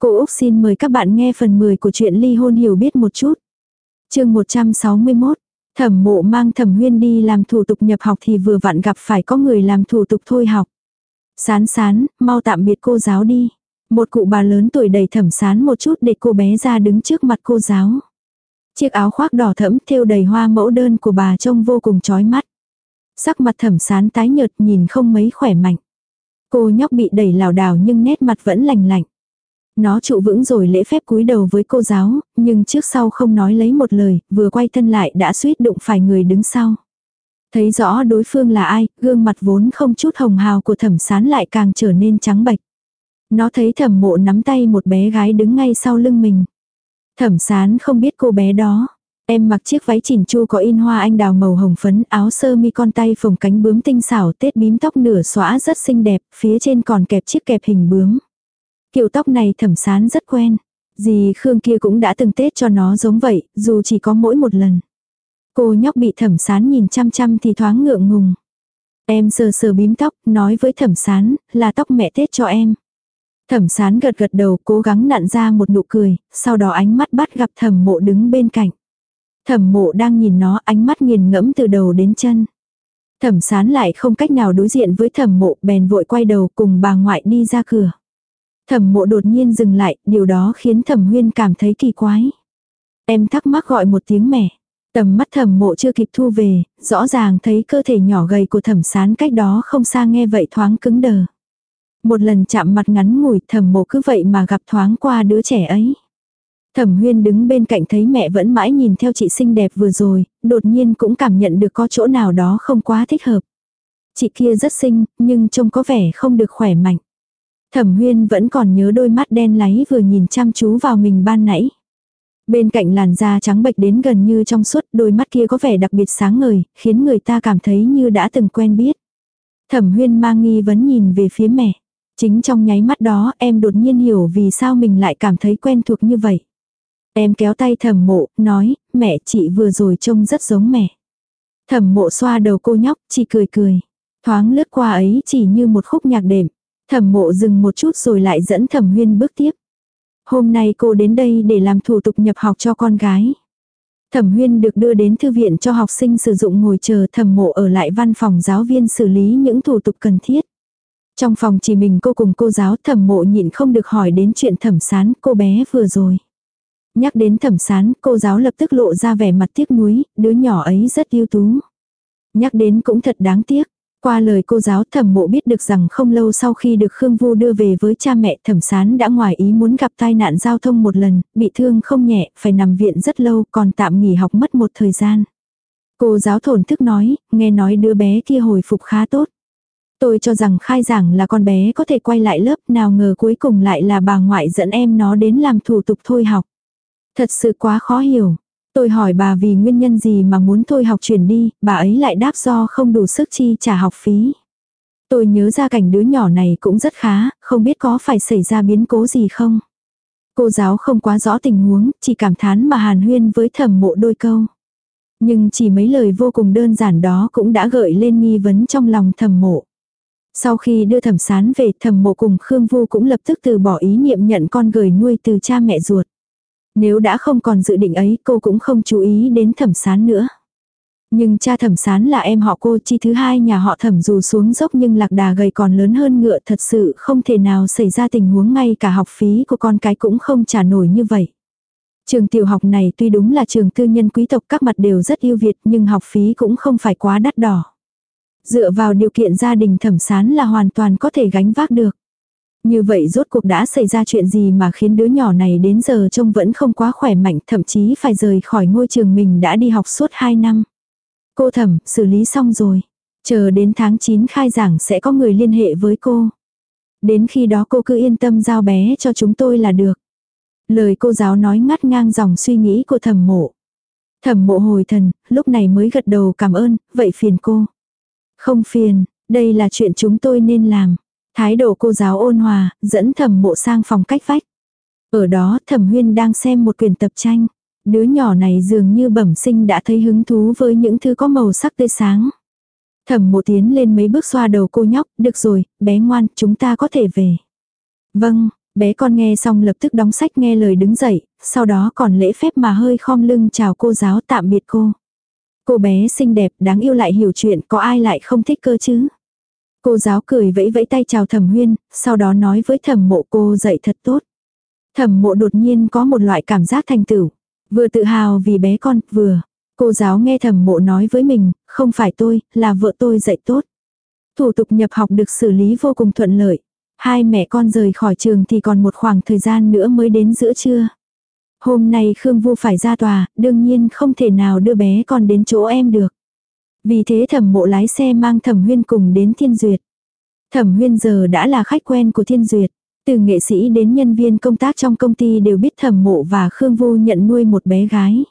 Cô Úc xin mời các bạn nghe phần 10 của chuyện ly hôn hiểu biết một chút. chương 161, thẩm mộ mang thẩm huyên đi làm thủ tục nhập học thì vừa vặn gặp phải có người làm thủ tục thôi học. Sán sán, mau tạm biệt cô giáo đi. Một cụ bà lớn tuổi đầy thẩm sán một chút để cô bé ra đứng trước mặt cô giáo. Chiếc áo khoác đỏ thẫm thêu đầy hoa mẫu đơn của bà trông vô cùng chói mắt. Sắc mặt thẩm sán tái nhợt nhìn không mấy khỏe mạnh. Cô nhóc bị đẩy lảo đảo nhưng nét mặt vẫn lành lạnh. Nó trụ vững rồi lễ phép cúi đầu với cô giáo, nhưng trước sau không nói lấy một lời, vừa quay thân lại đã suýt đụng phải người đứng sau. Thấy rõ đối phương là ai, gương mặt vốn không chút hồng hào của thẩm sán lại càng trở nên trắng bạch Nó thấy thẩm mộ nắm tay một bé gái đứng ngay sau lưng mình. Thẩm sán không biết cô bé đó. Em mặc chiếc váy chỉn chu có in hoa anh đào màu hồng phấn, áo sơ mi con tay phồng cánh bướm tinh xảo, tết bím tóc nửa xóa rất xinh đẹp, phía trên còn kẹp chiếc kẹp hình bướm. Kiểu tóc này thẩm sán rất quen. Dì Khương kia cũng đã từng tết cho nó giống vậy, dù chỉ có mỗi một lần. Cô nhóc bị thẩm sán nhìn chăm chăm thì thoáng ngượng ngùng. Em sờ sờ bím tóc, nói với thẩm sán, là tóc mẹ tết cho em. Thẩm sán gật gật đầu cố gắng nặn ra một nụ cười, sau đó ánh mắt bắt gặp thẩm mộ đứng bên cạnh. Thẩm mộ đang nhìn nó ánh mắt nghiền ngẫm từ đầu đến chân. Thẩm sán lại không cách nào đối diện với thẩm mộ bèn vội quay đầu cùng bà ngoại đi ra cửa. Thẩm mộ đột nhiên dừng lại, điều đó khiến thẩm huyên cảm thấy kỳ quái. Em thắc mắc gọi một tiếng mẹ. Tầm mắt thẩm mộ chưa kịp thu về, rõ ràng thấy cơ thể nhỏ gầy của thẩm sán cách đó không xa nghe vậy thoáng cứng đờ. Một lần chạm mặt ngắn ngủi thẩm mộ cứ vậy mà gặp thoáng qua đứa trẻ ấy. Thẩm huyên đứng bên cạnh thấy mẹ vẫn mãi nhìn theo chị xinh đẹp vừa rồi, đột nhiên cũng cảm nhận được có chỗ nào đó không quá thích hợp. Chị kia rất xinh, nhưng trông có vẻ không được khỏe mạnh. Thẩm huyên vẫn còn nhớ đôi mắt đen láy vừa nhìn chăm chú vào mình ban nãy. Bên cạnh làn da trắng bệch đến gần như trong suốt, đôi mắt kia có vẻ đặc biệt sáng ngời, khiến người ta cảm thấy như đã từng quen biết. Thẩm huyên mang nghi vấn nhìn về phía mẹ. Chính trong nháy mắt đó em đột nhiên hiểu vì sao mình lại cảm thấy quen thuộc như vậy. Em kéo tay thẩm mộ, nói, mẹ chị vừa rồi trông rất giống mẹ. Thẩm mộ xoa đầu cô nhóc, chị cười cười. Thoáng lướt qua ấy chỉ như một khúc nhạc đệm. Thẩm mộ dừng một chút rồi lại dẫn thẩm huyên bước tiếp. Hôm nay cô đến đây để làm thủ tục nhập học cho con gái. Thẩm huyên được đưa đến thư viện cho học sinh sử dụng ngồi chờ thẩm mộ ở lại văn phòng giáo viên xử lý những thủ tục cần thiết. Trong phòng chỉ mình cô cùng cô giáo thẩm mộ nhịn không được hỏi đến chuyện thẩm sán cô bé vừa rồi. Nhắc đến thẩm sán cô giáo lập tức lộ ra vẻ mặt tiếc nuối, đứa nhỏ ấy rất yêu tú. Nhắc đến cũng thật đáng tiếc. Qua lời cô giáo thẩm mộ biết được rằng không lâu sau khi được Khương Vu đưa về với cha mẹ thẩm sán đã ngoài ý muốn gặp tai nạn giao thông một lần, bị thương không nhẹ, phải nằm viện rất lâu còn tạm nghỉ học mất một thời gian. Cô giáo thổn thức nói, nghe nói đứa bé kia hồi phục khá tốt. Tôi cho rằng khai giảng là con bé có thể quay lại lớp nào ngờ cuối cùng lại là bà ngoại dẫn em nó đến làm thủ tục thôi học. Thật sự quá khó hiểu. Tôi hỏi bà vì nguyên nhân gì mà muốn thôi học chuyển đi, bà ấy lại đáp do không đủ sức chi trả học phí. Tôi nhớ ra cảnh đứa nhỏ này cũng rất khá, không biết có phải xảy ra biến cố gì không. Cô giáo không quá rõ tình huống, chỉ cảm thán mà hàn huyên với thẩm mộ đôi câu. Nhưng chỉ mấy lời vô cùng đơn giản đó cũng đã gợi lên nghi vấn trong lòng thẩm mộ. Sau khi đưa thẩm sán về thẩm mộ cùng Khương Vu cũng lập tức từ bỏ ý niệm nhận con gửi nuôi từ cha mẹ ruột. Nếu đã không còn dự định ấy, cô cũng không chú ý đến thẩm sán nữa. Nhưng cha thẩm sán là em họ cô, chi thứ hai nhà họ thẩm dù xuống dốc nhưng lạc đà gầy còn lớn hơn ngựa, thật sự không thể nào xảy ra tình huống ngay cả học phí của con cái cũng không trả nổi như vậy. Trường tiểu học này tuy đúng là trường tư nhân quý tộc các mặt đều rất ưu việt nhưng học phí cũng không phải quá đắt đỏ. Dựa vào điều kiện gia đình thẩm sán là hoàn toàn có thể gánh vác được. Như vậy rốt cuộc đã xảy ra chuyện gì mà khiến đứa nhỏ này đến giờ trông vẫn không quá khỏe mạnh, thậm chí phải rời khỏi ngôi trường mình đã đi học suốt 2 năm. Cô thẩm, xử lý xong rồi. Chờ đến tháng 9 khai giảng sẽ có người liên hệ với cô. Đến khi đó cô cứ yên tâm giao bé cho chúng tôi là được. Lời cô giáo nói ngắt ngang dòng suy nghĩ của thẩm mộ. Thẩm mộ hồi thần, lúc này mới gật đầu cảm ơn, vậy phiền cô. Không phiền, đây là chuyện chúng tôi nên làm. Thái độ cô giáo ôn hòa, dẫn thẩm mộ sang phòng cách vách. Ở đó thẩm huyên đang xem một quyển tập tranh. Đứa nhỏ này dường như bẩm sinh đã thấy hứng thú với những thứ có màu sắc tươi sáng. Thẩm mộ tiến lên mấy bước xoa đầu cô nhóc, được rồi, bé ngoan, chúng ta có thể về. Vâng, Bé con nghe xong lập tức đóng sách nghe lời đứng dậy, sau đó còn lễ phép mà hơi khom lưng chào cô giáo tạm biệt cô. Cô bé xinh đẹp đáng yêu lại hiểu chuyện có ai lại không thích cơ chứ. Cô giáo cười vẫy vẫy tay chào thẩm huyên, sau đó nói với thẩm mộ cô dạy thật tốt. Thẩm mộ đột nhiên có một loại cảm giác thành tựu. Vừa tự hào vì bé con, vừa. Cô giáo nghe thẩm mộ nói với mình, không phải tôi, là vợ tôi dạy tốt. Thủ tục nhập học được xử lý vô cùng thuận lợi. Hai mẹ con rời khỏi trường thì còn một khoảng thời gian nữa mới đến giữa trưa. Hôm nay Khương Vu phải ra tòa, đương nhiên không thể nào đưa bé con đến chỗ em được. Vì thế thẩm mộ lái xe mang thẩm huyên cùng đến Thiên Duyệt. Thẩm huyên giờ đã là khách quen của Thiên Duyệt. Từ nghệ sĩ đến nhân viên công tác trong công ty đều biết thẩm mộ và Khương Vu nhận nuôi một bé gái.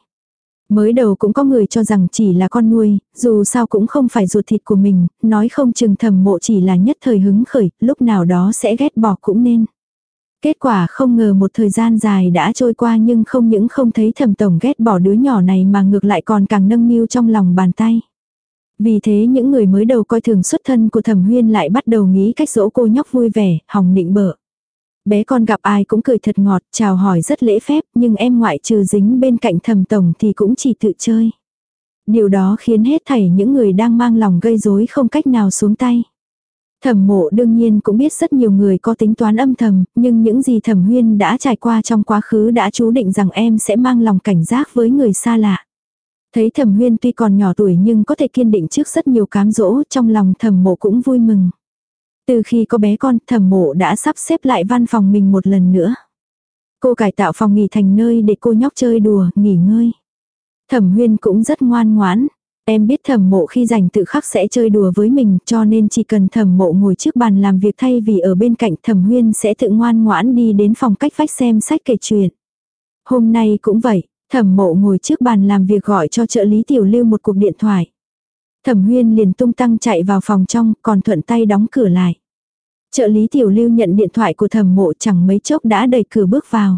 Mới đầu cũng có người cho rằng chỉ là con nuôi, dù sao cũng không phải ruột thịt của mình, nói không chừng thẩm mộ chỉ là nhất thời hứng khởi, lúc nào đó sẽ ghét bỏ cũng nên. Kết quả không ngờ một thời gian dài đã trôi qua nhưng không những không thấy thẩm tổng ghét bỏ đứa nhỏ này mà ngược lại còn càng nâng niu trong lòng bàn tay. Vì thế những người mới đầu coi thường xuất thân của thẩm huyên lại bắt đầu nghĩ cách dỗ cô nhóc vui vẻ, hòng nịnh bợ. Bé con gặp ai cũng cười thật ngọt, chào hỏi rất lễ phép, nhưng em ngoại trừ dính bên cạnh thẩm tổng thì cũng chỉ tự chơi. Điều đó khiến hết thảy những người đang mang lòng gây rối không cách nào xuống tay. Thẩm mộ đương nhiên cũng biết rất nhiều người có tính toán âm thầm, nhưng những gì thẩm huyên đã trải qua trong quá khứ đã chú định rằng em sẽ mang lòng cảnh giác với người xa lạ. Thấy thẩm huyên tuy còn nhỏ tuổi nhưng có thể kiên định trước rất nhiều cám dỗ, trong lòng thẩm mộ cũng vui mừng. Từ khi có bé con, thẩm mộ đã sắp xếp lại văn phòng mình một lần nữa. Cô cải tạo phòng nghỉ thành nơi để cô nhóc chơi đùa, nghỉ ngơi. Thẩm huyên cũng rất ngoan ngoãn. Em biết thẩm mộ khi rảnh tự khắc sẽ chơi đùa với mình cho nên chỉ cần thẩm mộ ngồi trước bàn làm việc thay vì ở bên cạnh thẩm huyên sẽ tự ngoan ngoãn đi đến phòng cách vách xem sách kể chuyện. Hôm nay cũng vậy, thẩm mộ ngồi trước bàn làm việc gọi cho trợ lý tiểu lưu một cuộc điện thoại. Thẩm huyên liền tung tăng chạy vào phòng trong còn thuận tay đóng cửa lại. Trợ lý tiểu lưu nhận điện thoại của thẩm mộ chẳng mấy chốc đã đẩy cửa bước vào.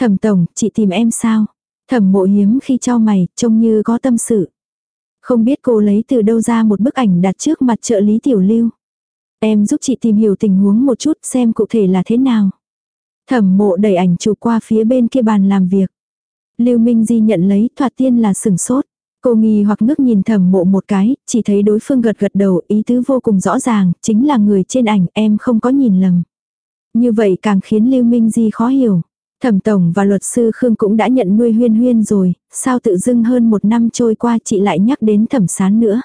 Thẩm tổng, chị tìm em sao? Thẩm mộ hiếm khi cho mày, trông như có tâm sự. Không biết cô lấy từ đâu ra một bức ảnh đặt trước mặt trợ lý tiểu lưu. Em giúp chị tìm hiểu tình huống một chút xem cụ thể là thế nào. Thẩm mộ đẩy ảnh chụp qua phía bên kia bàn làm việc. Lưu Minh Di nhận lấy thoạt tiên là sừng sốt. Cô nghi hoặc ngước nhìn thẩm mộ một cái, chỉ thấy đối phương gật gật đầu ý tứ vô cùng rõ ràng, chính là người trên ảnh em không có nhìn lầm. Như vậy càng khiến Lưu Minh Di khó hiểu. Thẩm Tổng và luật sư Khương cũng đã nhận nuôi huyên huyên rồi, sao tự dưng hơn một năm trôi qua chị lại nhắc đến thẩm sán nữa.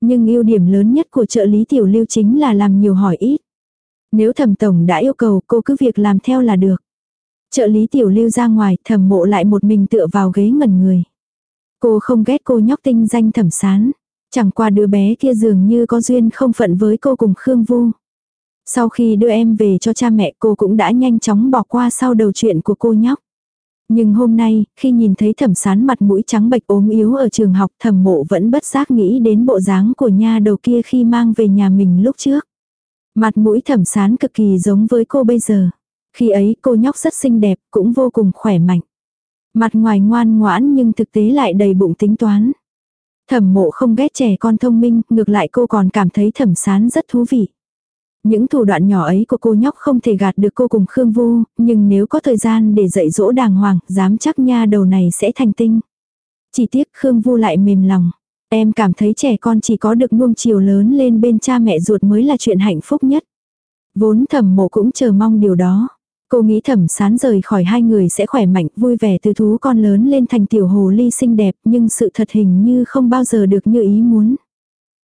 Nhưng ưu điểm lớn nhất của trợ lý tiểu lưu chính là làm nhiều hỏi ít. Nếu thẩm tổng đã yêu cầu cô cứ việc làm theo là được. Trợ lý tiểu lưu ra ngoài thẩm mộ lại một mình tựa vào ghế ngẩn người. Cô không ghét cô nhóc tinh danh thẩm sán. Chẳng qua đứa bé kia dường như có duyên không phận với cô cùng Khương Vu. Sau khi đưa em về cho cha mẹ cô cũng đã nhanh chóng bỏ qua sau đầu chuyện của cô nhóc. Nhưng hôm nay, khi nhìn thấy thẩm sán mặt mũi trắng bệch ốm yếu ở trường học thẩm mộ vẫn bất giác nghĩ đến bộ dáng của nha đầu kia khi mang về nhà mình lúc trước. Mặt mũi thẩm sán cực kỳ giống với cô bây giờ. Khi ấy cô nhóc rất xinh đẹp, cũng vô cùng khỏe mạnh. Mặt ngoài ngoan ngoãn nhưng thực tế lại đầy bụng tính toán. Thẩm mộ không ghét trẻ con thông minh, ngược lại cô còn cảm thấy thẩm sán rất thú vị. Những thủ đoạn nhỏ ấy của cô nhóc không thể gạt được cô cùng Khương Vu, nhưng nếu có thời gian để dạy dỗ đàng hoàng, dám chắc nha đầu này sẽ thành tinh. Chỉ tiếc Khương Vu lại mềm lòng. Em cảm thấy trẻ con chỉ có được nuông chiều lớn lên bên cha mẹ ruột mới là chuyện hạnh phúc nhất. Vốn thẩm mộ cũng chờ mong điều đó. Cô nghĩ thẩm sán rời khỏi hai người sẽ khỏe mạnh, vui vẻ từ thú con lớn lên thành tiểu hồ ly xinh đẹp, nhưng sự thật hình như không bao giờ được như ý muốn.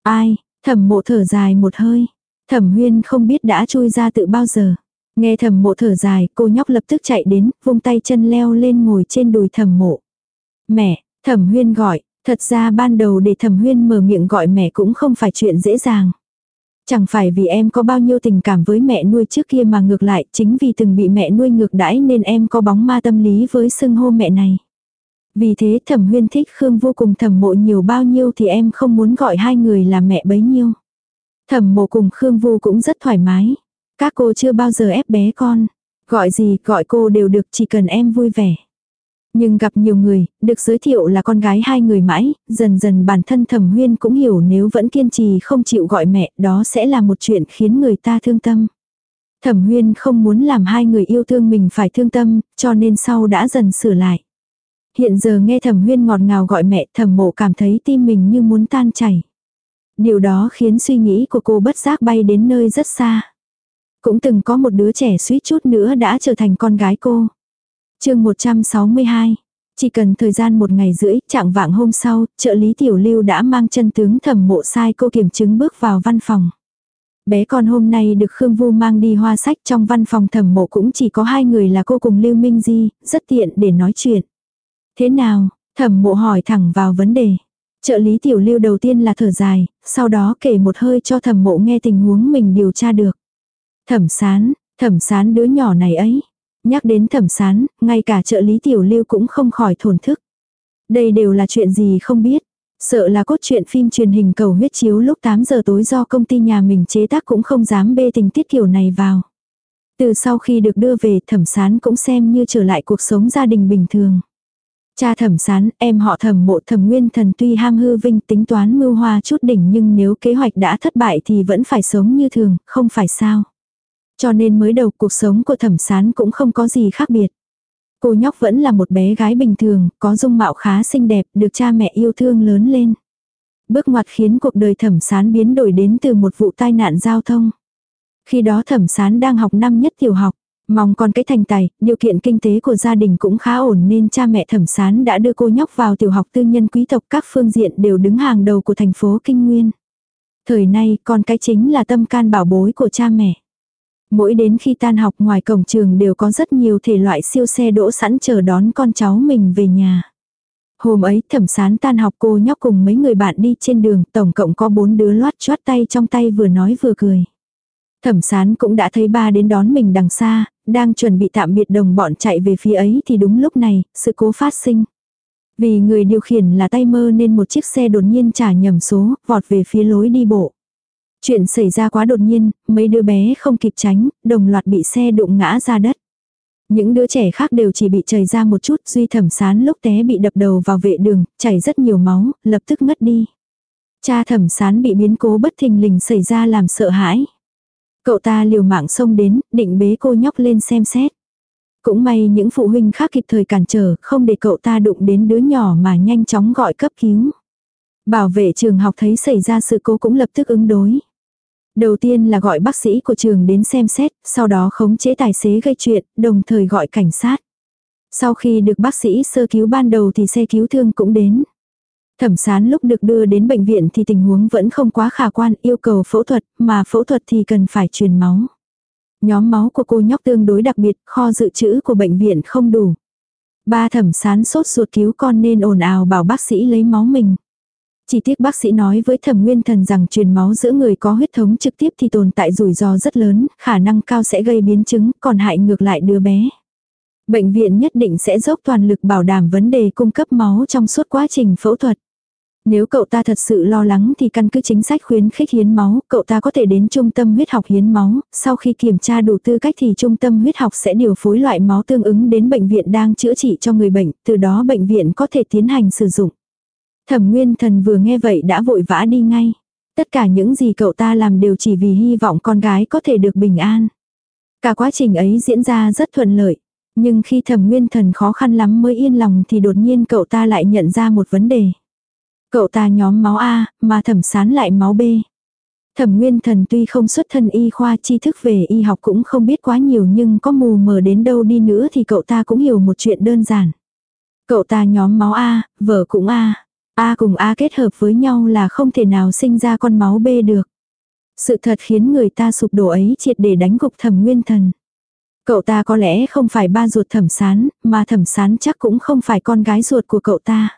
Ai, thẩm mộ thở dài một hơi. Thẩm huyên không biết đã chui ra tự bao giờ. Nghe thẩm mộ thở dài, cô nhóc lập tức chạy đến, vung tay chân leo lên ngồi trên đùi thẩm mộ. Mẹ, thẩm huyên gọi, thật ra ban đầu để thẩm huyên mở miệng gọi mẹ cũng không phải chuyện dễ dàng. Chẳng phải vì em có bao nhiêu tình cảm với mẹ nuôi trước kia mà ngược lại, chính vì từng bị mẹ nuôi ngược đãi nên em có bóng ma tâm lý với xưng hô mẹ này. Vì thế thẩm huyên thích Khương vô cùng thẩm mộ nhiều bao nhiêu thì em không muốn gọi hai người là mẹ bấy nhiêu. Thẩm mộ cùng Khương Vu cũng rất thoải mái. Các cô chưa bao giờ ép bé con. Gọi gì gọi cô đều được chỉ cần em vui vẻ. Nhưng gặp nhiều người, được giới thiệu là con gái hai người mãi, dần dần bản thân thẩm huyên cũng hiểu nếu vẫn kiên trì không chịu gọi mẹ đó sẽ là một chuyện khiến người ta thương tâm. Thẩm huyên không muốn làm hai người yêu thương mình phải thương tâm, cho nên sau đã dần sửa lại. Hiện giờ nghe thẩm huyên ngọt ngào gọi mẹ thẩm mộ cảm thấy tim mình như muốn tan chảy. Điều đó khiến suy nghĩ của cô bất giác bay đến nơi rất xa. Cũng từng có một đứa trẻ suýt chút nữa đã trở thành con gái cô chương 162 chỉ cần thời gian một ngày rưỡi, trạng vạng hôm sau, trợ lý tiểu lưu đã mang chân tướng thẩm mộ sai cô kiểm chứng bước vào văn phòng. Bé con hôm nay được Khương Vu mang đi hoa sách trong văn phòng thẩm mộ cũng chỉ có hai người là cô cùng Lưu Minh Di, rất tiện để nói chuyện. Thế nào, thẩm mộ hỏi thẳng vào vấn đề. Trợ lý tiểu lưu đầu tiên là thở dài, sau đó kể một hơi cho thẩm mộ nghe tình huống mình điều tra được. Thẩm sán, thẩm sán đứa nhỏ này ấy. Nhắc đến thẩm sán, ngay cả trợ lý tiểu lưu cũng không khỏi thổn thức. Đây đều là chuyện gì không biết. Sợ là cốt truyện phim truyền hình cầu huyết chiếu lúc 8 giờ tối do công ty nhà mình chế tác cũng không dám bê tình tiết kiểu này vào. Từ sau khi được đưa về thẩm sán cũng xem như trở lại cuộc sống gia đình bình thường. Cha thẩm sán, em họ thẩm mộ thẩm nguyên thần tuy ham hư vinh tính toán mưu hoa chút đỉnh nhưng nếu kế hoạch đã thất bại thì vẫn phải sống như thường, không phải sao. Cho nên mới đầu cuộc sống của thẩm sán cũng không có gì khác biệt. Cô nhóc vẫn là một bé gái bình thường, có dung mạo khá xinh đẹp, được cha mẹ yêu thương lớn lên. Bước ngoặt khiến cuộc đời thẩm sán biến đổi đến từ một vụ tai nạn giao thông. Khi đó thẩm sán đang học năm nhất tiểu học. Mong con cái thành tài, điều kiện kinh tế của gia đình cũng khá ổn nên cha mẹ thẩm sán đã đưa cô nhóc vào tiểu học tư nhân quý tộc các phương diện đều đứng hàng đầu của thành phố Kinh Nguyên. Thời nay con cái chính là tâm can bảo bối của cha mẹ. Mỗi đến khi tan học ngoài cổng trường đều có rất nhiều thể loại siêu xe đỗ sẵn chờ đón con cháu mình về nhà. Hôm ấy thẩm sán tan học cô nhóc cùng mấy người bạn đi trên đường, tổng cộng có bốn đứa loát choát tay trong tay vừa nói vừa cười. Thẩm sán cũng đã thấy ba đến đón mình đằng xa, đang chuẩn bị tạm biệt đồng bọn chạy về phía ấy thì đúng lúc này, sự cố phát sinh. Vì người điều khiển là tay mơ nên một chiếc xe đột nhiên trả nhầm số, vọt về phía lối đi bộ. Chuyện xảy ra quá đột nhiên, mấy đứa bé không kịp tránh, đồng loạt bị xe đụng ngã ra đất. Những đứa trẻ khác đều chỉ bị chảy ra một chút, duy thẩm sán lúc té bị đập đầu vào vệ đường, chảy rất nhiều máu, lập tức ngất đi. Cha thẩm sán bị biến cố bất thình lình xảy ra làm sợ hãi. Cậu ta liều mạng xông đến, định bế cô nhóc lên xem xét. Cũng may những phụ huynh khác kịp thời cản trở, không để cậu ta đụng đến đứa nhỏ mà nhanh chóng gọi cấp cứu. Bảo vệ trường học thấy xảy ra sự cố cũng lập tức ứng đối. Đầu tiên là gọi bác sĩ của trường đến xem xét, sau đó khống chế tài xế gây chuyện, đồng thời gọi cảnh sát. Sau khi được bác sĩ sơ cứu ban đầu thì xe cứu thương cũng đến. Thẩm sán lúc được đưa đến bệnh viện thì tình huống vẫn không quá khả quan, yêu cầu phẫu thuật, mà phẫu thuật thì cần phải truyền máu. Nhóm máu của cô nhóc tương đối đặc biệt, kho dự trữ của bệnh viện không đủ. Ba thẩm sán sốt ruột cứu con nên ồn ào bảo bác sĩ lấy máu mình. Chỉ tiếc bác sĩ nói với thẩm nguyên thần rằng truyền máu giữa người có huyết thống trực tiếp thì tồn tại rủi ro rất lớn, khả năng cao sẽ gây biến chứng, còn hại ngược lại đứa bé. Bệnh viện nhất định sẽ dốc toàn lực bảo đảm vấn đề cung cấp máu trong suốt quá trình phẫu thuật. Nếu cậu ta thật sự lo lắng thì căn cứ chính sách khuyến khích hiến máu, cậu ta có thể đến trung tâm huyết học hiến máu, sau khi kiểm tra đủ tư cách thì trung tâm huyết học sẽ điều phối loại máu tương ứng đến bệnh viện đang chữa trị cho người bệnh, từ đó bệnh viện có thể tiến hành sử dụng. Thẩm Nguyên Thần vừa nghe vậy đã vội vã đi ngay. Tất cả những gì cậu ta làm đều chỉ vì hy vọng con gái có thể được bình an. Cả quá trình ấy diễn ra rất thuận lợi. Nhưng khi thẩm nguyên thần khó khăn lắm mới yên lòng thì đột nhiên cậu ta lại nhận ra một vấn đề. Cậu ta nhóm máu A, mà thẩm sán lại máu B. Thẩm nguyên thần tuy không xuất thân y khoa tri thức về y học cũng không biết quá nhiều nhưng có mù mờ đến đâu đi nữa thì cậu ta cũng hiểu một chuyện đơn giản. Cậu ta nhóm máu A, vợ cũng A. A cùng A kết hợp với nhau là không thể nào sinh ra con máu B được. Sự thật khiến người ta sụp đổ ấy triệt để đánh gục thẩm nguyên thần. Cậu ta có lẽ không phải ba ruột thẩm sán, mà thẩm sán chắc cũng không phải con gái ruột của cậu ta.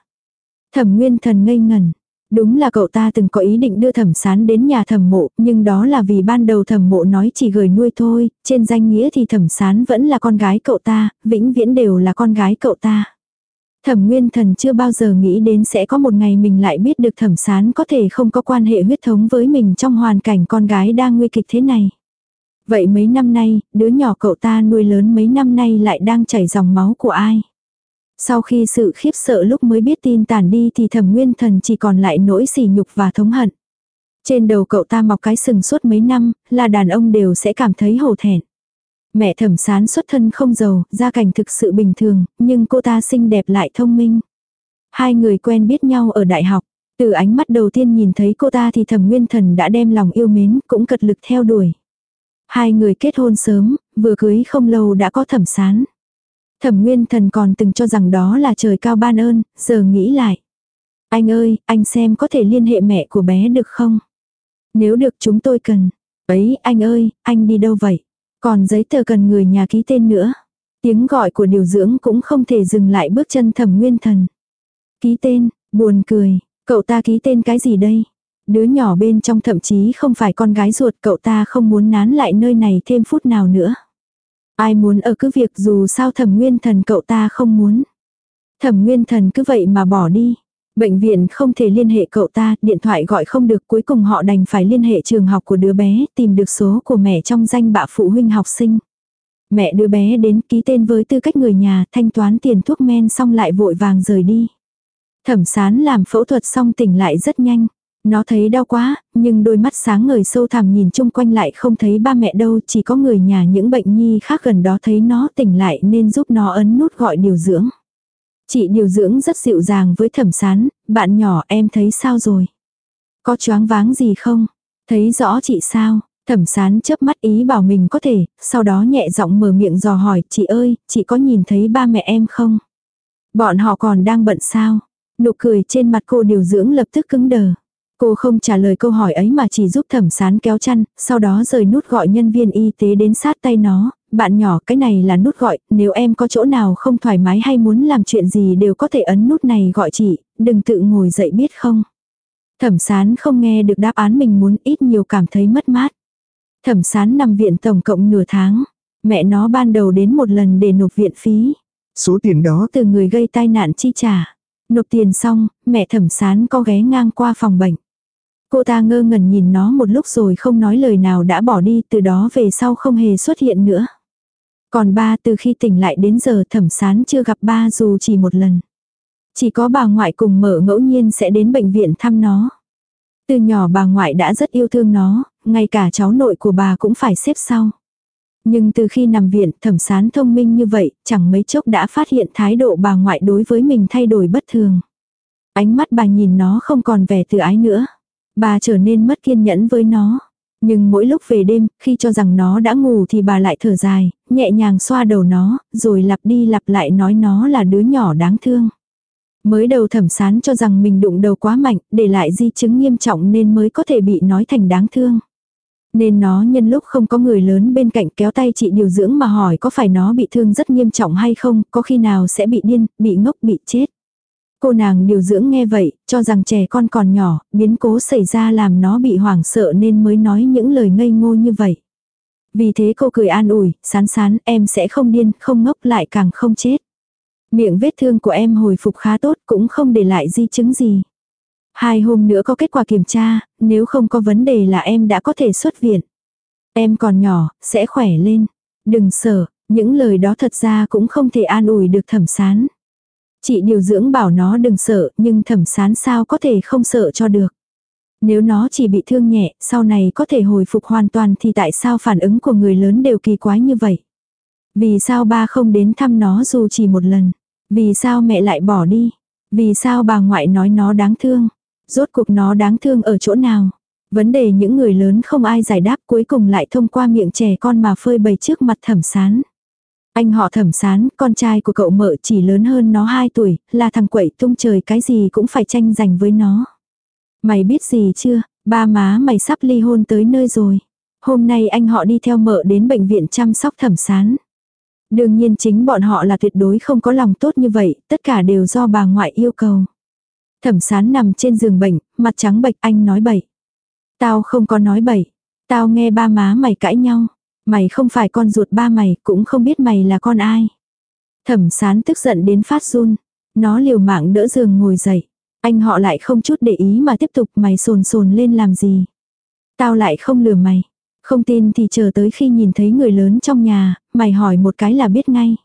Thẩm nguyên thần ngây ngẩn. Đúng là cậu ta từng có ý định đưa thẩm sán đến nhà thẩm mộ, nhưng đó là vì ban đầu thẩm mộ nói chỉ gửi nuôi thôi, trên danh nghĩa thì thẩm sán vẫn là con gái cậu ta, vĩnh viễn đều là con gái cậu ta. Thẩm Nguyên Thần chưa bao giờ nghĩ đến sẽ có một ngày mình lại biết được thẩm sán có thể không có quan hệ huyết thống với mình trong hoàn cảnh con gái đang nguy kịch thế này. Vậy mấy năm nay, đứa nhỏ cậu ta nuôi lớn mấy năm nay lại đang chảy dòng máu của ai? Sau khi sự khiếp sợ lúc mới biết tin tàn đi thì thẩm nguyên thần chỉ còn lại nỗi sỉ nhục và thống hận. Trên đầu cậu ta mọc cái sừng suốt mấy năm, là đàn ông đều sẽ cảm thấy hổ thẹn. Mẹ thẩm sán xuất thân không giàu, gia cảnh thực sự bình thường, nhưng cô ta xinh đẹp lại thông minh. Hai người quen biết nhau ở đại học. Từ ánh mắt đầu tiên nhìn thấy cô ta thì thẩm nguyên thần đã đem lòng yêu mến, cũng cật lực theo đuổi. Hai người kết hôn sớm, vừa cưới không lâu đã có thẩm sán. Thẩm nguyên thần còn từng cho rằng đó là trời cao ban ơn, giờ nghĩ lại. Anh ơi, anh xem có thể liên hệ mẹ của bé được không? Nếu được chúng tôi cần. Ấy, anh ơi, anh đi đâu vậy? Còn giấy tờ cần người nhà ký tên nữa. Tiếng gọi của điều dưỡng cũng không thể dừng lại bước chân thẩm nguyên thần. Ký tên, buồn cười, cậu ta ký tên cái gì đây? Đứa nhỏ bên trong thậm chí không phải con gái ruột cậu ta không muốn nán lại nơi này thêm phút nào nữa. Ai muốn ở cứ việc dù sao thẩm nguyên thần cậu ta không muốn. Thẩm nguyên thần cứ vậy mà bỏ đi. Bệnh viện không thể liên hệ cậu ta, điện thoại gọi không được cuối cùng họ đành phải liên hệ trường học của đứa bé, tìm được số của mẹ trong danh bạ phụ huynh học sinh. Mẹ đứa bé đến ký tên với tư cách người nhà, thanh toán tiền thuốc men xong lại vội vàng rời đi. Thẩm sán làm phẫu thuật xong tỉnh lại rất nhanh. Nó thấy đau quá, nhưng đôi mắt sáng ngời sâu thẳm nhìn chung quanh lại không thấy ba mẹ đâu, chỉ có người nhà những bệnh nhi khác gần đó thấy nó tỉnh lại nên giúp nó ấn nút gọi điều dưỡng. Chị điều dưỡng rất dịu dàng với thẩm sán, bạn nhỏ em thấy sao rồi? Có choáng váng gì không? Thấy rõ chị sao? Thẩm sán chớp mắt ý bảo mình có thể, sau đó nhẹ giọng mở miệng dò hỏi, chị ơi, chị có nhìn thấy ba mẹ em không? Bọn họ còn đang bận sao? Nụ cười trên mặt cô điều dưỡng lập tức cứng đờ. Cô không trả lời câu hỏi ấy mà chỉ giúp thẩm sán kéo chăn, sau đó rời nút gọi nhân viên y tế đến sát tay nó, bạn nhỏ cái này là nút gọi, nếu em có chỗ nào không thoải mái hay muốn làm chuyện gì đều có thể ấn nút này gọi chị, đừng tự ngồi dậy biết không. Thẩm sán không nghe được đáp án mình muốn ít nhiều cảm thấy mất mát. Thẩm sán nằm viện tổng cộng nửa tháng. Mẹ nó ban đầu đến một lần để nộp viện phí. Số tiền đó từ người gây tai nạn chi trả. Nộp tiền xong, mẹ thẩm sán có ghé ngang qua phòng bệnh. Cô ta ngơ ngẩn nhìn nó một lúc rồi không nói lời nào đã bỏ đi từ đó về sau không hề xuất hiện nữa. Còn ba từ khi tỉnh lại đến giờ thẩm sán chưa gặp ba dù chỉ một lần. Chỉ có bà ngoại cùng mở ngẫu nhiên sẽ đến bệnh viện thăm nó. Từ nhỏ bà ngoại đã rất yêu thương nó, ngay cả cháu nội của bà cũng phải xếp sau. Nhưng từ khi nằm viện thẩm sán thông minh như vậy, chẳng mấy chốc đã phát hiện thái độ bà ngoại đối với mình thay đổi bất thường. Ánh mắt bà nhìn nó không còn vẻ từ ái nữa. Bà trở nên mất kiên nhẫn với nó. Nhưng mỗi lúc về đêm, khi cho rằng nó đã ngủ thì bà lại thở dài, nhẹ nhàng xoa đầu nó, rồi lặp đi lặp lại nói nó là đứa nhỏ đáng thương. Mới đầu thẩm sán cho rằng mình đụng đầu quá mạnh, để lại di chứng nghiêm trọng nên mới có thể bị nói thành đáng thương. Nên nó nhân lúc không có người lớn bên cạnh kéo tay chị điều dưỡng mà hỏi có phải nó bị thương rất nghiêm trọng hay không, có khi nào sẽ bị điên, bị ngốc, bị chết. Cô nàng điều dưỡng nghe vậy, cho rằng trẻ con còn nhỏ, biến cố xảy ra làm nó bị hoảng sợ nên mới nói những lời ngây ngô như vậy. Vì thế cô cười an ủi, sán sán, em sẽ không điên, không ngốc lại càng không chết. Miệng vết thương của em hồi phục khá tốt cũng không để lại di chứng gì. Hai hôm nữa có kết quả kiểm tra, nếu không có vấn đề là em đã có thể xuất viện. Em còn nhỏ, sẽ khỏe lên. Đừng sợ, những lời đó thật ra cũng không thể an ủi được thẩm sán. Chị điều dưỡng bảo nó đừng sợ, nhưng thẩm sán sao có thể không sợ cho được. Nếu nó chỉ bị thương nhẹ, sau này có thể hồi phục hoàn toàn thì tại sao phản ứng của người lớn đều kỳ quái như vậy? Vì sao ba không đến thăm nó dù chỉ một lần? Vì sao mẹ lại bỏ đi? Vì sao bà ngoại nói nó đáng thương? Rốt cuộc nó đáng thương ở chỗ nào? Vấn đề những người lớn không ai giải đáp cuối cùng lại thông qua miệng trẻ con mà phơi bày trước mặt thẩm sán. Anh họ thẩm sán, con trai của cậu mợ chỉ lớn hơn nó 2 tuổi, là thằng quậy tung trời cái gì cũng phải tranh giành với nó. Mày biết gì chưa, ba má mày sắp ly hôn tới nơi rồi. Hôm nay anh họ đi theo mợ đến bệnh viện chăm sóc thẩm sán. Đương nhiên chính bọn họ là tuyệt đối không có lòng tốt như vậy, tất cả đều do bà ngoại yêu cầu. Thẩm sán nằm trên giường bệnh, mặt trắng bệch anh nói bậy. Tao không có nói bậy. Tao nghe ba má mày cãi nhau. Mày không phải con ruột ba mày, cũng không biết mày là con ai. Thẩm sán tức giận đến phát run. Nó liều mạng đỡ giường ngồi dậy. Anh họ lại không chút để ý mà tiếp tục mày sồn sồn lên làm gì. Tao lại không lừa mày. Không tin thì chờ tới khi nhìn thấy người lớn trong nhà, mày hỏi một cái là biết ngay.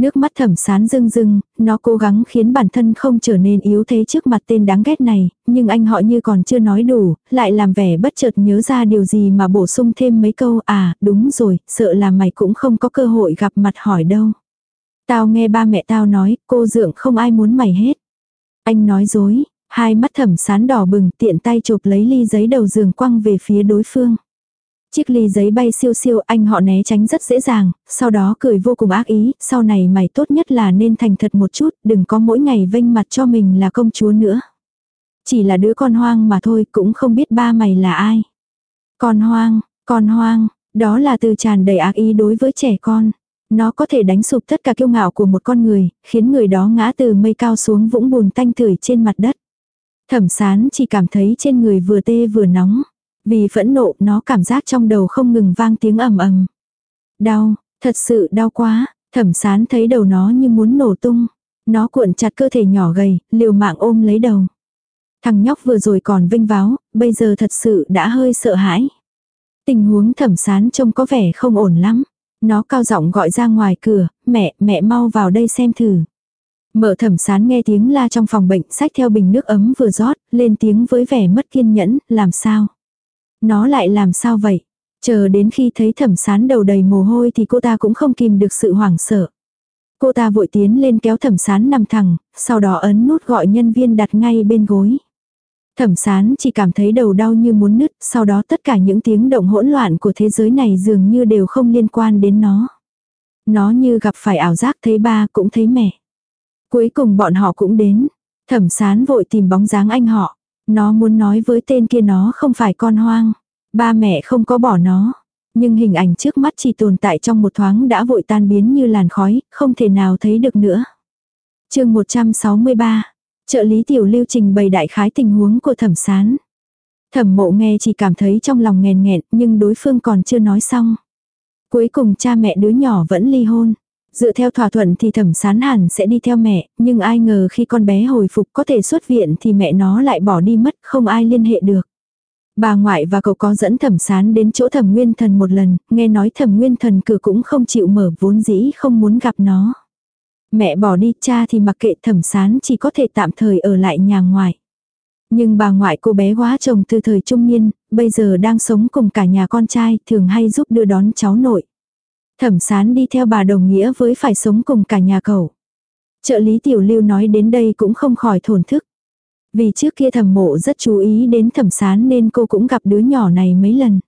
Nước mắt thẩm sán rưng rưng, nó cố gắng khiến bản thân không trở nên yếu thế trước mặt tên đáng ghét này, nhưng anh họ như còn chưa nói đủ, lại làm vẻ bất chợt nhớ ra điều gì mà bổ sung thêm mấy câu à, đúng rồi, sợ là mày cũng không có cơ hội gặp mặt hỏi đâu. Tao nghe ba mẹ tao nói, cô dượng không ai muốn mày hết. Anh nói dối, hai mắt thẩm sán đỏ bừng tiện tay chụp lấy ly giấy đầu giường quăng về phía đối phương. Chiếc ly giấy bay siêu siêu anh họ né tránh rất dễ dàng, sau đó cười vô cùng ác ý, sau này mày tốt nhất là nên thành thật một chút, đừng có mỗi ngày vênh mặt cho mình là công chúa nữa. Chỉ là đứa con hoang mà thôi, cũng không biết ba mày là ai. Con hoang, con hoang, đó là từ tràn đầy ác ý đối với trẻ con. Nó có thể đánh sụp tất cả kiêu ngạo của một con người, khiến người đó ngã từ mây cao xuống vũng bùn tanh tưởi trên mặt đất. Thẩm sán chỉ cảm thấy trên người vừa tê vừa nóng. Vì phẫn nộ nó cảm giác trong đầu không ngừng vang tiếng ầm ầm. Đau, thật sự đau quá, thẩm sán thấy đầu nó như muốn nổ tung. Nó cuộn chặt cơ thể nhỏ gầy, liều mạng ôm lấy đầu. Thằng nhóc vừa rồi còn vinh váo, bây giờ thật sự đã hơi sợ hãi. Tình huống thẩm sán trông có vẻ không ổn lắm. Nó cao giọng gọi ra ngoài cửa, mẹ, mẹ mau vào đây xem thử. Mở thẩm sán nghe tiếng la trong phòng bệnh, sách theo bình nước ấm vừa rót, lên tiếng với vẻ mất kiên nhẫn, làm sao? Nó lại làm sao vậy? Chờ đến khi thấy thẩm sán đầu đầy mồ hôi thì cô ta cũng không kìm được sự hoảng sợ. Cô ta vội tiến lên kéo thẩm sán nằm thẳng, sau đó ấn nút gọi nhân viên đặt ngay bên gối. Thẩm sán chỉ cảm thấy đầu đau như muốn nứt, sau đó tất cả những tiếng động hỗn loạn của thế giới này dường như đều không liên quan đến nó. Nó như gặp phải ảo giác thấy ba cũng thấy mẹ. Cuối cùng bọn họ cũng đến. Thẩm sán vội tìm bóng dáng anh họ. Nó muốn nói với tên kia nó không phải con hoang. Ba mẹ không có bỏ nó. Nhưng hình ảnh trước mắt chỉ tồn tại trong một thoáng đã vội tan biến như làn khói, không thể nào thấy được nữa. chương 163. Trợ lý tiểu lưu trình bày đại khái tình huống của thẩm sán. Thẩm mộ nghe chỉ cảm thấy trong lòng nghèn nghẹn nhưng đối phương còn chưa nói xong. Cuối cùng cha mẹ đứa nhỏ vẫn ly hôn. Dựa theo thỏa thuận thì thẩm sán hẳn sẽ đi theo mẹ, nhưng ai ngờ khi con bé hồi phục có thể xuất viện thì mẹ nó lại bỏ đi mất, không ai liên hệ được. Bà ngoại và cậu có dẫn thẩm sán đến chỗ thẩm nguyên thần một lần, nghe nói thẩm nguyên thần cửa cũng không chịu mở vốn dĩ không muốn gặp nó. Mẹ bỏ đi cha thì mặc kệ thẩm sán chỉ có thể tạm thời ở lại nhà ngoại. Nhưng bà ngoại cô bé quá chồng từ thời trung niên, bây giờ đang sống cùng cả nhà con trai, thường hay giúp đưa đón cháu nội. Thẩm sán đi theo bà đồng nghĩa với phải sống cùng cả nhà cậu. Trợ lý tiểu lưu nói đến đây cũng không khỏi thổn thức. Vì trước kia thẩm mộ rất chú ý đến thẩm sán nên cô cũng gặp đứa nhỏ này mấy lần.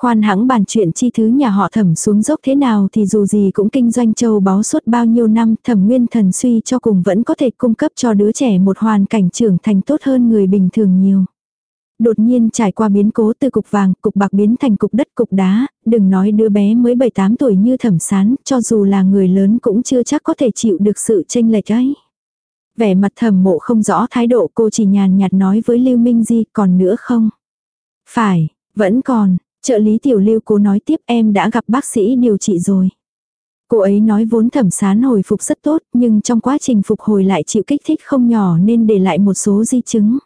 Khoan hãng bàn chuyện chi thứ nhà họ thẩm xuống dốc thế nào thì dù gì cũng kinh doanh châu báu suốt bao nhiêu năm, thẩm nguyên thần suy cho cùng vẫn có thể cung cấp cho đứa trẻ một hoàn cảnh trưởng thành tốt hơn người bình thường nhiều. Đột nhiên trải qua biến cố từ cục vàng, cục bạc biến thành cục đất cục đá, đừng nói đứa bé mới 7-8 tuổi như thẩm sán, cho dù là người lớn cũng chưa chắc có thể chịu được sự tranh lệch ấy. Vẻ mặt thẩm mộ không rõ thái độ cô chỉ nhàn nhạt nói với Lưu Minh Di còn nữa không? Phải, vẫn còn, trợ lý tiểu lưu cố nói tiếp em đã gặp bác sĩ điều trị rồi. Cô ấy nói vốn thẩm sán hồi phục rất tốt nhưng trong quá trình phục hồi lại chịu kích thích không nhỏ nên để lại một số di chứng.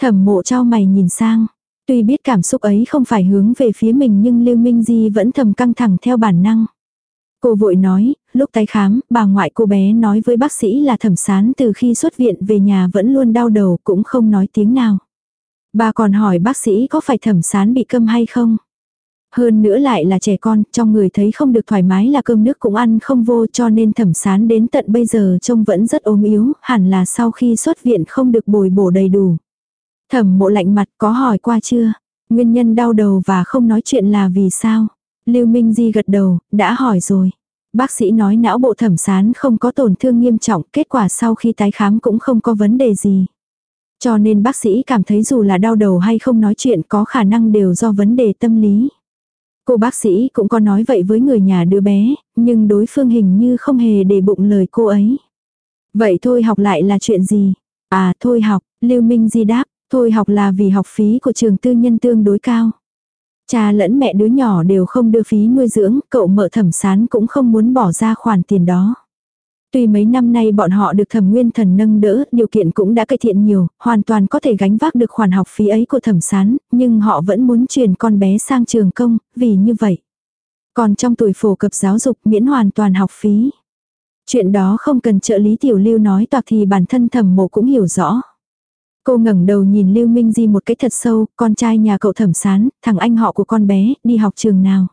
Thẩm mộ trao mày nhìn sang. Tuy biết cảm xúc ấy không phải hướng về phía mình nhưng Lưu Minh Di vẫn thầm căng thẳng theo bản năng. Cô vội nói, lúc tái khám, bà ngoại cô bé nói với bác sĩ là thẩm sán từ khi xuất viện về nhà vẫn luôn đau đầu cũng không nói tiếng nào. Bà còn hỏi bác sĩ có phải thẩm sán bị câm hay không. Hơn nữa lại là trẻ con, trong người thấy không được thoải mái là cơm nước cũng ăn không vô cho nên thẩm sán đến tận bây giờ trông vẫn rất ốm yếu, hẳn là sau khi xuất viện không được bồi bổ đầy đủ. Thẩm mộ lạnh mặt có hỏi qua chưa? Nguyên nhân đau đầu và không nói chuyện là vì sao? Lưu Minh Di gật đầu, đã hỏi rồi. Bác sĩ nói não bộ thẩm sán không có tổn thương nghiêm trọng, kết quả sau khi tái khám cũng không có vấn đề gì. Cho nên bác sĩ cảm thấy dù là đau đầu hay không nói chuyện có khả năng đều do vấn đề tâm lý. Cô bác sĩ cũng có nói vậy với người nhà đứa bé, nhưng đối phương hình như không hề để bụng lời cô ấy. Vậy thôi học lại là chuyện gì? À thôi học, Lưu Minh Di đáp, Thôi học là vì học phí của trường tư nhân tương đối cao. Cha lẫn mẹ đứa nhỏ đều không đưa phí nuôi dưỡng, cậu mợ thẩm sán cũng không muốn bỏ ra khoản tiền đó. Tuy mấy năm nay bọn họ được thẩm nguyên thần nâng đỡ, điều kiện cũng đã cải thiện nhiều, hoàn toàn có thể gánh vác được khoản học phí ấy của thẩm sán, nhưng họ vẫn muốn truyền con bé sang trường công, vì như vậy. Còn trong tuổi phổ cập giáo dục miễn hoàn toàn học phí. Chuyện đó không cần trợ lý tiểu lưu nói toạc thì bản thân thẩm mộ cũng hiểu rõ. Cô ngẩng đầu nhìn Lưu Minh Di một cái thật sâu, con trai nhà cậu thẩm sán, thằng anh họ của con bé, đi học trường nào.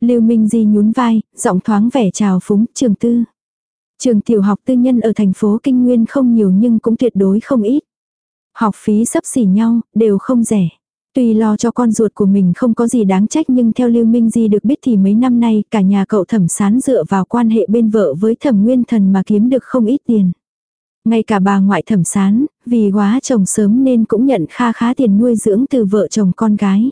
Lưu Minh Di nhún vai, giọng thoáng vẻ trào phúng, trường tư. Trường tiểu học tư nhân ở thành phố Kinh Nguyên không nhiều nhưng cũng tuyệt đối không ít. Học phí sấp xỉ nhau, đều không rẻ. Tuy lo cho con ruột của mình không có gì đáng trách nhưng theo Lưu Minh Di được biết thì mấy năm nay cả nhà cậu thẩm sán dựa vào quan hệ bên vợ với thẩm nguyên thần mà kiếm được không ít tiền. Ngay cả bà ngoại thẩm sán, vì quá chồng sớm nên cũng nhận kha khá tiền nuôi dưỡng từ vợ chồng con gái.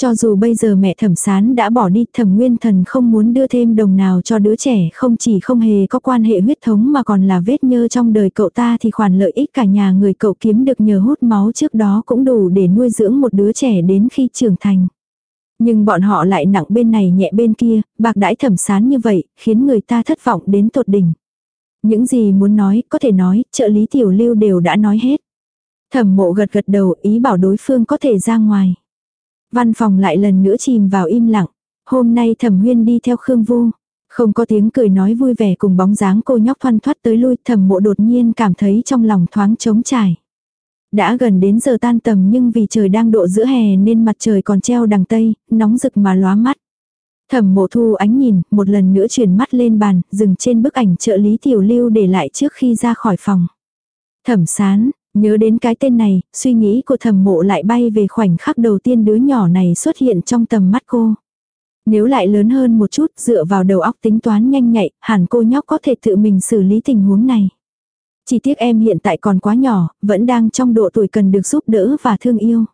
Cho dù bây giờ mẹ thẩm sán đã bỏ đi thẩm nguyên thần không muốn đưa thêm đồng nào cho đứa trẻ không chỉ không hề có quan hệ huyết thống mà còn là vết nhơ trong đời cậu ta thì khoản lợi ích cả nhà người cậu kiếm được nhờ hút máu trước đó cũng đủ để nuôi dưỡng một đứa trẻ đến khi trưởng thành. Nhưng bọn họ lại nặng bên này nhẹ bên kia, bạc đãi thẩm sán như vậy, khiến người ta thất vọng đến tột đỉnh. Những gì muốn nói, có thể nói, trợ lý tiểu lưu đều đã nói hết. Thẩm mộ gật gật đầu ý bảo đối phương có thể ra ngoài. Văn phòng lại lần nữa chìm vào im lặng. Hôm nay thẩm huyên đi theo Khương Vu. Không có tiếng cười nói vui vẻ cùng bóng dáng cô nhóc thoăn thoát tới lui thẩm mộ đột nhiên cảm thấy trong lòng thoáng trống trải. Đã gần đến giờ tan tầm nhưng vì trời đang độ giữa hè nên mặt trời còn treo đằng tây, nóng rực mà lóa mắt. Thẩm mộ thu ánh nhìn, một lần nữa chuyển mắt lên bàn, dừng trên bức ảnh trợ lý tiểu lưu để lại trước khi ra khỏi phòng. Thẩm sán, nhớ đến cái tên này, suy nghĩ của thẩm mộ lại bay về khoảnh khắc đầu tiên đứa nhỏ này xuất hiện trong tầm mắt cô. Nếu lại lớn hơn một chút, dựa vào đầu óc tính toán nhanh nhạy, hẳn cô nhóc có thể tự mình xử lý tình huống này. Chỉ tiếc em hiện tại còn quá nhỏ, vẫn đang trong độ tuổi cần được giúp đỡ và thương yêu.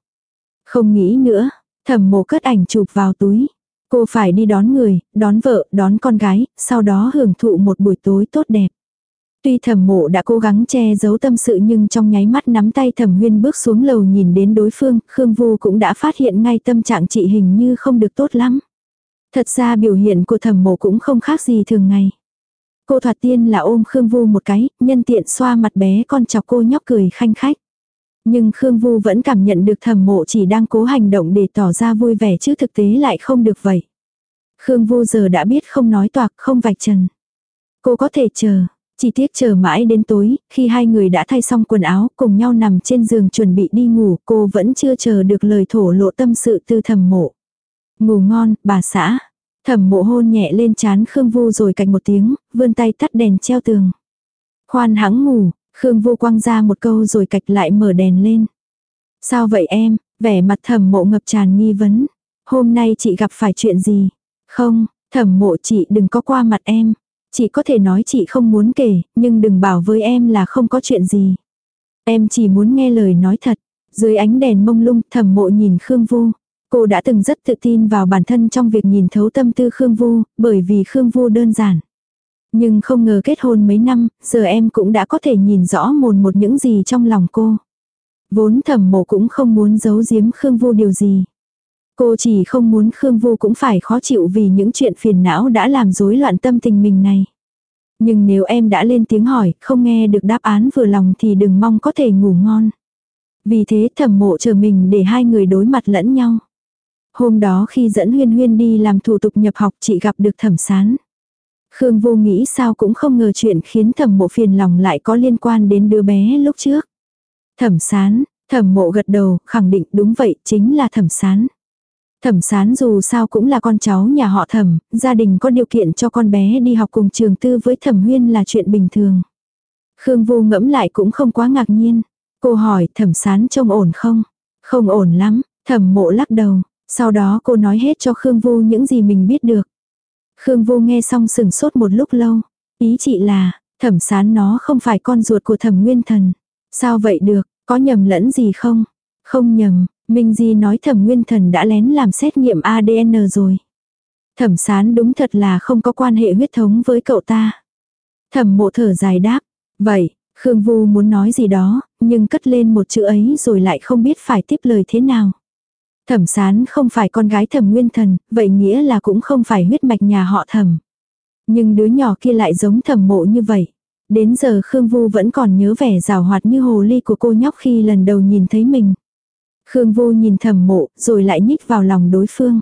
Không nghĩ nữa, thẩm mộ cất ảnh chụp vào túi. Cô phải đi đón người, đón vợ, đón con gái, sau đó hưởng thụ một buổi tối tốt đẹp. Tuy thẩm mộ đã cố gắng che giấu tâm sự nhưng trong nháy mắt nắm tay thẩm huyên bước xuống lầu nhìn đến đối phương, Khương Vu cũng đã phát hiện ngay tâm trạng chị hình như không được tốt lắm. Thật ra biểu hiện của thẩm mộ cũng không khác gì thường ngày. Cô thoạt tiên là ôm Khương Vu một cái, nhân tiện xoa mặt bé con chọc cô nhóc cười khanh khách. Nhưng Khương Vu vẫn cảm nhận được thẩm mộ chỉ đang cố hành động để tỏ ra vui vẻ chứ thực tế lại không được vậy. Khương Vu giờ đã biết không nói toạc không vạch trần. Cô có thể chờ, chỉ tiếc chờ mãi đến tối, khi hai người đã thay xong quần áo cùng nhau nằm trên giường chuẩn bị đi ngủ cô vẫn chưa chờ được lời thổ lộ tâm sự từ thẩm mộ. Ngủ ngon, bà xã. Thẩm mộ hôn nhẹ lên chán Khương Vu rồi cạnh một tiếng, vươn tay tắt đèn treo tường. Khoan hắng ngủ, Khương Vu quăng ra một câu rồi cạch lại mở đèn lên. Sao vậy em, vẻ mặt thẩm mộ ngập tràn nghi vấn. Hôm nay chị gặp phải chuyện gì? Không, thẩm mộ chị đừng có qua mặt em. Chị có thể nói chị không muốn kể, nhưng đừng bảo với em là không có chuyện gì. Em chỉ muốn nghe lời nói thật. Dưới ánh đèn mông lung thẩm mộ nhìn Khương Vu. Cô đã từng rất tự tin vào bản thân trong việc nhìn thấu tâm tư Khương Vu, bởi vì Khương Vu đơn giản. Nhưng không ngờ kết hôn mấy năm, giờ em cũng đã có thể nhìn rõ mồn một những gì trong lòng cô. Vốn thẩm mộ cũng không muốn giấu giếm Khương Vu điều gì. Cô chỉ không muốn Khương Vu cũng phải khó chịu vì những chuyện phiền não đã làm rối loạn tâm tình mình này. Nhưng nếu em đã lên tiếng hỏi, không nghe được đáp án vừa lòng thì đừng mong có thể ngủ ngon. Vì thế thẩm mộ chờ mình để hai người đối mặt lẫn nhau. Hôm đó khi dẫn Huyên Huyên đi làm thủ tục nhập học chị gặp được thẩm sán. Khương vô nghĩ sao cũng không ngờ chuyện khiến thẩm mộ phiền lòng lại có liên quan đến đứa bé lúc trước. Thẩm sán, thẩm mộ gật đầu, khẳng định đúng vậy, chính là thẩm sán. Thẩm sán dù sao cũng là con cháu nhà họ thẩm, gia đình có điều kiện cho con bé đi học cùng trường tư với thẩm huyên là chuyện bình thường. Khương vô ngẫm lại cũng không quá ngạc nhiên. Cô hỏi thẩm sán trông ổn không? Không ổn lắm, thẩm mộ lắc đầu. Sau đó cô nói hết cho Khương Vu những gì mình biết được. Khương Vu nghe xong sừng sốt một lúc lâu. Ý chị là, thẩm sán nó không phải con ruột của thẩm nguyên thần. Sao vậy được, có nhầm lẫn gì không? Không nhầm, Minh Di nói thẩm nguyên thần đã lén làm xét nghiệm ADN rồi. Thẩm sán đúng thật là không có quan hệ huyết thống với cậu ta. Thẩm mộ thở dài đáp. Vậy, Khương Vu muốn nói gì đó, nhưng cất lên một chữ ấy rồi lại không biết phải tiếp lời thế nào. Thẩm sán không phải con gái thẩm nguyên thần, vậy nghĩa là cũng không phải huyết mạch nhà họ thẩm. Nhưng đứa nhỏ kia lại giống thẩm mộ như vậy. Đến giờ Khương Vu vẫn còn nhớ vẻ rào hoạt như hồ ly của cô nhóc khi lần đầu nhìn thấy mình. Khương Vu nhìn thẩm mộ, rồi lại nhích vào lòng đối phương.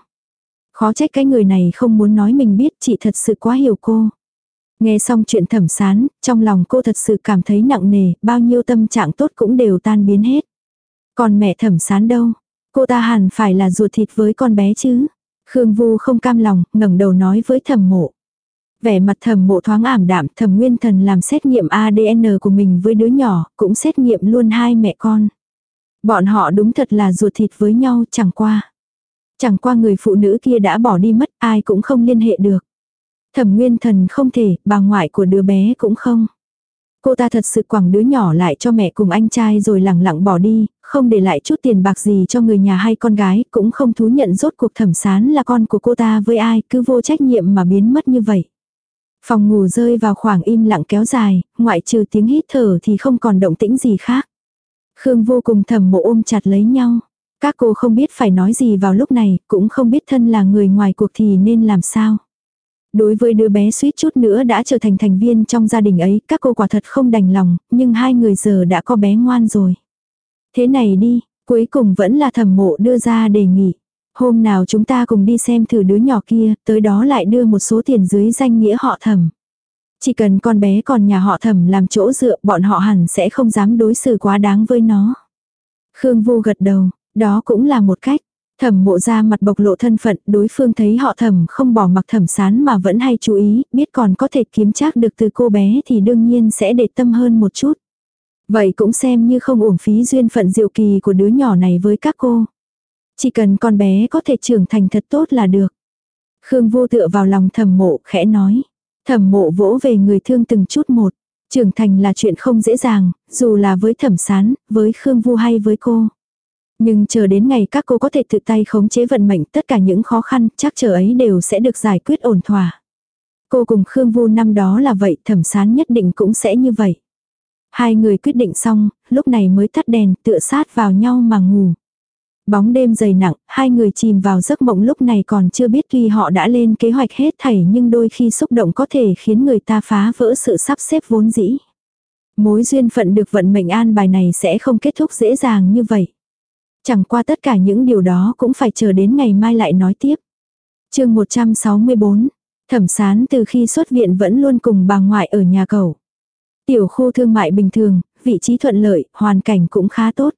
Khó trách cái người này không muốn nói mình biết chị thật sự quá hiểu cô. Nghe xong chuyện thẩm sán, trong lòng cô thật sự cảm thấy nặng nề, bao nhiêu tâm trạng tốt cũng đều tan biến hết. Còn mẹ thẩm sán đâu? Cô ta hẳn phải là ruột thịt với con bé chứ? Khương Vu không cam lòng, ngẩng đầu nói với thẩm mộ. Vẻ mặt thẩm mộ thoáng ảm đạm, thẩm nguyên thần làm xét nghiệm ADN của mình với đứa nhỏ, cũng xét nghiệm luôn hai mẹ con. Bọn họ đúng thật là ruột thịt với nhau chẳng qua. Chẳng qua người phụ nữ kia đã bỏ đi mất, ai cũng không liên hệ được. Thẩm nguyên thần không thể, bà ngoại của đứa bé cũng không. Cô ta thật sự quẳng đứa nhỏ lại cho mẹ cùng anh trai rồi lẳng lặng bỏ đi, không để lại chút tiền bạc gì cho người nhà hay con gái, cũng không thú nhận rốt cuộc thẩm sán là con của cô ta với ai, cứ vô trách nhiệm mà biến mất như vậy. Phòng ngủ rơi vào khoảng im lặng kéo dài, ngoại trừ tiếng hít thở thì không còn động tĩnh gì khác. Khương vô cùng thầm mộ ôm chặt lấy nhau. Các cô không biết phải nói gì vào lúc này, cũng không biết thân là người ngoài cuộc thì nên làm sao. Đối với đứa bé suýt chút nữa đã trở thành thành viên trong gia đình ấy, các cô quả thật không đành lòng, nhưng hai người giờ đã có bé ngoan rồi. Thế này đi, cuối cùng vẫn là thẩm mộ đưa ra đề nghị. Hôm nào chúng ta cùng đi xem thử đứa nhỏ kia, tới đó lại đưa một số tiền dưới danh nghĩa họ thẩm. Chỉ cần con bé còn nhà họ thẩm làm chỗ dựa bọn họ hẳn sẽ không dám đối xử quá đáng với nó. Khương Vu gật đầu, đó cũng là một cách. Thẩm mộ ra mặt bộc lộ thân phận, đối phương thấy họ thẩm không bỏ mặc thẩm sán mà vẫn hay chú ý, biết còn có thể kiếm chắc được từ cô bé thì đương nhiên sẽ để tâm hơn một chút. Vậy cũng xem như không uổng phí duyên phận diệu kỳ của đứa nhỏ này với các cô. Chỉ cần con bé có thể trưởng thành thật tốt là được. Khương vô tựa vào lòng thẩm mộ khẽ nói. Thẩm mộ vỗ về người thương từng chút một. Trưởng thành là chuyện không dễ dàng, dù là với thẩm sán, với Khương Vu hay với cô. Nhưng chờ đến ngày các cô có thể tự tay khống chế vận mệnh tất cả những khó khăn chắc chờ ấy đều sẽ được giải quyết ổn thỏa. Cô cùng Khương Vu năm đó là vậy thẩm sán nhất định cũng sẽ như vậy. Hai người quyết định xong, lúc này mới tắt đèn tựa sát vào nhau mà ngủ. Bóng đêm dày nặng, hai người chìm vào giấc mộng lúc này còn chưa biết tuy họ đã lên kế hoạch hết thảy nhưng đôi khi xúc động có thể khiến người ta phá vỡ sự sắp xếp vốn dĩ. Mối duyên phận được vận mệnh an bài này sẽ không kết thúc dễ dàng như vậy. Chẳng qua tất cả những điều đó cũng phải chờ đến ngày mai lại nói tiếp. chương 164, thẩm sán từ khi xuất viện vẫn luôn cùng bà ngoại ở nhà cầu. Tiểu khu thương mại bình thường, vị trí thuận lợi, hoàn cảnh cũng khá tốt.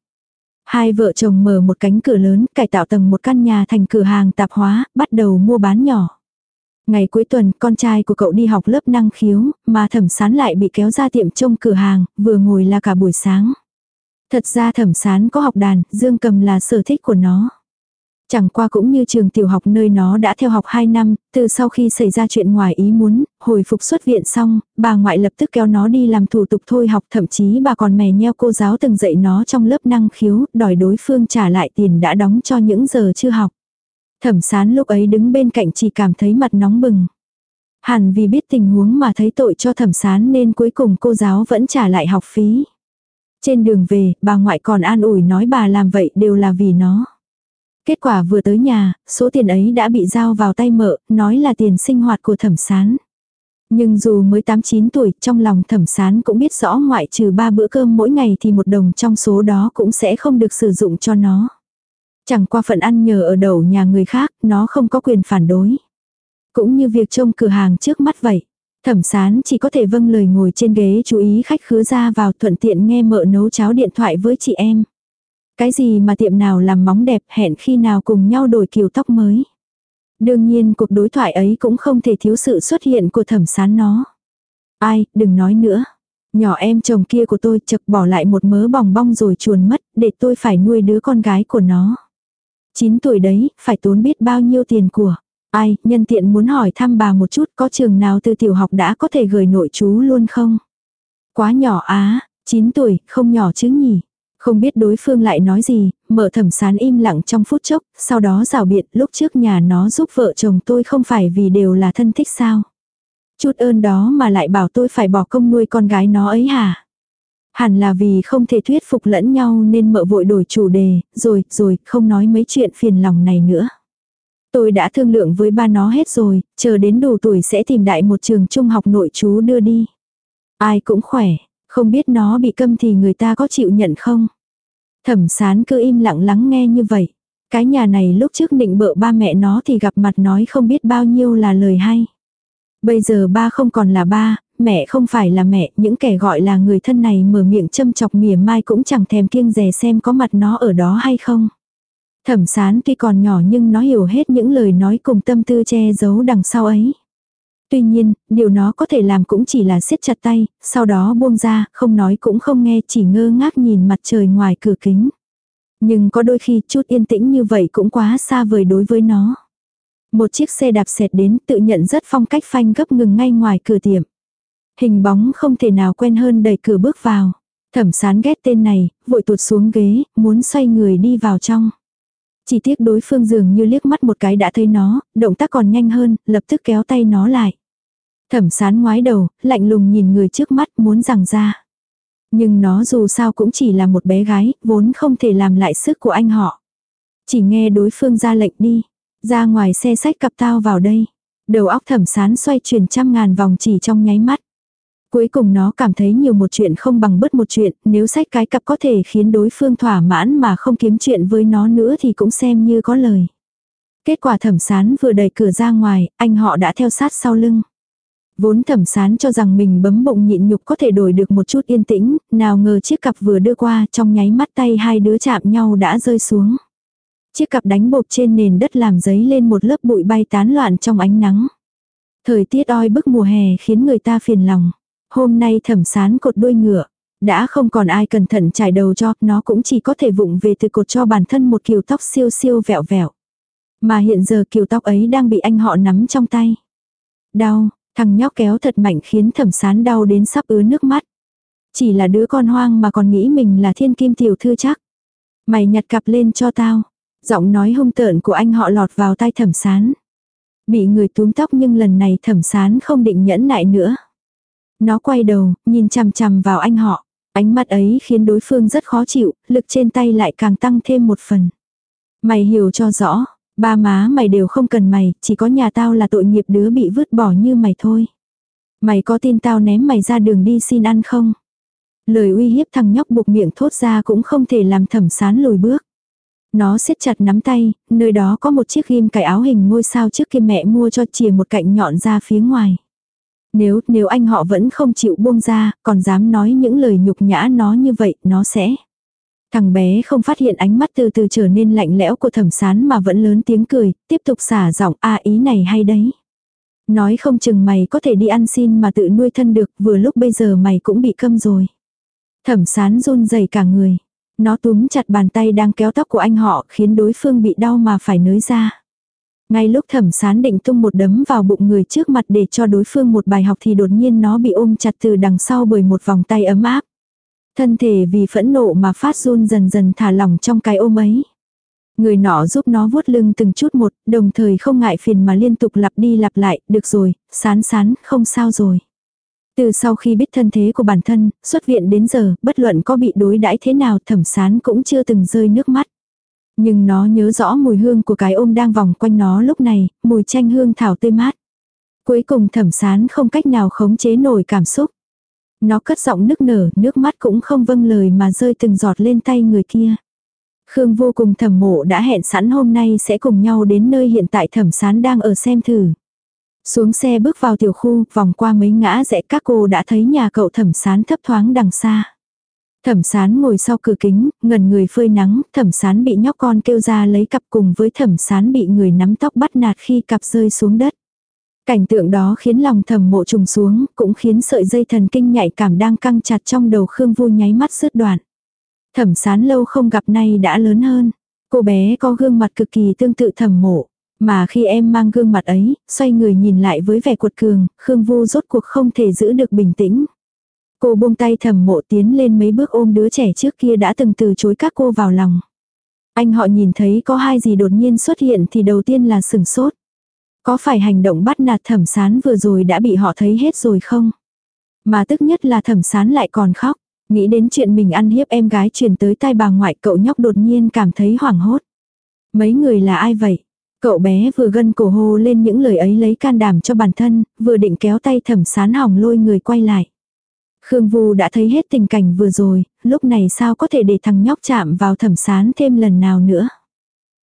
Hai vợ chồng mở một cánh cửa lớn, cải tạo tầng một căn nhà thành cửa hàng tạp hóa, bắt đầu mua bán nhỏ. Ngày cuối tuần, con trai của cậu đi học lớp năng khiếu, mà thẩm sán lại bị kéo ra tiệm trông cửa hàng, vừa ngồi là cả buổi sáng. Thật ra thẩm sán có học đàn, dương cầm là sở thích của nó. Chẳng qua cũng như trường tiểu học nơi nó đã theo học 2 năm, từ sau khi xảy ra chuyện ngoài ý muốn, hồi phục xuất viện xong, bà ngoại lập tức kéo nó đi làm thủ tục thôi học thậm chí bà còn mè nheo cô giáo từng dạy nó trong lớp năng khiếu, đòi đối phương trả lại tiền đã đóng cho những giờ chưa học. Thẩm sán lúc ấy đứng bên cạnh chỉ cảm thấy mặt nóng bừng. Hẳn vì biết tình huống mà thấy tội cho thẩm sán nên cuối cùng cô giáo vẫn trả lại học phí. Trên đường về, bà ngoại còn an ủi nói bà làm vậy đều là vì nó. Kết quả vừa tới nhà, số tiền ấy đã bị giao vào tay mợ, nói là tiền sinh hoạt của thẩm sán. Nhưng dù mới 8-9 tuổi, trong lòng thẩm sán cũng biết rõ ngoại trừ ba bữa cơm mỗi ngày thì một đồng trong số đó cũng sẽ không được sử dụng cho nó. Chẳng qua phận ăn nhờ ở đầu nhà người khác, nó không có quyền phản đối. Cũng như việc trông cửa hàng trước mắt vậy. Thẩm sán chỉ có thể vâng lời ngồi trên ghế chú ý khách khứa ra vào thuận tiện nghe mợ nấu cháo điện thoại với chị em. Cái gì mà tiệm nào làm móng đẹp hẹn khi nào cùng nhau đổi kiểu tóc mới. Đương nhiên cuộc đối thoại ấy cũng không thể thiếu sự xuất hiện của thẩm sán nó. Ai, đừng nói nữa. Nhỏ em chồng kia của tôi chật bỏ lại một mớ bòng bong rồi chuồn mất, để tôi phải nuôi đứa con gái của nó. 9 tuổi đấy, phải tốn biết bao nhiêu tiền của. Ai, nhân tiện muốn hỏi thăm bà một chút có trường nào từ tiểu học đã có thể gửi nội chú luôn không? Quá nhỏ á, 9 tuổi, không nhỏ chứ nhỉ? Không biết đối phương lại nói gì, mở thẩm sán im lặng trong phút chốc, sau đó rào biện lúc trước nhà nó giúp vợ chồng tôi không phải vì đều là thân thích sao. Chút ơn đó mà lại bảo tôi phải bỏ công nuôi con gái nó ấy hả? Hẳn là vì không thể thuyết phục lẫn nhau nên mợ vội đổi chủ đề, rồi, rồi, không nói mấy chuyện phiền lòng này nữa. Tôi đã thương lượng với ba nó hết rồi, chờ đến đủ tuổi sẽ tìm đại một trường trung học nội chú đưa đi. Ai cũng khỏe, không biết nó bị câm thì người ta có chịu nhận không? Thẩm sán cứ im lặng lắng nghe như vậy. Cái nhà này lúc trước định bợ ba mẹ nó thì gặp mặt nói không biết bao nhiêu là lời hay. Bây giờ ba không còn là ba, mẹ không phải là mẹ, những kẻ gọi là người thân này mở miệng châm chọc mỉa mai cũng chẳng thèm kiêng dè xem có mặt nó ở đó hay không. Thẩm sán tuy còn nhỏ nhưng nó hiểu hết những lời nói cùng tâm tư che giấu đằng sau ấy. Tuy nhiên, điều nó có thể làm cũng chỉ là siết chặt tay, sau đó buông ra, không nói cũng không nghe, chỉ ngơ ngác nhìn mặt trời ngoài cửa kính. Nhưng có đôi khi chút yên tĩnh như vậy cũng quá xa vời đối với nó. Một chiếc xe đạp xẹt đến tự nhận rất phong cách phanh gấp ngừng ngay ngoài cửa tiệm. Hình bóng không thể nào quen hơn đẩy cửa bước vào. Thẩm sán ghét tên này, vội tuột xuống ghế, muốn xoay người đi vào trong. Chỉ tiếc đối phương dường như liếc mắt một cái đã thấy nó, động tác còn nhanh hơn, lập tức kéo tay nó lại. Thẩm sán ngoái đầu, lạnh lùng nhìn người trước mắt muốn rằng ra. Nhưng nó dù sao cũng chỉ là một bé gái, vốn không thể làm lại sức của anh họ. Chỉ nghe đối phương ra lệnh đi. Ra ngoài xe sách cặp tao vào đây. Đầu óc thẩm sán xoay chuyển trăm ngàn vòng chỉ trong nháy mắt. Cuối cùng nó cảm thấy nhiều một chuyện không bằng bớt một chuyện, nếu sách cái cặp có thể khiến đối phương thỏa mãn mà không kiếm chuyện với nó nữa thì cũng xem như có lời. Kết quả thẩm sán vừa đẩy cửa ra ngoài, anh họ đã theo sát sau lưng. Vốn thẩm sán cho rằng mình bấm bụng nhịn nhục có thể đổi được một chút yên tĩnh, nào ngờ chiếc cặp vừa đưa qua trong nháy mắt tay hai đứa chạm nhau đã rơi xuống. Chiếc cặp đánh bột trên nền đất làm giấy lên một lớp bụi bay tán loạn trong ánh nắng. Thời tiết oi bức mùa hè khiến người ta phiền lòng. Hôm nay thẩm sán cột đuôi ngựa. Đã không còn ai cẩn thận trải đầu cho, nó cũng chỉ có thể vụng về từ cột cho bản thân một kiểu tóc siêu siêu vẹo vẹo. Mà hiện giờ kiểu tóc ấy đang bị anh họ nắm trong tay. Đau, thằng nhóc kéo thật mạnh khiến thẩm sán đau đến sắp ứa nước mắt. Chỉ là đứa con hoang mà còn nghĩ mình là thiên kim tiểu thư chắc. Mày nhặt cặp lên cho tao. Giọng nói hung tợn của anh họ lọt vào tai thẩm sán. Bị người túm tóc nhưng lần này thẩm sán không định nhẫn nại nữa. Nó quay đầu, nhìn chằm chằm vào anh họ. Ánh mắt ấy khiến đối phương rất khó chịu, lực trên tay lại càng tăng thêm một phần. Mày hiểu cho rõ, ba má mày đều không cần mày, chỉ có nhà tao là tội nghiệp đứa bị vứt bỏ như mày thôi. Mày có tin tao ném mày ra đường đi xin ăn không? Lời uy hiếp thằng nhóc buộc miệng thốt ra cũng không thể làm thẩm sán lùi bước. Nó siết chặt nắm tay, nơi đó có một chiếc ghim cài áo hình ngôi sao trước kia mẹ mua cho chìa một cạnh nhọn ra phía ngoài. Nếu, nếu anh họ vẫn không chịu buông ra, còn dám nói những lời nhục nhã nó như vậy, nó sẽ. Thằng bé không phát hiện ánh mắt từ từ trở nên lạnh lẽo của thẩm sán mà vẫn lớn tiếng cười, tiếp tục xả giọng a ý này hay đấy. Nói không chừng mày có thể đi ăn xin mà tự nuôi thân được, vừa lúc bây giờ mày cũng bị câm rồi. Thẩm sán run rẩy cả người. Nó túm chặt bàn tay đang kéo tóc của anh họ khiến đối phương bị đau mà phải nới ra. Ngay lúc thẩm sán định tung một đấm vào bụng người trước mặt để cho đối phương một bài học thì đột nhiên nó bị ôm chặt từ đằng sau bởi một vòng tay ấm áp. Thân thể vì phẫn nộ mà phát run dần dần thả lỏng trong cái ôm ấy. Người nọ giúp nó vuốt lưng từng chút một, đồng thời không ngại phiền mà liên tục lặp đi lặp lại, được rồi, sán sán, không sao rồi. Từ sau khi biết thân thế của bản thân, xuất viện đến giờ, bất luận có bị đối đãi thế nào thẩm sán cũng chưa từng rơi nước mắt. Nhưng nó nhớ rõ mùi hương của cái ôm đang vòng quanh nó lúc này, mùi chanh hương thảo tươi mát. Cuối cùng thẩm sán không cách nào khống chế nổi cảm xúc. Nó cất giọng nức nở, nước mắt cũng không vâng lời mà rơi từng giọt lên tay người kia. Khương vô cùng thẩm mộ đã hẹn sẵn hôm nay sẽ cùng nhau đến nơi hiện tại thẩm sán đang ở xem thử. Xuống xe bước vào tiểu khu, vòng qua mấy ngã rẽ các cô đã thấy nhà cậu thẩm sán thấp thoáng đằng xa. Thẩm sán ngồi sau cửa kính, ngần người phơi nắng, thẩm sán bị nhóc con kêu ra lấy cặp cùng với thẩm sán bị người nắm tóc bắt nạt khi cặp rơi xuống đất. Cảnh tượng đó khiến lòng thẩm mộ trùng xuống, cũng khiến sợi dây thần kinh nhạy cảm đang căng chặt trong đầu Khương Vu nháy mắt rứt đoạn. Thẩm sán lâu không gặp nay đã lớn hơn. Cô bé có gương mặt cực kỳ tương tự thẩm mộ. Mà khi em mang gương mặt ấy, xoay người nhìn lại với vẻ cuột cường, Khương Vu rốt cuộc không thể giữ được bình tĩnh. Cô buông tay thầm mộ tiến lên mấy bước ôm đứa trẻ trước kia đã từng từ chối các cô vào lòng. Anh họ nhìn thấy có hai gì đột nhiên xuất hiện thì đầu tiên là sừng sốt. Có phải hành động bắt nạt thẩm sán vừa rồi đã bị họ thấy hết rồi không? Mà tức nhất là thẩm sán lại còn khóc. Nghĩ đến chuyện mình ăn hiếp em gái truyền tới tai bà ngoại cậu nhóc đột nhiên cảm thấy hoảng hốt. Mấy người là ai vậy? Cậu bé vừa gân cổ hô lên những lời ấy lấy can đảm cho bản thân, vừa định kéo tay thẩm sán hỏng lôi người quay lại. Khương Vu đã thấy hết tình cảnh vừa rồi, lúc này sao có thể để thằng nhóc chạm vào thẩm sán thêm lần nào nữa.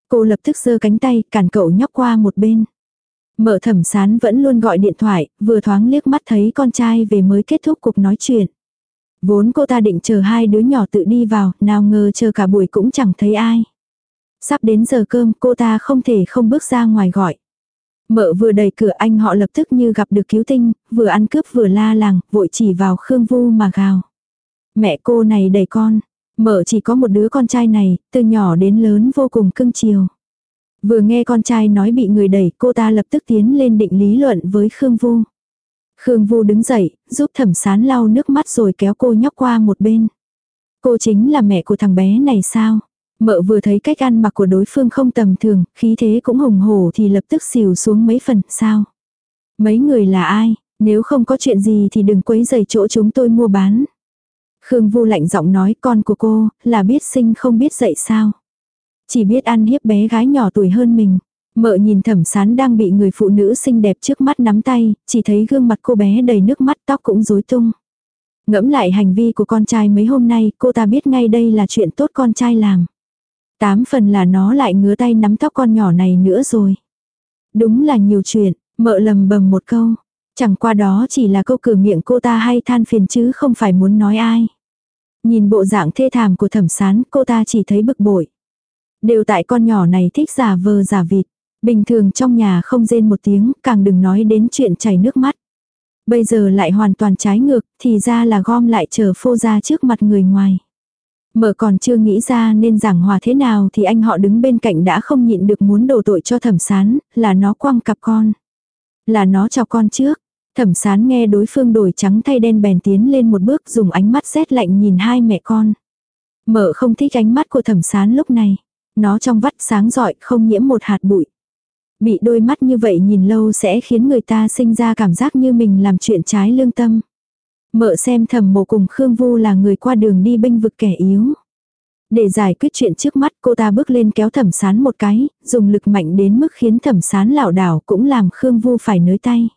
Cô lập tức giơ cánh tay cản cậu nhóc qua một bên. Mở thẩm sán vẫn luôn gọi điện thoại, vừa thoáng liếc mắt thấy con trai về mới kết thúc cuộc nói chuyện. Vốn cô ta định chờ hai đứa nhỏ tự đi vào, nào ngờ chờ cả buổi cũng chẳng thấy ai. Sắp đến giờ cơm cô ta không thể không bước ra ngoài gọi. Mợ vừa đẩy cửa anh họ lập tức như gặp được cứu tinh, vừa ăn cướp vừa la làng, vội chỉ vào Khương Vu mà gào. Mẹ cô này đẩy con. Mợ chỉ có một đứa con trai này, từ nhỏ đến lớn vô cùng cưng chiều. Vừa nghe con trai nói bị người đẩy, cô ta lập tức tiến lên định lý luận với Khương Vu. Khương Vu đứng dậy, giúp thẩm sán lau nước mắt rồi kéo cô nhóc qua một bên. Cô chính là mẹ của thằng bé này sao? Mợ vừa thấy cách ăn mặc của đối phương không tầm thường, khí thế cũng hùng hổ thì lập tức xỉu xuống mấy phần, sao? Mấy người là ai? Nếu không có chuyện gì thì đừng quấy rầy chỗ chúng tôi mua bán. Khương Vu lạnh giọng nói con của cô, là biết sinh không biết dạy sao. Chỉ biết ăn hiếp bé gái nhỏ tuổi hơn mình. Mợ nhìn thẩm sán đang bị người phụ nữ xinh đẹp trước mắt nắm tay, chỉ thấy gương mặt cô bé đầy nước mắt tóc cũng rối tung. Ngẫm lại hành vi của con trai mấy hôm nay, cô ta biết ngay đây là chuyện tốt con trai làm. Tám phần là nó lại ngứa tay nắm tóc con nhỏ này nữa rồi. Đúng là nhiều chuyện, mợ lầm bầm một câu. Chẳng qua đó chỉ là câu cử miệng cô ta hay than phiền chứ không phải muốn nói ai. Nhìn bộ dạng thê thảm của thẩm sán cô ta chỉ thấy bực bội. Đều tại con nhỏ này thích giả vờ giả vịt. Bình thường trong nhà không rên một tiếng, càng đừng nói đến chuyện chảy nước mắt. Bây giờ lại hoàn toàn trái ngược, thì ra là gom lại chờ phô ra trước mặt người ngoài. Mở còn chưa nghĩ ra nên giảng hòa thế nào thì anh họ đứng bên cạnh đã không nhịn được muốn đổ tội cho thẩm sán, là nó quăng cặp con. Là nó cho con trước. Thẩm sán nghe đối phương đổi trắng thay đen bèn tiến lên một bước dùng ánh mắt rét lạnh nhìn hai mẹ con. Mở không thích ánh mắt của thẩm sán lúc này. Nó trong vắt sáng rọi không nhiễm một hạt bụi. Bị đôi mắt như vậy nhìn lâu sẽ khiến người ta sinh ra cảm giác như mình làm chuyện trái lương tâm. Mợ xem thầm mộ cùng Khương Vu là người qua đường đi bênh vực kẻ yếu. Để giải quyết chuyện trước mắt cô ta bước lên kéo thẩm sán một cái, dùng lực mạnh đến mức khiến thẩm sán lảo đảo cũng làm Khương Vu phải nới tay.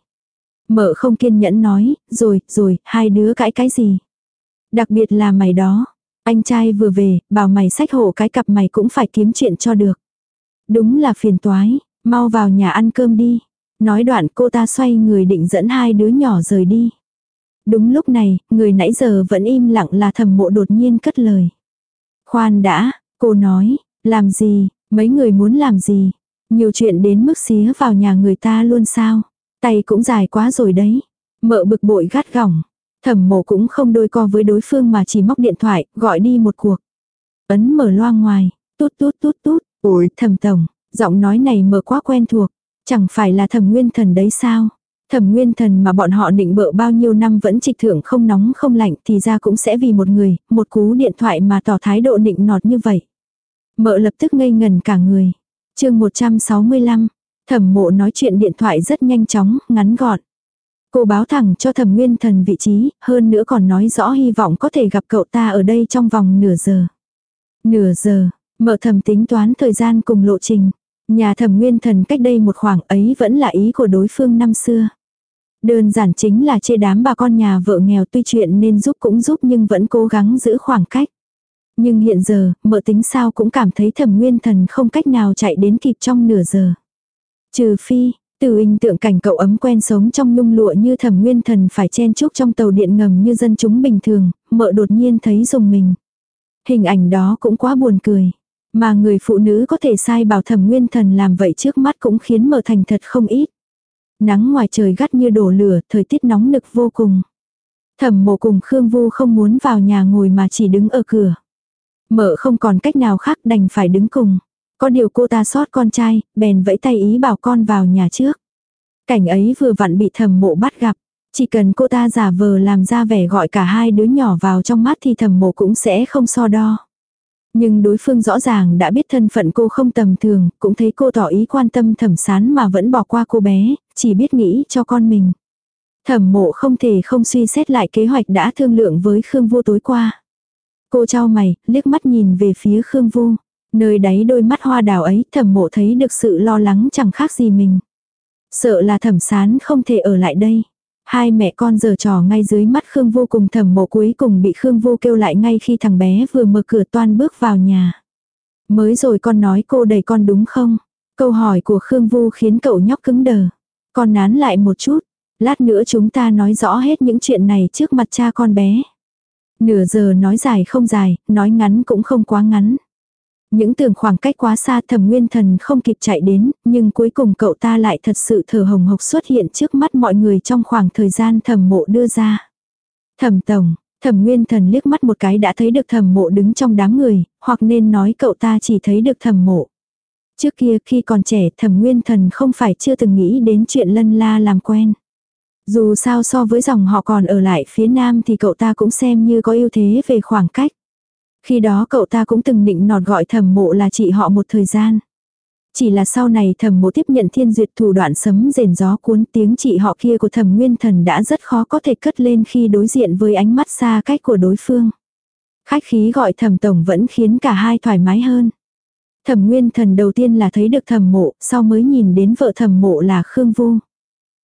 Mợ không kiên nhẫn nói, rồi, rồi, hai đứa cãi cái gì. Đặc biệt là mày đó. Anh trai vừa về, bảo mày sách hộ cái cặp mày cũng phải kiếm chuyện cho được. Đúng là phiền toái, mau vào nhà ăn cơm đi. Nói đoạn cô ta xoay người định dẫn hai đứa nhỏ rời đi. Đúng lúc này, người nãy giờ vẫn im lặng là thầm mộ đột nhiên cất lời. Khoan đã, cô nói, làm gì, mấy người muốn làm gì. Nhiều chuyện đến mức xía vào nhà người ta luôn sao. Tay cũng dài quá rồi đấy. Mợ bực bội gắt gỏng. Thẩm mộ cũng không đôi co với đối phương mà chỉ móc điện thoại, gọi đi một cuộc. Ấn mở loa ngoài, tút tút tút tút, ôi thẩm tổng, giọng nói này mở quá quen thuộc. Chẳng phải là thẩm nguyên thần đấy sao? Thẩm nguyên thần mà bọn họ định bợ bao nhiêu năm vẫn trịch thưởng không nóng không lạnh thì ra cũng sẽ vì một người, một cú điện thoại mà tỏ thái độ định nọt như vậy. Mợ lập tức ngây ngần cả người. chương 165, thẩm mộ nói chuyện điện thoại rất nhanh chóng, ngắn gọn. Cô báo thẳng cho thẩm nguyên thần vị trí, hơn nữa còn nói rõ hy vọng có thể gặp cậu ta ở đây trong vòng nửa giờ. Nửa giờ, mợ thẩm tính toán thời gian cùng lộ trình. Nhà thẩm nguyên thần cách đây một khoảng ấy vẫn là ý của đối phương năm xưa. Đơn giản chính là chê đám bà con nhà vợ nghèo tuy chuyện nên giúp cũng giúp nhưng vẫn cố gắng giữ khoảng cách. Nhưng hiện giờ, mợ tính sao cũng cảm thấy thẩm nguyên thần không cách nào chạy đến kịp trong nửa giờ. Trừ phi, từ hình tượng cảnh cậu ấm quen sống trong nhung lụa như thẩm nguyên thần phải chen chúc trong tàu điện ngầm như dân chúng bình thường, mợ đột nhiên thấy dùng mình. Hình ảnh đó cũng quá buồn cười. Mà người phụ nữ có thể sai bảo thẩm nguyên thần làm vậy trước mắt cũng khiến mợ thành thật không ít. Nắng ngoài trời gắt như đổ lửa, thời tiết nóng nực vô cùng. Thẩm mộ cùng Khương Vu không muốn vào nhà ngồi mà chỉ đứng ở cửa. Mợ không còn cách nào khác đành phải đứng cùng. Có điều cô ta sót con trai, bèn vẫy tay ý bảo con vào nhà trước. Cảnh ấy vừa vặn bị thẩm mộ bắt gặp. Chỉ cần cô ta giả vờ làm ra vẻ gọi cả hai đứa nhỏ vào trong mắt thì thẩm mộ cũng sẽ không so đo. Nhưng đối phương rõ ràng đã biết thân phận cô không tầm thường, cũng thấy cô tỏ ý quan tâm thẩm sán mà vẫn bỏ qua cô bé, chỉ biết nghĩ cho con mình. Thẩm mộ không thể không suy xét lại kế hoạch đã thương lượng với Khương Vô tối qua. Cô trao mày, liếc mắt nhìn về phía Khương Vô. Nơi đáy đôi mắt hoa đào ấy thẩm mộ thấy được sự lo lắng chẳng khác gì mình. Sợ là thẩm sán không thể ở lại đây. Hai mẹ con giờ trò ngay dưới mắt Khương vô cùng thầm mộ cuối cùng bị Khương vô kêu lại ngay khi thằng bé vừa mở cửa toan bước vào nhà. Mới rồi con nói cô đẩy con đúng không? Câu hỏi của Khương Vu khiến cậu nhóc cứng đờ. Con nán lại một chút. Lát nữa chúng ta nói rõ hết những chuyện này trước mặt cha con bé. Nửa giờ nói dài không dài, nói ngắn cũng không quá ngắn. Những tường khoảng cách quá xa thẩm nguyên thần không kịp chạy đến, nhưng cuối cùng cậu ta lại thật sự thở hồng hộc xuất hiện trước mắt mọi người trong khoảng thời gian thẩm mộ đưa ra. Thẩm tổng, thẩm nguyên thần liếc mắt một cái đã thấy được thẩm mộ đứng trong đám người, hoặc nên nói cậu ta chỉ thấy được thẩm mộ. Trước kia khi còn trẻ thẩm nguyên thần không phải chưa từng nghĩ đến chuyện lân la làm quen. Dù sao so với dòng họ còn ở lại phía nam thì cậu ta cũng xem như có ưu thế về khoảng cách. Khi đó cậu ta cũng từng định nọt gọi thẩm mộ là chị họ một thời gian. Chỉ là sau này thẩm mộ tiếp nhận thiên duyệt thủ đoạn sấm rền gió cuốn tiếng chị họ kia của thẩm nguyên thần đã rất khó có thể cất lên khi đối diện với ánh mắt xa cách của đối phương. Khách khí gọi thẩm tổng vẫn khiến cả hai thoải mái hơn. Thẩm nguyên thần đầu tiên là thấy được thẩm mộ, sau mới nhìn đến vợ thẩm mộ là Khương Vu.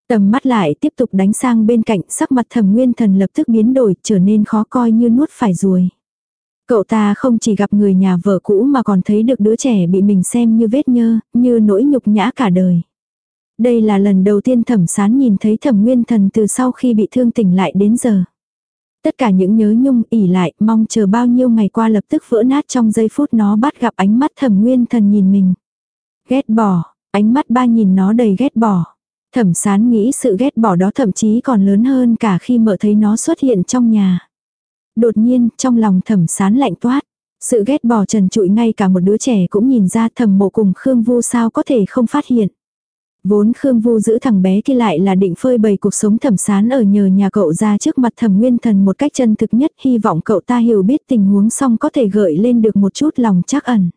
Tầm mắt lại tiếp tục đánh sang bên cạnh sắc mặt thẩm nguyên thần lập tức biến đổi trở nên khó coi như nuốt phải ruồi. Cậu ta không chỉ gặp người nhà vợ cũ mà còn thấy được đứa trẻ bị mình xem như vết nhơ, như nỗi nhục nhã cả đời. Đây là lần đầu tiên thẩm sán nhìn thấy thẩm nguyên thần từ sau khi bị thương tỉnh lại đến giờ. Tất cả những nhớ nhung ỉ lại mong chờ bao nhiêu ngày qua lập tức vỡ nát trong giây phút nó bắt gặp ánh mắt thẩm nguyên thần nhìn mình. Ghét bỏ, ánh mắt ba nhìn nó đầy ghét bỏ. Thẩm sán nghĩ sự ghét bỏ đó thậm chí còn lớn hơn cả khi mợ thấy nó xuất hiện trong nhà. Đột nhiên, trong lòng thẩm sán lạnh toát. Sự ghét bỏ trần trụi ngay cả một đứa trẻ cũng nhìn ra thẩm mộ cùng Khương Vu sao có thể không phát hiện. Vốn Khương Vu giữ thằng bé kia lại là định phơi bày cuộc sống thẩm sán ở nhờ nhà cậu ra trước mặt thẩm nguyên thần một cách chân thực nhất hy vọng cậu ta hiểu biết tình huống xong có thể gợi lên được một chút lòng chắc ẩn.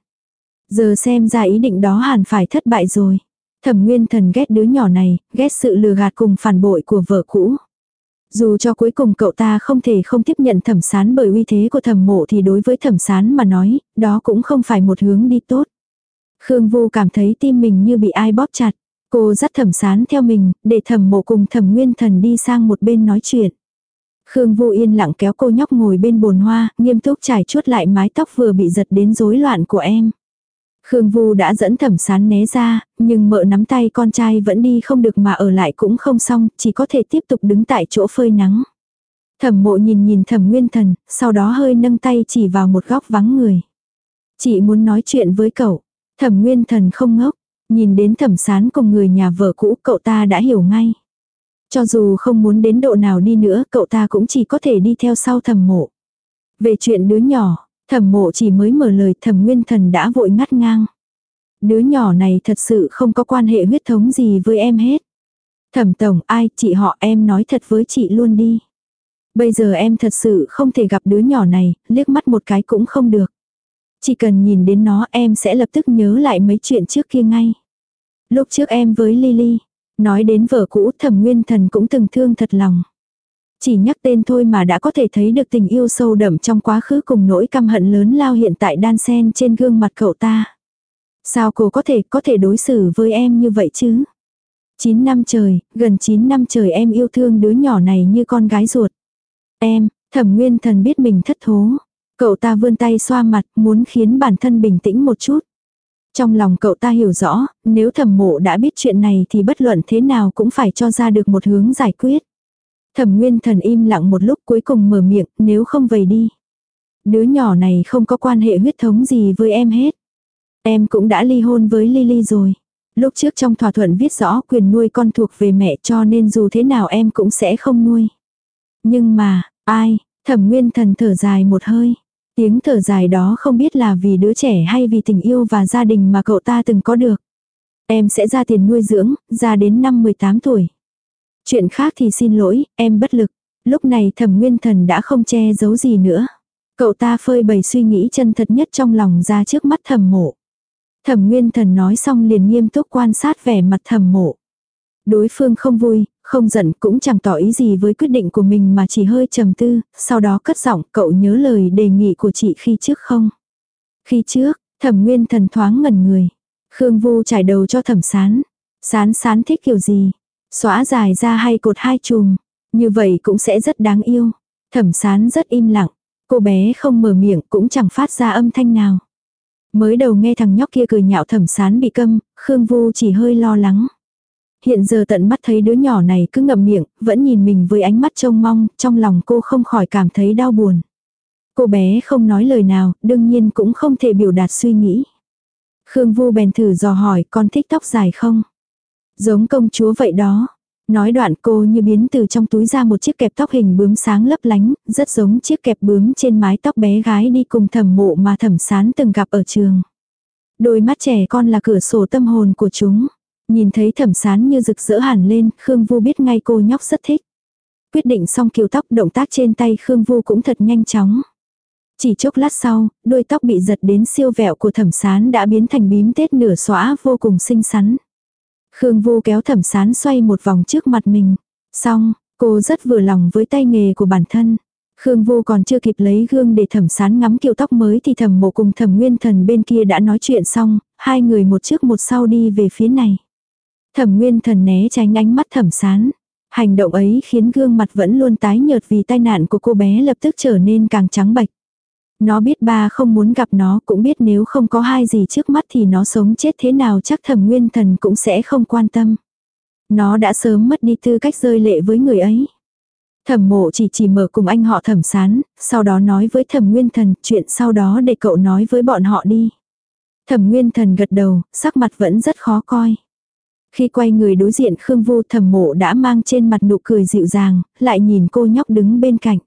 Giờ xem ra ý định đó hẳn phải thất bại rồi. Thẩm nguyên thần ghét đứa nhỏ này, ghét sự lừa gạt cùng phản bội của vợ cũ. Dù cho cuối cùng cậu ta không thể không tiếp nhận thẩm sán bởi uy thế của thẩm mộ thì đối với thẩm sán mà nói, đó cũng không phải một hướng đi tốt. Khương Vu cảm thấy tim mình như bị ai bóp chặt. Cô dắt thẩm sán theo mình, để thẩm mộ cùng thẩm nguyên thần đi sang một bên nói chuyện. Khương Vu yên lặng kéo cô nhóc ngồi bên bồn hoa, nghiêm túc trải chuốt lại mái tóc vừa bị giật đến rối loạn của em. Khương Vu đã dẫn thẩm sán né ra, nhưng mợ nắm tay con trai vẫn đi không được mà ở lại cũng không xong, chỉ có thể tiếp tục đứng tại chỗ phơi nắng. Thẩm mộ nhìn nhìn thẩm nguyên thần, sau đó hơi nâng tay chỉ vào một góc vắng người. Chị muốn nói chuyện với cậu. Thẩm nguyên thần không ngốc, nhìn đến thẩm sán cùng người nhà vợ cũ cậu ta đã hiểu ngay. Cho dù không muốn đến độ nào đi nữa cậu ta cũng chỉ có thể đi theo sau thẩm mộ. Về chuyện đứa nhỏ, Thẩm mộ chỉ mới mở lời thẩm nguyên thần đã vội ngắt ngang. Đứa nhỏ này thật sự không có quan hệ huyết thống gì với em hết. Thẩm tổng ai chị họ em nói thật với chị luôn đi. Bây giờ em thật sự không thể gặp đứa nhỏ này, liếc mắt một cái cũng không được. Chỉ cần nhìn đến nó em sẽ lập tức nhớ lại mấy chuyện trước kia ngay. Lúc trước em với Lily, nói đến vợ cũ thẩm nguyên thần cũng từng thương thật lòng. Chỉ nhắc tên thôi mà đã có thể thấy được tình yêu sâu đậm trong quá khứ cùng nỗi căm hận lớn lao hiện tại đan sen trên gương mặt cậu ta. Sao cô có thể có thể đối xử với em như vậy chứ? 9 năm trời, gần 9 năm trời em yêu thương đứa nhỏ này như con gái ruột. Em, thẩm nguyên thần biết mình thất thố. Cậu ta vươn tay xoa mặt muốn khiến bản thân bình tĩnh một chút. Trong lòng cậu ta hiểu rõ, nếu thẩm mộ đã biết chuyện này thì bất luận thế nào cũng phải cho ra được một hướng giải quyết. Thẩm nguyên thần im lặng một lúc cuối cùng mở miệng, nếu không vầy đi. Đứa nhỏ này không có quan hệ huyết thống gì với em hết. Em cũng đã ly hôn với Lily rồi. Lúc trước trong thỏa thuận viết rõ quyền nuôi con thuộc về mẹ cho nên dù thế nào em cũng sẽ không nuôi. Nhưng mà, ai, thẩm nguyên thần thở dài một hơi. Tiếng thở dài đó không biết là vì đứa trẻ hay vì tình yêu và gia đình mà cậu ta từng có được. Em sẽ ra tiền nuôi dưỡng, ra đến năm 18 tuổi. Chuyện khác thì xin lỗi, em bất lực. Lúc này thẩm nguyên thần đã không che giấu gì nữa. Cậu ta phơi bày suy nghĩ chân thật nhất trong lòng ra trước mắt thẩm mộ. Thẩm nguyên thần nói xong liền nghiêm túc quan sát vẻ mặt thẩm mộ. Đối phương không vui, không giận cũng chẳng tỏ ý gì với quyết định của mình mà chỉ hơi trầm tư, sau đó cất giọng cậu nhớ lời đề nghị của chị khi trước không? Khi trước, thẩm nguyên thần thoáng ngẩn người. Khương Vu trải đầu cho thẩm sán. Sán sán thích kiểu gì? Xóa dài ra hay cột hai chùm. Như vậy cũng sẽ rất đáng yêu. Thẩm sán rất im lặng. Cô bé không mở miệng cũng chẳng phát ra âm thanh nào. Mới đầu nghe thằng nhóc kia cười nhạo thẩm sán bị câm, Khương Vu chỉ hơi lo lắng. Hiện giờ tận mắt thấy đứa nhỏ này cứ ngậm miệng, vẫn nhìn mình với ánh mắt trông mong, trong lòng cô không khỏi cảm thấy đau buồn. Cô bé không nói lời nào, đương nhiên cũng không thể biểu đạt suy nghĩ. Khương Vu bèn thử dò hỏi con thích tóc dài không? Giống công chúa vậy đó. Nói đoạn cô như biến từ trong túi ra một chiếc kẹp tóc hình bướm sáng lấp lánh, rất giống chiếc kẹp bướm trên mái tóc bé gái đi cùng thẩm mộ mà thẩm sán từng gặp ở trường. Đôi mắt trẻ con là cửa sổ tâm hồn của chúng. Nhìn thấy thẩm sán như rực rỡ hẳn lên, Khương Vu biết ngay cô nhóc rất thích. Quyết định xong kiều tóc động tác trên tay Khương Vu cũng thật nhanh chóng. Chỉ chốc lát sau, đôi tóc bị giật đến siêu vẹo của thẩm sán đã biến thành bím tết nửa xóa vô cùng xinh xắn. Khương Vu kéo thẩm sán xoay một vòng trước mặt mình. Xong, cô rất vừa lòng với tay nghề của bản thân. Khương Vu còn chưa kịp lấy gương để thẩm sán ngắm kiểu tóc mới thì thẩm mộ cùng thẩm nguyên thần bên kia đã nói chuyện xong, hai người một trước một sau đi về phía này. Thẩm nguyên thần né tránh ánh mắt thẩm sán. Hành động ấy khiến gương mặt vẫn luôn tái nhợt vì tai nạn của cô bé lập tức trở nên càng trắng bạch. Nó biết ba không muốn gặp nó cũng biết nếu không có hai gì trước mắt thì nó sống chết thế nào chắc thẩm nguyên thần cũng sẽ không quan tâm. Nó đã sớm mất đi tư cách rơi lệ với người ấy. Thẩm mộ chỉ chỉ mở cùng anh họ thẩm sán, sau đó nói với thẩm nguyên thần chuyện sau đó để cậu nói với bọn họ đi. Thẩm nguyên thần gật đầu, sắc mặt vẫn rất khó coi. Khi quay người đối diện Khương Vu thẩm mộ đã mang trên mặt nụ cười dịu dàng, lại nhìn cô nhóc đứng bên cạnh.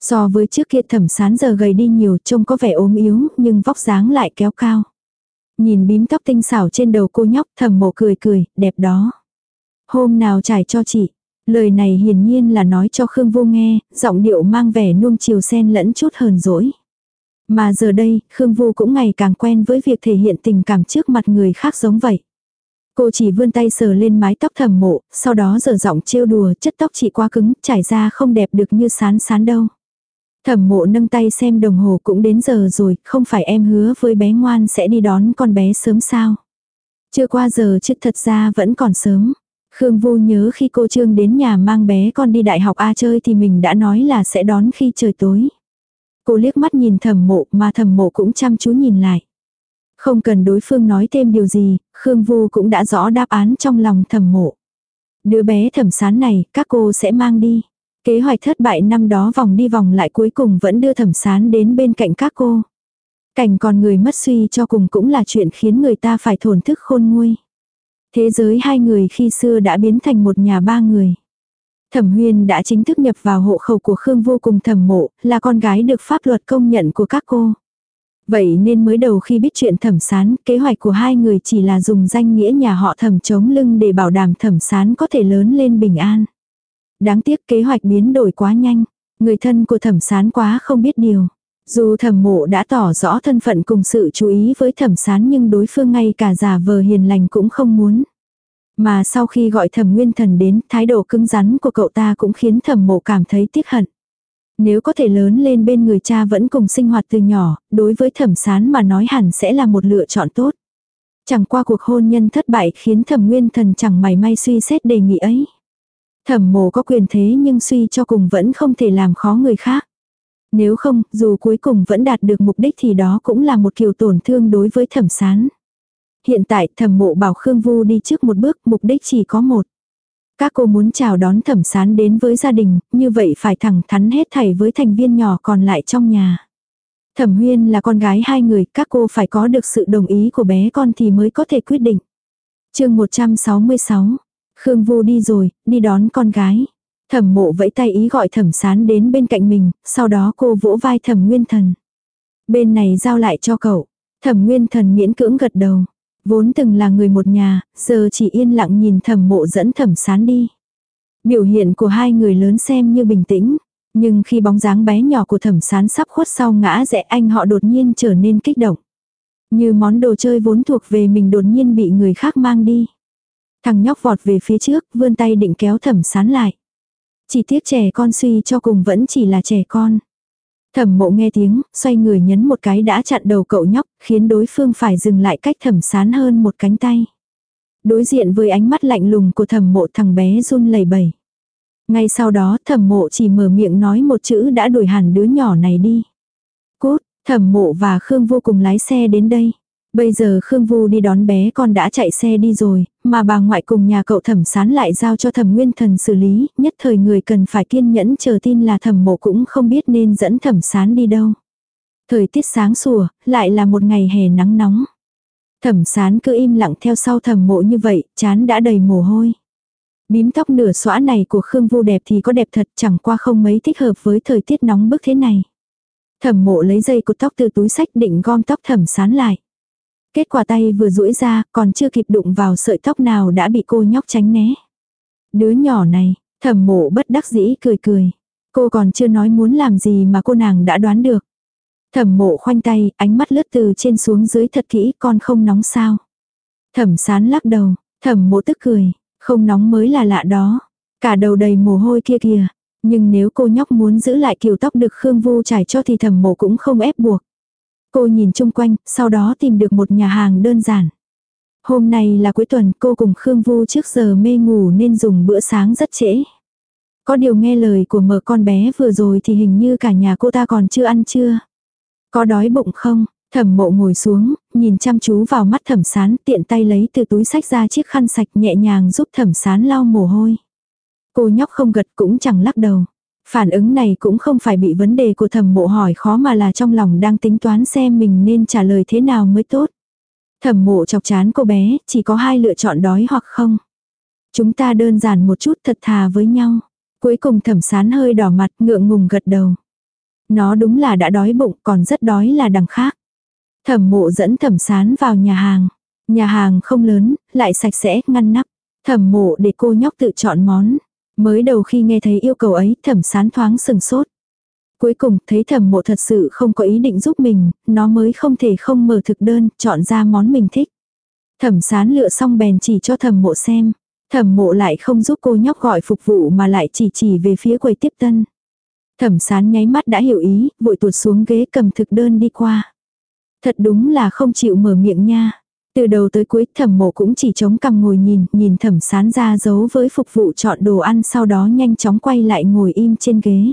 So với trước kia thẩm sán giờ gầy đi nhiều trông có vẻ ốm yếu nhưng vóc dáng lại kéo cao. Nhìn bím tóc tinh xảo trên đầu cô nhóc thẩm mộ cười cười, đẹp đó. Hôm nào trải cho chị. Lời này hiển nhiên là nói cho Khương Vô nghe, giọng điệu mang vẻ nuông chiều sen lẫn chút hờn dỗi. Mà giờ đây, Khương Vô cũng ngày càng quen với việc thể hiện tình cảm trước mặt người khác giống vậy. Cô chỉ vươn tay sờ lên mái tóc thầm mộ, sau đó giờ giọng trêu đùa chất tóc chị quá cứng, trải ra không đẹp được như sán sán đâu. Thẩm mộ nâng tay xem đồng hồ cũng đến giờ rồi, không phải em hứa với bé ngoan sẽ đi đón con bé sớm sao. Chưa qua giờ chứ thật ra vẫn còn sớm. Khương Vu nhớ khi cô Trương đến nhà mang bé con đi đại học A chơi thì mình đã nói là sẽ đón khi trời tối. Cô liếc mắt nhìn thẩm mộ mà thẩm mộ cũng chăm chú nhìn lại. Không cần đối phương nói thêm điều gì, Khương Vu cũng đã rõ đáp án trong lòng thẩm mộ. Đứa bé thẩm sán này các cô sẽ mang đi. Kế hoạch thất bại năm đó vòng đi vòng lại cuối cùng vẫn đưa thẩm sán đến bên cạnh các cô. Cảnh còn người mất suy cho cùng cũng là chuyện khiến người ta phải thổn thức khôn nguôi. Thế giới hai người khi xưa đã biến thành một nhà ba người. Thẩm Huyên đã chính thức nhập vào hộ khẩu của Khương vô cùng thẩm mộ, là con gái được pháp luật công nhận của các cô. Vậy nên mới đầu khi biết chuyện thẩm sán, kế hoạch của hai người chỉ là dùng danh nghĩa nhà họ thẩm chống lưng để bảo đảm thẩm sán có thể lớn lên bình an. Đáng tiếc kế hoạch biến đổi quá nhanh. Người thân của thẩm sán quá không biết điều. Dù thẩm mộ đã tỏ rõ thân phận cùng sự chú ý với thẩm sán nhưng đối phương ngay cả giả vờ hiền lành cũng không muốn. Mà sau khi gọi thẩm nguyên thần đến, thái độ cứng rắn của cậu ta cũng khiến thẩm mộ cảm thấy tiếc hận. Nếu có thể lớn lên bên người cha vẫn cùng sinh hoạt từ nhỏ, đối với thẩm sán mà nói hẳn sẽ là một lựa chọn tốt. Chẳng qua cuộc hôn nhân thất bại khiến thẩm nguyên thần chẳng mảy may suy xét đề nghị ấy. Thẩm mộ có quyền thế nhưng suy cho cùng vẫn không thể làm khó người khác. Nếu không, dù cuối cùng vẫn đạt được mục đích thì đó cũng là một kiểu tổn thương đối với thẩm sán. Hiện tại thẩm mộ bảo Khương Vu đi trước một bước, mục đích chỉ có một. Các cô muốn chào đón thẩm sán đến với gia đình, như vậy phải thẳng thắn hết thảy với thành viên nhỏ còn lại trong nhà. Thẩm huyên là con gái hai người, các cô phải có được sự đồng ý của bé con thì mới có thể quyết định. chương 166, Khương Vu đi rồi, đi đón con gái. Thẩm mộ vẫy tay ý gọi thẩm sán đến bên cạnh mình, sau đó cô vỗ vai thẩm nguyên thần. Bên này giao lại cho cậu. Thẩm nguyên thần miễn cưỡng gật đầu. Vốn từng là người một nhà, giờ chỉ yên lặng nhìn thẩm mộ dẫn thẩm sán đi. Biểu hiện của hai người lớn xem như bình tĩnh. Nhưng khi bóng dáng bé nhỏ của thẩm sán sắp khuất sau ngã rẽ anh họ đột nhiên trở nên kích động. Như món đồ chơi vốn thuộc về mình đột nhiên bị người khác mang đi. Thằng nhóc vọt về phía trước, vươn tay định kéo thẩm sán lại. Chỉ tiếc trẻ con suy cho cùng vẫn chỉ là trẻ con. Thẩm mộ nghe tiếng, xoay người nhấn một cái đã chặn đầu cậu nhóc, khiến đối phương phải dừng lại cách thẩm sán hơn một cánh tay. Đối diện với ánh mắt lạnh lùng của thẩm mộ thằng bé run lẩy bẩy. Ngay sau đó thẩm mộ chỉ mở miệng nói một chữ đã đuổi hẳn đứa nhỏ này đi. Cút, thẩm mộ và Khương vô cùng lái xe đến đây. Bây giờ Khương Vu đi đón bé con đã chạy xe đi rồi, mà bà ngoại cùng nhà cậu thẩm sán lại giao cho thẩm nguyên thần xử lý, nhất thời người cần phải kiên nhẫn chờ tin là thẩm mộ cũng không biết nên dẫn thẩm sán đi đâu. Thời tiết sáng sủa, lại là một ngày hè nắng nóng. Thẩm sán cứ im lặng theo sau thẩm mộ như vậy, chán đã đầy mồ hôi. Bím tóc nửa xõa này của Khương Vu đẹp thì có đẹp thật chẳng qua không mấy thích hợp với thời tiết nóng bức thế này. Thẩm mộ lấy dây cột tóc từ túi sách định gom tóc thẩm sán lại. Kết quả tay vừa duỗi ra, còn chưa kịp đụng vào sợi tóc nào đã bị cô nhóc tránh né. Đứa nhỏ này, thẩm mộ bất đắc dĩ cười cười. Cô còn chưa nói muốn làm gì mà cô nàng đã đoán được. Thẩm mộ khoanh tay, ánh mắt lướt từ trên xuống dưới thật kỹ, con không nóng sao. Thẩm sán lắc đầu, thẩm mộ tức cười, không nóng mới là lạ đó. Cả đầu đầy mồ hôi kia kìa. Nhưng nếu cô nhóc muốn giữ lại kiểu tóc được Khương Vu trải cho thì thẩm mộ cũng không ép buộc. Cô nhìn chung quanh, sau đó tìm được một nhà hàng đơn giản. Hôm nay là cuối tuần cô cùng Khương Vu trước giờ mê ngủ nên dùng bữa sáng rất trễ. Có điều nghe lời của mờ con bé vừa rồi thì hình như cả nhà cô ta còn chưa ăn chưa. Có đói bụng không? Thẩm mộ ngồi xuống, nhìn chăm chú vào mắt thẩm sán tiện tay lấy từ túi sách ra chiếc khăn sạch nhẹ nhàng giúp thẩm sán lau mồ hôi. Cô nhóc không gật cũng chẳng lắc đầu. Phản ứng này cũng không phải bị vấn đề của thẩm mộ hỏi khó mà là trong lòng đang tính toán xem mình nên trả lời thế nào mới tốt. Thẩm mộ chọc chán cô bé, chỉ có hai lựa chọn đói hoặc không. Chúng ta đơn giản một chút thật thà với nhau. Cuối cùng thẩm sán hơi đỏ mặt ngượng ngùng gật đầu. Nó đúng là đã đói bụng còn rất đói là đằng khác. Thẩm mộ dẫn thẩm sán vào nhà hàng. Nhà hàng không lớn, lại sạch sẽ, ngăn nắp. Thẩm mộ để cô nhóc tự chọn món. Mới đầu khi nghe thấy yêu cầu ấy thẩm sán thoáng sừng sốt. Cuối cùng thấy thẩm mộ thật sự không có ý định giúp mình, nó mới không thể không mở thực đơn, chọn ra món mình thích. Thẩm sán lựa xong bèn chỉ cho thẩm mộ xem. Thẩm mộ lại không giúp cô nhóc gọi phục vụ mà lại chỉ chỉ về phía quầy tiếp tân. Thẩm sán nháy mắt đã hiểu ý, vội tuột xuống ghế cầm thực đơn đi qua. Thật đúng là không chịu mở miệng nha. Từ đầu tới cuối thẩm mộ cũng chỉ chống cằm ngồi nhìn, nhìn thẩm sán ra giấu với phục vụ chọn đồ ăn sau đó nhanh chóng quay lại ngồi im trên ghế.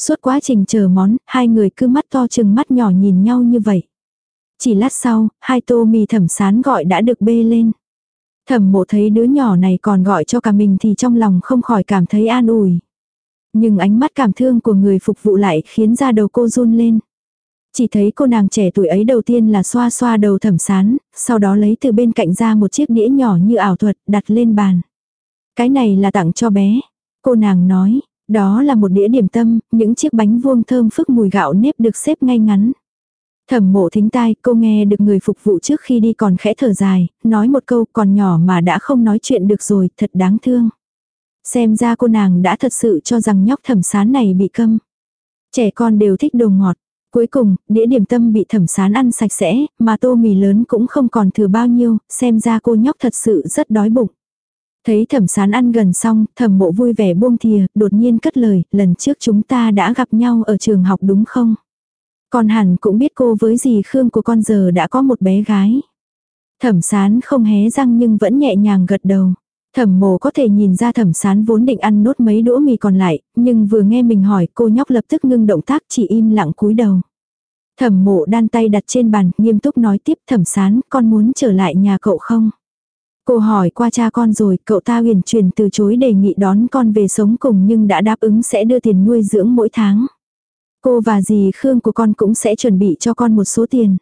Suốt quá trình chờ món, hai người cứ mắt to chừng mắt nhỏ nhìn nhau như vậy. Chỉ lát sau, hai tô mì thẩm sán gọi đã được bê lên. Thẩm mộ thấy đứa nhỏ này còn gọi cho cả mình thì trong lòng không khỏi cảm thấy an ủi. Nhưng ánh mắt cảm thương của người phục vụ lại khiến da đầu cô run lên. Chỉ thấy cô nàng trẻ tuổi ấy đầu tiên là xoa xoa đầu thẩm sán, sau đó lấy từ bên cạnh ra một chiếc đĩa nhỏ như ảo thuật đặt lên bàn. Cái này là tặng cho bé. Cô nàng nói, đó là một đĩa điểm tâm, những chiếc bánh vuông thơm phức mùi gạo nếp được xếp ngay ngắn. Thẩm mộ thính tai, cô nghe được người phục vụ trước khi đi còn khẽ thở dài, nói một câu còn nhỏ mà đã không nói chuyện được rồi, thật đáng thương. Xem ra cô nàng đã thật sự cho rằng nhóc thẩm sán này bị câm. Trẻ con đều thích đồ ngọt. Cuối cùng, đĩa điểm tâm bị thẩm sán ăn sạch sẽ, mà tô mì lớn cũng không còn thừa bao nhiêu, xem ra cô nhóc thật sự rất đói bụng. Thấy thẩm sán ăn gần xong, thẩm mộ vui vẻ buông thìa, đột nhiên cất lời, lần trước chúng ta đã gặp nhau ở trường học đúng không? Con hẳn cũng biết cô với dì Khương của con giờ đã có một bé gái. Thẩm sán không hé răng nhưng vẫn nhẹ nhàng gật đầu. Thẩm mồ có thể nhìn ra thẩm sán vốn định ăn nốt mấy đũa mì còn lại, nhưng vừa nghe mình hỏi cô nhóc lập tức ngưng động tác chỉ im lặng cúi đầu. Thẩm mộ đan tay đặt trên bàn, nghiêm túc nói tiếp thẩm sán, con muốn trở lại nhà cậu không? Cô hỏi qua cha con rồi, cậu ta huyền truyền từ chối đề nghị đón con về sống cùng nhưng đã đáp ứng sẽ đưa tiền nuôi dưỡng mỗi tháng. Cô và dì Khương của con cũng sẽ chuẩn bị cho con một số tiền.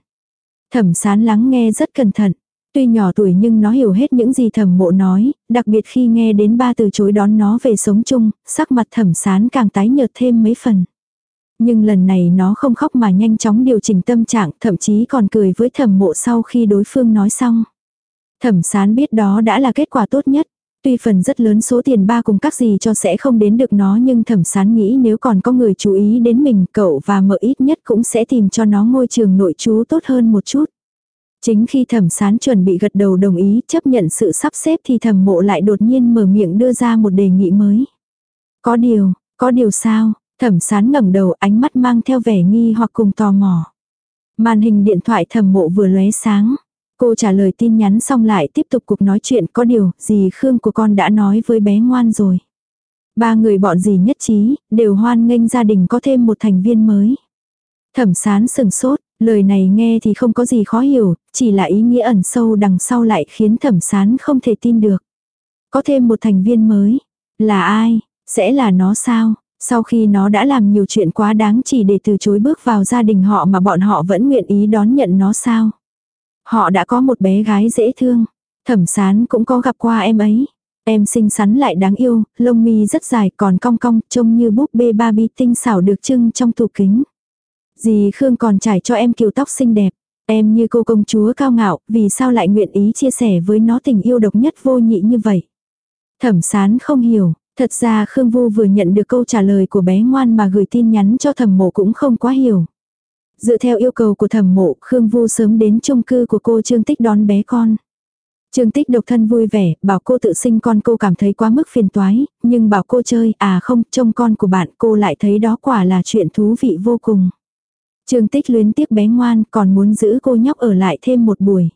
Thẩm sán lắng nghe rất cẩn thận. Tuy nhỏ tuổi nhưng nó hiểu hết những gì thẩm mộ nói, đặc biệt khi nghe đến ba từ chối đón nó về sống chung, sắc mặt thẩm sán càng tái nhợt thêm mấy phần. Nhưng lần này nó không khóc mà nhanh chóng điều chỉnh tâm trạng, thậm chí còn cười với thẩm mộ sau khi đối phương nói xong. Thẩm sán biết đó đã là kết quả tốt nhất. Tuy phần rất lớn số tiền ba cùng các gì cho sẽ không đến được nó nhưng thẩm sán nghĩ nếu còn có người chú ý đến mình cậu và mợ ít nhất cũng sẽ tìm cho nó ngôi trường nội trú tốt hơn một chút. Chính khi thẩm sán chuẩn bị gật đầu đồng ý chấp nhận sự sắp xếp thì thẩm mộ lại đột nhiên mở miệng đưa ra một đề nghị mới. Có điều, có điều sao, thẩm sán ngẩng đầu ánh mắt mang theo vẻ nghi hoặc cùng tò mò. Màn hình điện thoại thẩm mộ vừa lóe sáng. Cô trả lời tin nhắn xong lại tiếp tục cuộc nói chuyện có điều gì Khương của con đã nói với bé ngoan rồi. Ba người bọn gì nhất trí, đều hoan nghênh gia đình có thêm một thành viên mới. Thẩm sán sừng sốt, lời này nghe thì không có gì khó hiểu, chỉ là ý nghĩa ẩn sâu đằng sau lại khiến thẩm sán không thể tin được. Có thêm một thành viên mới. Là ai? Sẽ là nó sao? Sau khi nó đã làm nhiều chuyện quá đáng chỉ để từ chối bước vào gia đình họ mà bọn họ vẫn nguyện ý đón nhận nó sao? Họ đã có một bé gái dễ thương. Thẩm sán cũng có gặp qua em ấy. Em xinh xắn lại đáng yêu, lông mi rất dài còn cong cong, trông như búp bê Barbie tinh xảo được trưng trong tủ kính. Dì Khương còn trải cho em kiểu tóc xinh đẹp. Em như cô công chúa cao ngạo, vì sao lại nguyện ý chia sẻ với nó tình yêu độc nhất vô nhị như vậy? Thẩm sán không hiểu, thật ra Khương Vu vừa nhận được câu trả lời của bé ngoan mà gửi tin nhắn cho thẩm mộ cũng không quá hiểu. Dựa theo yêu cầu của thẩm mộ, Khương Vu sớm đến chung cư của cô Trương Tích đón bé con. Trương Tích độc thân vui vẻ, bảo cô tự sinh con cô cảm thấy quá mức phiền toái, nhưng bảo cô chơi, à không, trông con của bạn cô lại thấy đó quả là chuyện thú vị vô cùng. Trương Tích luyến tiếc bé ngoan, còn muốn giữ cô nhóc ở lại thêm một buổi.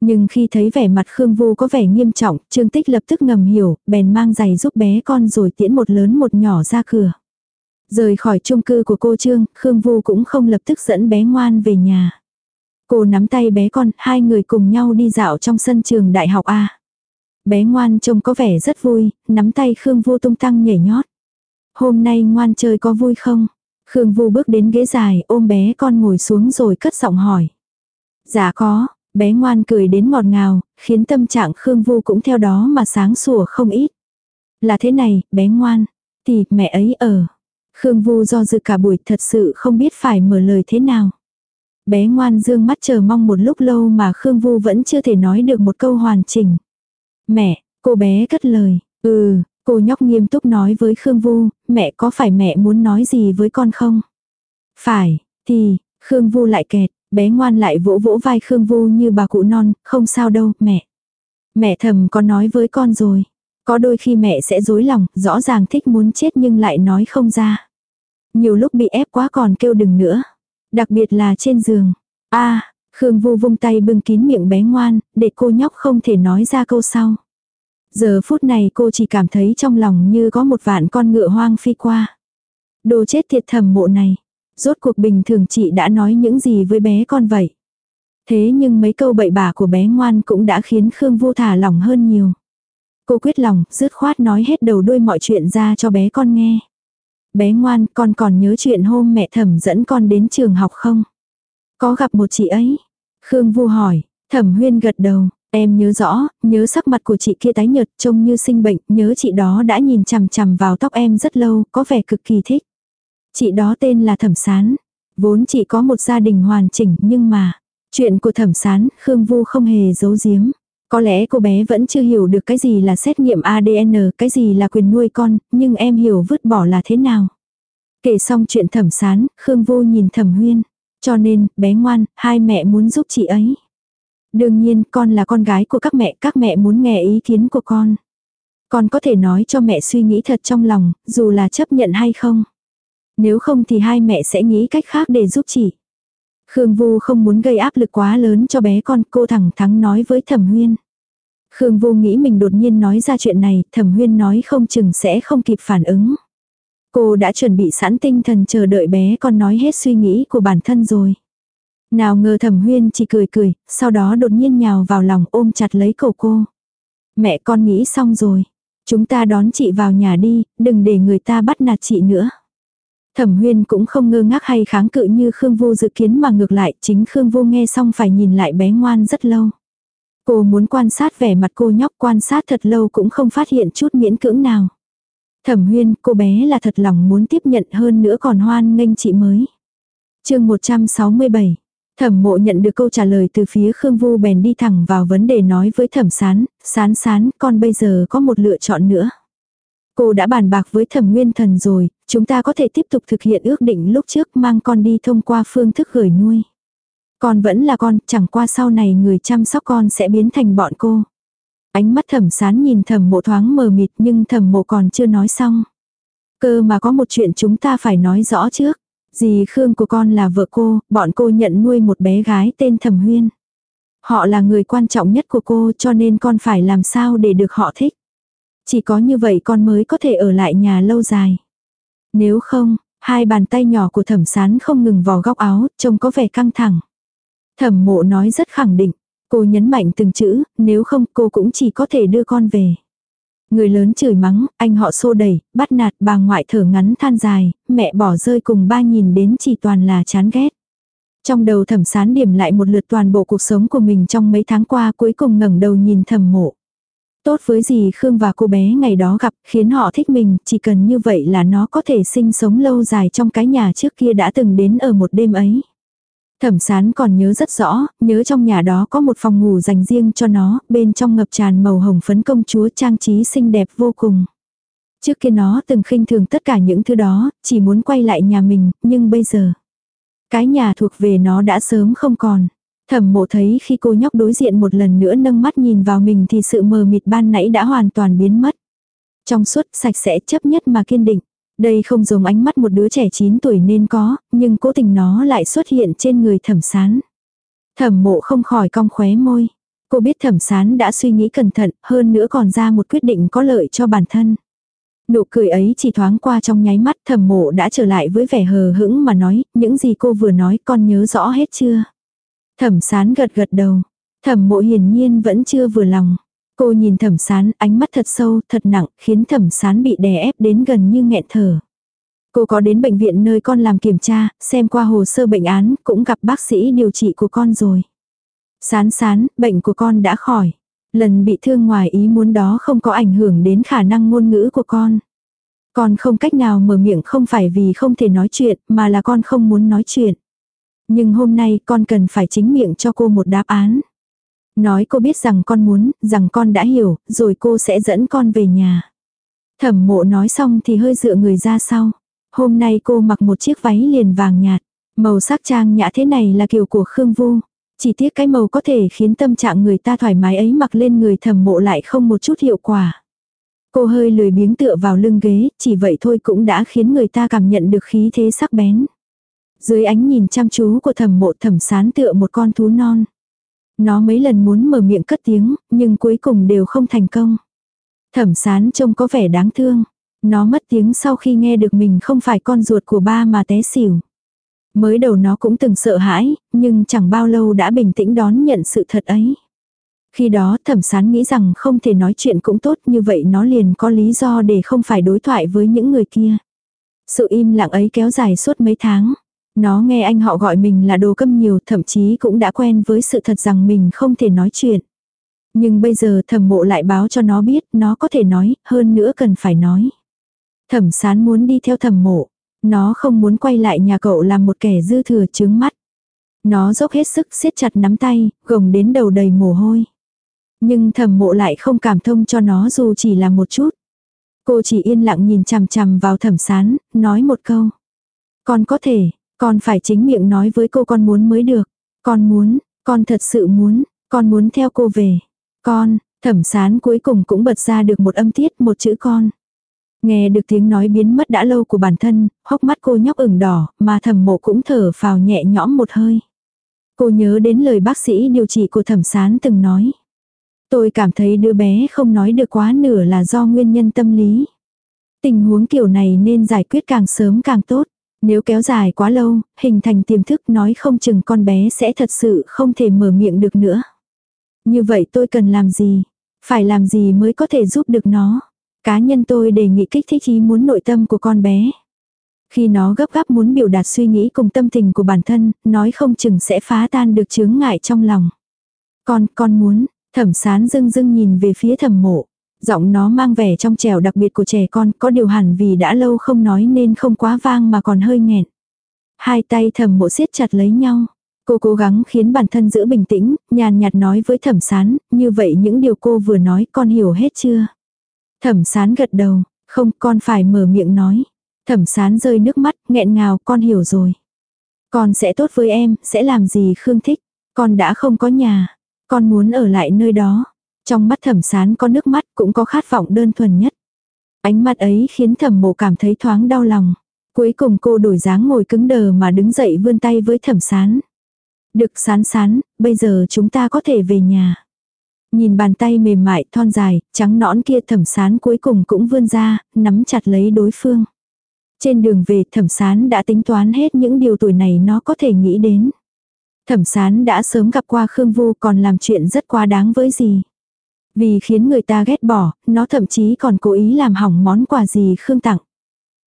Nhưng khi thấy vẻ mặt Khương Vu có vẻ nghiêm trọng, Trương Tích lập tức ngầm hiểu, bèn mang giày giúp bé con rồi tiễn một lớn một nhỏ ra cửa. Rời khỏi chung cư của cô Trương, Khương Vu cũng không lập tức dẫn bé ngoan về nhà. Cô nắm tay bé con, hai người cùng nhau đi dạo trong sân trường đại học A. Bé ngoan trông có vẻ rất vui, nắm tay Khương Vu tung tăng nhảy nhót. Hôm nay ngoan chơi có vui không? Khương Vu bước đến ghế dài, ôm bé con ngồi xuống rồi cất giọng hỏi. Dạ có, bé ngoan cười đến ngọt ngào, khiến tâm trạng Khương Vu cũng theo đó mà sáng sủa không ít. Là thế này, bé ngoan, thì mẹ ấy ở. Khương Vu do dự cả buổi thật sự không biết phải mở lời thế nào. Bé ngoan dương mắt chờ mong một lúc lâu mà Khương Vu vẫn chưa thể nói được một câu hoàn chỉnh. Mẹ, cô bé cất lời, ừ, cô nhóc nghiêm túc nói với Khương Vu, mẹ có phải mẹ muốn nói gì với con không? Phải, thì, Khương Vu lại kẹt, bé ngoan lại vỗ vỗ vai Khương Vu như bà cụ non, không sao đâu, mẹ. Mẹ thầm có nói với con rồi. Có đôi khi mẹ sẽ dối lòng, rõ ràng thích muốn chết nhưng lại nói không ra. Nhiều lúc bị ép quá còn kêu đừng nữa. Đặc biệt là trên giường. a Khương Vu vung tay bưng kín miệng bé ngoan, để cô nhóc không thể nói ra câu sau. Giờ phút này cô chỉ cảm thấy trong lòng như có một vạn con ngựa hoang phi qua. Đồ chết thiệt thầm mộ này. Rốt cuộc bình thường chị đã nói những gì với bé con vậy. Thế nhưng mấy câu bậy bạ của bé ngoan cũng đã khiến Khương Vu thả lòng hơn nhiều. Cô quyết lòng, dứt khoát nói hết đầu đuôi mọi chuyện ra cho bé con nghe. Bé ngoan, con còn nhớ chuyện hôm mẹ thẩm dẫn con đến trường học không? Có gặp một chị ấy? Khương Vu hỏi, thẩm huyên gật đầu, em nhớ rõ, nhớ sắc mặt của chị kia tái nhợt trông như sinh bệnh, nhớ chị đó đã nhìn chằm chằm vào tóc em rất lâu, có vẻ cực kỳ thích. Chị đó tên là Thẩm Sán. Vốn chị có một gia đình hoàn chỉnh nhưng mà, chuyện của Thẩm Sán, Khương Vu không hề giấu giếm. Có lẽ cô bé vẫn chưa hiểu được cái gì là xét nghiệm ADN, cái gì là quyền nuôi con, nhưng em hiểu vứt bỏ là thế nào. Kể xong chuyện thẩm sán, Khương Vô nhìn thẩm huyên. Cho nên, bé ngoan, hai mẹ muốn giúp chị ấy. Đương nhiên, con là con gái của các mẹ, các mẹ muốn nghe ý kiến của con. Con có thể nói cho mẹ suy nghĩ thật trong lòng, dù là chấp nhận hay không. Nếu không thì hai mẹ sẽ nghĩ cách khác để giúp chị. Khương Vu không muốn gây áp lực quá lớn cho bé con, cô thẳng thắn nói với Thẩm Huyên. Khương Vu nghĩ mình đột nhiên nói ra chuyện này, Thẩm Huyên nói không chừng sẽ không kịp phản ứng. Cô đã chuẩn bị sẵn tinh thần chờ đợi bé con nói hết suy nghĩ của bản thân rồi. Nào ngờ Thẩm Huyên chỉ cười cười, sau đó đột nhiên nhào vào lòng ôm chặt lấy cổ cô. Mẹ con nghĩ xong rồi. Chúng ta đón chị vào nhà đi, đừng để người ta bắt nạt chị nữa. Thẩm Huyên cũng không ngơ ngác hay kháng cự như Khương Vô dự kiến mà ngược lại, chính Khương Vô nghe xong phải nhìn lại bé ngoan rất lâu. Cô muốn quan sát vẻ mặt cô nhóc quan sát thật lâu cũng không phát hiện chút miễn cưỡng nào. Thẩm Huyên, cô bé là thật lòng muốn tiếp nhận hơn nữa còn hoan nghênh chị mới. chương 167 Thẩm mộ nhận được câu trả lời từ phía Khương Vu bèn đi thẳng vào vấn đề nói với thẩm sán, sán sán, con bây giờ có một lựa chọn nữa. Cô đã bàn bạc với thẩm nguyên thần rồi, chúng ta có thể tiếp tục thực hiện ước định lúc trước mang con đi thông qua phương thức gửi nuôi. Con vẫn là con, chẳng qua sau này người chăm sóc con sẽ biến thành bọn cô. Ánh mắt thẩm sán nhìn thẩm mộ thoáng mờ mịt nhưng thẩm mộ còn chưa nói xong. Cơ mà có một chuyện chúng ta phải nói rõ trước. Dì Khương của con là vợ cô, bọn cô nhận nuôi một bé gái tên Thẩm Huyên. Họ là người quan trọng nhất của cô cho nên con phải làm sao để được họ thích. Chỉ có như vậy con mới có thể ở lại nhà lâu dài. Nếu không, Hai bàn tay nhỏ của thẩm sán không ngừng vò góc áo, trông có vẻ căng thẳng. Thẩm mộ nói rất khẳng định. Cô nhấn mạnh từng chữ, nếu không cô cũng chỉ có thể đưa con về. Người lớn chửi mắng, anh họ xô đẩy, bắt nạt bà ngoại thở ngắn than dài, mẹ bỏ rơi cùng ba nhìn đến chỉ toàn là chán ghét. Trong đầu thẩm sán điểm lại một lượt toàn bộ cuộc sống của mình trong mấy tháng qua cuối cùng ngẩng đầu nhìn thẩm mộ. Tốt với gì Khương và cô bé ngày đó gặp khiến họ thích mình, chỉ cần như vậy là nó có thể sinh sống lâu dài trong cái nhà trước kia đã từng đến ở một đêm ấy. Thẩm sán còn nhớ rất rõ, nhớ trong nhà đó có một phòng ngủ dành riêng cho nó, bên trong ngập tràn màu hồng phấn công chúa trang trí xinh đẹp vô cùng. Trước kia nó từng khinh thường tất cả những thứ đó, chỉ muốn quay lại nhà mình, nhưng bây giờ, cái nhà thuộc về nó đã sớm không còn. Thẩm mộ thấy khi cô nhóc đối diện một lần nữa nâng mắt nhìn vào mình thì sự mờ mịt ban nãy đã hoàn toàn biến mất. Trong suốt, sạch sẽ chấp nhất mà kiên định. Đây không giống ánh mắt một đứa trẻ 9 tuổi nên có, nhưng cố tình nó lại xuất hiện trên người thẩm sán. Thẩm mộ không khỏi cong khóe môi. Cô biết thẩm sán đã suy nghĩ cẩn thận, hơn nữa còn ra một quyết định có lợi cho bản thân. Nụ cười ấy chỉ thoáng qua trong nháy mắt thẩm mộ đã trở lại với vẻ hờ hững mà nói, những gì cô vừa nói con nhớ rõ hết chưa? Thẩm sán gật gật đầu. Thẩm mộ hiển nhiên vẫn chưa vừa lòng. Cô nhìn thẩm sán, ánh mắt thật sâu, thật nặng, khiến thẩm sán bị đè ép đến gần như nghẹn thở. Cô có đến bệnh viện nơi con làm kiểm tra, xem qua hồ sơ bệnh án, cũng gặp bác sĩ điều trị của con rồi. Sán sán, bệnh của con đã khỏi. Lần bị thương ngoài ý muốn đó không có ảnh hưởng đến khả năng ngôn ngữ của con. Con không cách nào mở miệng không phải vì không thể nói chuyện, mà là con không muốn nói chuyện. Nhưng hôm nay con cần phải chính miệng cho cô một đáp án. Nói cô biết rằng con muốn, rằng con đã hiểu, rồi cô sẽ dẫn con về nhà. Thẩm mộ nói xong thì hơi dựa người ra sau. Hôm nay cô mặc một chiếc váy liền vàng nhạt. Màu sắc trang nhã thế này là kiểu của Khương Vu. Chỉ tiếc cái màu có thể khiến tâm trạng người ta thoải mái ấy mặc lên người thẩm mộ lại không một chút hiệu quả. Cô hơi lười biếng tựa vào lưng ghế, chỉ vậy thôi cũng đã khiến người ta cảm nhận được khí thế sắc bén. Dưới ánh nhìn chăm chú của thẩm mộ thẩm sán tựa một con thú non. Nó mấy lần muốn mở miệng cất tiếng, nhưng cuối cùng đều không thành công. Thẩm sán trông có vẻ đáng thương. Nó mất tiếng sau khi nghe được mình không phải con ruột của ba mà té xỉu. Mới đầu nó cũng từng sợ hãi, nhưng chẳng bao lâu đã bình tĩnh đón nhận sự thật ấy. Khi đó thẩm sán nghĩ rằng không thể nói chuyện cũng tốt như vậy nó liền có lý do để không phải đối thoại với những người kia. Sự im lặng ấy kéo dài suốt mấy tháng. Nó nghe anh họ gọi mình là đồ câm nhiều thậm chí cũng đã quen với sự thật rằng mình không thể nói chuyện. Nhưng bây giờ thẩm mộ lại báo cho nó biết nó có thể nói, hơn nữa cần phải nói. Thẩm sán muốn đi theo thẩm mộ. Nó không muốn quay lại nhà cậu làm một kẻ dư thừa trướng mắt. Nó dốc hết sức siết chặt nắm tay, gồng đến đầu đầy mồ hôi. Nhưng thẩm mộ lại không cảm thông cho nó dù chỉ là một chút. Cô chỉ yên lặng nhìn chằm chằm vào thẩm sán, nói một câu. Con có thể, con phải chính miệng nói với cô con muốn mới được. Con muốn, con thật sự muốn, con muốn theo cô về. Con, thẩm sán cuối cùng cũng bật ra được một âm tiết một chữ con. Nghe được tiếng nói biến mất đã lâu của bản thân, hốc mắt cô nhóc ửng đỏ, mà thẩm mộ cũng thở phào nhẹ nhõm một hơi. Cô nhớ đến lời bác sĩ điều trị của thẩm sán từng nói. Tôi cảm thấy đứa bé không nói được quá nửa là do nguyên nhân tâm lý. Tình huống kiểu này nên giải quyết càng sớm càng tốt. Nếu kéo dài quá lâu, hình thành tiềm thức nói không chừng con bé sẽ thật sự không thể mở miệng được nữa. Như vậy tôi cần làm gì? Phải làm gì mới có thể giúp được nó? Cá nhân tôi đề nghị kích thích ý muốn nội tâm của con bé. Khi nó gấp gáp muốn biểu đạt suy nghĩ cùng tâm tình của bản thân, nói không chừng sẽ phá tan được chướng ngại trong lòng. Con, con muốn, thẩm sán dưng dưng nhìn về phía thẩm mộ. Giọng nó mang vẻ trong trẻo đặc biệt của trẻ con, có điều hẳn vì đã lâu không nói nên không quá vang mà còn hơi nghẹn. Hai tay thẩm mộ siết chặt lấy nhau. Cô cố gắng khiến bản thân giữ bình tĩnh, nhàn nhạt nói với thẩm sán, như vậy những điều cô vừa nói con hiểu hết chưa? Thẩm sán gật đầu, không con phải mở miệng nói. Thẩm sán rơi nước mắt, nghẹn ngào, con hiểu rồi. Con sẽ tốt với em, sẽ làm gì Khương thích. Con đã không có nhà. Con muốn ở lại nơi đó. Trong mắt thẩm sán có nước mắt cũng có khát vọng đơn thuần nhất. Ánh mắt ấy khiến thẩm mộ cảm thấy thoáng đau lòng. Cuối cùng cô đổi dáng ngồi cứng đờ mà đứng dậy vươn tay với thẩm sán. Được sán sán, bây giờ chúng ta có thể về nhà. Nhìn bàn tay mềm mại, thon dài, trắng nõn kia thẩm sán cuối cùng cũng vươn ra, nắm chặt lấy đối phương. Trên đường về thẩm sán đã tính toán hết những điều tuổi này nó có thể nghĩ đến. Thẩm sán đã sớm gặp qua Khương Vu còn làm chuyện rất quá đáng với gì. Vì khiến người ta ghét bỏ, nó thậm chí còn cố ý làm hỏng món quà gì Khương tặng.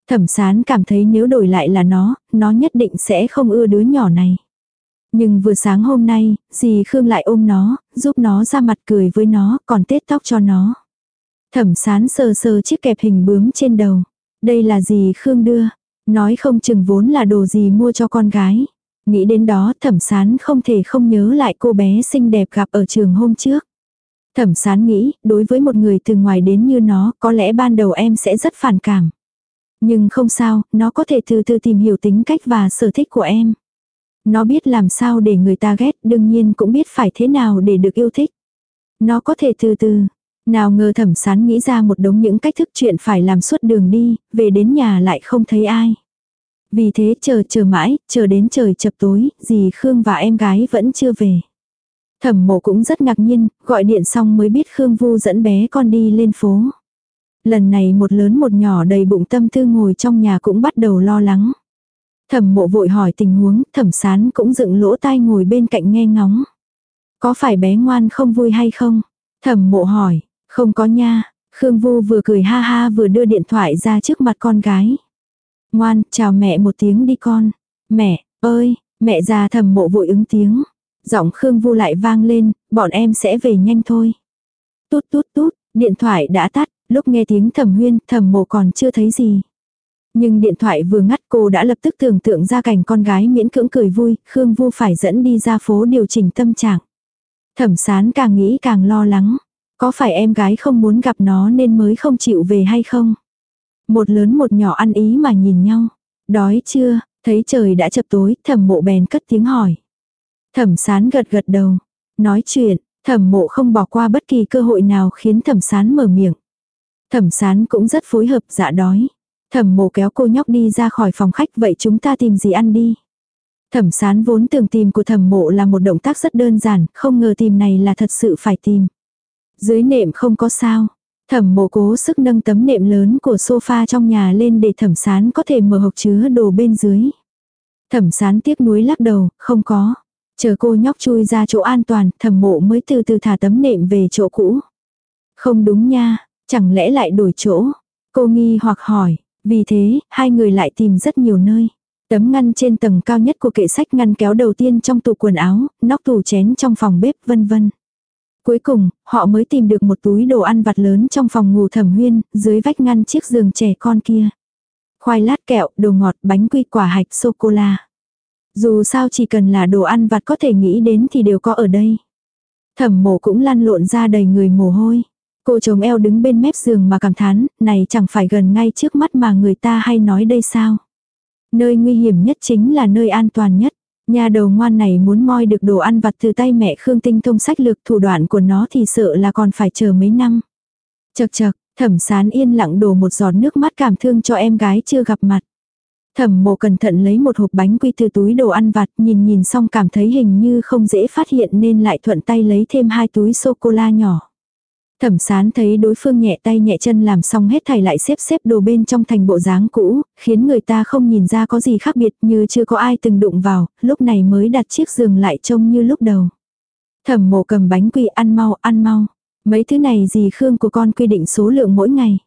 Thẩm sán cảm thấy nếu đổi lại là nó, nó nhất định sẽ không ưa đứa nhỏ này. Nhưng vừa sáng hôm nay, dì Khương lại ôm nó, giúp nó ra mặt cười với nó, còn tết tóc cho nó. Thẩm sán sờ sờ chiếc kẹp hình bướm trên đầu. Đây là dì Khương đưa. Nói không chừng vốn là đồ gì mua cho con gái. Nghĩ đến đó thẩm sán không thể không nhớ lại cô bé xinh đẹp gặp ở trường hôm trước. Thẩm sán nghĩ, đối với một người từ ngoài đến như nó, có lẽ ban đầu em sẽ rất phản cảm. Nhưng không sao, nó có thể từ từ tìm hiểu tính cách và sở thích của em. Nó biết làm sao để người ta ghét, đương nhiên cũng biết phải thế nào để được yêu thích. Nó có thể từ từ. Nào ngờ thẩm sán nghĩ ra một đống những cách thức chuyện phải làm suốt đường đi, về đến nhà lại không thấy ai. Vì thế chờ chờ mãi, chờ đến trời chập tối, dì Khương và em gái vẫn chưa về. Thẩm mộ cũng rất ngạc nhiên, gọi điện xong mới biết Khương Vu dẫn bé con đi lên phố. Lần này một lớn một nhỏ đầy bụng tâm tư ngồi trong nhà cũng bắt đầu lo lắng. Thẩm mộ vội hỏi tình huống, thẩm sán cũng dựng lỗ tai ngồi bên cạnh nghe ngóng. Có phải bé ngoan không vui hay không? Thẩm mộ hỏi, không có nha. Khương Vu vừa cười ha ha vừa đưa điện thoại ra trước mặt con gái. Ngoan, chào mẹ một tiếng đi con. Mẹ, ơi, mẹ già thẩm mộ vội ứng tiếng. Giọng Khương Vu lại vang lên, bọn em sẽ về nhanh thôi. Tút tút tút, điện thoại đã tắt, lúc nghe tiếng thẩm huyên, thẩm mộ còn chưa thấy gì. Nhưng điện thoại vừa ngắt cô đã lập tức tưởng tượng ra cảnh con gái miễn cưỡng cười vui, Khương Vu phải dẫn đi ra phố điều chỉnh tâm trạng. Thẩm sán càng nghĩ càng lo lắng. Có phải em gái không muốn gặp nó nên mới không chịu về hay không? Một lớn một nhỏ ăn ý mà nhìn nhau. Đói chưa? Thấy trời đã chập tối, thẩm mộ bèn cất tiếng hỏi. Thẩm sán gật gật đầu. Nói chuyện, thẩm mộ không bỏ qua bất kỳ cơ hội nào khiến thẩm sán mở miệng. Thẩm sán cũng rất phối hợp dạ đói. Thẩm mộ kéo cô nhóc đi ra khỏi phòng khách vậy chúng ta tìm gì ăn đi. Thẩm sán vốn tưởng tìm của thẩm mộ là một động tác rất đơn giản, không ngờ tìm này là thật sự phải tìm. Dưới nệm không có sao. Thẩm mộ cố sức nâng tấm nệm lớn của sofa trong nhà lên để thẩm sán có thể mở hộp chứa đồ bên dưới. Thẩm sán tiếc nuối lắc đầu, không có. Chờ cô nhóc chui ra chỗ an toàn, thẩm mộ mới từ từ thả tấm nệm về chỗ cũ. Không đúng nha, chẳng lẽ lại đổi chỗ? Cô nghi hoặc hỏi, vì thế, hai người lại tìm rất nhiều nơi. Tấm ngăn trên tầng cao nhất của kệ sách ngăn kéo đầu tiên trong tủ quần áo, nóc tủ chén trong phòng bếp vân vân. Cuối cùng, họ mới tìm được một túi đồ ăn vặt lớn trong phòng ngủ thẩm huyên, dưới vách ngăn chiếc giường trẻ con kia. Khoai lát kẹo, đồ ngọt, bánh quy quả hạch, sô-cô-la. Dù sao chỉ cần là đồ ăn vặt có thể nghĩ đến thì đều có ở đây. Thẩm mổ cũng lăn lộn ra đầy người mồ hôi. Cô chồng eo đứng bên mép giường mà cảm thán, này chẳng phải gần ngay trước mắt mà người ta hay nói đây sao. Nơi nguy hiểm nhất chính là nơi an toàn nhất. Nhà đầu ngoan này muốn moi được đồ ăn vặt từ tay mẹ Khương Tinh thông sách lược thủ đoạn của nó thì sợ là còn phải chờ mấy năm. Chật chật, thẩm sán yên lặng đổ một giọt nước mắt cảm thương cho em gái chưa gặp mặt. Thẩm mộ cẩn thận lấy một hộp bánh quy từ túi đồ ăn vặt nhìn nhìn xong cảm thấy hình như không dễ phát hiện nên lại thuận tay lấy thêm hai túi sô-cô-la nhỏ. Thẩm sán thấy đối phương nhẹ tay nhẹ chân làm xong hết thảy lại xếp xếp đồ bên trong thành bộ dáng cũ, khiến người ta không nhìn ra có gì khác biệt như chưa có ai từng đụng vào, lúc này mới đặt chiếc giường lại trông như lúc đầu. Thẩm mộ cầm bánh quy ăn mau, ăn mau. Mấy thứ này gì Khương của con quy định số lượng mỗi ngày.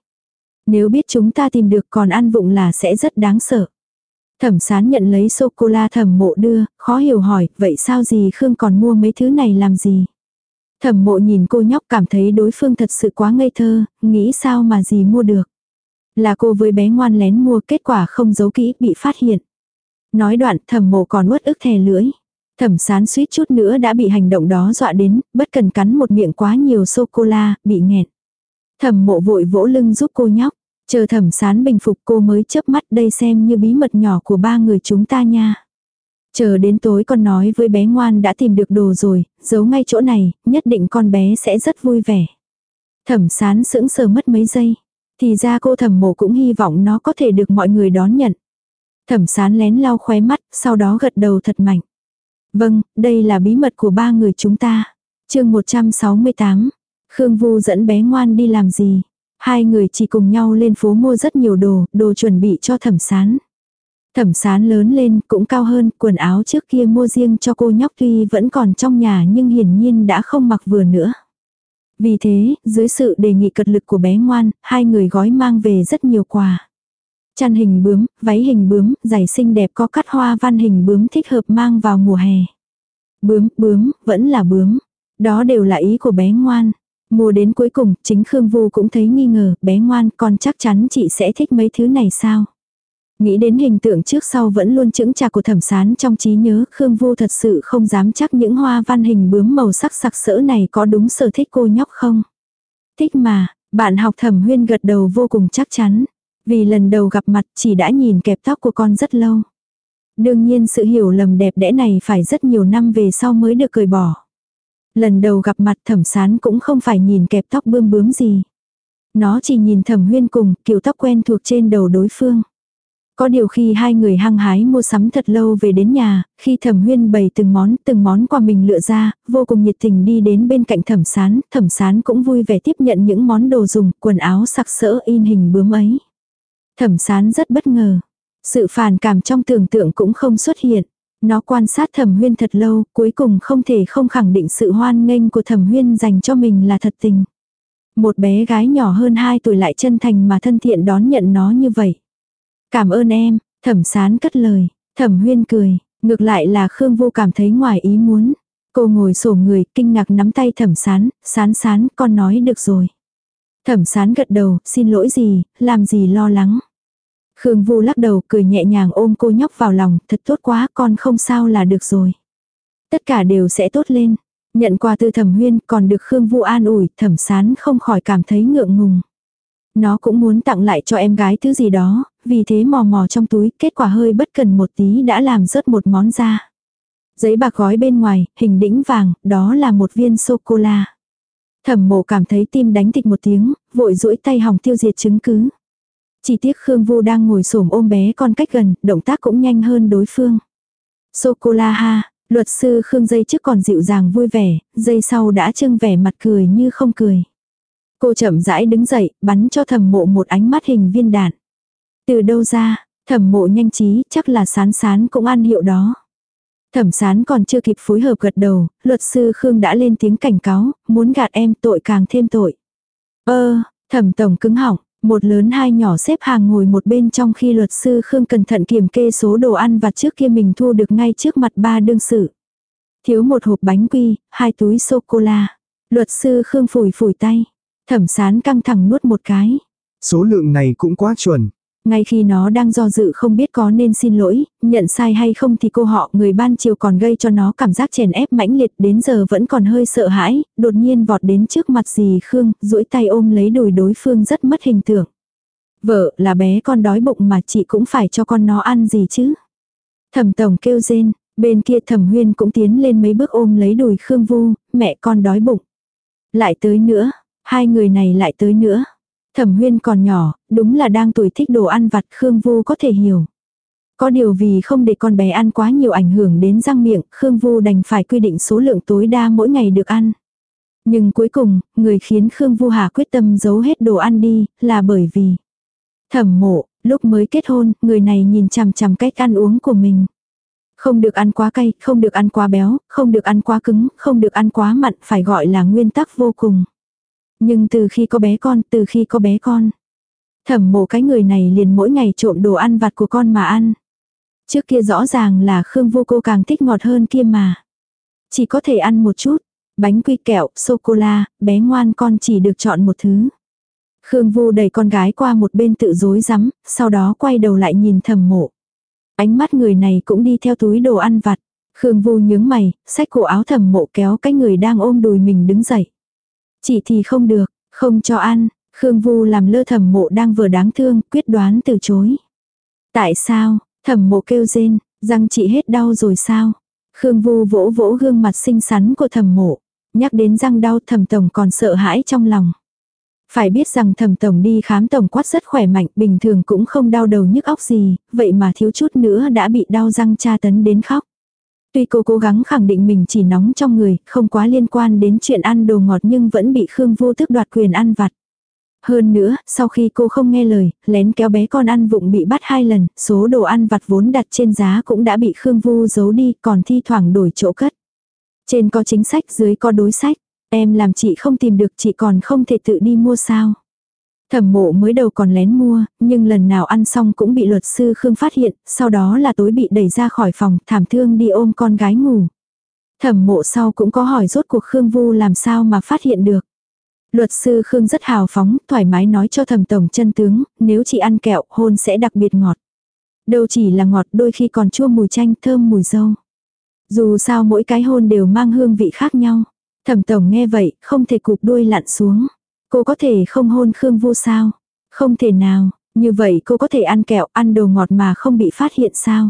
Nếu biết chúng ta tìm được còn ăn vụng là sẽ rất đáng sợ. Thẩm sán nhận lấy sô-cô-la thẩm mộ đưa, khó hiểu hỏi, vậy sao gì Khương còn mua mấy thứ này làm gì? Thẩm mộ nhìn cô nhóc cảm thấy đối phương thật sự quá ngây thơ, nghĩ sao mà gì mua được. Là cô với bé ngoan lén mua kết quả không giấu kỹ bị phát hiện. Nói đoạn thẩm mộ còn uất ức thè lưỡi. Thẩm sán suýt chút nữa đã bị hành động đó dọa đến, bất cần cắn một miệng quá nhiều sô-cô-la, bị nghẹn. Thẩm mộ vội vỗ lưng giúp cô nhóc. Chờ thẩm sán bình phục cô mới chớp mắt đây xem như bí mật nhỏ của ba người chúng ta nha. Chờ đến tối con nói với bé ngoan đã tìm được đồ rồi, giấu ngay chỗ này, nhất định con bé sẽ rất vui vẻ. Thẩm sán sững sờ mất mấy giây. Thì ra cô thẩm mộ cũng hy vọng nó có thể được mọi người đón nhận. Thẩm sán lén lau khóe mắt, sau đó gật đầu thật mạnh. Vâng, đây là bí mật của ba người chúng ta. chương 168. Khương Vu dẫn bé ngoan đi làm gì? Hai người chỉ cùng nhau lên phố mua rất nhiều đồ, đồ chuẩn bị cho thẩm sán. Thẩm sán lớn lên cũng cao hơn, quần áo trước kia mua riêng cho cô nhóc tuy vẫn còn trong nhà nhưng hiển nhiên đã không mặc vừa nữa. Vì thế, dưới sự đề nghị cật lực của bé ngoan, hai người gói mang về rất nhiều quà. Chăn hình bướm, váy hình bướm, giày xinh đẹp có cắt hoa văn hình bướm thích hợp mang vào mùa hè. Bướm, bướm, vẫn là bướm. Đó đều là ý của bé ngoan. Mua đến cuối cùng, chính Khương Vu cũng thấy nghi ngờ, bé ngoan, con chắc chắn chị sẽ thích mấy thứ này sao? Nghĩ đến hình tượng trước sau vẫn luôn chững chạc của thẩm sán trong trí nhớ, Khương Vu thật sự không dám chắc những hoa văn hình bướm màu sắc sặc sỡ này có đúng sở thích cô nhóc không. Thích mà, bạn học thẩm huyên gật đầu vô cùng chắc chắn. Vì lần đầu gặp mặt chỉ đã nhìn kẹp tóc của con rất lâu. Đương nhiên sự hiểu lầm đẹp đẽ này phải rất nhiều năm về sau mới được cười bỏ. Lần đầu gặp mặt thẩm sán cũng không phải nhìn kẹp tóc bươm bướm gì. Nó chỉ nhìn thẩm huyên cùng kiểu tóc quen thuộc trên đầu đối phương. Có điều khi hai người hăng hái mua sắm thật lâu về đến nhà, khi thẩm huyên bày từng món, từng món qua mình lựa ra, vô cùng nhiệt tình đi đến bên cạnh thẩm sán, thẩm sán cũng vui vẻ tiếp nhận những món đồ dùng, quần áo sặc sỡ in hình bướm ấy. Thẩm sán rất bất ngờ. Sự phản cảm trong tưởng tượng cũng không xuất hiện. Nó quan sát thẩm huyên thật lâu, cuối cùng không thể không khẳng định sự hoan nghênh của thẩm huyên dành cho mình là thật tình. Một bé gái nhỏ hơn 2 tuổi lại chân thành mà thân thiện đón nhận nó như vậy. Cảm ơn em, thẩm sán cất lời, thẩm huyên cười, ngược lại là Khương Vô cảm thấy ngoài ý muốn. Cô ngồi sổ người, kinh ngạc nắm tay thẩm sán, sán sán, con nói được rồi. Thẩm sán gật đầu, xin lỗi gì, làm gì lo lắng. Khương Vu lắc đầu cười nhẹ nhàng ôm cô nhóc vào lòng, thật tốt quá, con không sao là được rồi. Tất cả đều sẽ tốt lên. Nhận quà từ thẩm huyên còn được Khương Vu an ủi, thẩm sán không khỏi cảm thấy ngượng ngùng. Nó cũng muốn tặng lại cho em gái thứ gì đó, vì thế mò mò trong túi, kết quả hơi bất cần một tí đã làm rớt một món ra. Giấy bạc gói bên ngoài, hình đĩnh vàng, đó là một viên sô-cô-la. Thẩm mộ cảm thấy tim đánh thịch một tiếng, vội duỗi tay hỏng tiêu diệt chứng cứ. Chỉ tiếc Khương Vu đang ngồi xổm ôm bé con cách gần, động tác cũng nhanh hơn đối phương. Sô-cô-la ha, luật sư Khương dây trước còn dịu dàng vui vẻ, dây sau đã trưng vẻ mặt cười như không cười. Cô chậm rãi đứng dậy, bắn cho thẩm mộ một ánh mắt hình viên đạn. Từ đâu ra, thẩm mộ nhanh trí, chắc là sán sán cũng ăn hiệu đó. Thẩm sán còn chưa kịp phối hợp gật đầu, luật sư Khương đã lên tiếng cảnh cáo, muốn gạt em tội càng thêm tội. Ơ, thẩm tổng cứng họng, một lớn hai nhỏ xếp hàng ngồi một bên trong khi luật sư Khương cẩn thận kiểm kê số đồ ăn vặt trước kia mình thu được ngay trước mặt ba đương sự. Thiếu một hộp bánh quy, hai túi sô-cô-la. Luật sư Khương phủi phủi tay. Thẩm sán căng thẳng nuốt một cái. Số lượng này cũng quá chuẩn. Ngay khi nó đang do dự không biết có nên xin lỗi, nhận sai hay không thì cô họ người ban chiều còn gây cho nó cảm giác chèn ép mãnh liệt đến giờ vẫn còn hơi sợ hãi, đột nhiên vọt đến trước mặt dì Khương, duỗi tay ôm lấy đùi đối phương rất mất hình tượng. Vợ là bé con đói bụng mà chị cũng phải cho con nó ăn gì chứ. Thẩm tổng kêu rên, bên kia thẩm huyên cũng tiến lên mấy bước ôm lấy đùi Khương Vu, mẹ con đói bụng. Lại tới nữa, hai người này lại tới nữa. Thẩm huyên còn nhỏ, đúng là đang tuổi thích đồ ăn vặt Khương Vu có thể hiểu. Có điều vì không để con bé ăn quá nhiều ảnh hưởng đến răng miệng, Khương Vu đành phải quy định số lượng tối đa mỗi ngày được ăn. Nhưng cuối cùng, người khiến Khương Vu Hà quyết tâm giấu hết đồ ăn đi, là bởi vì thẩm mộ, lúc mới kết hôn, người này nhìn chằm chằm cách ăn uống của mình. Không được ăn quá cay, không được ăn quá béo, không được ăn quá cứng, không được ăn quá mặn, phải gọi là nguyên tắc vô cùng. Nhưng từ khi có bé con, từ khi có bé con, thẩm mộ cái người này liền mỗi ngày trộm đồ ăn vặt của con mà ăn. Trước kia rõ ràng là Khương vô cô càng thích ngọt hơn kia mà. Chỉ có thể ăn một chút, bánh quy kẹo, sô-cô-la, bé ngoan con chỉ được chọn một thứ. Khương Vu đẩy con gái qua một bên tự dối rắm sau đó quay đầu lại nhìn thầm mộ. Ánh mắt người này cũng đi theo túi đồ ăn vặt. Khương Vu nhướng mày, xách cổ áo thầm mộ kéo cái người đang ôm đùi mình đứng dậy. Chỉ thì không được, không cho ăn, Khương Vu làm lơ thẩm mộ đang vừa đáng thương, quyết đoán từ chối. Tại sao, thẩm mộ kêu rên, răng chị hết đau rồi sao? Khương Vu vỗ vỗ gương mặt xinh xắn của thẩm mộ. Nhắc đến răng đau thẩm tổng còn sợ hãi trong lòng. Phải biết rằng thẩm tổng đi khám tổng quát rất khỏe mạnh, bình thường cũng không đau đầu nhức óc gì, vậy mà thiếu chút nữa đã bị đau răng tra tấn đến khóc. Tuy cô cố gắng khẳng định mình chỉ nóng trong người, không quá liên quan đến chuyện ăn đồ ngọt nhưng vẫn bị Khương Vô thức đoạt quyền ăn vặt. Hơn nữa, sau khi cô không nghe lời, lén kéo bé con ăn vụng bị bắt hai lần, số đồ ăn vặt vốn đặt trên giá cũng đã bị Khương Vu giấu đi, còn thi thoảng đổi chỗ cất. Trên có chính sách, dưới có đối sách. Em làm chị không tìm được chị còn không thể tự đi mua sao. Thẩm mộ mới đầu còn lén mua, nhưng lần nào ăn xong cũng bị luật sư Khương phát hiện, sau đó là tối bị đẩy ra khỏi phòng, thảm thương đi ôm con gái ngủ. Thẩm mộ sau cũng có hỏi rốt cuộc Khương Vu làm sao mà phát hiện được. Luật sư Khương rất hào phóng, thoải mái nói cho thẩm tổng chân tướng, nếu chị ăn kẹo, hôn sẽ đặc biệt ngọt. Đâu chỉ là ngọt đôi khi còn chua mùi chanh thơm mùi dâu. Dù sao mỗi cái hôn đều mang hương vị khác nhau. Thẩm tổng nghe vậy, không thể cụp đuôi lặn xuống. Cô có thể không hôn Khương Vu sao? Không thể nào, như vậy cô có thể ăn kẹo, ăn đồ ngọt mà không bị phát hiện sao?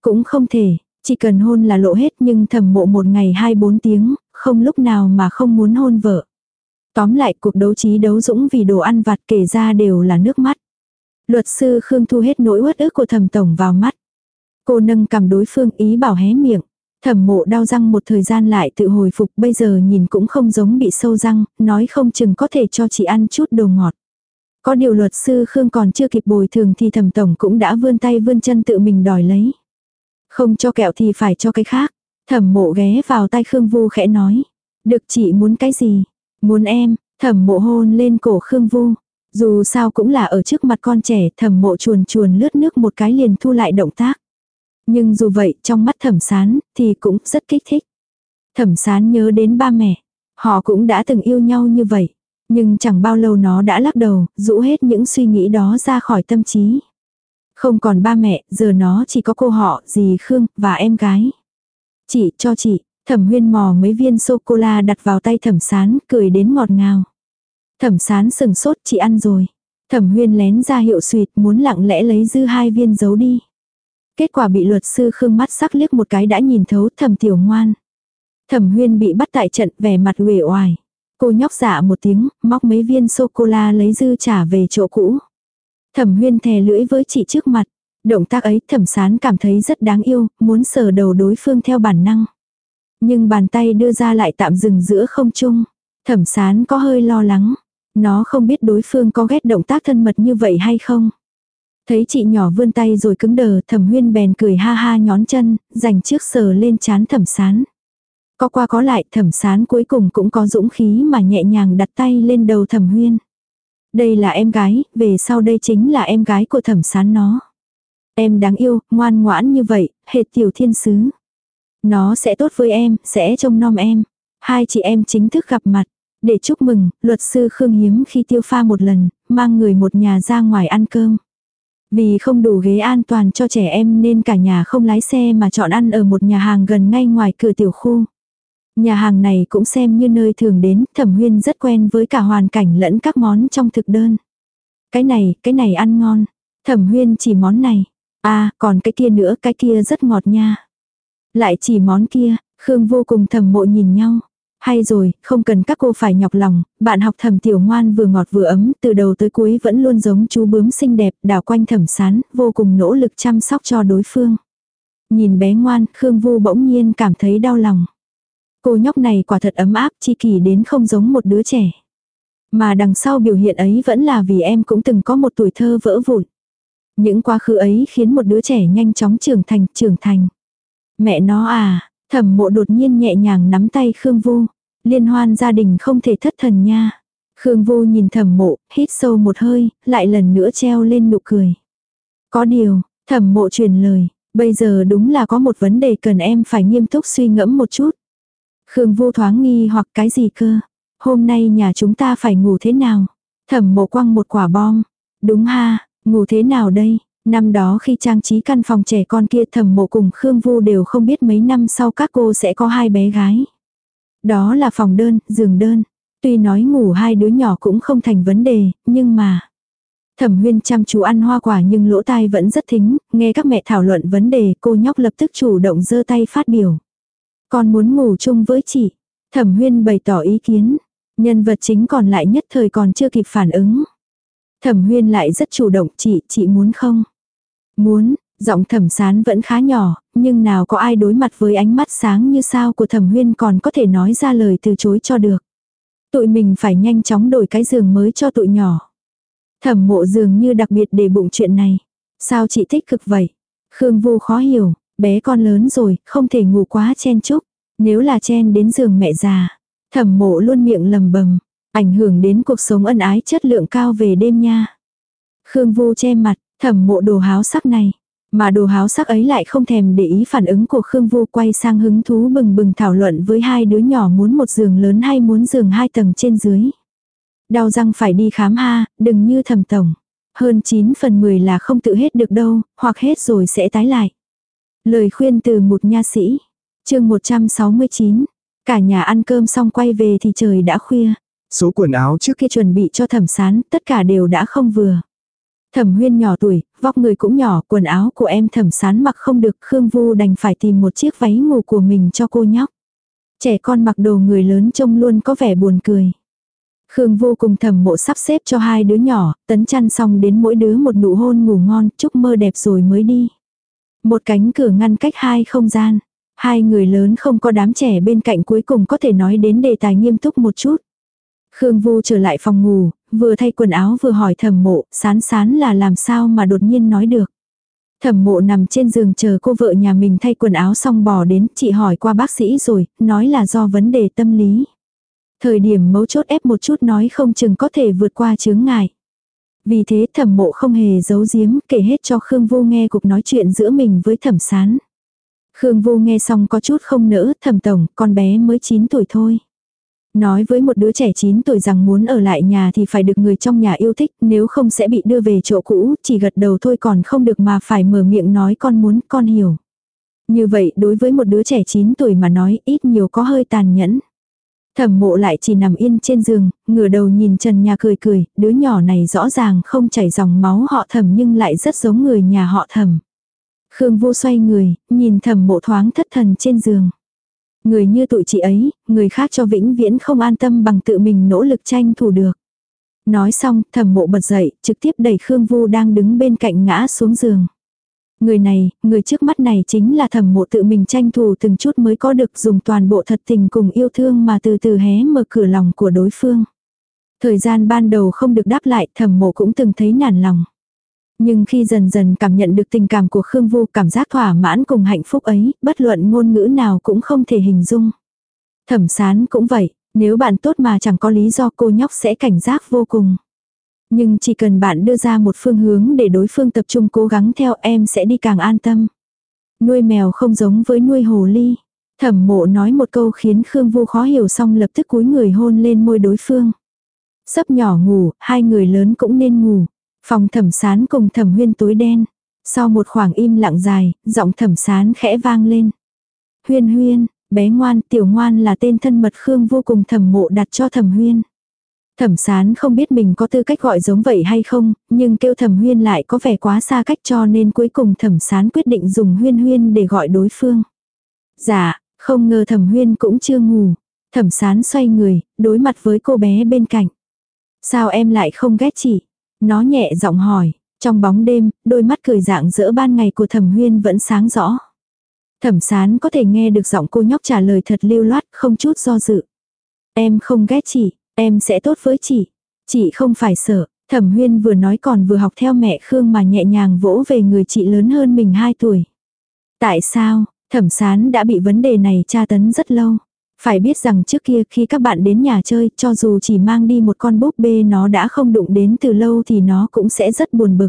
Cũng không thể, chỉ cần hôn là lộ hết nhưng thẩm mộ một ngày hai bốn tiếng, không lúc nào mà không muốn hôn vợ. Tóm lại cuộc đấu trí đấu dũng vì đồ ăn vặt kể ra đều là nước mắt. Luật sư Khương thu hết nỗi uất ức của thẩm tổng vào mắt. Cô nâng cầm đối phương ý bảo hé miệng. Thẩm mộ đau răng một thời gian lại tự hồi phục bây giờ nhìn cũng không giống bị sâu răng, nói không chừng có thể cho chị ăn chút đồ ngọt. Có điều luật sư Khương còn chưa kịp bồi thường thì thẩm tổng cũng đã vươn tay vươn chân tự mình đòi lấy. Không cho kẹo thì phải cho cái khác. Thẩm mộ ghé vào tay Khương Vu khẽ nói. Được chị muốn cái gì? Muốn em, thẩm mộ hôn lên cổ Khương Vu. Dù sao cũng là ở trước mặt con trẻ thẩm mộ chuồn chuồn lướt nước một cái liền thu lại động tác. Nhưng dù vậy trong mắt thẩm sán thì cũng rất kích thích. Thẩm sán nhớ đến ba mẹ. Họ cũng đã từng yêu nhau như vậy. Nhưng chẳng bao lâu nó đã lắc đầu, rũ hết những suy nghĩ đó ra khỏi tâm trí. Không còn ba mẹ, giờ nó chỉ có cô họ, dì Khương, và em gái. Chị, cho chị, thẩm huyên mò mấy viên sô-cô-la đặt vào tay thẩm sán, cười đến ngọt ngào. Thẩm sán sừng sốt, chị ăn rồi. Thẩm huyên lén ra hiệu suyệt muốn lặng lẽ lấy dư hai viên giấu đi. Kết quả bị luật sư Khương mắt sắc liếc một cái đã nhìn thấu thẩm tiểu ngoan. Thẩm huyên bị bắt tại trận vẻ mặt uể oải. Cô nhóc dạ một tiếng, móc mấy viên sô-cô-la lấy dư trả về chỗ cũ. Thẩm huyên thè lưỡi với chị trước mặt. Động tác ấy thẩm sán cảm thấy rất đáng yêu, muốn sờ đầu đối phương theo bản năng. Nhưng bàn tay đưa ra lại tạm dừng giữa không trung. Thẩm sán có hơi lo lắng. Nó không biết đối phương có ghét động tác thân mật như vậy hay không. Thấy chị nhỏ vươn tay rồi cứng đờ thẩm huyên bèn cười ha ha nhón chân, dành trước sờ lên chán thẩm sán. Có qua có lại thẩm sán cuối cùng cũng có dũng khí mà nhẹ nhàng đặt tay lên đầu thẩm huyên. Đây là em gái, về sau đây chính là em gái của thẩm sán nó. Em đáng yêu, ngoan ngoãn như vậy, hệt tiểu thiên sứ. Nó sẽ tốt với em, sẽ trông nom em. Hai chị em chính thức gặp mặt. Để chúc mừng, luật sư Khương Hiếm khi tiêu pha một lần, mang người một nhà ra ngoài ăn cơm. Vì không đủ ghế an toàn cho trẻ em nên cả nhà không lái xe mà chọn ăn ở một nhà hàng gần ngay ngoài cửa tiểu khu. Nhà hàng này cũng xem như nơi thường đến, thẩm huyên rất quen với cả hoàn cảnh lẫn các món trong thực đơn. Cái này, cái này ăn ngon. Thẩm huyên chỉ món này. à, còn cái kia nữa, cái kia rất ngọt nha. Lại chỉ món kia, Khương vô cùng thầm mộ nhìn nhau. Hay rồi, không cần các cô phải nhọc lòng, bạn học thầm tiểu ngoan vừa ngọt vừa ấm, từ đầu tới cuối vẫn luôn giống chú bướm xinh đẹp, đảo quanh thẩm sán, vô cùng nỗ lực chăm sóc cho đối phương. Nhìn bé ngoan, Khương Vu bỗng nhiên cảm thấy đau lòng. Cô nhóc này quả thật ấm áp, chi kỳ đến không giống một đứa trẻ. Mà đằng sau biểu hiện ấy vẫn là vì em cũng từng có một tuổi thơ vỡ vụn. Những quá khứ ấy khiến một đứa trẻ nhanh chóng trưởng thành, trưởng thành. Mẹ nó à, thẩm mộ đột nhiên nhẹ nhàng nắm tay Khương Vu. Liên hoan gia đình không thể thất thần nha. Khương Vu nhìn thẩm mộ, hít sâu một hơi, lại lần nữa treo lên nụ cười. Có điều, thẩm mộ truyền lời, bây giờ đúng là có một vấn đề cần em phải nghiêm túc suy ngẫm một chút. Khương Vu thoáng nghi hoặc cái gì cơ. Hôm nay nhà chúng ta phải ngủ thế nào? Thẩm mộ quăng một quả bom. Đúng ha, ngủ thế nào đây? Năm đó khi trang trí căn phòng trẻ con kia thẩm mộ cùng Khương Vu đều không biết mấy năm sau các cô sẽ có hai bé gái. Đó là phòng đơn, giường đơn. Tuy nói ngủ hai đứa nhỏ cũng không thành vấn đề, nhưng mà... Thẩm huyên chăm chú ăn hoa quả nhưng lỗ tai vẫn rất thính, nghe các mẹ thảo luận vấn đề cô nhóc lập tức chủ động giơ tay phát biểu. Con muốn ngủ chung với chị. Thẩm huyên bày tỏ ý kiến. Nhân vật chính còn lại nhất thời còn chưa kịp phản ứng. Thẩm huyên lại rất chủ động chị, chị muốn không? Muốn, giọng thẩm sán vẫn khá nhỏ, nhưng nào có ai đối mặt với ánh mắt sáng như sao của thẩm huyên còn có thể nói ra lời từ chối cho được. Tụi mình phải nhanh chóng đổi cái giường mới cho tụi nhỏ. Thẩm mộ dường như đặc biệt để bụng chuyện này. Sao chị tích cực vậy? Khương Vu khó hiểu, bé con lớn rồi, không thể ngủ quá chen chúc. Nếu là chen đến giường mẹ già, thẩm mộ luôn miệng lầm bầm, ảnh hưởng đến cuộc sống ân ái chất lượng cao về đêm nha. Khương Vu che mặt, thẩm mộ đồ háo sắc này. Mà đồ háo sắc ấy lại không thèm để ý phản ứng của Khương Vu quay sang hứng thú bừng bừng thảo luận với hai đứa nhỏ muốn một giường lớn hay muốn giường hai tầng trên dưới. Đau răng phải đi khám ha, đừng như thầm tổng. Hơn 9 phần 10 là không tự hết được đâu, hoặc hết rồi sẽ tái lại. Lời khuyên từ một nha sĩ. chương 169. Cả nhà ăn cơm xong quay về thì trời đã khuya. Số quần áo trước Trước khi chuẩn bị cho thẩm sán, tất cả đều đã không vừa. Thẩm huyên nhỏ tuổi, vóc người cũng nhỏ, quần áo của em thẩm sán mặc không được, Khương Vu đành phải tìm một chiếc váy ngủ của mình cho cô nhóc. Trẻ con mặc đồ người lớn trông luôn có vẻ buồn cười. Khương Vu cùng Thẩm mộ sắp xếp cho hai đứa nhỏ, tấn chăn xong đến mỗi đứa một nụ hôn ngủ ngon, chúc mơ đẹp rồi mới đi. Một cánh cửa ngăn cách hai không gian. Hai người lớn không có đám trẻ bên cạnh cuối cùng có thể nói đến đề tài nghiêm túc một chút. Khương Vu trở lại phòng ngủ, vừa thay quần áo vừa hỏi thẩm mộ, sán sán là làm sao mà đột nhiên nói được. Thẩm mộ nằm trên giường chờ cô vợ nhà mình thay quần áo xong bò đến, chị hỏi qua bác sĩ rồi, nói là do vấn đề tâm lý. Thời điểm mấu chốt ép một chút nói không chừng có thể vượt qua chướng ngại. Vì thế thẩm mộ không hề giấu giếm kể hết cho Khương Vu nghe cuộc nói chuyện giữa mình với thẩm sán. Khương Vu nghe xong có chút không nỡ, thẩm tổng, con bé mới 9 tuổi thôi. Nói với một đứa trẻ 9 tuổi rằng muốn ở lại nhà thì phải được người trong nhà yêu thích, nếu không sẽ bị đưa về chỗ cũ, chỉ gật đầu thôi còn không được mà phải mở miệng nói con muốn, con hiểu. Như vậy đối với một đứa trẻ 9 tuổi mà nói ít nhiều có hơi tàn nhẫn. Thẩm mộ lại chỉ nằm yên trên giường, ngửa đầu nhìn trần nhà cười cười, đứa nhỏ này rõ ràng không chảy dòng máu họ thẩm nhưng lại rất giống người nhà họ thẩm. Khương vô xoay người, nhìn thẩm mộ thoáng thất thần trên giường. Người như tụi chị ấy, người khác cho vĩnh viễn không an tâm bằng tự mình nỗ lực tranh thủ được. Nói xong, thẩm mộ bật dậy, trực tiếp đẩy Khương Vu đang đứng bên cạnh ngã xuống giường. Người này, người trước mắt này chính là thẩm mộ tự mình tranh thủ từng chút mới có được dùng toàn bộ thật tình cùng yêu thương mà từ từ hé mở cửa lòng của đối phương. Thời gian ban đầu không được đáp lại thẩm mộ cũng từng thấy nản lòng. Nhưng khi dần dần cảm nhận được tình cảm của Khương Vu cảm giác thỏa mãn cùng hạnh phúc ấy, bất luận ngôn ngữ nào cũng không thể hình dung. Thẩm sán cũng vậy, nếu bạn tốt mà chẳng có lý do cô nhóc sẽ cảnh giác vô cùng. Nhưng chỉ cần bạn đưa ra một phương hướng để đối phương tập trung cố gắng theo em sẽ đi càng an tâm. Nuôi mèo không giống với nuôi hồ ly. Thẩm mộ nói một câu khiến Khương Vu khó hiểu xong lập tức cúi người hôn lên môi đối phương. Sấp nhỏ ngủ, hai người lớn cũng nên ngủ. Phòng thẩm sán cùng thẩm huyên tối đen. Sau một khoảng im lặng dài, giọng thẩm sán khẽ vang lên. Huyên huyên, bé ngoan, tiểu ngoan là tên thân mật Khương vô cùng thẩm mộ đặt cho thẩm huyên. Thẩm sán không biết mình có tư cách gọi giống vậy hay không, nhưng kêu thẩm huyên lại có vẻ quá xa cách cho nên cuối cùng thẩm sán quyết định dùng huyên huyên để gọi đối phương. Dạ, không ngờ thẩm huyên cũng chưa ngủ. Thẩm sán xoay người, đối mặt với cô bé bên cạnh. Sao em lại không ghét chị? Nó nhẹ giọng hỏi, trong bóng đêm, đôi mắt cười dạng dỡ ban ngày của thẩm huyên vẫn sáng rõ. Thẩm sán có thể nghe được giọng cô nhóc trả lời thật lưu loát, không chút do dự. Em không ghét chị, em sẽ tốt với chị. Chị không phải sợ, thẩm huyên vừa nói còn vừa học theo mẹ Khương mà nhẹ nhàng vỗ về người chị lớn hơn mình 2 tuổi. Tại sao, thẩm sán đã bị vấn đề này tra tấn rất lâu. Phải biết rằng trước kia khi các bạn đến nhà chơi, cho dù chỉ mang đi một con búp bê nó đã không đụng đến từ lâu thì nó cũng sẽ rất buồn bực.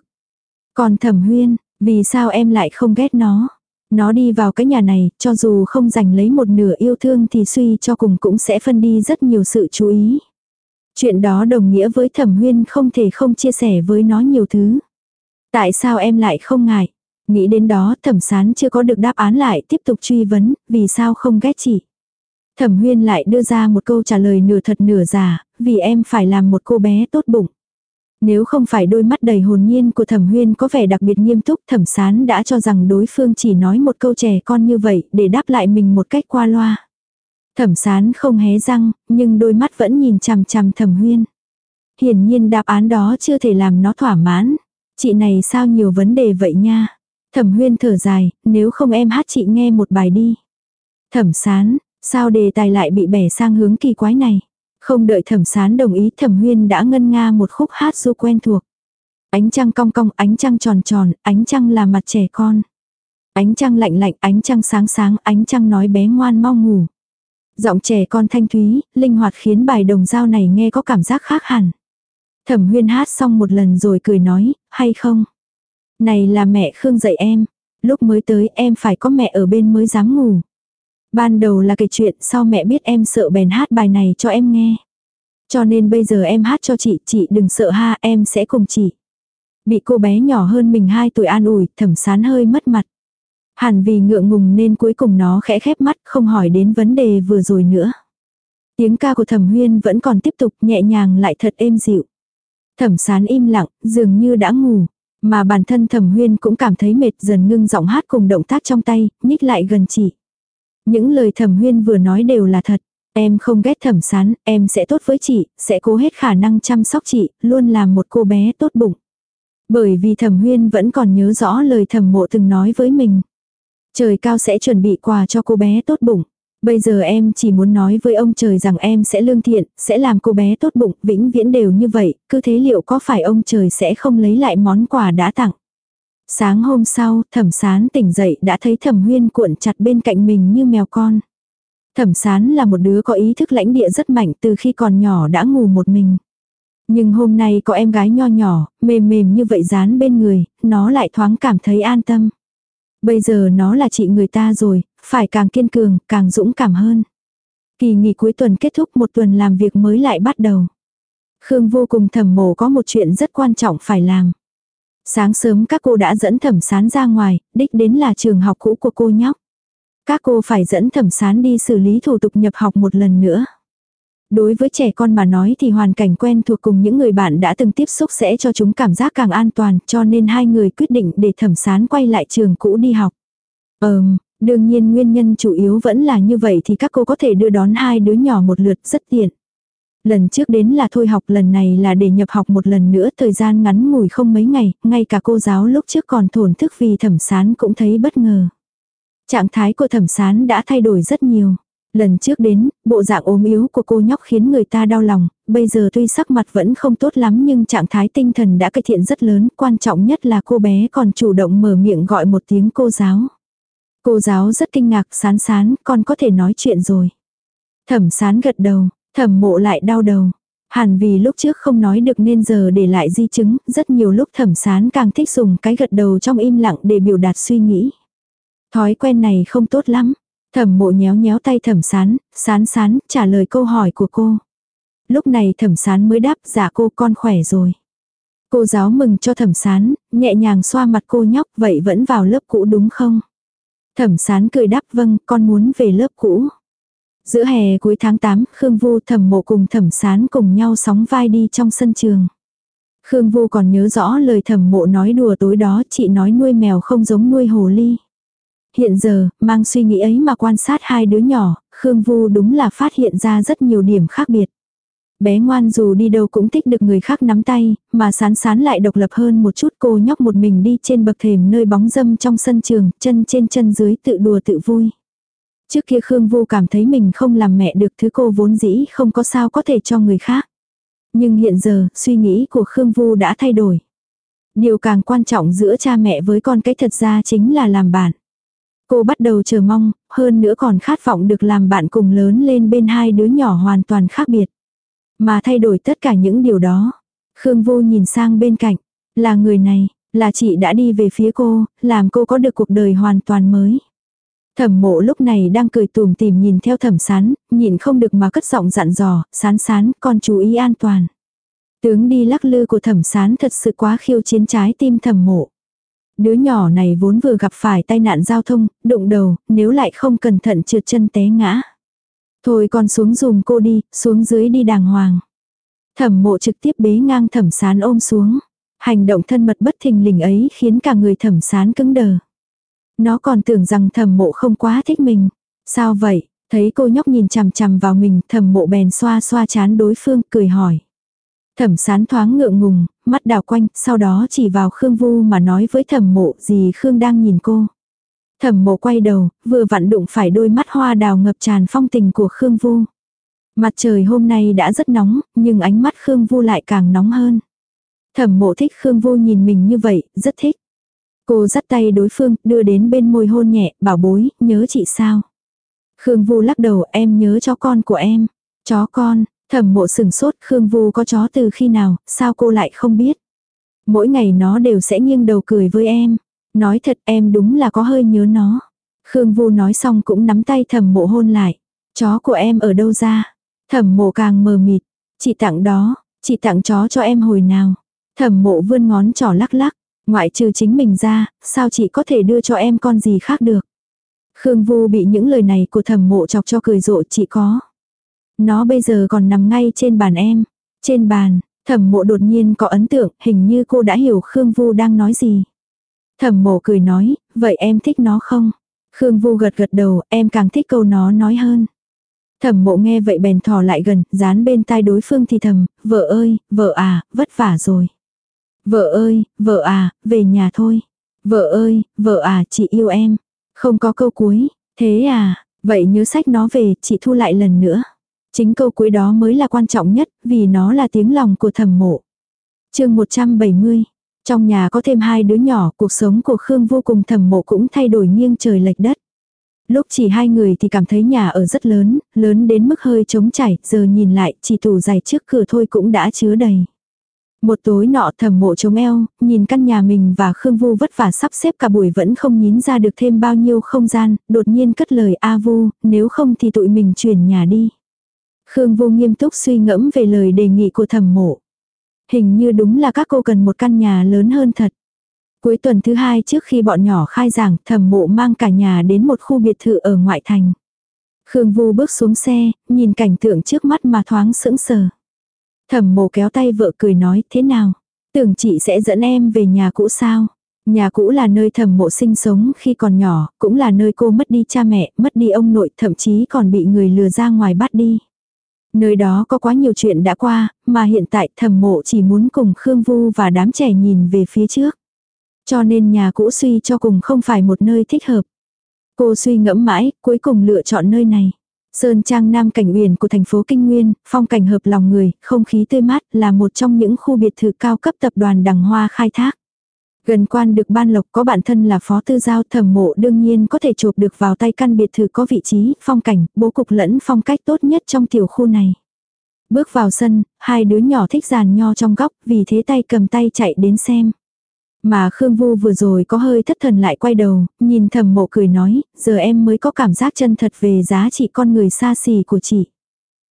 Còn thẩm huyên, vì sao em lại không ghét nó? Nó đi vào cái nhà này, cho dù không giành lấy một nửa yêu thương thì suy cho cùng cũng sẽ phân đi rất nhiều sự chú ý. Chuyện đó đồng nghĩa với thẩm huyên không thể không chia sẻ với nó nhiều thứ. Tại sao em lại không ngại? Nghĩ đến đó thẩm sán chưa có được đáp án lại tiếp tục truy vấn, vì sao không ghét chị? Thẩm huyên lại đưa ra một câu trả lời nửa thật nửa giả, vì em phải làm một cô bé tốt bụng. Nếu không phải đôi mắt đầy hồn nhiên của thẩm huyên có vẻ đặc biệt nghiêm túc thẩm sán đã cho rằng đối phương chỉ nói một câu trẻ con như vậy để đáp lại mình một cách qua loa. Thẩm sán không hé răng, nhưng đôi mắt vẫn nhìn chằm chằm thẩm huyên. Hiển nhiên đáp án đó chưa thể làm nó thỏa mãn. Chị này sao nhiều vấn đề vậy nha. Thẩm huyên thở dài, nếu không em hát chị nghe một bài đi. Thẩm sán, sao đề tài lại bị bẻ sang hướng kỳ quái này. Không đợi thẩm sán đồng ý thẩm huyên đã ngân nga một khúc hát du quen thuộc. Ánh trăng cong cong, ánh trăng tròn tròn, ánh trăng là mặt trẻ con. Ánh trăng lạnh lạnh, ánh trăng sáng sáng, ánh trăng nói bé ngoan mau ngủ. Giọng trẻ con thanh thúy, linh hoạt khiến bài đồng dao này nghe có cảm giác khác hẳn. Thẩm huyên hát xong một lần rồi cười nói, hay không? Này là mẹ Khương dạy em. Lúc mới tới em phải có mẹ ở bên mới dám ngủ. Ban đầu là kể chuyện sau mẹ biết em sợ bèn hát bài này cho em nghe. Cho nên bây giờ em hát cho chị, chị đừng sợ ha, em sẽ cùng chị. Bị cô bé nhỏ hơn mình 2 tuổi an ủi, thẩm sán hơi mất mặt. Hẳn vì ngượng ngùng nên cuối cùng nó khẽ khép mắt không hỏi đến vấn đề vừa rồi nữa. Tiếng ca của thẩm huyên vẫn còn tiếp tục nhẹ nhàng lại thật êm dịu. Thẩm sán im lặng, dường như đã ngủ. Mà bản thân thẩm huyên cũng cảm thấy mệt dần ngưng giọng hát cùng động tác trong tay, nhích lại gần chị. Những lời thẩm huyên vừa nói đều là thật. Em không ghét thẩm sán, em sẽ tốt với chị, sẽ cố hết khả năng chăm sóc chị, luôn làm một cô bé tốt bụng. Bởi vì thẩm huyên vẫn còn nhớ rõ lời thẩm mộ từng nói với mình. Trời cao sẽ chuẩn bị quà cho cô bé tốt bụng. Bây giờ em chỉ muốn nói với ông trời rằng em sẽ lương thiện, sẽ làm cô bé tốt bụng, vĩnh viễn đều như vậy, cứ thế liệu có phải ông trời sẽ không lấy lại món quà đã tặng. Sáng hôm sau, thẩm sán tỉnh dậy đã thấy thẩm huyên cuộn chặt bên cạnh mình như mèo con. Thẩm sán là một đứa có ý thức lãnh địa rất mạnh từ khi còn nhỏ đã ngủ một mình. Nhưng hôm nay có em gái nho nhỏ, mềm mềm như vậy dán bên người, nó lại thoáng cảm thấy an tâm. Bây giờ nó là chị người ta rồi, phải càng kiên cường, càng dũng cảm hơn. Kỳ nghỉ cuối tuần kết thúc một tuần làm việc mới lại bắt đầu. Khương vô cùng thầm mồ có một chuyện rất quan trọng phải làm. Sáng sớm các cô đã dẫn thẩm sán ra ngoài, đích đến là trường học cũ của cô nhóc. Các cô phải dẫn thẩm sán đi xử lý thủ tục nhập học một lần nữa. Đối với trẻ con mà nói thì hoàn cảnh quen thuộc cùng những người bạn đã từng tiếp xúc sẽ cho chúng cảm giác càng an toàn cho nên hai người quyết định để thẩm sán quay lại trường cũ đi học. Ờm, đương nhiên nguyên nhân chủ yếu vẫn là như vậy thì các cô có thể đưa đón hai đứa nhỏ một lượt rất tiện. Lần trước đến là thôi học lần này là để nhập học một lần nữa thời gian ngắn ngủi không mấy ngày, ngay cả cô giáo lúc trước còn thổn thức vì thẩm sán cũng thấy bất ngờ. Trạng thái của thẩm sán đã thay đổi rất nhiều. Lần trước đến, bộ dạng ốm yếu của cô nhóc khiến người ta đau lòng, bây giờ tuy sắc mặt vẫn không tốt lắm nhưng trạng thái tinh thần đã cải thiện rất lớn, quan trọng nhất là cô bé còn chủ động mở miệng gọi một tiếng cô giáo. Cô giáo rất kinh ngạc sán sán, con có thể nói chuyện rồi. Thẩm sán gật đầu, thẩm mộ lại đau đầu. Hẳn vì lúc trước không nói được nên giờ để lại di chứng, rất nhiều lúc thẩm sán càng thích dùng cái gật đầu trong im lặng để biểu đạt suy nghĩ. Thói quen này không tốt lắm, Thẩm mộ nhéo nhéo tay thẩm sán, sán sán, trả lời câu hỏi của cô. Lúc này thẩm sán mới đáp giả cô con khỏe rồi. Cô giáo mừng cho thẩm sán, nhẹ nhàng xoa mặt cô nhóc vậy vẫn vào lớp cũ đúng không? Thẩm sán cười đáp vâng, con muốn về lớp cũ. Giữa hè cuối tháng 8, Khương Vu thẩm mộ cùng thẩm sán cùng nhau sóng vai đi trong sân trường. Khương Vu còn nhớ rõ lời thẩm mộ nói đùa tối đó chị nói nuôi mèo không giống nuôi hồ ly. Hiện giờ, mang suy nghĩ ấy mà quan sát hai đứa nhỏ, Khương Vu đúng là phát hiện ra rất nhiều điểm khác biệt. Bé ngoan dù đi đâu cũng thích được người khác nắm tay, mà sán sán lại độc lập hơn một chút cô nhóc một mình đi trên bậc thềm nơi bóng dâm trong sân trường, chân trên chân dưới tự đùa tự vui. Trước kia Khương Vu cảm thấy mình không làm mẹ được thứ cô vốn dĩ không có sao có thể cho người khác. Nhưng hiện giờ, suy nghĩ của Khương Vu đã thay đổi. Điều càng quan trọng giữa cha mẹ với con cái thật ra chính là làm bạn. Cô bắt đầu chờ mong, hơn nữa còn khát vọng được làm bạn cùng lớn lên bên hai đứa nhỏ hoàn toàn khác biệt. Mà thay đổi tất cả những điều đó. Khương Vô nhìn sang bên cạnh, là người này, là chị đã đi về phía cô, làm cô có được cuộc đời hoàn toàn mới. Thẩm mộ lúc này đang cười tùm tìm nhìn theo thẩm sán, nhìn không được mà cất giọng dặn dò, sán sán, con chú ý an toàn. Tướng đi lắc lư của thẩm sán thật sự quá khiêu chiến trái tim thẩm mộ. Đứa nhỏ này vốn vừa gặp phải tai nạn giao thông, đụng đầu, nếu lại không cẩn thận trượt chân té ngã. Thôi con xuống dùm cô đi, xuống dưới đi đàng hoàng. Thẩm mộ trực tiếp bế ngang thẩm sán ôm xuống. Hành động thân mật bất thình lình ấy khiến cả người thẩm sán cứng đờ. Nó còn tưởng rằng thẩm mộ không quá thích mình. Sao vậy? Thấy cô nhóc nhìn chằm chằm vào mình, thẩm mộ bèn xoa xoa chán đối phương, cười hỏi. Thẩm sán thoáng ngượng ngùng, mắt đào quanh, sau đó chỉ vào Khương Vu mà nói với thẩm mộ gì Khương đang nhìn cô. Thẩm mộ quay đầu, vừa vặn đụng phải đôi mắt hoa đào ngập tràn phong tình của Khương Vu. Mặt trời hôm nay đã rất nóng, nhưng ánh mắt Khương Vu lại càng nóng hơn. Thẩm mộ thích Khương Vu nhìn mình như vậy, rất thích. Cô dắt tay đối phương, đưa đến bên môi hôn nhẹ, bảo bối, nhớ chị sao? Khương Vu lắc đầu, em nhớ chó con của em. Chó con, thẩm mộ sừng sốt, Khương Vu có chó từ khi nào, sao cô lại không biết? Mỗi ngày nó đều sẽ nghiêng đầu cười với em. Nói thật em đúng là có hơi nhớ nó. Khương Vu nói xong cũng nắm tay thẩm mộ hôn lại. Chó của em ở đâu ra? Thẩm mộ càng mờ mịt. Chị tặng đó, chị tặng chó cho em hồi nào. Thẩm mộ vươn ngón trỏ lắc lắc. Ngoại trừ chính mình ra, sao chị có thể đưa cho em con gì khác được. Khương Vu bị những lời này của thẩm mộ chọc cho cười rộ chị có. Nó bây giờ còn nằm ngay trên bàn em. Trên bàn, thẩm mộ đột nhiên có ấn tượng, hình như cô đã hiểu Khương Vu đang nói gì. Thẩm mộ cười nói, vậy em thích nó không? Khương Vu gật gật đầu, em càng thích câu nó nói hơn. Thẩm mộ nghe vậy bèn thò lại gần, dán bên tai đối phương thì thầm, vợ ơi, vợ à, vất vả rồi. Vợ ơi, vợ à, về nhà thôi. Vợ ơi, vợ à, chị yêu em. Không có câu cuối, thế à, vậy nhớ sách nó về, chị thu lại lần nữa. Chính câu cuối đó mới là quan trọng nhất, vì nó là tiếng lòng của thầm mộ. chương 170, trong nhà có thêm hai đứa nhỏ, cuộc sống của Khương vô cùng thầm mộ cũng thay đổi nghiêng trời lệch đất. Lúc chỉ hai người thì cảm thấy nhà ở rất lớn, lớn đến mức hơi trống chảy, giờ nhìn lại, chỉ tủ giày trước cửa thôi cũng đã chứa đầy. Một tối nọ thầm mộ chống eo, nhìn căn nhà mình và Khương Vu vất vả sắp xếp cả buổi vẫn không nhín ra được thêm bao nhiêu không gian, đột nhiên cất lời A Vu, nếu không thì tụi mình chuyển nhà đi. Khương Vu nghiêm túc suy ngẫm về lời đề nghị của thầm mộ. Hình như đúng là các cô cần một căn nhà lớn hơn thật. Cuối tuần thứ hai trước khi bọn nhỏ khai giảng, thẩm mộ mang cả nhà đến một khu biệt thự ở ngoại thành. Khương Vu bước xuống xe, nhìn cảnh tượng trước mắt mà thoáng sững sờ. Thẩm mộ kéo tay vợ cười nói thế nào? Tưởng chị sẽ dẫn em về nhà cũ sao? Nhà cũ là nơi thẩm mộ sinh sống khi còn nhỏ, cũng là nơi cô mất đi cha mẹ, mất đi ông nội, thậm chí còn bị người lừa ra ngoài bắt đi. Nơi đó có quá nhiều chuyện đã qua, mà hiện tại thẩm mộ chỉ muốn cùng Khương Vu và đám trẻ nhìn về phía trước. Cho nên nhà cũ suy cho cùng không phải một nơi thích hợp. Cô suy ngẫm mãi, cuối cùng lựa chọn nơi này. Sơn Trang Nam Cảnh Uyển của thành phố Kinh Nguyên, phong cảnh hợp lòng người, không khí tươi mát là một trong những khu biệt thự cao cấp tập đoàn Đằng Hoa khai thác. Gần quan được ban lộc có bản thân là phó tư giao thẩm mộ đương nhiên có thể chụp được vào tay căn biệt thự có vị trí, phong cảnh, bố cục lẫn phong cách tốt nhất trong tiểu khu này. Bước vào sân, hai đứa nhỏ thích giàn nho trong góc, vì thế tay cầm tay chạy đến xem. Mà Khương Vu vừa rồi có hơi thất thần lại quay đầu, nhìn thầm mộ cười nói, giờ em mới có cảm giác chân thật về giá trị con người xa xỉ của chị.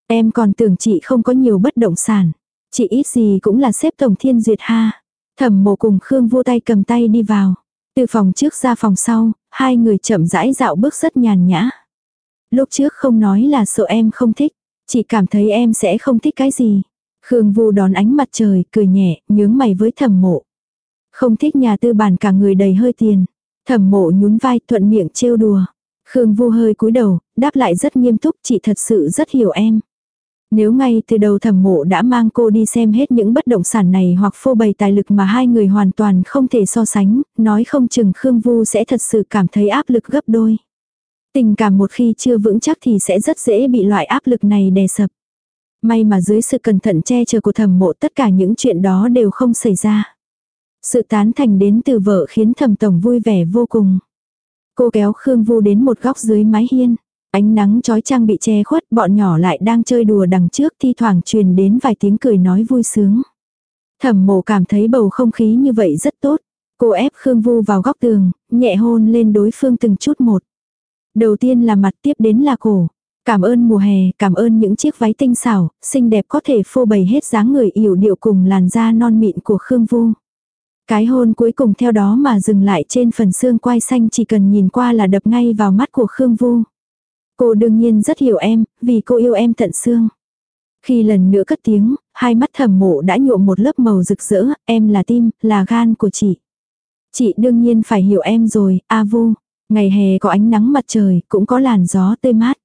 Em còn tưởng chị không có nhiều bất động sản. Chị ít gì cũng là xếp tổng thiên duyệt ha. Thẩm mộ cùng Khương Vu tay cầm tay đi vào. Từ phòng trước ra phòng sau, hai người chậm rãi dạo bước rất nhàn nhã. Lúc trước không nói là sợ em không thích, chị cảm thấy em sẽ không thích cái gì. Khương Vu đón ánh mặt trời, cười nhẹ, nhướng mày với thẩm mộ. Không thích nhà tư bản cả người đầy hơi tiền. Thẩm mộ nhún vai thuận miệng trêu đùa. Khương Vu hơi cúi đầu, đáp lại rất nghiêm túc chị thật sự rất hiểu em. Nếu ngay từ đầu thẩm mộ đã mang cô đi xem hết những bất động sản này hoặc phô bày tài lực mà hai người hoàn toàn không thể so sánh, nói không chừng Khương Vu sẽ thật sự cảm thấy áp lực gấp đôi. Tình cảm một khi chưa vững chắc thì sẽ rất dễ bị loại áp lực này đè sập. May mà dưới sự cẩn thận che chở của thẩm mộ tất cả những chuyện đó đều không xảy ra. Sự tán thành đến từ vợ khiến thẩm tổng vui vẻ vô cùng. Cô kéo Khương Vu đến một góc dưới mái hiên. Ánh nắng trói trang bị che khuất bọn nhỏ lại đang chơi đùa đằng trước thi thoảng truyền đến vài tiếng cười nói vui sướng. Thẩm mộ cảm thấy bầu không khí như vậy rất tốt. Cô ép Khương Vu vào góc tường, nhẹ hôn lên đối phương từng chút một. Đầu tiên là mặt tiếp đến là cổ. Cảm ơn mùa hè, cảm ơn những chiếc váy tinh xảo, xinh đẹp có thể phô bày hết dáng người yểu điệu cùng làn da non mịn của Khương Vu. Cái hôn cuối cùng theo đó mà dừng lại trên phần xương quai xanh chỉ cần nhìn qua là đập ngay vào mắt của Khương Vu. Cô đương nhiên rất hiểu em, vì cô yêu em tận xương. Khi lần nữa cất tiếng, hai mắt thầm mộ đã nhuộm một lớp màu rực rỡ, em là tim, là gan của chị. Chị đương nhiên phải hiểu em rồi, A Vu. Ngày hè có ánh nắng mặt trời, cũng có làn gió tươi mát.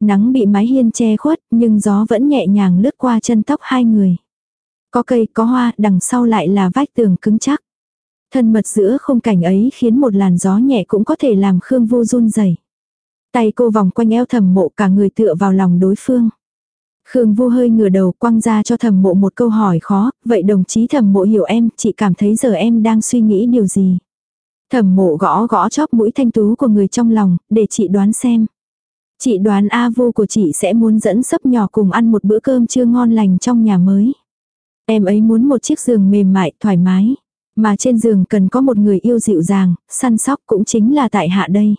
Nắng bị mái hiên che khuất, nhưng gió vẫn nhẹ nhàng lướt qua chân tóc hai người. Có cây, có hoa, đằng sau lại là vách tường cứng chắc. Thân mật giữa khung cảnh ấy khiến một làn gió nhẹ cũng có thể làm Khương Vô run rẩy. Tay cô vòng quanh eo thầm mộ cả người tựa vào lòng đối phương. Khương Vu hơi ngửa đầu quăng ra cho thẩm mộ một câu hỏi khó, vậy đồng chí thẩm mộ hiểu em, chị cảm thấy giờ em đang suy nghĩ điều gì? Thẩm mộ gõ gõ chóp mũi thanh tú của người trong lòng, để chị đoán xem. Chị đoán A Vu của chị sẽ muốn dẫn sấp nhỏ cùng ăn một bữa cơm trưa ngon lành trong nhà mới. Em ấy muốn một chiếc giường mềm mại, thoải mái. Mà trên giường cần có một người yêu dịu dàng, săn sóc cũng chính là tại hạ đây.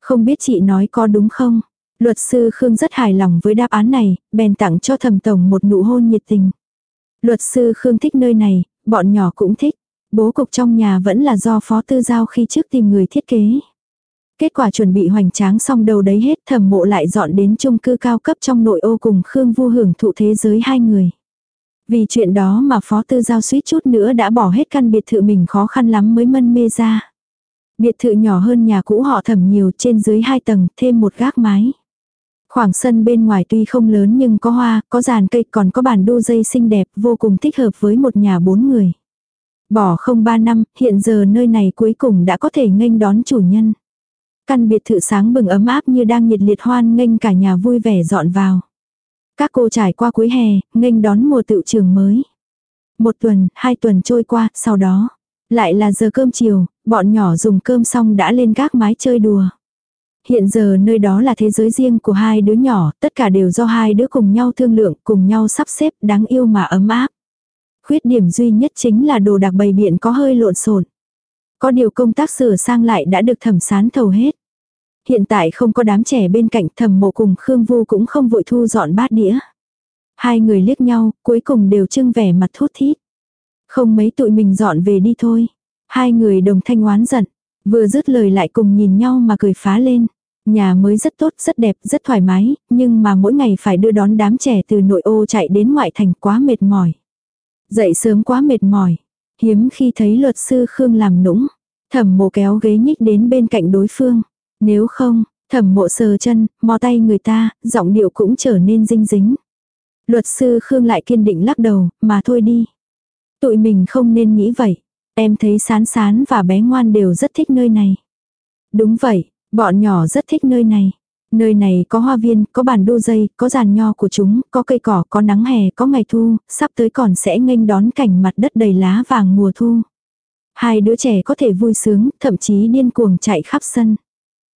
Không biết chị nói có đúng không? Luật sư Khương rất hài lòng với đáp án này, bèn tặng cho thẩm tổng một nụ hôn nhiệt tình. Luật sư Khương thích nơi này, bọn nhỏ cũng thích. Bố cục trong nhà vẫn là do phó tư giao khi trước tìm người thiết kế. Kết quả chuẩn bị hoành tráng xong đầu đấy hết thẩm mộ lại dọn đến chung cư cao cấp trong nội ô cùng Khương Vu hưởng thụ thế giới hai người. Vì chuyện đó mà phó tư giao suýt chút nữa đã bỏ hết căn biệt thự mình khó khăn lắm mới mân mê ra. Biệt thự nhỏ hơn nhà cũ họ thẩm nhiều trên dưới hai tầng thêm một gác mái. Khoảng sân bên ngoài tuy không lớn nhưng có hoa, có giàn cây còn có bàn đu dây xinh đẹp vô cùng thích hợp với một nhà bốn người. Bỏ không ba năm, hiện giờ nơi này cuối cùng đã có thể nghênh đón chủ nhân. Căn biệt thự sáng bừng ấm áp như đang nhiệt liệt hoan nghênh cả nhà vui vẻ dọn vào. Các cô trải qua cuối hè, nghênh đón mùa tự trường mới. Một tuần, hai tuần trôi qua, sau đó. Lại là giờ cơm chiều, bọn nhỏ dùng cơm xong đã lên gác mái chơi đùa. Hiện giờ nơi đó là thế giới riêng của hai đứa nhỏ, tất cả đều do hai đứa cùng nhau thương lượng, cùng nhau sắp xếp, đáng yêu mà ấm áp. Khuyết điểm duy nhất chính là đồ đặc bày biện có hơi lộn xộn. Có điều công tác sửa sang lại đã được thẩm sán thầu hết. Hiện tại không có đám trẻ bên cạnh thẩm mộ cùng Khương Vu cũng không vội thu dọn bát đĩa. Hai người liếc nhau, cuối cùng đều trưng vẻ mặt thút thít. Không mấy tụi mình dọn về đi thôi. Hai người đồng thanh oán giận. Vừa dứt lời lại cùng nhìn nhau mà cười phá lên. Nhà mới rất tốt, rất đẹp, rất thoải mái, nhưng mà mỗi ngày phải đưa đón đám trẻ từ nội ô chạy đến ngoại thành quá mệt mỏi. Dậy sớm quá mệt mỏi. Hiếm khi thấy luật sư Khương làm nũng. Thẩm mộ kéo ghế nhích đến bên cạnh đối phương. Nếu không, thẩm mộ sờ chân, mò tay người ta, giọng điệu cũng trở nên dinh dính. Luật sư Khương lại kiên định lắc đầu, mà thôi đi. Tụi mình không nên nghĩ vậy. Em thấy sán sán và bé ngoan đều rất thích nơi này. Đúng vậy, bọn nhỏ rất thích nơi này. Nơi này có hoa viên, có bàn đu dây, có giàn nho của chúng, có cây cỏ, có nắng hè, có ngày thu, sắp tới còn sẽ nghênh đón cảnh mặt đất đầy lá vàng mùa thu. Hai đứa trẻ có thể vui sướng, thậm chí điên cuồng chạy khắp sân.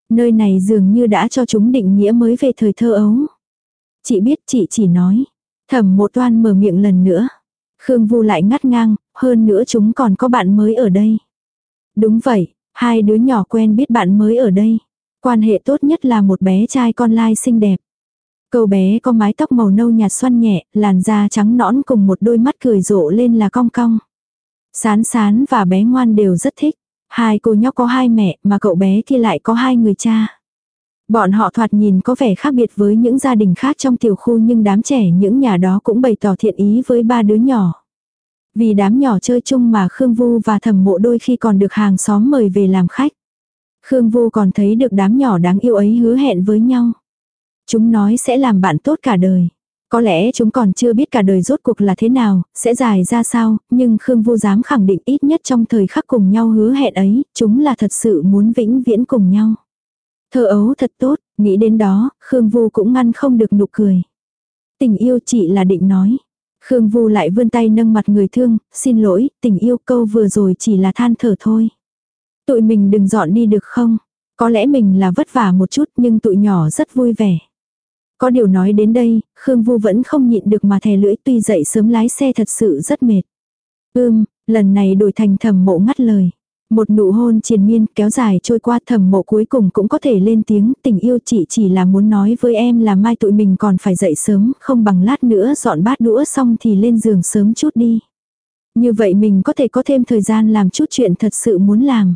Nơi này dường như đã cho chúng định nghĩa mới về thời thơ ấu. Chị biết chị chỉ nói. Thẩm một toan mở miệng lần nữa. Khương Vu lại ngắt ngang, hơn nữa chúng còn có bạn mới ở đây. Đúng vậy, hai đứa nhỏ quen biết bạn mới ở đây. Quan hệ tốt nhất là một bé trai con lai xinh đẹp. Cậu bé có mái tóc màu nâu nhạt xoăn nhẹ, làn da trắng nõn cùng một đôi mắt cười rộ lên là cong cong. Sán sán và bé ngoan đều rất thích. Hai cô nhóc có hai mẹ, mà cậu bé kia lại có hai người cha. Bọn họ thoạt nhìn có vẻ khác biệt với những gia đình khác trong tiểu khu nhưng đám trẻ những nhà đó cũng bày tỏ thiện ý với ba đứa nhỏ. Vì đám nhỏ chơi chung mà Khương Vu và thẩm mộ đôi khi còn được hàng xóm mời về làm khách. Khương Vu còn thấy được đám nhỏ đáng yêu ấy hứa hẹn với nhau. Chúng nói sẽ làm bạn tốt cả đời. Có lẽ chúng còn chưa biết cả đời rốt cuộc là thế nào, sẽ dài ra sao, nhưng Khương Vu dám khẳng định ít nhất trong thời khắc cùng nhau hứa hẹn ấy, chúng là thật sự muốn vĩnh viễn cùng nhau. Thơ ấu thật tốt, nghĩ đến đó, Khương Vu cũng ngăn không được nụ cười. Tình yêu chị là định nói. Khương Vu lại vươn tay nâng mặt người thương, xin lỗi, tình yêu câu vừa rồi chỉ là than thở thôi. Tụi mình đừng dọn đi được không? Có lẽ mình là vất vả một chút nhưng tụi nhỏ rất vui vẻ. Có điều nói đến đây, Khương Vu vẫn không nhịn được mà thè lưỡi tuy dậy sớm lái xe thật sự rất mệt. Ưm, lần này đổi thành thầm mộ ngắt lời. Một nụ hôn triền miên kéo dài trôi qua thầm mộ cuối cùng cũng có thể lên tiếng tình yêu chị chỉ là muốn nói với em là mai tụi mình còn phải dậy sớm không bằng lát nữa dọn bát đũa xong thì lên giường sớm chút đi. Như vậy mình có thể có thêm thời gian làm chút chuyện thật sự muốn làm.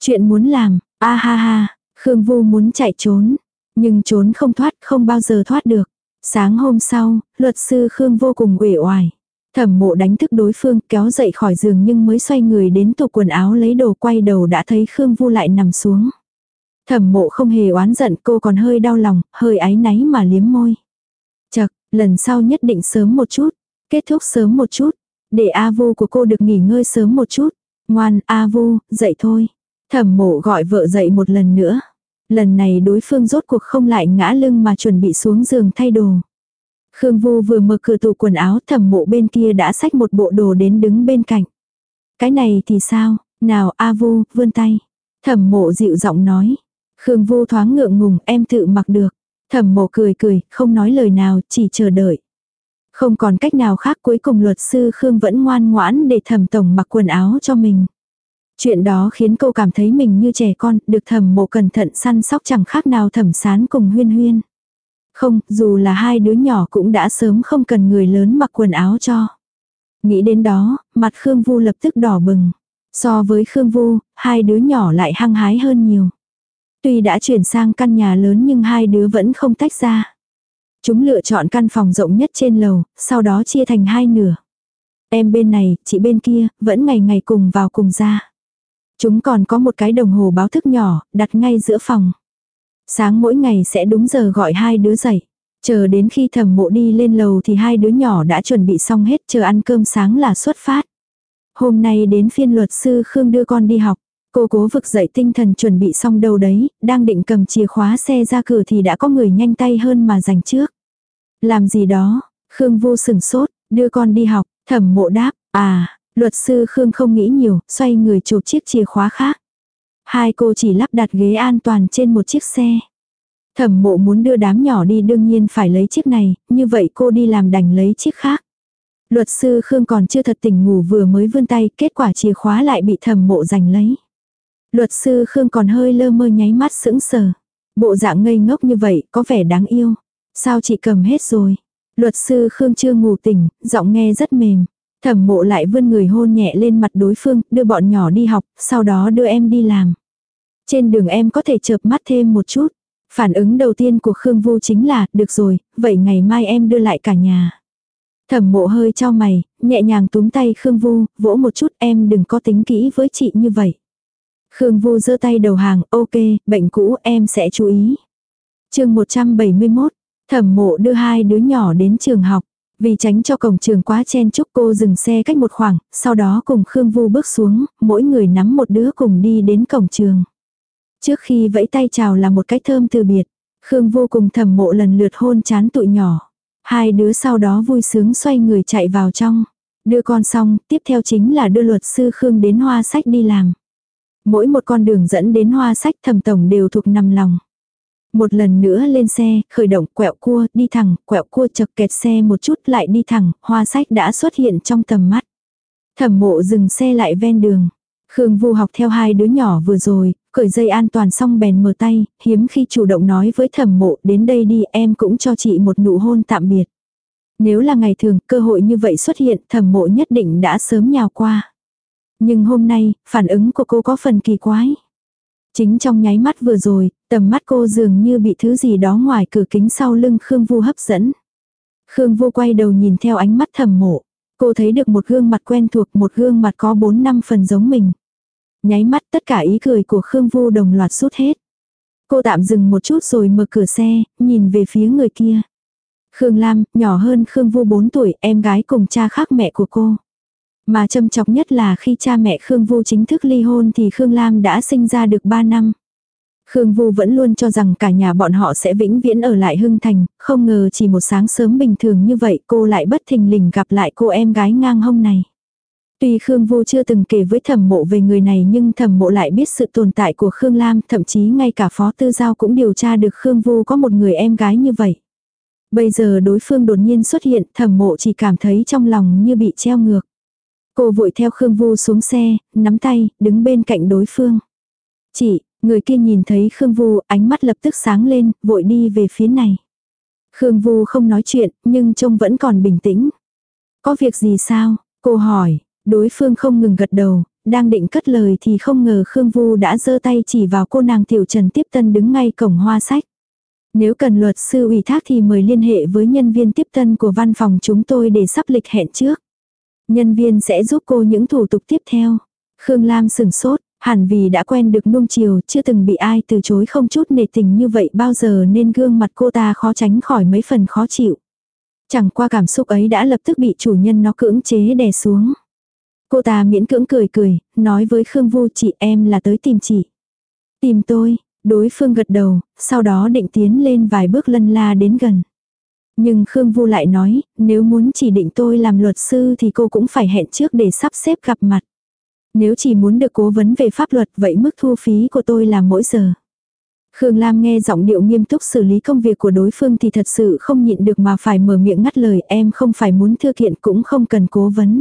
Chuyện muốn làm, a ha ha, Khương Vu muốn chạy trốn, nhưng trốn không thoát không bao giờ thoát được. Sáng hôm sau, luật sư Khương vô cùng uể oải. Thẩm mộ đánh thức đối phương kéo dậy khỏi giường nhưng mới xoay người đến tủ quần áo lấy đồ quay đầu đã thấy Khương Vu lại nằm xuống. Thẩm mộ không hề oán giận cô còn hơi đau lòng, hơi áy náy mà liếm môi. Chật, lần sau nhất định sớm một chút, kết thúc sớm một chút, để A Vu của cô được nghỉ ngơi sớm một chút. Ngoan, A Vu, dậy thôi. Thẩm mộ gọi vợ dậy một lần nữa. Lần này đối phương rốt cuộc không lại ngã lưng mà chuẩn bị xuống giường thay đồ. Khương Vu vừa mở cửa tủ quần áo thẩm mộ bên kia đã xách một bộ đồ đến đứng bên cạnh. Cái này thì sao, nào A Vu, vươn tay. Thẩm mộ dịu giọng nói. Khương Vu thoáng ngượng ngùng em tự mặc được. Thẩm mộ cười cười, không nói lời nào, chỉ chờ đợi. Không còn cách nào khác cuối cùng luật sư Khương vẫn ngoan ngoãn để thẩm tổng mặc quần áo cho mình. Chuyện đó khiến cô cảm thấy mình như trẻ con, được thẩm mộ cẩn thận săn sóc chẳng khác nào thẩm sán cùng huyên huyên. Không, dù là hai đứa nhỏ cũng đã sớm không cần người lớn mặc quần áo cho. Nghĩ đến đó, mặt Khương Vu lập tức đỏ bừng. So với Khương Vu, hai đứa nhỏ lại hăng hái hơn nhiều. Tuy đã chuyển sang căn nhà lớn nhưng hai đứa vẫn không tách ra. Chúng lựa chọn căn phòng rộng nhất trên lầu, sau đó chia thành hai nửa. Em bên này, chị bên kia, vẫn ngày ngày cùng vào cùng ra. Chúng còn có một cái đồng hồ báo thức nhỏ, đặt ngay giữa phòng. Sáng mỗi ngày sẽ đúng giờ gọi hai đứa dậy. Chờ đến khi thẩm mộ đi lên lầu thì hai đứa nhỏ đã chuẩn bị xong hết chờ ăn cơm sáng là xuất phát. Hôm nay đến phiên luật sư Khương đưa con đi học. Cô cố vực dậy tinh thần chuẩn bị xong đâu đấy, đang định cầm chìa khóa xe ra cửa thì đã có người nhanh tay hơn mà giành trước. Làm gì đó, Khương vô sừng sốt, đưa con đi học, thẩm mộ đáp, à, luật sư Khương không nghĩ nhiều, xoay người chụp chiếc chìa khóa khác. Hai cô chỉ lắp đặt ghế an toàn trên một chiếc xe. Thẩm mộ muốn đưa đám nhỏ đi đương nhiên phải lấy chiếc này, như vậy cô đi làm đành lấy chiếc khác. Luật sư Khương còn chưa thật tỉnh ngủ vừa mới vươn tay, kết quả chìa khóa lại bị thẩm mộ giành lấy. Luật sư Khương còn hơi lơ mơ nháy mắt sững sờ. Bộ dạng ngây ngốc như vậy có vẻ đáng yêu. Sao chị cầm hết rồi? Luật sư Khương chưa ngủ tỉnh, giọng nghe rất mềm. Thẩm mộ lại vươn người hôn nhẹ lên mặt đối phương, đưa bọn nhỏ đi học, sau đó đưa em đi làm. Trên đường em có thể chợp mắt thêm một chút. Phản ứng đầu tiên của Khương Vu chính là, được rồi, vậy ngày mai em đưa lại cả nhà. Thẩm mộ hơi cho mày, nhẹ nhàng túm tay Khương Vu, vỗ một chút em đừng có tính kỹ với chị như vậy. Khương Vu giơ tay đầu hàng, ok, bệnh cũ em sẽ chú ý. chương 171, thẩm mộ đưa hai đứa nhỏ đến trường học. Vì tránh cho cổng trường quá chen chúc cô dừng xe cách một khoảng, sau đó cùng Khương Vu bước xuống, mỗi người nắm một đứa cùng đi đến cổng trường. Trước khi vẫy tay chào là một cái thơm từ biệt, Khương vô cùng thầm mộ lần lượt hôn chán tụi nhỏ. Hai đứa sau đó vui sướng xoay người chạy vào trong. Đưa con xong, tiếp theo chính là đưa luật sư Khương đến hoa sách đi làm. Mỗi một con đường dẫn đến hoa sách thầm tổng đều thuộc nằm lòng. Một lần nữa lên xe, khởi động quẹo cua, đi thẳng, quẹo cua chật kẹt xe một chút lại đi thẳng, hoa sách đã xuất hiện trong tầm mắt. Thẩm mộ dừng xe lại ven đường. Khương Vu học theo hai đứa nhỏ vừa rồi, cởi dây an toàn xong bèn mở tay, hiếm khi chủ động nói với thẩm mộ đến đây đi em cũng cho chị một nụ hôn tạm biệt. Nếu là ngày thường cơ hội như vậy xuất hiện thẩm mộ nhất định đã sớm nhào qua. Nhưng hôm nay, phản ứng của cô có phần kỳ quái. Chính trong nháy mắt vừa rồi, tầm mắt cô dường như bị thứ gì đó ngoài cửa kính sau lưng Khương Vu hấp dẫn. Khương Vu quay đầu nhìn theo ánh mắt thầm mộ. Cô thấy được một gương mặt quen thuộc, một gương mặt có 4 năm phần giống mình. Nháy mắt tất cả ý cười của Khương Vu đồng loạt rút hết. Cô tạm dừng một chút rồi mở cửa xe, nhìn về phía người kia. Khương Lam, nhỏ hơn Khương Vu 4 tuổi, em gái cùng cha khác mẹ của cô. Mà châm chọc nhất là khi cha mẹ Khương Vu chính thức ly hôn thì Khương Lam đã sinh ra được 3 năm. Khương Vu vẫn luôn cho rằng cả nhà bọn họ sẽ vĩnh viễn ở lại Hưng Thành, không ngờ chỉ một sáng sớm bình thường như vậy cô lại bất thình lình gặp lại cô em gái ngang hông này. Tuy Khương Vu chưa từng kể với thẩm mộ về người này nhưng thẩm mộ lại biết sự tồn tại của Khương Lam, thậm chí ngay cả Phó Tư Giao cũng điều tra được Khương Vu có một người em gái như vậy. Bây giờ đối phương đột nhiên xuất hiện, thẩm mộ chỉ cảm thấy trong lòng như bị treo ngược. Cô vội theo Khương Vu xuống xe, nắm tay, đứng bên cạnh đối phương. Chị, người kia nhìn thấy Khương Vu, ánh mắt lập tức sáng lên, vội đi về phía này. Khương Vu không nói chuyện, nhưng trông vẫn còn bình tĩnh. Có việc gì sao? Cô hỏi, đối phương không ngừng gật đầu, đang định cất lời thì không ngờ Khương Vu đã giơ tay chỉ vào cô nàng Tiểu Trần tiếp tân đứng ngay cổng hoa sách. Nếu cần luật sư ủy thác thì mời liên hệ với nhân viên tiếp tân của văn phòng chúng tôi để sắp lịch hẹn trước. Nhân viên sẽ giúp cô những thủ tục tiếp theo. Khương Lam sừng sốt, hẳn vì đã quen được nuông chiều, chưa từng bị ai từ chối không chút nề tình như vậy bao giờ nên gương mặt cô ta khó tránh khỏi mấy phần khó chịu. Chẳng qua cảm xúc ấy đã lập tức bị chủ nhân nó cưỡng chế đè xuống. Cô ta miễn cưỡng cười cười, nói với Khương Vu chị em là tới tìm chị. Tìm tôi, đối phương gật đầu, sau đó định tiến lên vài bước lân la đến gần. Nhưng Khương Vu lại nói, nếu muốn chỉ định tôi làm luật sư thì cô cũng phải hẹn trước để sắp xếp gặp mặt. Nếu chỉ muốn được cố vấn về pháp luật vậy mức thu phí của tôi là mỗi giờ. Khương Lam nghe giọng điệu nghiêm túc xử lý công việc của đối phương thì thật sự không nhịn được mà phải mở miệng ngắt lời em không phải muốn thư kiện cũng không cần cố vấn.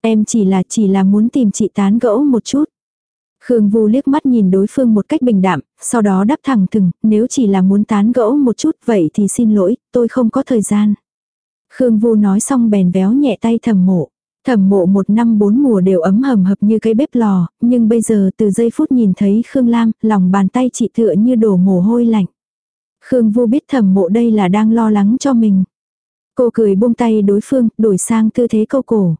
Em chỉ là chỉ là muốn tìm chị tán gẫu một chút. Khương Vu liếc mắt nhìn đối phương một cách bình đạm, sau đó đáp thẳng thừng, nếu chỉ là muốn tán gẫu một chút vậy thì xin lỗi, tôi không có thời gian. Khương Vu nói xong bèn véo nhẹ tay thầm mộ. Thẩm mộ một năm bốn mùa đều ấm hầm hập như cái bếp lò, nhưng bây giờ từ giây phút nhìn thấy Khương Lam, lòng bàn tay chị tựa như đổ mồ hôi lạnh. Khương Vu biết thẩm mộ đây là đang lo lắng cho mình. Cô cười buông tay đối phương, đổi sang tư thế câu cổ.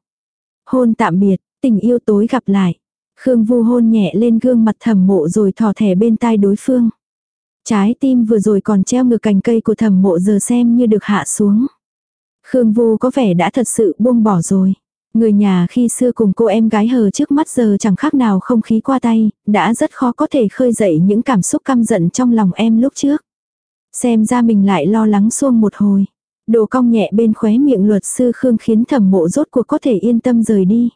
Hôn tạm biệt, tình yêu tối gặp lại. Khương Vu hôn nhẹ lên gương mặt thẩm mộ rồi thò thẻ bên tai đối phương. Trái tim vừa rồi còn treo ngược cành cây của thẩm mộ giờ xem như được hạ xuống. Khương Vu có vẻ đã thật sự buông bỏ rồi. Người nhà khi xưa cùng cô em gái hờ trước mắt giờ chẳng khác nào không khí qua tay, đã rất khó có thể khơi dậy những cảm xúc căm giận trong lòng em lúc trước. Xem ra mình lại lo lắng xuông một hồi. Đồ cong nhẹ bên khóe miệng luật sư Khương khiến thẩm mộ rốt cuộc có thể yên tâm rời đi.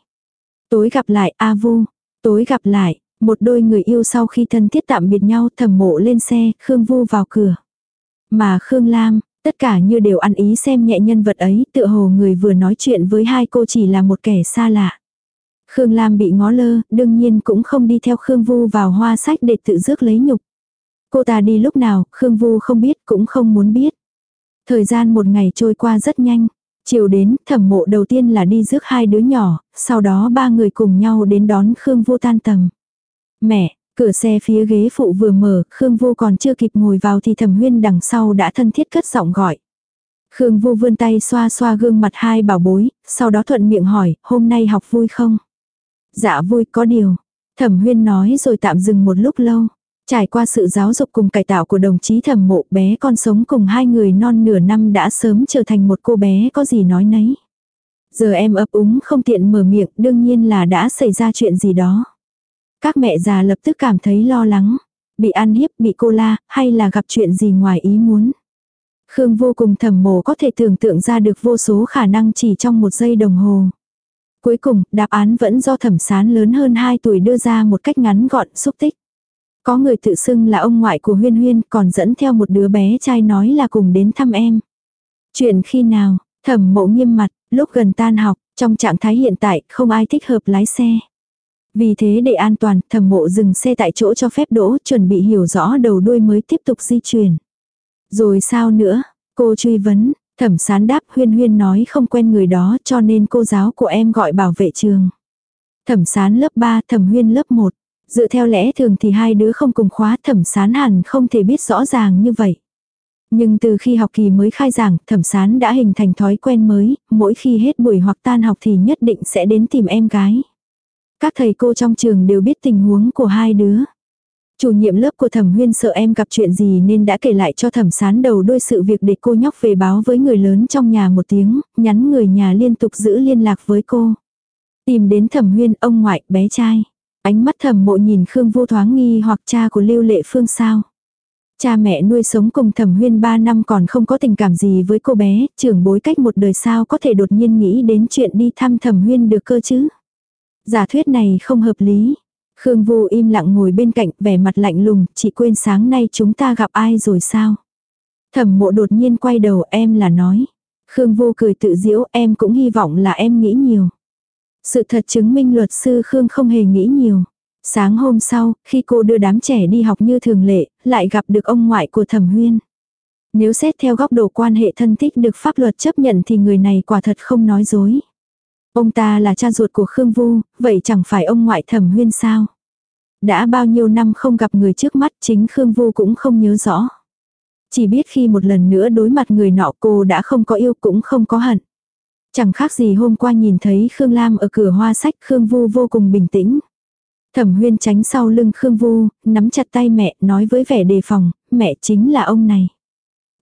Tối gặp lại A Vu. Tối gặp lại, một đôi người yêu sau khi thân thiết tạm biệt nhau thẩm mộ lên xe, Khương Vu vào cửa. Mà Khương Lam, tất cả như đều ăn ý xem nhẹ nhân vật ấy, tựa hồ người vừa nói chuyện với hai cô chỉ là một kẻ xa lạ. Khương Lam bị ngó lơ, đương nhiên cũng không đi theo Khương Vu vào hoa sách để tự rước lấy nhục. Cô ta đi lúc nào, Khương Vu không biết cũng không muốn biết. Thời gian một ngày trôi qua rất nhanh. Chiều đến, thẩm mộ đầu tiên là đi rước hai đứa nhỏ, sau đó ba người cùng nhau đến đón Khương Vô tan tầm. Mẹ, cửa xe phía ghế phụ vừa mở, Khương Vô còn chưa kịp ngồi vào thì thẩm huyên đằng sau đã thân thiết cất giọng gọi. Khương Vô vươn tay xoa xoa gương mặt hai bảo bối, sau đó thuận miệng hỏi, hôm nay học vui không? Dạ vui có điều. Thẩm huyên nói rồi tạm dừng một lúc lâu. Trải qua sự giáo dục cùng cải tạo của đồng chí thẩm mộ bé con sống cùng hai người non nửa năm đã sớm trở thành một cô bé có gì nói nấy. Giờ em ấp úng không tiện mở miệng đương nhiên là đã xảy ra chuyện gì đó. Các mẹ già lập tức cảm thấy lo lắng. Bị ăn hiếp, bị cô la, hay là gặp chuyện gì ngoài ý muốn. Khương vô cùng thẩm mộ có thể tưởng tượng ra được vô số khả năng chỉ trong một giây đồng hồ. Cuối cùng, đáp án vẫn do thẩm sán lớn hơn 2 tuổi đưa ra một cách ngắn gọn, xúc tích. Có người tự xưng là ông ngoại của Huyên Huyên còn dẫn theo một đứa bé trai nói là cùng đến thăm em. Chuyện khi nào, thẩm mộ nghiêm mặt, lúc gần tan học, trong trạng thái hiện tại không ai thích hợp lái xe. Vì thế để an toàn, thẩm mộ dừng xe tại chỗ cho phép đỗ, chuẩn bị hiểu rõ đầu đuôi mới tiếp tục di chuyển. Rồi sao nữa? Cô truy vấn, thẩm sán đáp huyên huyên nói không quen người đó cho nên cô giáo của em gọi bảo vệ trường. Thẩm sán lớp 3, thẩm huyên lớp 1. Dựa theo lẽ thường thì hai đứa không cùng khóa thẩm sán hẳn không thể biết rõ ràng như vậy. Nhưng từ khi học kỳ mới khai giảng, thẩm sán đã hình thành thói quen mới, mỗi khi hết buổi hoặc tan học thì nhất định sẽ đến tìm em gái. Các thầy cô trong trường đều biết tình huống của hai đứa. Chủ nhiệm lớp của thẩm huyên sợ em gặp chuyện gì nên đã kể lại cho thẩm sán đầu đôi sự việc để cô nhóc về báo với người lớn trong nhà một tiếng, nhắn người nhà liên tục giữ liên lạc với cô. Tìm đến thẩm huyên ông ngoại bé trai. Ánh mắt thẩm mộ nhìn Khương vô thoáng nghi hoặc cha của Lưu Lệ Phương sao. Cha mẹ nuôi sống cùng thẩm huyên 3 năm còn không có tình cảm gì với cô bé, trưởng bối cách một đời sao có thể đột nhiên nghĩ đến chuyện đi thăm thẩm huyên được cơ chứ. Giả thuyết này không hợp lý. Khương Vu im lặng ngồi bên cạnh vẻ mặt lạnh lùng, chỉ quên sáng nay chúng ta gặp ai rồi sao. Thẩm mộ đột nhiên quay đầu em là nói. Khương Vu cười tự diễu em cũng hy vọng là em nghĩ nhiều. Sự thật chứng minh luật sư Khương không hề nghĩ nhiều. Sáng hôm sau, khi cô đưa đám trẻ đi học như thường lệ, lại gặp được ông ngoại của thẩm huyên. Nếu xét theo góc độ quan hệ thân thích được pháp luật chấp nhận thì người này quả thật không nói dối. Ông ta là cha ruột của Khương Vu, vậy chẳng phải ông ngoại thẩm huyên sao? Đã bao nhiêu năm không gặp người trước mắt chính Khương Vu cũng không nhớ rõ. Chỉ biết khi một lần nữa đối mặt người nọ cô đã không có yêu cũng không có hận. Chẳng khác gì hôm qua nhìn thấy Khương Lam ở cửa hoa sách Khương Vu vô cùng bình tĩnh. Thẩm huyên tránh sau lưng Khương Vu, nắm chặt tay mẹ, nói với vẻ đề phòng, mẹ chính là ông này.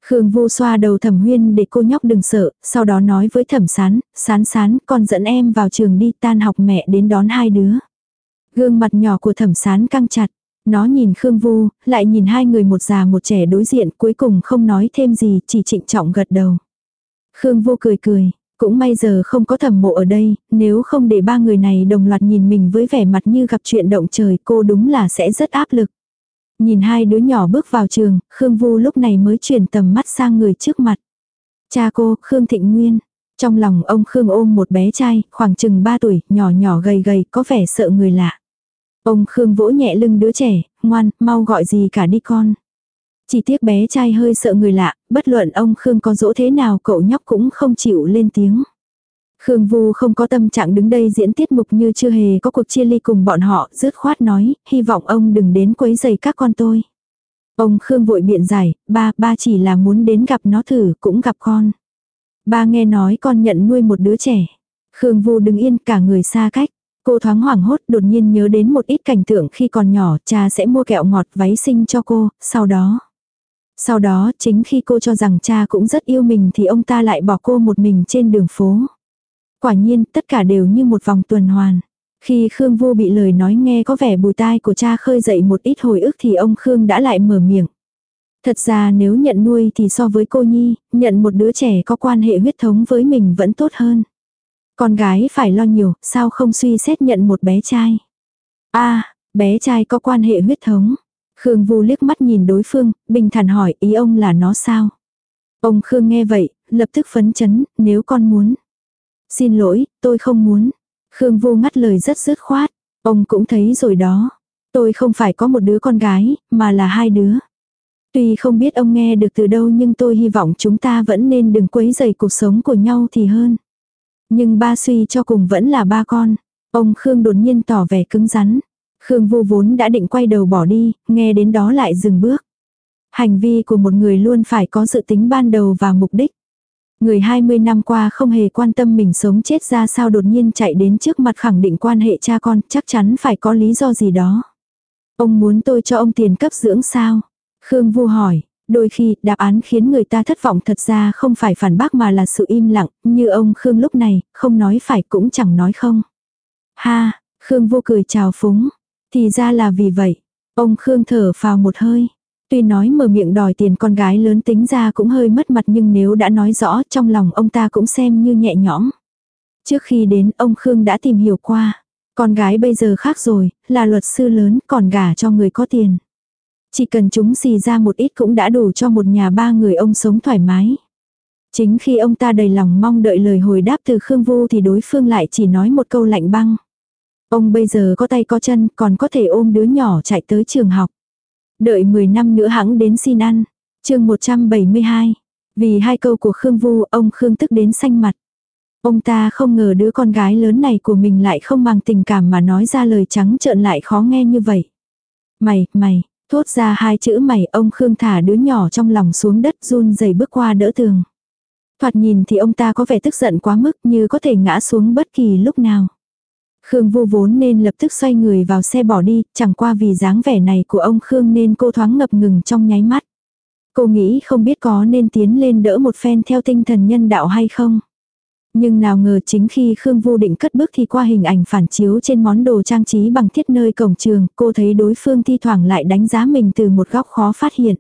Khương Vu xoa đầu thẩm huyên để cô nhóc đừng sợ, sau đó nói với thẩm sán, sán sán, con dẫn em vào trường đi tan học mẹ đến đón hai đứa. Gương mặt nhỏ của thẩm sán căng chặt, nó nhìn Khương Vu, lại nhìn hai người một già một trẻ đối diện cuối cùng không nói thêm gì, chỉ trịnh trọng gật đầu. Khương vu cười cười, cũng may giờ không có thẩm mộ ở đây, nếu không để ba người này đồng loạt nhìn mình với vẻ mặt như gặp chuyện động trời cô đúng là sẽ rất áp lực. Nhìn hai đứa nhỏ bước vào trường, Khương Vu lúc này mới chuyển tầm mắt sang người trước mặt. Cha cô, Khương Thịnh Nguyên. Trong lòng ông Khương ôm một bé trai, khoảng chừng 3 tuổi, nhỏ nhỏ gầy gầy, có vẻ sợ người lạ. Ông Khương vỗ nhẹ lưng đứa trẻ, ngoan, mau gọi gì cả đi con. Chỉ tiếc bé trai hơi sợ người lạ, bất luận ông Khương có dỗ thế nào cậu nhóc cũng không chịu lên tiếng. Khương Vu không có tâm trạng đứng đây diễn tiết mục như chưa hề có cuộc chia ly cùng bọn họ, rứt khoát nói, hy vọng ông đừng đến quấy rầy các con tôi. Ông Khương vội biện giải, ba, ba chỉ là muốn đến gặp nó thử, cũng gặp con. Ba nghe nói con nhận nuôi một đứa trẻ. Khương Vu đứng yên cả người xa cách. Cô thoáng hoảng hốt đột nhiên nhớ đến một ít cảnh tượng khi còn nhỏ cha sẽ mua kẹo ngọt váy sinh cho cô, sau đó. Sau đó chính khi cô cho rằng cha cũng rất yêu mình thì ông ta lại bỏ cô một mình trên đường phố. Quả nhiên tất cả đều như một vòng tuần hoàn. Khi Khương Vô bị lời nói nghe có vẻ bùi tai của cha khơi dậy một ít hồi ức thì ông Khương đã lại mở miệng. Thật ra nếu nhận nuôi thì so với cô Nhi, nhận một đứa trẻ có quan hệ huyết thống với mình vẫn tốt hơn. Con gái phải lo nhiều, sao không suy xét nhận một bé trai. a bé trai có quan hệ huyết thống. Khương Vu liếc mắt nhìn đối phương, bình thản hỏi ý ông là nó sao. Ông Khương nghe vậy, lập tức phấn chấn, nếu con muốn. Xin lỗi, tôi không muốn. Khương Vu ngắt lời rất dứt khoát. Ông cũng thấy rồi đó. Tôi không phải có một đứa con gái, mà là hai đứa. Tuy không biết ông nghe được từ đâu nhưng tôi hy vọng chúng ta vẫn nên đừng quấy rầy cuộc sống của nhau thì hơn. Nhưng ba suy cho cùng vẫn là ba con. Ông Khương đột nhiên tỏ vẻ cứng rắn. Khương vô vốn đã định quay đầu bỏ đi, nghe đến đó lại dừng bước. Hành vi của một người luôn phải có sự tính ban đầu và mục đích. Người 20 năm qua không hề quan tâm mình sống chết ra sao đột nhiên chạy đến trước mặt khẳng định quan hệ cha con, chắc chắn phải có lý do gì đó. Ông muốn tôi cho ông tiền cấp dưỡng sao? Khương Vu hỏi, đôi khi đáp án khiến người ta thất vọng thật ra không phải phản bác mà là sự im lặng, như ông Khương lúc này, không nói phải cũng chẳng nói không. Ha, Khương Vu cười chào phúng, thì ra là vì vậy. Ông Khương thở phào một hơi. Tuy nói mở miệng đòi tiền con gái lớn tính ra cũng hơi mất mặt nhưng nếu đã nói rõ trong lòng ông ta cũng xem như nhẹ nhõm. Trước khi đến ông Khương đã tìm hiểu qua. Con gái bây giờ khác rồi, là luật sư lớn còn gả cho người có tiền. Chỉ cần chúng xì ra một ít cũng đã đủ cho một nhà ba người ông sống thoải mái. Chính khi ông ta đầy lòng mong đợi lời hồi đáp từ Khương Vu thì đối phương lại chỉ nói một câu lạnh băng. Ông bây giờ có tay có chân còn có thể ôm đứa nhỏ chạy tới trường học. Đợi 10 năm nữa hãng đến xin ăn. chương 172. Vì hai câu của Khương Vu ông Khương tức đến xanh mặt. Ông ta không ngờ đứa con gái lớn này của mình lại không mang tình cảm mà nói ra lời trắng trợn lại khó nghe như vậy. Mày, mày, thốt ra hai chữ mày ông Khương thả đứa nhỏ trong lòng xuống đất run rẩy bước qua đỡ tường. Thoạt nhìn thì ông ta có vẻ tức giận quá mức như có thể ngã xuống bất kỳ lúc nào. Khương vô vốn nên lập tức xoay người vào xe bỏ đi, chẳng qua vì dáng vẻ này của ông Khương nên cô thoáng ngập ngừng trong nháy mắt. Cô nghĩ không biết có nên tiến lên đỡ một phen theo tinh thần nhân đạo hay không. Nhưng nào ngờ chính khi Khương Vô định cất bước thì qua hình ảnh phản chiếu trên món đồ trang trí bằng thiết nơi cổng trường, cô thấy đối phương thi thoảng lại đánh giá mình từ một góc khó phát hiện.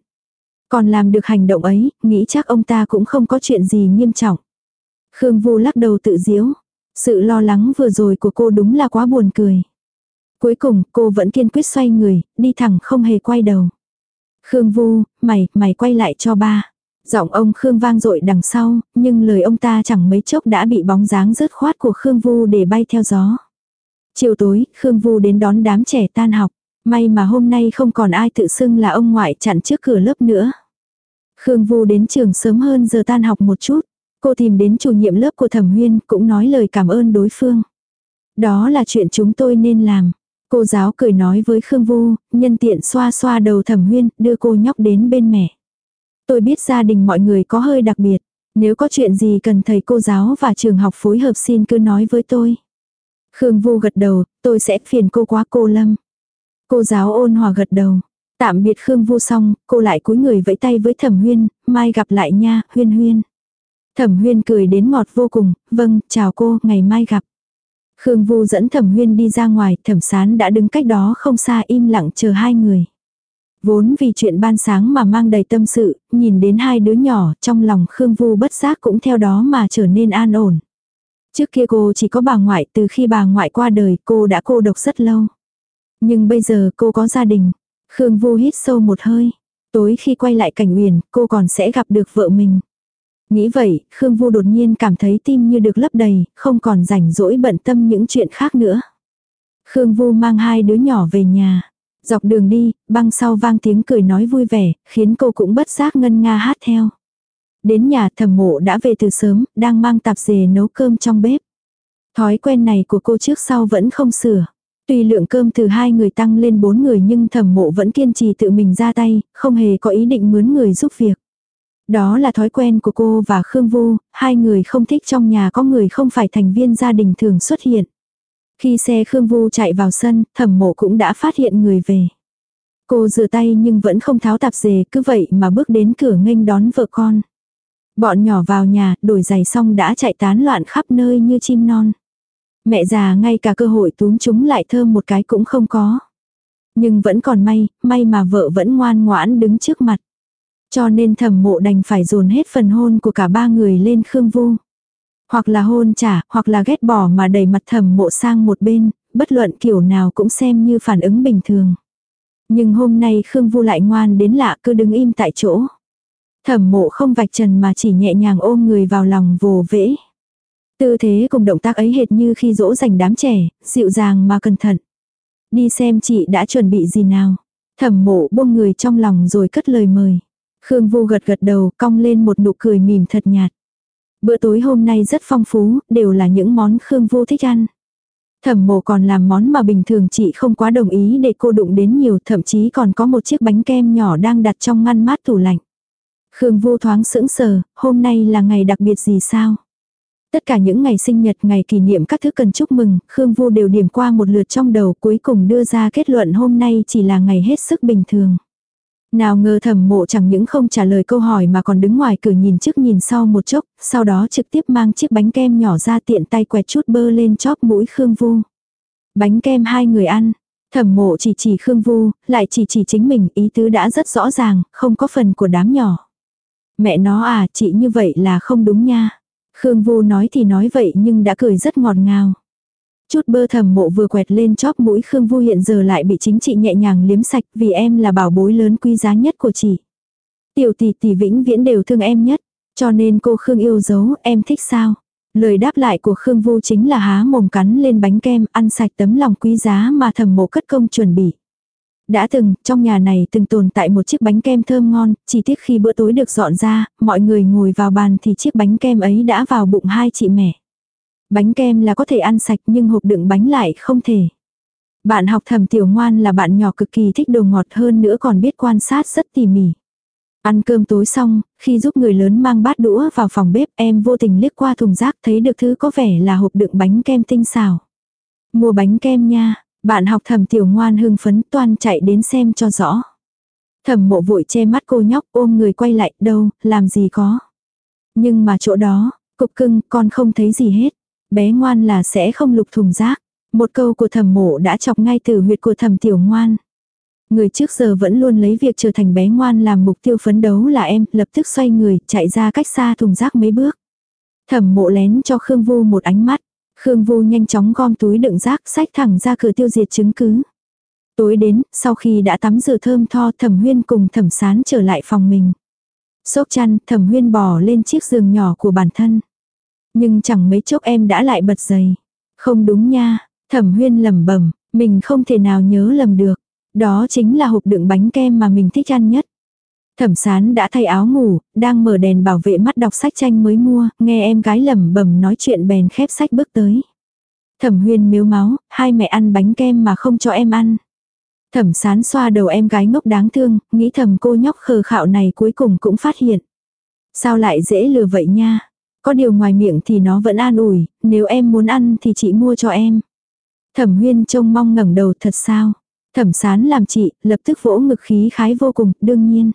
Còn làm được hành động ấy, nghĩ chắc ông ta cũng không có chuyện gì nghiêm trọng. Khương Vô lắc đầu tự diếu. Sự lo lắng vừa rồi của cô đúng là quá buồn cười. Cuối cùng cô vẫn kiên quyết xoay người, đi thẳng không hề quay đầu. Khương Vu, mày, mày quay lại cho ba. Giọng ông Khương vang dội đằng sau, nhưng lời ông ta chẳng mấy chốc đã bị bóng dáng rớt khoát của Khương Vu để bay theo gió. Chiều tối, Khương Vu đến đón đám trẻ tan học. May mà hôm nay không còn ai tự xưng là ông ngoại chặn trước cửa lớp nữa. Khương Vu đến trường sớm hơn giờ tan học một chút. Cô tìm đến chủ nhiệm lớp của Thẩm Huyên cũng nói lời cảm ơn đối phương. Đó là chuyện chúng tôi nên làm. Cô giáo cười nói với Khương Vu, nhân tiện xoa xoa đầu Thẩm Huyên, đưa cô nhóc đến bên mẹ. Tôi biết gia đình mọi người có hơi đặc biệt. Nếu có chuyện gì cần thầy cô giáo và trường học phối hợp xin cứ nói với tôi. Khương Vu gật đầu, tôi sẽ phiền cô quá cô Lâm. Cô giáo ôn hòa gật đầu. Tạm biệt Khương Vu xong, cô lại cúi người vẫy tay với Thẩm Huyên, mai gặp lại nha, Huyên Huyên. Thẩm Huyên cười đến ngọt vô cùng, vâng, chào cô, ngày mai gặp. Khương Vu dẫn Thẩm Huyên đi ra ngoài, Thẩm Sán đã đứng cách đó không xa im lặng chờ hai người. Vốn vì chuyện ban sáng mà mang đầy tâm sự, nhìn đến hai đứa nhỏ trong lòng Khương Vu bất giác cũng theo đó mà trở nên an ổn. Trước kia cô chỉ có bà ngoại từ khi bà ngoại qua đời cô đã cô độc rất lâu. Nhưng bây giờ cô có gia đình. Khương Vu hít sâu một hơi. Tối khi quay lại cảnh uyển cô còn sẽ gặp được vợ mình. Nghĩ vậy, Khương Vu đột nhiên cảm thấy tim như được lấp đầy, không còn rảnh rỗi bận tâm những chuyện khác nữa. Khương Vu mang hai đứa nhỏ về nhà. Dọc đường đi, băng sau vang tiếng cười nói vui vẻ, khiến cô cũng bất giác ngân nga hát theo. Đến nhà thẩm mộ đã về từ sớm, đang mang tạp dề nấu cơm trong bếp. Thói quen này của cô trước sau vẫn không sửa. Tuy lượng cơm từ hai người tăng lên bốn người nhưng thẩm mộ vẫn kiên trì tự mình ra tay, không hề có ý định mướn người giúp việc. Đó là thói quen của cô và Khương Vu, hai người không thích trong nhà có người không phải thành viên gia đình thường xuất hiện. Khi xe Khương Vu chạy vào sân, thẩm mộ cũng đã phát hiện người về. Cô rửa tay nhưng vẫn không tháo tạp dề cứ vậy mà bước đến cửa nghênh đón vợ con. Bọn nhỏ vào nhà, đổi giày xong đã chạy tán loạn khắp nơi như chim non. Mẹ già ngay cả cơ hội túm chúng lại thơm một cái cũng không có. Nhưng vẫn còn may, may mà vợ vẫn ngoan ngoãn đứng trước mặt. Cho nên thẩm mộ đành phải dồn hết phần hôn của cả ba người lên Khương Vu. Hoặc là hôn trả, hoặc là ghét bỏ mà đẩy mặt thẩm mộ sang một bên, bất luận kiểu nào cũng xem như phản ứng bình thường. Nhưng hôm nay Khương Vu lại ngoan đến lạ cứ đứng im tại chỗ. Thẩm mộ không vạch trần mà chỉ nhẹ nhàng ôm người vào lòng vồ vễ. Tư thế cùng động tác ấy hệt như khi dỗ dành đám trẻ, dịu dàng mà cẩn thận. Đi xem chị đã chuẩn bị gì nào. Thẩm mộ buông người trong lòng rồi cất lời mời. Khương Vu gật gật đầu cong lên một nụ cười mỉm thật nhạt. Bữa tối hôm nay rất phong phú, đều là những món Khương Vu thích ăn. Thẩm mộ còn làm món mà bình thường chị không quá đồng ý để cô đụng đến nhiều, thậm chí còn có một chiếc bánh kem nhỏ đang đặt trong ngăn mát tủ lạnh. Khương Vu thoáng sững sờ, hôm nay là ngày đặc biệt gì sao? Tất cả những ngày sinh nhật, ngày kỷ niệm các thứ cần chúc mừng, Khương Vu đều điểm qua một lượt trong đầu cuối cùng đưa ra kết luận hôm nay chỉ là ngày hết sức bình thường. Nào ngờ thẩm mộ chẳng những không trả lời câu hỏi mà còn đứng ngoài cửa nhìn trước nhìn sau một chốc, sau đó trực tiếp mang chiếc bánh kem nhỏ ra tiện tay quẹt chút bơ lên chóp mũi Khương Vu. Bánh kem hai người ăn, thẩm mộ chỉ chỉ Khương Vu, lại chỉ chỉ chính mình, ý tứ đã rất rõ ràng, không có phần của đám nhỏ. Mẹ nó à, chị như vậy là không đúng nha. Khương Vu nói thì nói vậy nhưng đã cười rất ngọt ngào. Chút bơ thầm mộ vừa quẹt lên chóp mũi Khương Vu hiện giờ lại bị chính chị nhẹ nhàng liếm sạch vì em là bảo bối lớn quý giá nhất của chị. Tiểu tỷ tỷ vĩnh viễn đều thương em nhất, cho nên cô Khương yêu dấu em thích sao. Lời đáp lại của Khương Vu chính là há mồm cắn lên bánh kem ăn sạch tấm lòng quý giá mà thầm mộ cất công chuẩn bị. Đã từng, trong nhà này từng tồn tại một chiếc bánh kem thơm ngon, chỉ tiếc khi bữa tối được dọn ra, mọi người ngồi vào bàn thì chiếc bánh kem ấy đã vào bụng hai chị mẹ. Bánh kem là có thể ăn sạch nhưng hộp đựng bánh lại không thể. Bạn học thầm tiểu ngoan là bạn nhỏ cực kỳ thích đồ ngọt hơn nữa còn biết quan sát rất tỉ mỉ. Ăn cơm tối xong, khi giúp người lớn mang bát đũa vào phòng bếp em vô tình liếc qua thùng rác thấy được thứ có vẻ là hộp đựng bánh kem tinh xào. Mua bánh kem nha, bạn học thầm tiểu ngoan hưng phấn toan chạy đến xem cho rõ. Thẩm mộ vội che mắt cô nhóc ôm người quay lại đâu, làm gì có. Nhưng mà chỗ đó, cục cưng con không thấy gì hết. Bé ngoan là sẽ không lục thùng rác. Một câu của thẩm mộ đã chọc ngay từ huyệt của thẩm tiểu ngoan. Người trước giờ vẫn luôn lấy việc trở thành bé ngoan làm mục tiêu phấn đấu là em, lập tức xoay người, chạy ra cách xa thùng rác mấy bước. Thẩm mộ lén cho Khương Vu một ánh mắt. Khương Vu nhanh chóng gom túi đựng rác sách thẳng ra cửa tiêu diệt chứng cứ. Tối đến, sau khi đã tắm rửa thơm tho thẩm huyên cùng thẩm sán trở lại phòng mình. Sốc chăn, thẩm huyên bò lên chiếc giường nhỏ của bản thân. Nhưng chẳng mấy chốc em đã lại bật dày. Không đúng nha, thẩm huyên lẩm bẩm mình không thể nào nhớ lầm được. Đó chính là hộp đựng bánh kem mà mình thích ăn nhất. Thẩm sán đã thay áo ngủ, đang mở đèn bảo vệ mắt đọc sách tranh mới mua, nghe em gái lẩm bẩm nói chuyện bèn khép sách bước tới. Thẩm huyên miếu máu, hai mẹ ăn bánh kem mà không cho em ăn. Thẩm sán xoa đầu em gái ngốc đáng thương, nghĩ thầm cô nhóc khờ khạo này cuối cùng cũng phát hiện. Sao lại dễ lừa vậy nha? Có điều ngoài miệng thì nó vẫn an ủi, nếu em muốn ăn thì chị mua cho em. Thẩm huyên trông mong ngẩng đầu thật sao? Thẩm sán làm chị, lập tức vỗ ngực khí khái vô cùng, đương nhiên.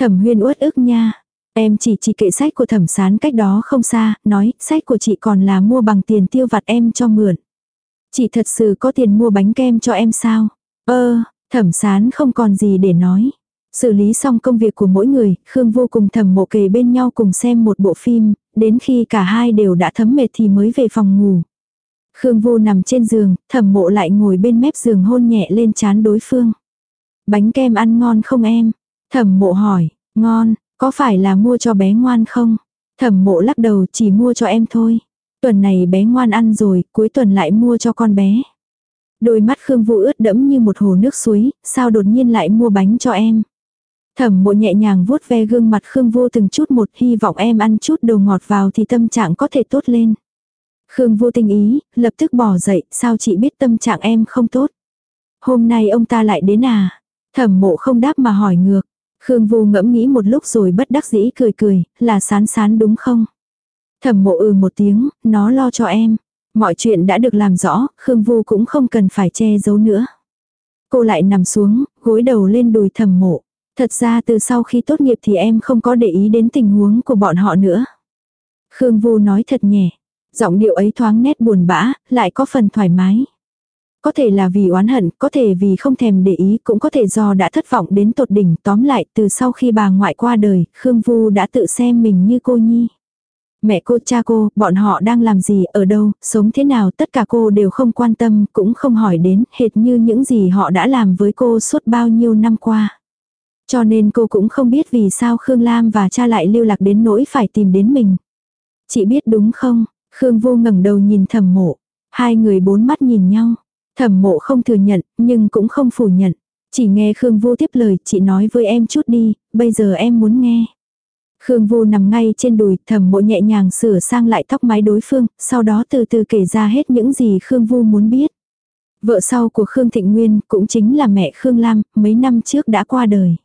Thẩm huyên uất ức nha. Em chỉ chỉ kệ sách của thẩm sán cách đó không xa, nói sách của chị còn là mua bằng tiền tiêu vặt em cho mượn. Chị thật sự có tiền mua bánh kem cho em sao? Ơ, Thẩm sán không còn gì để nói. Xử lý xong công việc của mỗi người, Khương vô cùng thầm mộ kề bên nhau cùng xem một bộ phim, đến khi cả hai đều đã thấm mệt thì mới về phòng ngủ. Khương vô nằm trên giường, Thẩm mộ lại ngồi bên mép giường hôn nhẹ lên chán đối phương. Bánh kem ăn ngon không em? Thẩm mộ hỏi, ngon, có phải là mua cho bé ngoan không? Thẩm mộ lắc đầu chỉ mua cho em thôi. Tuần này bé ngoan ăn rồi, cuối tuần lại mua cho con bé. Đôi mắt Khương Vũ ướt đẫm như một hồ nước suối, sao đột nhiên lại mua bánh cho em. Thẩm mộ nhẹ nhàng vuốt ve gương mặt Khương Vô từng chút một hy vọng em ăn chút đồ ngọt vào thì tâm trạng có thể tốt lên. Khương Vô tinh ý, lập tức bỏ dậy, sao chị biết tâm trạng em không tốt. Hôm nay ông ta lại đến à? Thẩm mộ không đáp mà hỏi ngược. Khương Vô ngẫm nghĩ một lúc rồi bất đắc dĩ cười cười, là sán sán đúng không? Thẩm mộ ừ một tiếng, nó lo cho em. Mọi chuyện đã được làm rõ, Khương Vu cũng không cần phải che giấu nữa. Cô lại nằm xuống, gối đầu lên đùi thẩm mộ. Thật ra từ sau khi tốt nghiệp thì em không có để ý đến tình huống của bọn họ nữa. Khương Vu nói thật nhẹ. Giọng điệu ấy thoáng nét buồn bã, lại có phần thoải mái. Có thể là vì oán hận, có thể vì không thèm để ý, cũng có thể do đã thất vọng đến tột đỉnh. Tóm lại, từ sau khi bà ngoại qua đời, Khương Vu đã tự xem mình như cô nhi. Mẹ cô, cha cô, bọn họ đang làm gì, ở đâu, sống thế nào, tất cả cô đều không quan tâm, cũng không hỏi đến, hệt như những gì họ đã làm với cô suốt bao nhiêu năm qua. Cho nên cô cũng không biết vì sao Khương Lam và cha lại lưu lạc đến nỗi phải tìm đến mình. Chị biết đúng không? Khương vô ngẩng đầu nhìn thẩm mộ. Hai người bốn mắt nhìn nhau. Thẩm mộ không thừa nhận, nhưng cũng không phủ nhận. Chỉ nghe Khương vô tiếp lời, chị nói với em chút đi, bây giờ em muốn nghe. Khương Vô nằm ngay trên đùi, thẩm mộ nhẹ nhàng sửa sang lại tóc mái đối phương, sau đó từ từ kể ra hết những gì Khương Vu muốn biết. Vợ sau của Khương Thịnh Nguyên cũng chính là mẹ Khương Lam, mấy năm trước đã qua đời.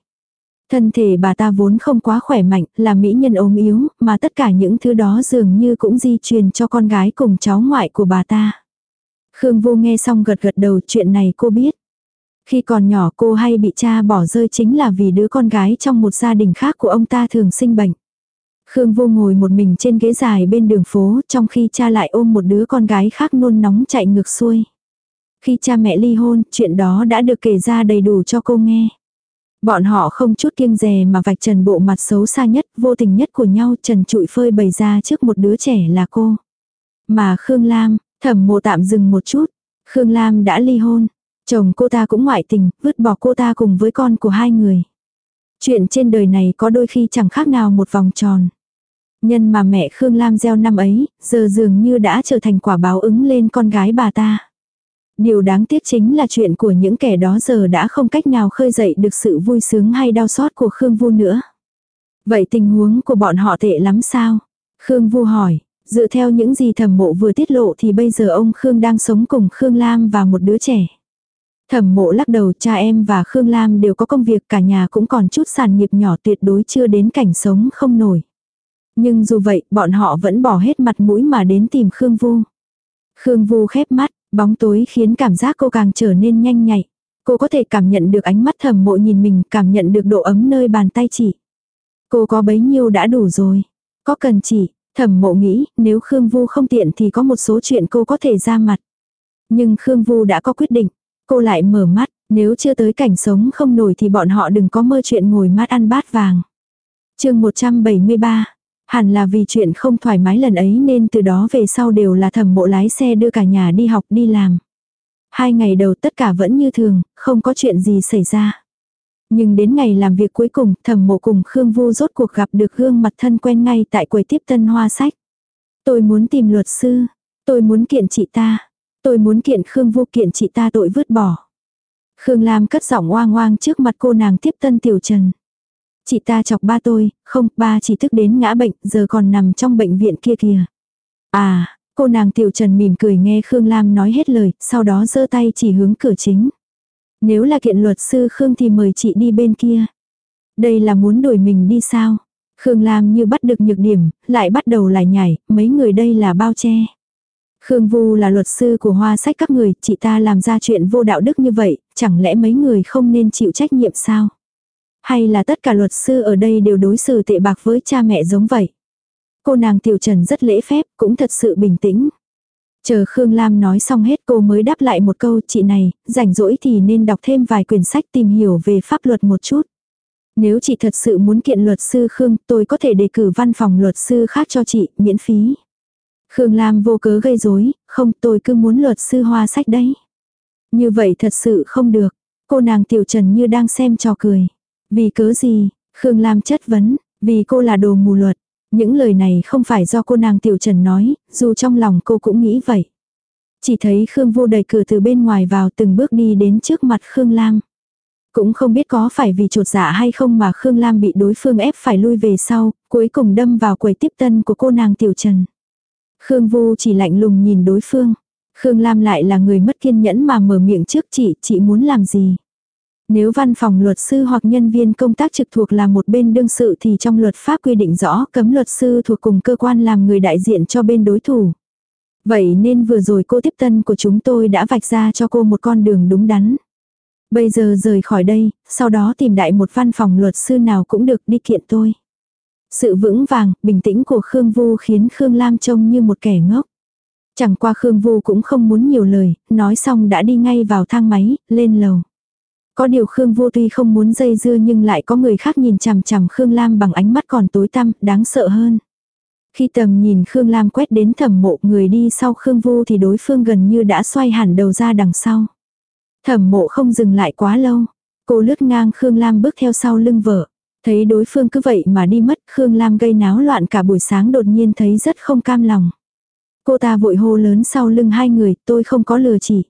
Thân thể bà ta vốn không quá khỏe mạnh, là mỹ nhân ốm yếu, mà tất cả những thứ đó dường như cũng di truyền cho con gái cùng cháu ngoại của bà ta. Khương Vô nghe xong gật gật đầu chuyện này cô biết. Khi còn nhỏ cô hay bị cha bỏ rơi chính là vì đứa con gái trong một gia đình khác của ông ta thường sinh bệnh. Khương Vô ngồi một mình trên ghế dài bên đường phố trong khi cha lại ôm một đứa con gái khác nôn nóng chạy ngược xuôi. Khi cha mẹ ly hôn, chuyện đó đã được kể ra đầy đủ cho cô nghe. Bọn họ không chút kiêng dè mà vạch trần bộ mặt xấu xa nhất, vô tình nhất của nhau trần trụi phơi bày ra trước một đứa trẻ là cô. Mà Khương Lam, thẩm mộ tạm dừng một chút. Khương Lam đã ly hôn. Chồng cô ta cũng ngoại tình, vứt bỏ cô ta cùng với con của hai người. Chuyện trên đời này có đôi khi chẳng khác nào một vòng tròn. Nhân mà mẹ Khương Lam gieo năm ấy, giờ dường như đã trở thành quả báo ứng lên con gái bà ta. Điều đáng tiếc chính là chuyện của những kẻ đó giờ đã không cách nào khơi dậy được sự vui sướng hay đau xót của Khương Vu nữa. Vậy tình huống của bọn họ tệ lắm sao? Khương Vu hỏi, dựa theo những gì thẩm mộ vừa tiết lộ thì bây giờ ông Khương đang sống cùng Khương Lam và một đứa trẻ. Thẩm mộ lắc đầu cha em và Khương Lam đều có công việc cả nhà cũng còn chút sàn nghiệp nhỏ tuyệt đối chưa đến cảnh sống không nổi. Nhưng dù vậy bọn họ vẫn bỏ hết mặt mũi mà đến tìm Khương Vu. Khương Vu khép mắt, bóng tối khiến cảm giác cô càng trở nên nhanh nhạy. Cô có thể cảm nhận được ánh mắt thẩm mộ nhìn mình, cảm nhận được độ ấm nơi bàn tay chỉ. Cô có bấy nhiêu đã đủ rồi. Có cần chỉ? thẩm mộ nghĩ nếu Khương Vu không tiện thì có một số chuyện cô có thể ra mặt. Nhưng Khương Vu đã có quyết định. Cô lại mở mắt, nếu chưa tới cảnh sống không nổi thì bọn họ đừng có mơ chuyện ngồi mát ăn bát vàng. chương 173 Hẳn là vì chuyện không thoải mái lần ấy nên từ đó về sau đều là thẩm mộ lái xe đưa cả nhà đi học đi làm. Hai ngày đầu tất cả vẫn như thường, không có chuyện gì xảy ra. Nhưng đến ngày làm việc cuối cùng, thẩm mộ cùng Khương Vu rốt cuộc gặp được gương mặt thân quen ngay tại quầy tiếp tân hoa sách. Tôi muốn tìm luật sư. Tôi muốn kiện chị ta. Tôi muốn kiện Khương Vu kiện chị ta tội vứt bỏ. Khương Lam cất giọng oang oang trước mặt cô nàng tiếp tân tiểu trần. Chị ta chọc ba tôi, không, ba chỉ thức đến ngã bệnh, giờ còn nằm trong bệnh viện kia kìa. À, cô nàng tiểu trần mỉm cười nghe Khương Lam nói hết lời, sau đó giơ tay chỉ hướng cửa chính. Nếu là kiện luật sư Khương thì mời chị đi bên kia. Đây là muốn đuổi mình đi sao? Khương Lam như bắt được nhược điểm, lại bắt đầu lại nhảy, mấy người đây là bao che. Khương Vu là luật sư của hoa sách các người, chị ta làm ra chuyện vô đạo đức như vậy, chẳng lẽ mấy người không nên chịu trách nhiệm sao? Hay là tất cả luật sư ở đây đều đối xử tệ bạc với cha mẹ giống vậy? Cô nàng Tiểu Trần rất lễ phép, cũng thật sự bình tĩnh. Chờ Khương Lam nói xong hết cô mới đáp lại một câu chị này, rảnh rỗi thì nên đọc thêm vài quyển sách tìm hiểu về pháp luật một chút. Nếu chị thật sự muốn kiện luật sư Khương, tôi có thể đề cử văn phòng luật sư khác cho chị, miễn phí. Khương Lam vô cớ gây rối, không tôi cứ muốn luật sư hoa sách đấy. Như vậy thật sự không được. Cô nàng tiểu trần như đang xem trò cười. Vì cớ gì? Khương Lam chất vấn, vì cô là đồ mù luật. Những lời này không phải do cô nàng tiểu trần nói, dù trong lòng cô cũng nghĩ vậy. Chỉ thấy Khương vô đẩy cửa từ bên ngoài vào từng bước đi đến trước mặt Khương Lam. Cũng không biết có phải vì trột dạ hay không mà Khương Lam bị đối phương ép phải lui về sau, cuối cùng đâm vào quầy tiếp tân của cô nàng tiểu trần. Khương Vu chỉ lạnh lùng nhìn đối phương. Khương Lam lại là người mất kiên nhẫn mà mở miệng trước chị, chị muốn làm gì? Nếu văn phòng luật sư hoặc nhân viên công tác trực thuộc là một bên đương sự thì trong luật pháp quy định rõ cấm luật sư thuộc cùng cơ quan làm người đại diện cho bên đối thủ. Vậy nên vừa rồi cô tiếp tân của chúng tôi đã vạch ra cho cô một con đường đúng đắn. Bây giờ rời khỏi đây, sau đó tìm đại một văn phòng luật sư nào cũng được đi kiện tôi. Sự vững vàng, bình tĩnh của Khương Vu khiến Khương Lam trông như một kẻ ngốc. Chẳng qua Khương Vu cũng không muốn nhiều lời, nói xong đã đi ngay vào thang máy, lên lầu. Có điều Khương Vu tuy không muốn dây dưa nhưng lại có người khác nhìn chằm chằm Khương Lam bằng ánh mắt còn tối tăm, đáng sợ hơn. Khi tầm nhìn Khương Lam quét đến thẩm mộ người đi sau Khương Vu thì đối phương gần như đã xoay hẳn đầu ra đằng sau. Thẩm mộ không dừng lại quá lâu. Cô lướt ngang Khương Lam bước theo sau lưng vợ. Thấy đối phương cứ vậy mà đi mất Khương Lam gây náo loạn cả buổi sáng đột nhiên thấy rất không cam lòng. Cô ta vội hô lớn sau lưng hai người tôi không có lừa chỉ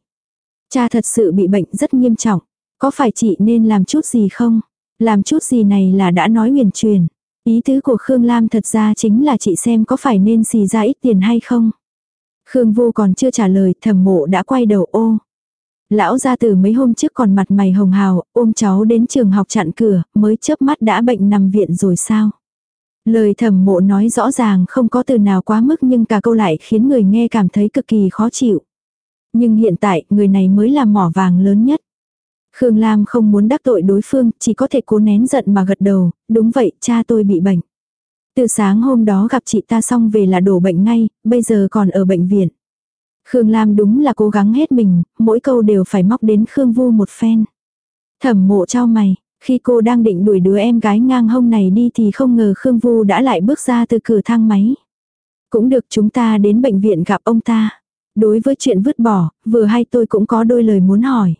Cha thật sự bị bệnh rất nghiêm trọng. Có phải chị nên làm chút gì không? Làm chút gì này là đã nói huyền truyền. Ý tứ của Khương Lam thật ra chính là chị xem có phải nên xì ra ít tiền hay không. Khương Vô còn chưa trả lời thẩm mộ đã quay đầu ô. Lão ra từ mấy hôm trước còn mặt mày hồng hào, ôm cháu đến trường học chặn cửa, mới chớp mắt đã bệnh nằm viện rồi sao. Lời thẩm mộ nói rõ ràng không có từ nào quá mức nhưng cả câu lại khiến người nghe cảm thấy cực kỳ khó chịu. Nhưng hiện tại người này mới là mỏ vàng lớn nhất. Khương Lam không muốn đắc tội đối phương, chỉ có thể cố nén giận mà gật đầu, đúng vậy, cha tôi bị bệnh. Từ sáng hôm đó gặp chị ta xong về là đổ bệnh ngay, bây giờ còn ở bệnh viện. Khương Lam đúng là cố gắng hết mình, mỗi câu đều phải móc đến Khương Vu một phen. Thẩm mộ trao mày, khi cô đang định đuổi đứa em gái ngang hông này đi thì không ngờ Khương Vu đã lại bước ra từ cửa thang máy. Cũng được chúng ta đến bệnh viện gặp ông ta. Đối với chuyện vứt bỏ, vừa hay tôi cũng có đôi lời muốn hỏi.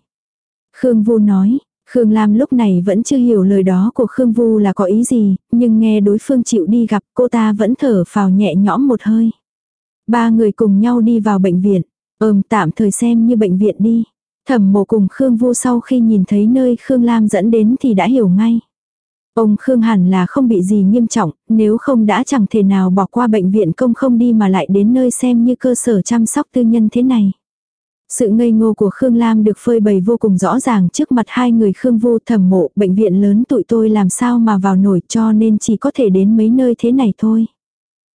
Khương Vu nói, Khương Lam lúc này vẫn chưa hiểu lời đó của Khương Vu là có ý gì, nhưng nghe đối phương chịu đi gặp cô ta vẫn thở phào nhẹ nhõm một hơi. Ba người cùng nhau đi vào bệnh viện, ờm tạm thời xem như bệnh viện đi. Thẩm mộ cùng Khương Vu sau khi nhìn thấy nơi Khương Lam dẫn đến thì đã hiểu ngay. Ông Khương hẳn là không bị gì nghiêm trọng, nếu không đã chẳng thể nào bỏ qua bệnh viện công không đi mà lại đến nơi xem như cơ sở chăm sóc tư nhân thế này. Sự ngây ngô của Khương Lam được phơi bày vô cùng rõ ràng trước mặt hai người Khương Vô thẩm mộ, bệnh viện lớn tụi tôi làm sao mà vào nổi cho nên chỉ có thể đến mấy nơi thế này thôi.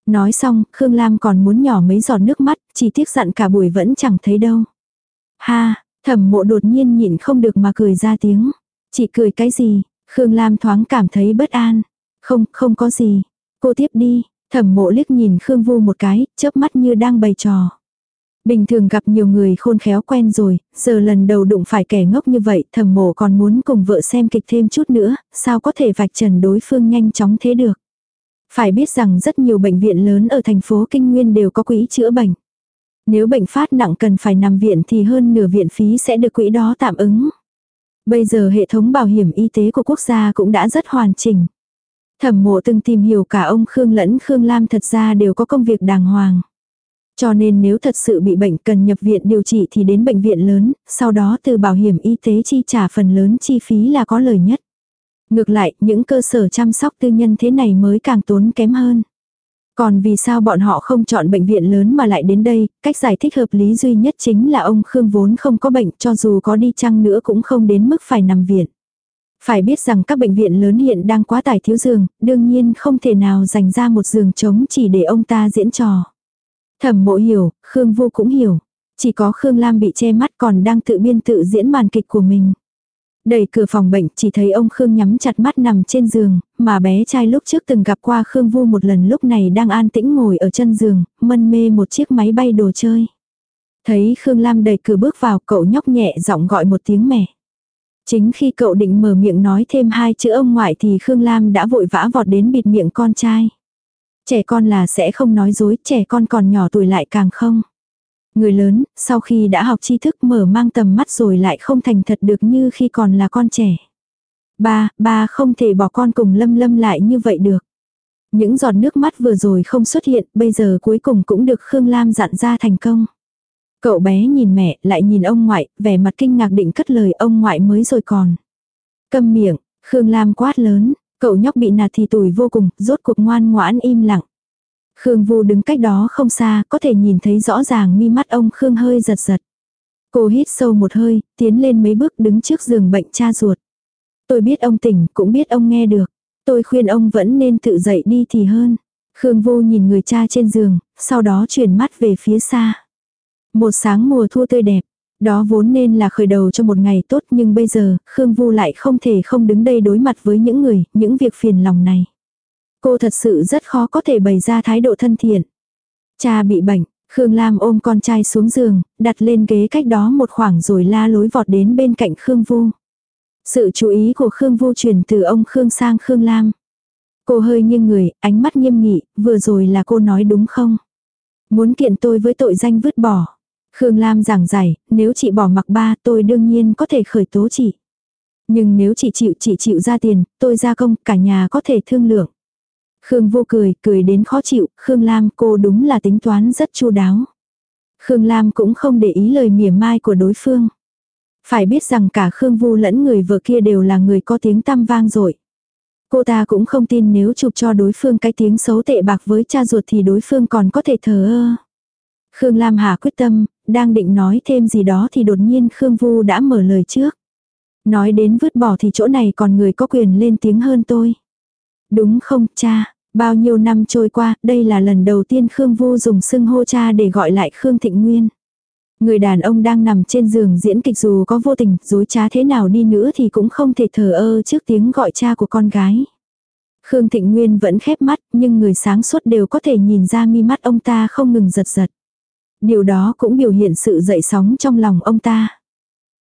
Nói xong, Khương Lam còn muốn nhỏ mấy giọt nước mắt, chỉ tiếc dặn cả buổi vẫn chẳng thấy đâu. Ha, thẩm mộ đột nhiên nhịn không được mà cười ra tiếng. Chỉ cười cái gì? Khương Lam thoáng cảm thấy bất an. Không, không có gì. Cô tiếp đi. Thẩm mộ liếc nhìn Khương Vu một cái, chớp mắt như đang bày trò. Bình thường gặp nhiều người khôn khéo quen rồi, giờ lần đầu đụng phải kẻ ngốc như vậy, thẩm mộ còn muốn cùng vợ xem kịch thêm chút nữa, sao có thể vạch trần đối phương nhanh chóng thế được. Phải biết rằng rất nhiều bệnh viện lớn ở thành phố Kinh Nguyên đều có quỹ chữa bệnh. Nếu bệnh phát nặng cần phải nằm viện thì hơn nửa viện phí sẽ được quỹ đó tạm ứng. Bây giờ hệ thống bảo hiểm y tế của quốc gia cũng đã rất hoàn chỉnh. Thẩm mộ từng tìm hiểu cả ông Khương lẫn Khương Lam thật ra đều có công việc đàng hoàng. Cho nên nếu thật sự bị bệnh cần nhập viện điều trị thì đến bệnh viện lớn, sau đó từ bảo hiểm y tế chi trả phần lớn chi phí là có lời nhất. Ngược lại, những cơ sở chăm sóc tư nhân thế này mới càng tốn kém hơn. Còn vì sao bọn họ không chọn bệnh viện lớn mà lại đến đây, cách giải thích hợp lý duy nhất chính là ông Khương vốn không có bệnh cho dù có đi chăng nữa cũng không đến mức phải nằm viện. Phải biết rằng các bệnh viện lớn hiện đang quá tải thiếu giường, đương nhiên không thể nào dành ra một giường trống chỉ để ông ta diễn trò. Thẩm mộ hiểu, Khương vu cũng hiểu. Chỉ có Khương Lam bị che mắt còn đang tự biên tự diễn màn kịch của mình. Đẩy cửa phòng bệnh chỉ thấy ông Khương nhắm chặt mắt nằm trên giường, mà bé trai lúc trước từng gặp qua Khương Vu một lần lúc này đang an tĩnh ngồi ở chân giường, mân mê một chiếc máy bay đồ chơi. Thấy Khương Lam đẩy cửa bước vào cậu nhóc nhẹ giọng gọi một tiếng mẹ. Chính khi cậu định mở miệng nói thêm hai chữ ông ngoại thì Khương Lam đã vội vã vọt đến bịt miệng con trai. Trẻ con là sẽ không nói dối, trẻ con còn nhỏ tuổi lại càng không. Người lớn, sau khi đã học tri thức mở mang tầm mắt rồi lại không thành thật được như khi còn là con trẻ. Ba, ba không thể bỏ con cùng lâm lâm lại như vậy được. Những giọt nước mắt vừa rồi không xuất hiện, bây giờ cuối cùng cũng được Khương Lam dặn ra thành công. Cậu bé nhìn mẹ, lại nhìn ông ngoại, vẻ mặt kinh ngạc định cất lời ông ngoại mới rồi còn. Câm miệng, Khương Lam quát lớn, cậu nhóc bị nạt thì tủi vô cùng, rốt cuộc ngoan ngoãn im lặng. Khương Vu đứng cách đó không xa, có thể nhìn thấy rõ ràng mi mắt ông Khương hơi giật giật. Cô hít sâu một hơi, tiến lên mấy bước đứng trước giường bệnh cha ruột. Tôi biết ông tỉnh, cũng biết ông nghe được. Tôi khuyên ông vẫn nên tự dậy đi thì hơn. Khương vô nhìn người cha trên giường, sau đó chuyển mắt về phía xa. Một sáng mùa thu tươi đẹp. Đó vốn nên là khởi đầu cho một ngày tốt nhưng bây giờ, Khương Vu lại không thể không đứng đây đối mặt với những người, những việc phiền lòng này. Cô thật sự rất khó có thể bày ra thái độ thân thiện. Cha bị bệnh, Khương Lam ôm con trai xuống giường, đặt lên ghế cách đó một khoảng rồi la lối vọt đến bên cạnh Khương Vu. Sự chú ý của Khương Vu chuyển từ ông Khương sang Khương Lam. Cô hơi nghiêng người, ánh mắt nghiêm nghị, vừa rồi là cô nói đúng không? Muốn kiện tôi với tội danh vứt bỏ. Khương Lam giảng giải, nếu chị bỏ mặc ba tôi đương nhiên có thể khởi tố chị. Nhưng nếu chị chịu chị chịu ra tiền, tôi ra công, cả nhà có thể thương lượng. Khương vô cười, cười đến khó chịu, Khương Lam cô đúng là tính toán rất chu đáo. Khương Lam cũng không để ý lời mỉa mai của đối phương. Phải biết rằng cả Khương Vu lẫn người vợ kia đều là người có tiếng tăm vang rồi. Cô ta cũng không tin nếu chụp cho đối phương cái tiếng xấu tệ bạc với cha ruột thì đối phương còn có thể thờ ơ. Khương Lam Hà quyết tâm, đang định nói thêm gì đó thì đột nhiên Khương Vu đã mở lời trước. Nói đến vứt bỏ thì chỗ này còn người có quyền lên tiếng hơn tôi. Đúng không cha, bao nhiêu năm trôi qua, đây là lần đầu tiên Khương Vu dùng xưng hô cha để gọi lại Khương Thịnh Nguyên. Người đàn ông đang nằm trên giường diễn kịch dù có vô tình, dối trá thế nào đi nữa thì cũng không thể thờ ơ trước tiếng gọi cha của con gái. Khương Thịnh Nguyên vẫn khép mắt, nhưng người sáng suốt đều có thể nhìn ra mi mắt ông ta không ngừng giật giật. Điều đó cũng biểu hiện sự dậy sóng trong lòng ông ta.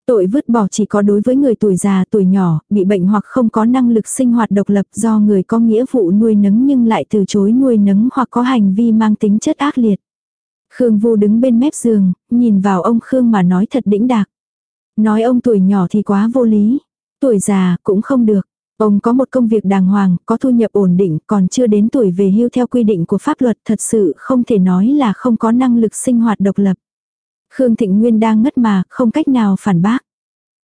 Tội vứt bỏ chỉ có đối với người tuổi già tuổi nhỏ, bị bệnh hoặc không có năng lực sinh hoạt độc lập do người có nghĩa vụ nuôi nấng nhưng lại từ chối nuôi nấng hoặc có hành vi mang tính chất ác liệt. Khương Vu đứng bên mép giường, nhìn vào ông Khương mà nói thật đĩnh đạc. Nói ông tuổi nhỏ thì quá vô lý. Tuổi già cũng không được. Ông có một công việc đàng hoàng, có thu nhập ổn định, còn chưa đến tuổi về hưu theo quy định của pháp luật thật sự không thể nói là không có năng lực sinh hoạt độc lập. Khương Thịnh Nguyên đang ngất mà, không cách nào phản bác.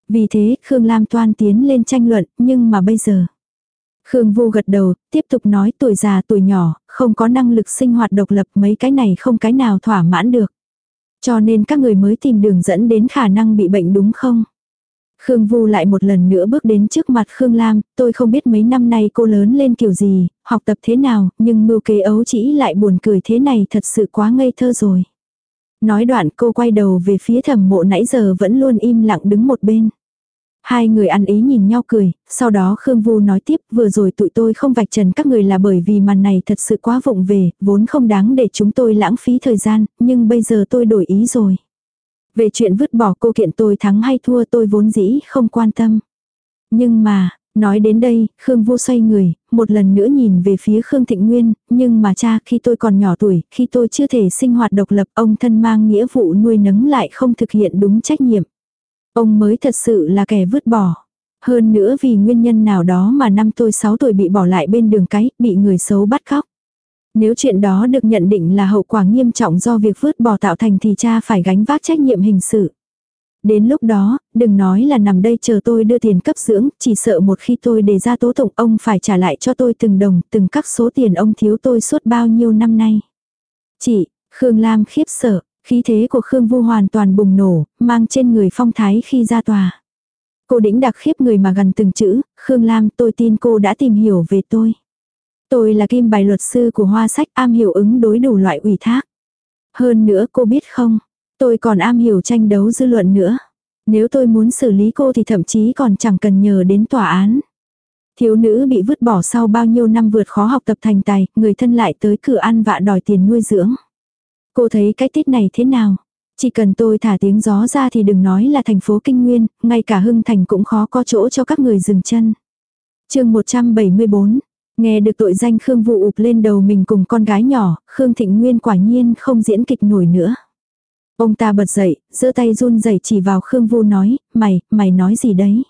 Vì thế, Khương Lam toan tiến lên tranh luận, nhưng mà bây giờ. Khương Vu gật đầu, tiếp tục nói tuổi già tuổi nhỏ, không có năng lực sinh hoạt độc lập mấy cái này không cái nào thỏa mãn được. Cho nên các người mới tìm đường dẫn đến khả năng bị bệnh đúng không? Khương Vu lại một lần nữa bước đến trước mặt Khương Lam, tôi không biết mấy năm nay cô lớn lên kiểu gì, học tập thế nào, nhưng mưu kế ấu chỉ lại buồn cười thế này thật sự quá ngây thơ rồi. Nói đoạn cô quay đầu về phía thẩm mộ nãy giờ vẫn luôn im lặng đứng một bên. Hai người ăn ý nhìn nhau cười, sau đó Khương Vu nói tiếp vừa rồi tụi tôi không vạch trần các người là bởi vì màn này thật sự quá vụng về, vốn không đáng để chúng tôi lãng phí thời gian, nhưng bây giờ tôi đổi ý rồi. Về chuyện vứt bỏ cô kiện tôi thắng hay thua tôi vốn dĩ không quan tâm. Nhưng mà, nói đến đây, Khương Vu xoay người, một lần nữa nhìn về phía Khương Thịnh Nguyên, nhưng mà cha khi tôi còn nhỏ tuổi, khi tôi chưa thể sinh hoạt độc lập, ông thân mang nghĩa vụ nuôi nấng lại không thực hiện đúng trách nhiệm. Ông mới thật sự là kẻ vứt bỏ. Hơn nữa vì nguyên nhân nào đó mà năm tôi 6 tuổi bị bỏ lại bên đường cái, bị người xấu bắt cóc. Nếu chuyện đó được nhận định là hậu quả nghiêm trọng do việc vứt bỏ tạo thành thì cha phải gánh vác trách nhiệm hình sự. Đến lúc đó, đừng nói là nằm đây chờ tôi đưa tiền cấp dưỡng, chỉ sợ một khi tôi đề ra tố tụng ông phải trả lại cho tôi từng đồng, từng các số tiền ông thiếu tôi suốt bao nhiêu năm nay. Chị, Khương Lam khiếp sợ, khí thế của Khương Vu hoàn toàn bùng nổ, mang trên người phong thái khi ra tòa. Cô đĩnh đặc khiếp người mà gần từng chữ, Khương Lam tôi tin cô đã tìm hiểu về tôi. Tôi là kim bài luật sư của hoa sách am hiểu ứng đối đủ loại ủy thác. Hơn nữa cô biết không, tôi còn am hiểu tranh đấu dư luận nữa. Nếu tôi muốn xử lý cô thì thậm chí còn chẳng cần nhờ đến tòa án. Thiếu nữ bị vứt bỏ sau bao nhiêu năm vượt khó học tập thành tài, người thân lại tới cửa ăn vạ đòi tiền nuôi dưỡng. Cô thấy cái tiết này thế nào? Chỉ cần tôi thả tiếng gió ra thì đừng nói là thành phố Kinh Nguyên, ngay cả Hưng Thành cũng khó có chỗ cho các người dừng chân. chương 174, nghe được tội danh Khương Vũ ụp lên đầu mình cùng con gái nhỏ, Khương Thịnh Nguyên quả nhiên không diễn kịch nổi nữa. Ông ta bật dậy, giơ tay run rẩy chỉ vào Khương Vu nói, mày, mày nói gì đấy?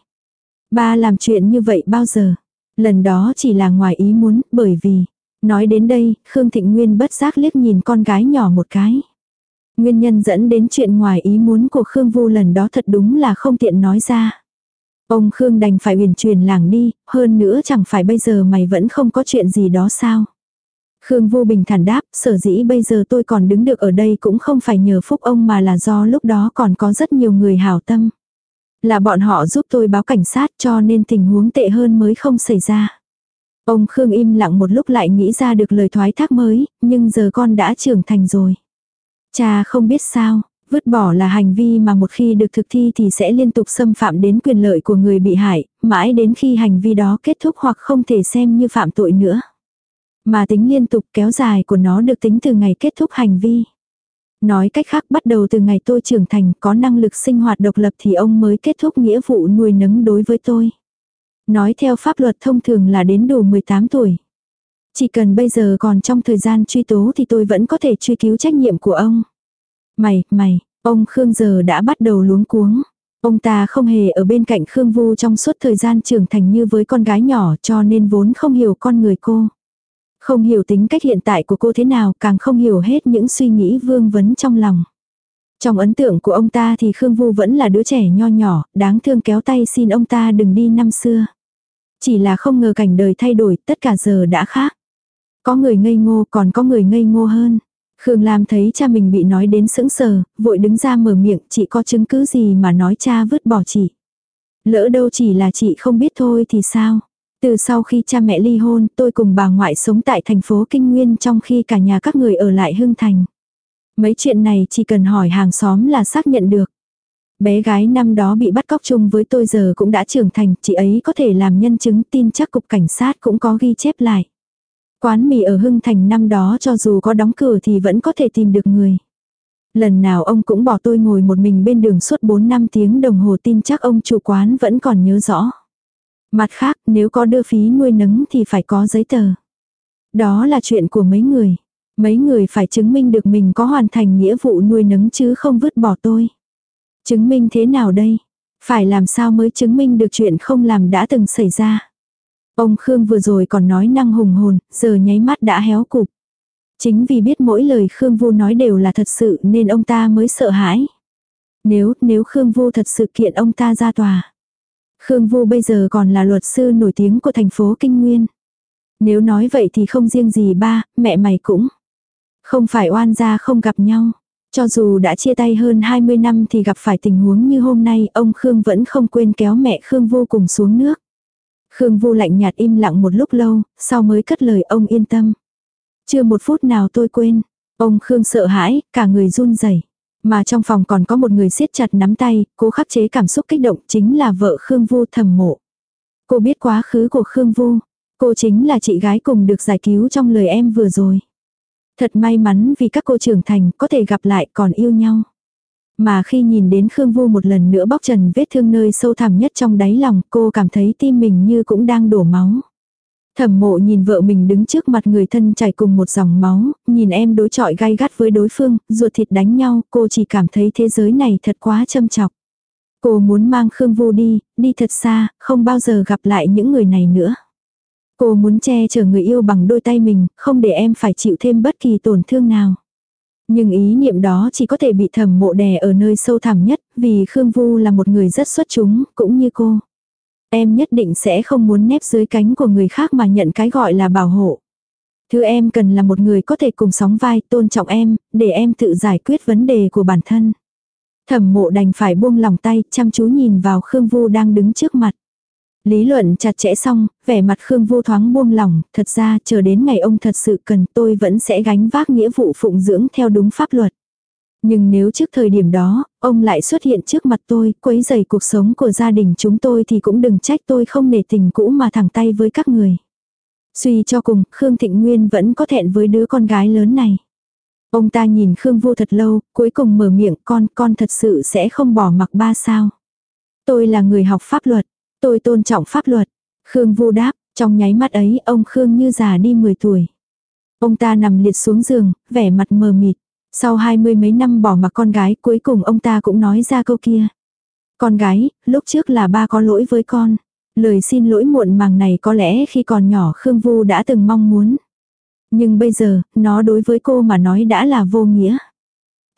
Ba làm chuyện như vậy bao giờ? Lần đó chỉ là ngoài ý muốn, bởi vì, nói đến đây, Khương Thịnh Nguyên bất giác liếc nhìn con gái nhỏ một cái. Nguyên nhân dẫn đến chuyện ngoài ý muốn của Khương Vu lần đó thật đúng là không tiện nói ra. Ông Khương đành phải huyền truyền làng đi, hơn nữa chẳng phải bây giờ mày vẫn không có chuyện gì đó sao. Khương vô bình thản đáp, sở dĩ bây giờ tôi còn đứng được ở đây cũng không phải nhờ phúc ông mà là do lúc đó còn có rất nhiều người hảo tâm. Là bọn họ giúp tôi báo cảnh sát cho nên tình huống tệ hơn mới không xảy ra. Ông Khương im lặng một lúc lại nghĩ ra được lời thoái thác mới, nhưng giờ con đã trưởng thành rồi. Cha không biết sao, vứt bỏ là hành vi mà một khi được thực thi thì sẽ liên tục xâm phạm đến quyền lợi của người bị hại, mãi đến khi hành vi đó kết thúc hoặc không thể xem như phạm tội nữa. Mà tính liên tục kéo dài của nó được tính từ ngày kết thúc hành vi. Nói cách khác bắt đầu từ ngày tôi trưởng thành có năng lực sinh hoạt độc lập thì ông mới kết thúc nghĩa vụ nuôi nấng đối với tôi. Nói theo pháp luật thông thường là đến đủ 18 tuổi. Chỉ cần bây giờ còn trong thời gian truy tố thì tôi vẫn có thể truy cứu trách nhiệm của ông. Mày, mày, ông Khương giờ đã bắt đầu luống cuống. Ông ta không hề ở bên cạnh Khương Vu trong suốt thời gian trưởng thành như với con gái nhỏ cho nên vốn không hiểu con người cô. Không hiểu tính cách hiện tại của cô thế nào càng không hiểu hết những suy nghĩ vương vấn trong lòng. Trong ấn tượng của ông ta thì Khương Vu vẫn là đứa trẻ nho nhỏ, đáng thương kéo tay xin ông ta đừng đi năm xưa. Chỉ là không ngờ cảnh đời thay đổi, tất cả giờ đã khác. Có người ngây ngô còn có người ngây ngô hơn. Khương Lam thấy cha mình bị nói đến sững sờ, vội đứng ra mở miệng, chị có chứng cứ gì mà nói cha vứt bỏ chị. Lỡ đâu chỉ là chị không biết thôi thì sao. Từ sau khi cha mẹ ly hôn, tôi cùng bà ngoại sống tại thành phố Kinh Nguyên trong khi cả nhà các người ở lại Hưng Thành. Mấy chuyện này chỉ cần hỏi hàng xóm là xác nhận được. Bé gái năm đó bị bắt cóc chung với tôi giờ cũng đã trưởng thành, chị ấy có thể làm nhân chứng tin chắc cục cảnh sát cũng có ghi chép lại. Quán mì ở Hưng Thành năm đó cho dù có đóng cửa thì vẫn có thể tìm được người. Lần nào ông cũng bỏ tôi ngồi một mình bên đường suốt 4 năm tiếng đồng hồ tin chắc ông chủ quán vẫn còn nhớ rõ. Mặt khác, nếu có đưa phí nuôi nấng thì phải có giấy tờ. Đó là chuyện của mấy người. Mấy người phải chứng minh được mình có hoàn thành nghĩa vụ nuôi nấng chứ không vứt bỏ tôi. Chứng minh thế nào đây? Phải làm sao mới chứng minh được chuyện không làm đã từng xảy ra? Ông Khương vừa rồi còn nói năng hùng hồn, giờ nháy mắt đã héo cục. Chính vì biết mỗi lời Khương Vu nói đều là thật sự nên ông ta mới sợ hãi. Nếu, nếu Khương Vu thật sự kiện ông ta ra tòa. Khương Vu bây giờ còn là luật sư nổi tiếng của thành phố Kinh Nguyên. Nếu nói vậy thì không riêng gì ba, mẹ mày cũng. Không phải oan gia không gặp nhau. Cho dù đã chia tay hơn 20 năm thì gặp phải tình huống như hôm nay, ông Khương vẫn không quên kéo mẹ Khương vô cùng xuống nước. Khương Vu lạnh nhạt im lặng một lúc lâu, sau mới cất lời ông yên tâm. Chưa một phút nào tôi quên. Ông Khương sợ hãi, cả người run rẩy. Mà trong phòng còn có một người siết chặt nắm tay, cố khắc chế cảm xúc kích động chính là vợ Khương Vu thầm mộ. Cô biết quá khứ của Khương Vu. Cô chính là chị gái cùng được giải cứu trong lời em vừa rồi. Thật may mắn vì các cô trưởng thành có thể gặp lại còn yêu nhau. Mà khi nhìn đến Khương Vu một lần nữa bóc trần vết thương nơi sâu thẳm nhất trong đáy lòng cô cảm thấy tim mình như cũng đang đổ máu. Thẩm mộ nhìn vợ mình đứng trước mặt người thân chảy cùng một dòng máu, nhìn em đối chọi gai gắt với đối phương, ruột thịt đánh nhau, cô chỉ cảm thấy thế giới này thật quá châm chọc. Cô muốn mang Khương Vu đi, đi thật xa, không bao giờ gặp lại những người này nữa. Cô muốn che chở người yêu bằng đôi tay mình, không để em phải chịu thêm bất kỳ tổn thương nào. Nhưng ý niệm đó chỉ có thể bị thẩm mộ đè ở nơi sâu thẳm nhất, vì Khương Vu là một người rất xuất chúng, cũng như cô. Em nhất định sẽ không muốn nép dưới cánh của người khác mà nhận cái gọi là bảo hộ. Thứ em cần là một người có thể cùng sóng vai, tôn trọng em, để em tự giải quyết vấn đề của bản thân. Thẩm mộ đành phải buông lòng tay, chăm chú nhìn vào Khương Vu đang đứng trước mặt. Lý luận chặt chẽ xong, vẻ mặt Khương Vô thoáng buông lỏng, thật ra chờ đến ngày ông thật sự cần tôi vẫn sẽ gánh vác nghĩa vụ phụng dưỡng theo đúng pháp luật. Nhưng nếu trước thời điểm đó, ông lại xuất hiện trước mặt tôi, quấy rầy cuộc sống của gia đình chúng tôi thì cũng đừng trách tôi không nể tình cũ mà thẳng tay với các người. Suy cho cùng, Khương Thịnh Nguyên vẫn có thẹn với đứa con gái lớn này. Ông ta nhìn Khương Vu thật lâu, cuối cùng mở miệng con, con thật sự sẽ không bỏ mặc ba sao. Tôi là người học pháp luật, tôi tôn trọng pháp luật. Khương Vu đáp, trong nháy mắt ấy ông Khương như già đi 10 tuổi. Ông ta nằm liệt xuống giường, vẻ mặt mờ mịt. Sau hai mươi mấy năm bỏ mặc con gái cuối cùng ông ta cũng nói ra câu kia. Con gái, lúc trước là ba có lỗi với con. Lời xin lỗi muộn màng này có lẽ khi còn nhỏ Khương Vu đã từng mong muốn. Nhưng bây giờ, nó đối với cô mà nói đã là vô nghĩa.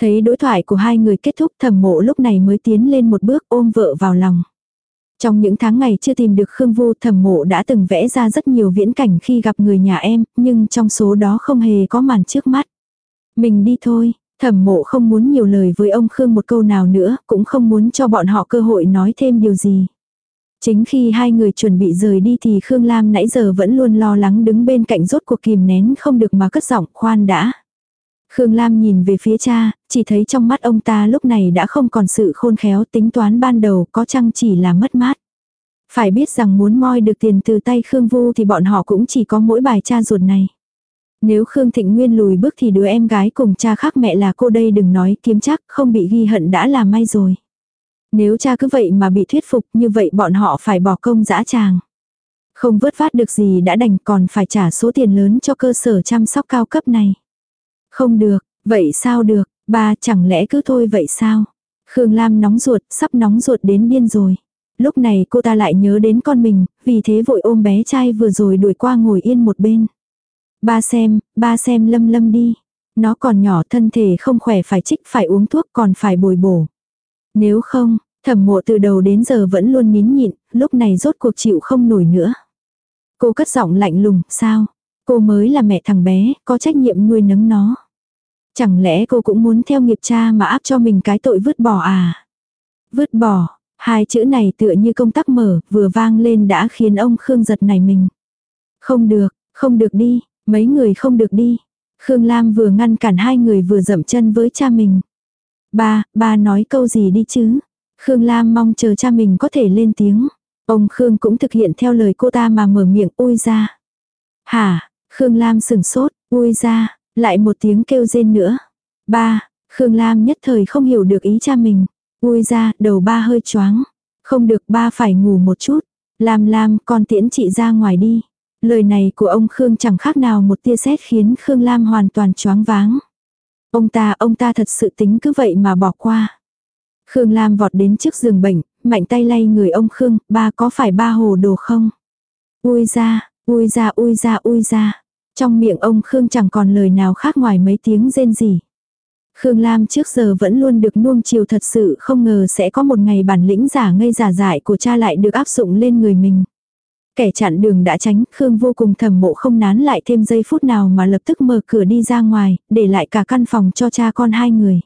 Thấy đối thoại của hai người kết thúc thẩm mộ lúc này mới tiến lên một bước ôm vợ vào lòng. Trong những tháng ngày chưa tìm được Khương Vu thẩm mộ đã từng vẽ ra rất nhiều viễn cảnh khi gặp người nhà em, nhưng trong số đó không hề có màn trước mắt. Mình đi thôi, thẩm mộ không muốn nhiều lời với ông Khương một câu nào nữa, cũng không muốn cho bọn họ cơ hội nói thêm điều gì. Chính khi hai người chuẩn bị rời đi thì Khương Lam nãy giờ vẫn luôn lo lắng đứng bên cạnh rốt cuộc kìm nén không được mà cất giọng khoan đã. Khương Lam nhìn về phía cha, chỉ thấy trong mắt ông ta lúc này đã không còn sự khôn khéo tính toán ban đầu có chăng chỉ là mất mát. Phải biết rằng muốn moi được tiền từ tay Khương Vu thì bọn họ cũng chỉ có mỗi bài cha ruột này. Nếu Khương Thịnh Nguyên lùi bước thì đứa em gái cùng cha khác mẹ là cô đây đừng nói kiếm chắc không bị ghi hận đã là may rồi. Nếu cha cứ vậy mà bị thuyết phục như vậy bọn họ phải bỏ công dã tràng. Không vớt vát được gì đã đành còn phải trả số tiền lớn cho cơ sở chăm sóc cao cấp này. Không được, vậy sao được, ba chẳng lẽ cứ thôi vậy sao? Khương Lam nóng ruột, sắp nóng ruột đến điên rồi. Lúc này cô ta lại nhớ đến con mình, vì thế vội ôm bé trai vừa rồi đuổi qua ngồi yên một bên. Ba xem, ba xem lâm lâm đi. Nó còn nhỏ thân thể không khỏe phải trích phải uống thuốc còn phải bồi bổ. Nếu không, thẩm mộ từ đầu đến giờ vẫn luôn nín nhịn, lúc này rốt cuộc chịu không nổi nữa. Cô cất giọng lạnh lùng, sao? Cô mới là mẹ thằng bé, có trách nhiệm nuôi nấng nó. Chẳng lẽ cô cũng muốn theo nghiệp cha mà áp cho mình cái tội vứt bỏ à? Vứt bỏ, hai chữ này tựa như công tắc mở, vừa vang lên đã khiến ông Khương giật này mình. Không được, không được đi, mấy người không được đi. Khương Lam vừa ngăn cản hai người vừa dậm chân với cha mình. Ba, ba nói câu gì đi chứ? Khương Lam mong chờ cha mình có thể lên tiếng. Ông Khương cũng thực hiện theo lời cô ta mà mở miệng ôi ra. Hả, Khương Lam sừng sốt, ui ra, lại một tiếng kêu rên nữa. Ba, Khương Lam nhất thời không hiểu được ý cha mình. Ui ra, đầu ba hơi choáng. Không được ba phải ngủ một chút. Lam Lam, con tiễn chị ra ngoài đi. Lời này của ông Khương chẳng khác nào một tia sét khiến Khương Lam hoàn toàn choáng váng. Ông ta, ông ta thật sự tính cứ vậy mà bỏ qua. Khương Lam vọt đến trước giường bệnh, mạnh tay lay người ông Khương, ba có phải ba hồ đồ không? Ui ra, ui ra, ui ra, ui ra. Trong miệng ông Khương chẳng còn lời nào khác ngoài mấy tiếng rên gì. Khương Lam trước giờ vẫn luôn được nuông chiều thật sự không ngờ sẽ có một ngày bản lĩnh giả ngây giả dại của cha lại được áp dụng lên người mình. Kẻ chặn đường đã tránh, Khương vô cùng thầm mộ không nán lại thêm giây phút nào mà lập tức mở cửa đi ra ngoài, để lại cả căn phòng cho cha con hai người.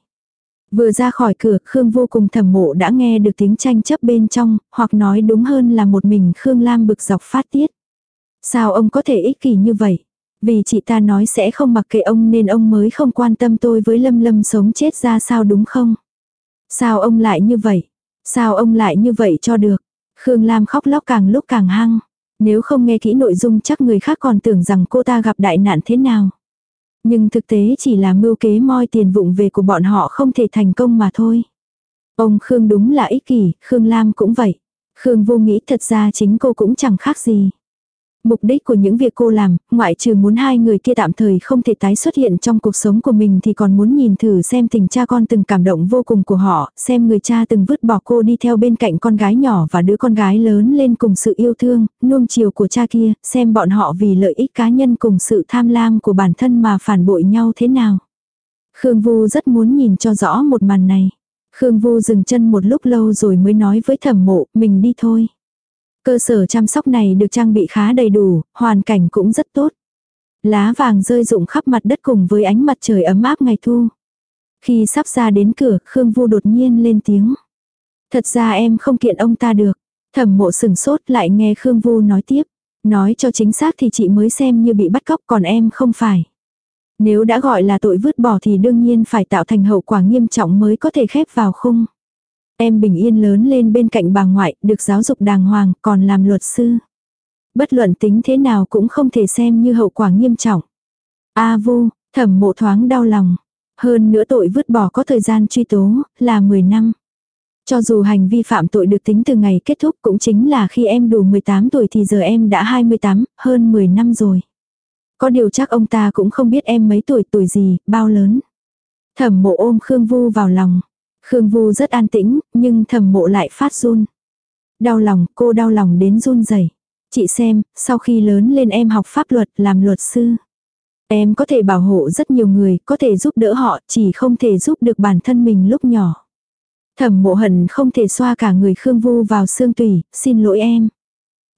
Vừa ra khỏi cửa, Khương vô cùng thầm mộ đã nghe được tiếng tranh chấp bên trong, hoặc nói đúng hơn là một mình Khương Lam bực dọc phát tiết. Sao ông có thể ích kỷ như vậy? Vì chị ta nói sẽ không mặc kệ ông nên ông mới không quan tâm tôi với Lâm Lâm sống chết ra sao đúng không? Sao ông lại như vậy? Sao ông lại như vậy cho được? Khương Lam khóc lóc càng lúc càng hăng. Nếu không nghe kỹ nội dung chắc người khác còn tưởng rằng cô ta gặp đại nạn thế nào. Nhưng thực tế chỉ là mưu kế moi tiền vụng về của bọn họ không thể thành công mà thôi. Ông Khương đúng là ích kỷ, Khương Lam cũng vậy. Khương vô nghĩ thật ra chính cô cũng chẳng khác gì. Mục đích của những việc cô làm, ngoại trừ muốn hai người kia tạm thời không thể tái xuất hiện trong cuộc sống của mình thì còn muốn nhìn thử xem tình cha con từng cảm động vô cùng của họ, xem người cha từng vứt bỏ cô đi theo bên cạnh con gái nhỏ và đứa con gái lớn lên cùng sự yêu thương, nuông chiều của cha kia, xem bọn họ vì lợi ích cá nhân cùng sự tham lam của bản thân mà phản bội nhau thế nào. Khương Vu rất muốn nhìn cho rõ một màn này. Khương Vu dừng chân một lúc lâu rồi mới nói với thẩm mộ, mình đi thôi. Cơ sở chăm sóc này được trang bị khá đầy đủ, hoàn cảnh cũng rất tốt. Lá vàng rơi rụng khắp mặt đất cùng với ánh mặt trời ấm áp ngày thu. Khi sắp ra đến cửa, Khương Vu đột nhiên lên tiếng. Thật ra em không kiện ông ta được. Thẩm mộ sừng sốt lại nghe Khương Vu nói tiếp. Nói cho chính xác thì chị mới xem như bị bắt cóc còn em không phải. Nếu đã gọi là tội vứt bỏ thì đương nhiên phải tạo thành hậu quả nghiêm trọng mới có thể khép vào khung. Em bình yên lớn lên bên cạnh bà ngoại, được giáo dục đàng hoàng, còn làm luật sư. Bất luận tính thế nào cũng không thể xem như hậu quả nghiêm trọng. A vu, thẩm mộ thoáng đau lòng. Hơn nữa tội vứt bỏ có thời gian truy tố, là 10 năm. Cho dù hành vi phạm tội được tính từ ngày kết thúc cũng chính là khi em đủ 18 tuổi thì giờ em đã 28, hơn 10 năm rồi. Có điều chắc ông ta cũng không biết em mấy tuổi tuổi gì, bao lớn. Thẩm mộ ôm Khương Vu vào lòng. Khương Vu rất an tĩnh, nhưng thầm mộ lại phát run. Đau lòng, cô đau lòng đến run rẩy. Chị xem, sau khi lớn lên em học pháp luật, làm luật sư. Em có thể bảo hộ rất nhiều người, có thể giúp đỡ họ, chỉ không thể giúp được bản thân mình lúc nhỏ. Thẩm mộ hận không thể xoa cả người Khương Vu vào xương tủy, xin lỗi em.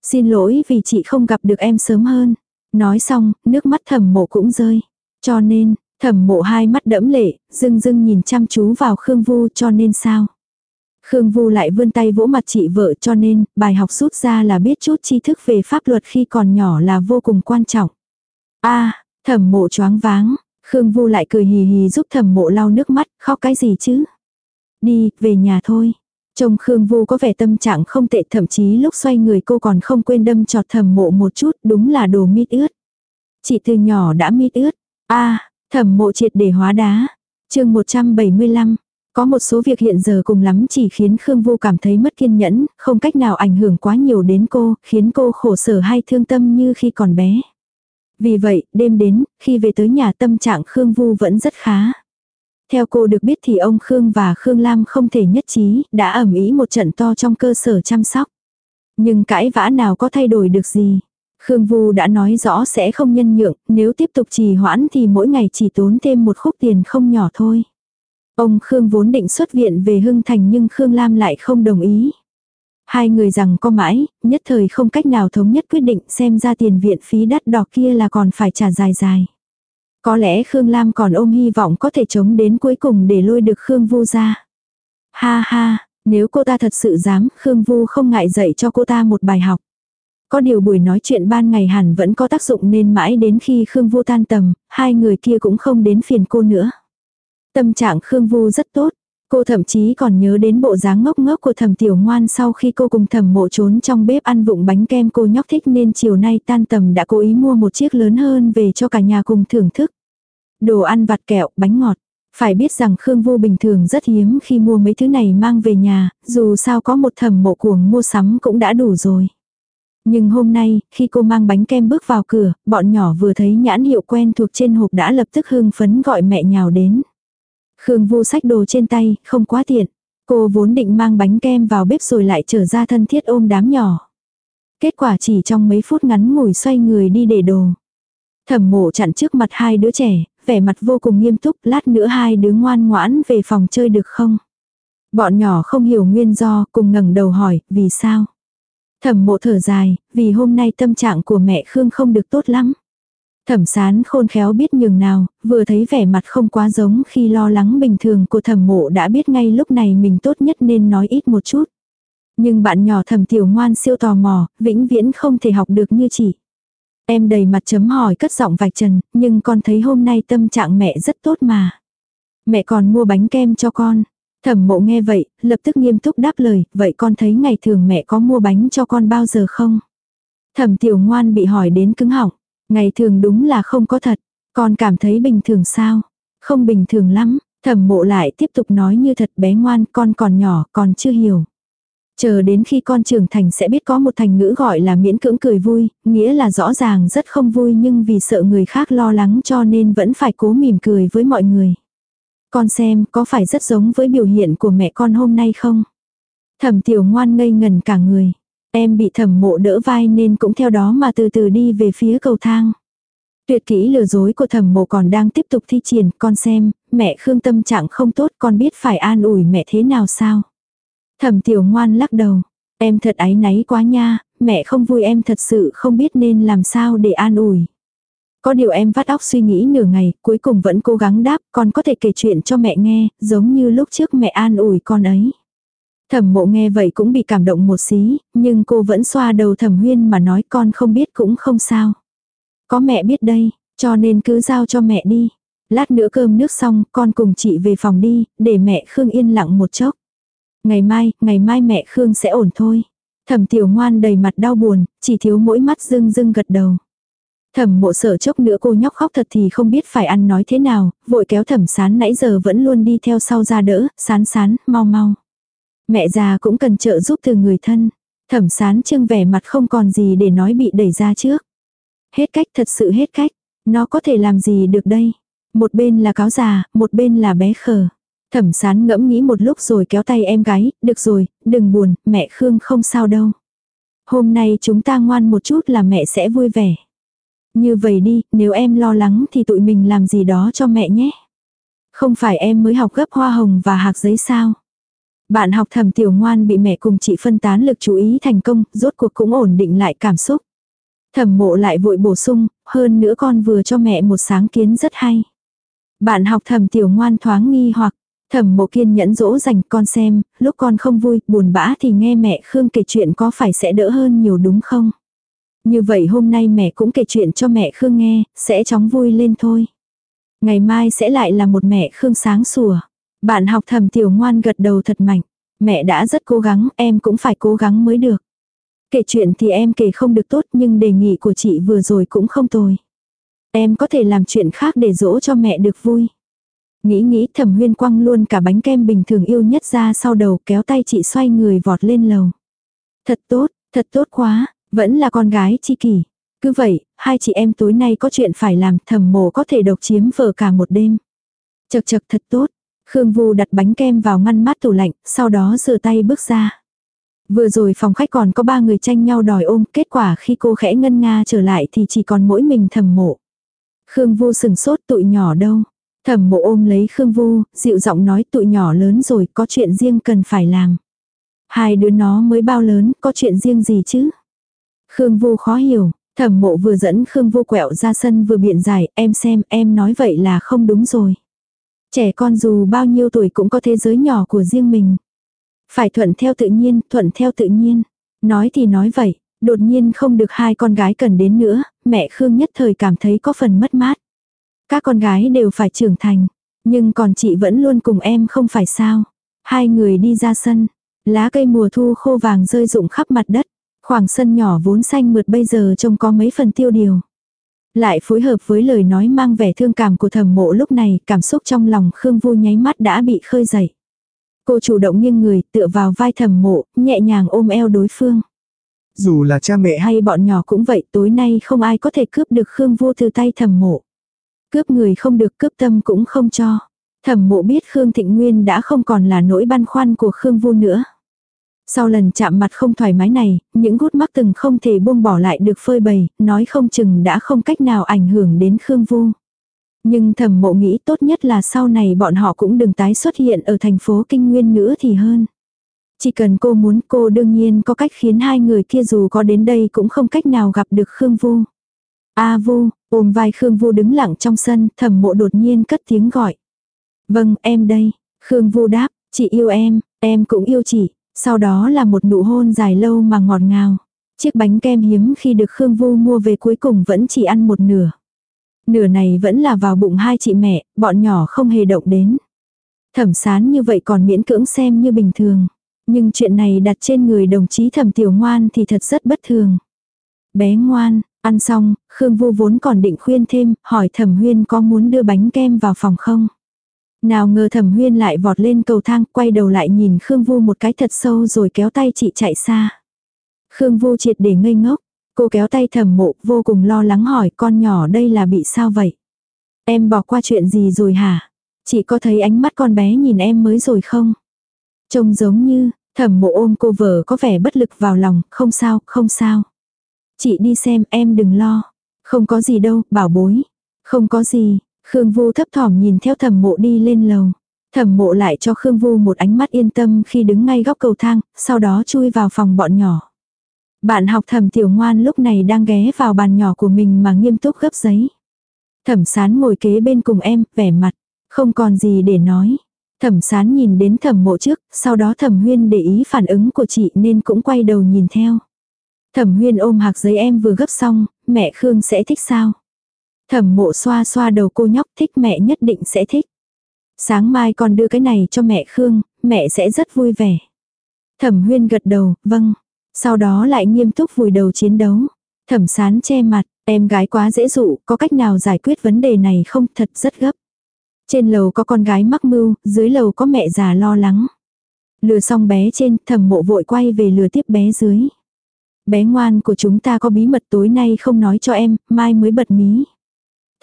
Xin lỗi vì chị không gặp được em sớm hơn. Nói xong, nước mắt thẩm mộ cũng rơi. Cho nên, thẩm mộ hai mắt đẫm lệ, dưng dưng nhìn chăm chú vào Khương Vu cho nên sao. Khương Vu lại vươn tay vỗ mặt chị vợ cho nên, bài học rút ra là biết chút tri thức về pháp luật khi còn nhỏ là vô cùng quan trọng. a thẩm mộ choáng váng, Khương Vu lại cười hì hì giúp thẩm mộ lau nước mắt, khóc cái gì chứ? Đi, về nhà thôi. Trông Khương Vu có vẻ tâm trạng không tệ thậm chí lúc xoay người cô còn không quên đâm trọt thẩm mộ một chút, đúng là đồ mít ướt. Chị từ nhỏ đã mít ướt. a thẩm mộ triệt để hóa đá. chương 175. Có một số việc hiện giờ cùng lắm chỉ khiến Khương Vu cảm thấy mất kiên nhẫn, không cách nào ảnh hưởng quá nhiều đến cô, khiến cô khổ sở hay thương tâm như khi còn bé. Vì vậy, đêm đến, khi về tới nhà tâm trạng Khương Vu vẫn rất khá. Theo cô được biết thì ông Khương và Khương Lam không thể nhất trí, đã ẩm ý một trận to trong cơ sở chăm sóc. Nhưng cãi vã nào có thay đổi được gì. Khương Vu đã nói rõ sẽ không nhân nhượng, nếu tiếp tục trì hoãn thì mỗi ngày chỉ tốn thêm một khúc tiền không nhỏ thôi. Ông Khương vốn định xuất viện về Hưng Thành nhưng Khương Lam lại không đồng ý. Hai người rằng có mãi, nhất thời không cách nào thống nhất quyết định xem ra tiền viện phí đắt đỏ kia là còn phải trả dài dài. Có lẽ Khương Lam còn ôm hy vọng có thể chống đến cuối cùng để lôi được Khương Vu ra. Ha ha, nếu cô ta thật sự dám, Khương Vu không ngại dạy cho cô ta một bài học. Có điều buổi nói chuyện ban ngày hẳn vẫn có tác dụng nên mãi đến khi Khương Vu tan tầm, hai người kia cũng không đến phiền cô nữa. Tâm trạng Khương Vu rất tốt. Cô thậm chí còn nhớ đến bộ dáng ngốc ngốc của thẩm tiểu ngoan sau khi cô cùng thẩm mộ trốn trong bếp ăn vụng bánh kem cô nhóc thích nên chiều nay tan tầm đã cố ý mua một chiếc lớn hơn về cho cả nhà cùng thưởng thức. Đồ ăn vặt kẹo, bánh ngọt. Phải biết rằng Khương Vu bình thường rất hiếm khi mua mấy thứ này mang về nhà, dù sao có một thẩm mộ cuồng mua sắm cũng đã đủ rồi. Nhưng hôm nay, khi cô mang bánh kem bước vào cửa, bọn nhỏ vừa thấy nhãn hiệu quen thuộc trên hộp đã lập tức hưng phấn gọi mẹ nhào đến. Khương Vu sách đồ trên tay, không quá tiện. Cô vốn định mang bánh kem vào bếp rồi lại trở ra thân thiết ôm đám nhỏ. Kết quả chỉ trong mấy phút ngắn ngủi xoay người đi để đồ. Thẩm mộ chặn trước mặt hai đứa trẻ, vẻ mặt vô cùng nghiêm túc, lát nữa hai đứa ngoan ngoãn về phòng chơi được không? Bọn nhỏ không hiểu nguyên do, cùng ngẩng đầu hỏi, vì sao? Thẩm mộ thở dài, vì hôm nay tâm trạng của mẹ Khương không được tốt lắm. Thẩm sán khôn khéo biết nhường nào, vừa thấy vẻ mặt không quá giống khi lo lắng bình thường của thẩm mộ đã biết ngay lúc này mình tốt nhất nên nói ít một chút. Nhưng bạn nhỏ thẩm tiểu ngoan siêu tò mò, vĩnh viễn không thể học được như chị. Em đầy mặt chấm hỏi cất giọng vạch trần, nhưng con thấy hôm nay tâm trạng mẹ rất tốt mà. Mẹ còn mua bánh kem cho con. Thẩm mộ nghe vậy, lập tức nghiêm túc đáp lời, vậy con thấy ngày thường mẹ có mua bánh cho con bao giờ không? Thẩm tiểu ngoan bị hỏi đến cứng họng. Ngày thường đúng là không có thật. Con cảm thấy bình thường sao? Không bình thường lắm. Thẩm mộ lại tiếp tục nói như thật bé ngoan con còn nhỏ còn chưa hiểu. Chờ đến khi con trưởng thành sẽ biết có một thành ngữ gọi là miễn cưỡng cười vui, nghĩa là rõ ràng rất không vui nhưng vì sợ người khác lo lắng cho nên vẫn phải cố mỉm cười với mọi người. Con xem có phải rất giống với biểu hiện của mẹ con hôm nay không? Thẩm tiểu ngoan ngây ngần cả người. Em bị thẩm mộ đỡ vai nên cũng theo đó mà từ từ đi về phía cầu thang. Tuyệt kỹ lừa dối của thẩm mộ còn đang tiếp tục thi triển, con xem, mẹ Khương tâm trạng không tốt con biết phải an ủi mẹ thế nào sao. Thẩm tiểu ngoan lắc đầu, em thật áy náy quá nha, mẹ không vui em thật sự không biết nên làm sao để an ủi. Có điều em vắt óc suy nghĩ nửa ngày, cuối cùng vẫn cố gắng đáp, con có thể kể chuyện cho mẹ nghe, giống như lúc trước mẹ an ủi con ấy. Thẩm mộ nghe vậy cũng bị cảm động một xí, nhưng cô vẫn xoa đầu thẩm huyên mà nói con không biết cũng không sao. Có mẹ biết đây, cho nên cứ giao cho mẹ đi. Lát nữa cơm nước xong, con cùng chị về phòng đi, để mẹ Khương yên lặng một chốc. Ngày mai, ngày mai mẹ Khương sẽ ổn thôi. Thẩm tiểu ngoan đầy mặt đau buồn, chỉ thiếu mỗi mắt dưng dưng gật đầu. Thẩm mộ sợ chốc nữa cô nhóc khóc thật thì không biết phải ăn nói thế nào, vội kéo thẩm sán nãy giờ vẫn luôn đi theo sau ra đỡ, sán sán, mau mau. Mẹ già cũng cần trợ giúp từ người thân. Thẩm sán trưng vẻ mặt không còn gì để nói bị đẩy ra trước. Hết cách thật sự hết cách. Nó có thể làm gì được đây. Một bên là cáo già, một bên là bé khờ. Thẩm sán ngẫm nghĩ một lúc rồi kéo tay em gái, được rồi, đừng buồn, mẹ Khương không sao đâu. Hôm nay chúng ta ngoan một chút là mẹ sẽ vui vẻ. Như vậy đi, nếu em lo lắng thì tụi mình làm gì đó cho mẹ nhé. Không phải em mới học gấp hoa hồng và hạc giấy sao. Bạn học thầm tiểu ngoan bị mẹ cùng chị phân tán lực chú ý thành công, rốt cuộc cũng ổn định lại cảm xúc. Thẩm mộ lại vội bổ sung, hơn nữa con vừa cho mẹ một sáng kiến rất hay. Bạn học thầm tiểu ngoan thoáng nghi hoặc, thẩm mộ kiên nhẫn dỗ dành con xem, lúc con không vui, buồn bã thì nghe mẹ Khương kể chuyện có phải sẽ đỡ hơn nhiều đúng không? Như vậy hôm nay mẹ cũng kể chuyện cho mẹ Khương nghe, sẽ chóng vui lên thôi. Ngày mai sẽ lại là một mẹ Khương sáng sủa. Bạn học thầm tiểu ngoan gật đầu thật mạnh. Mẹ đã rất cố gắng, em cũng phải cố gắng mới được. Kể chuyện thì em kể không được tốt nhưng đề nghị của chị vừa rồi cũng không tồi. Em có thể làm chuyện khác để dỗ cho mẹ được vui. Nghĩ nghĩ thẩm huyên quăng luôn cả bánh kem bình thường yêu nhất ra sau đầu kéo tay chị xoay người vọt lên lầu. Thật tốt, thật tốt quá, vẫn là con gái chi kỷ. Cứ vậy, hai chị em tối nay có chuyện phải làm thẩm mồ có thể độc chiếm vợ cả một đêm. Chật chật thật tốt. Khương Vu đặt bánh kem vào ngăn mát tủ lạnh, sau đó rửa tay bước ra. Vừa rồi phòng khách còn có ba người tranh nhau đòi ôm, kết quả khi cô khẽ ngân nga trở lại thì chỉ còn mỗi mình thẩm mộ. Khương Vu sừng sốt tụi nhỏ đâu. Thẩm mộ ôm lấy Khương Vu, dịu giọng nói tụi nhỏ lớn rồi, có chuyện riêng cần phải làm. Hai đứa nó mới bao lớn, có chuyện riêng gì chứ? Khương vô khó hiểu, thẩm mộ vừa dẫn Khương vô quẹo ra sân vừa biện giải, em xem, em nói vậy là không đúng rồi. Trẻ con dù bao nhiêu tuổi cũng có thế giới nhỏ của riêng mình. Phải thuận theo tự nhiên, thuận theo tự nhiên. Nói thì nói vậy, đột nhiên không được hai con gái cần đến nữa, mẹ Khương nhất thời cảm thấy có phần mất mát. Các con gái đều phải trưởng thành, nhưng còn chị vẫn luôn cùng em không phải sao. Hai người đi ra sân, lá cây mùa thu khô vàng rơi rụng khắp mặt đất. Khoảng sân nhỏ vốn xanh mượt bây giờ trông có mấy phần tiêu điều. Lại phối hợp với lời nói mang vẻ thương cảm của thẩm mộ lúc này, cảm xúc trong lòng Khương Vu nháy mắt đã bị khơi dậy. Cô chủ động nghiêng người, tựa vào vai thẩm mộ, nhẹ nhàng ôm eo đối phương. Dù là cha mẹ hay bọn nhỏ cũng vậy, tối nay không ai có thể cướp được Khương Vu từ tay thẩm mộ. Cướp người không được cướp tâm cũng không cho. Thẩm mộ biết Khương Thịnh Nguyên đã không còn là nỗi băn khoăn của Khương Vu nữa. Sau lần chạm mặt không thoải mái này, những gút mắc từng không thể buông bỏ lại được phơi bày, nói không chừng đã không cách nào ảnh hưởng đến Khương Vu. Nhưng thầm mộ nghĩ tốt nhất là sau này bọn họ cũng đừng tái xuất hiện ở thành phố Kinh Nguyên nữa thì hơn. Chỉ cần cô muốn cô đương nhiên có cách khiến hai người kia dù có đến đây cũng không cách nào gặp được Khương Vu. A Vu, ôm vai Khương Vu đứng lặng trong sân, thầm mộ đột nhiên cất tiếng gọi. Vâng, em đây. Khương Vu đáp, chị yêu em, em cũng yêu chị. Sau đó là một nụ hôn dài lâu mà ngọt ngào. Chiếc bánh kem hiếm khi được Khương Vu mua về cuối cùng vẫn chỉ ăn một nửa. Nửa này vẫn là vào bụng hai chị mẹ, bọn nhỏ không hề động đến. Thẩm sán như vậy còn miễn cưỡng xem như bình thường. Nhưng chuyện này đặt trên người đồng chí thẩm tiểu ngoan thì thật rất bất thường. Bé ngoan, ăn xong, Khương Vu vốn còn định khuyên thêm, hỏi thẩm huyên có muốn đưa bánh kem vào phòng không. Nào ngờ thẩm huyên lại vọt lên cầu thang, quay đầu lại nhìn Khương Vu một cái thật sâu rồi kéo tay chị chạy xa. Khương Vu triệt để ngây ngốc, cô kéo tay thẩm mộ vô cùng lo lắng hỏi con nhỏ đây là bị sao vậy? Em bỏ qua chuyện gì rồi hả? Chị có thấy ánh mắt con bé nhìn em mới rồi không? Trông giống như, thẩm mộ ôm cô vợ có vẻ bất lực vào lòng, không sao, không sao. Chị đi xem em đừng lo. Không có gì đâu, bảo bối. Không có gì, Khương Vu thấp thỏm nhìn theo thẩm mộ đi lên lầu. Thẩm mộ lại cho Khương Vu một ánh mắt yên tâm khi đứng ngay góc cầu thang, sau đó chui vào phòng bọn nhỏ. Bạn học thẩm tiểu ngoan lúc này đang ghé vào bàn nhỏ của mình mà nghiêm túc gấp giấy. Thẩm sán ngồi kế bên cùng em, vẻ mặt, không còn gì để nói. Thẩm sán nhìn đến thẩm mộ trước, sau đó thẩm huyên để ý phản ứng của chị nên cũng quay đầu nhìn theo. Thẩm huyên ôm hạc giấy em vừa gấp xong, mẹ Khương sẽ thích sao? Thẩm mộ xoa xoa đầu cô nhóc thích mẹ nhất định sẽ thích. Sáng mai con đưa cái này cho mẹ Khương, mẹ sẽ rất vui vẻ. Thẩm huyên gật đầu, vâng. Sau đó lại nghiêm túc vùi đầu chiến đấu. Thẩm sán che mặt, Em gái quá dễ dụ, có cách nào giải quyết vấn đề này không thật rất gấp. Trên lầu có con gái mắc mưu, dưới lầu có mẹ già lo lắng. Lừa xong bé trên, thẩm mộ vội quay về lừa tiếp bé dưới. Bé ngoan của chúng ta có bí mật tối nay không nói cho em, mai mới bật mí.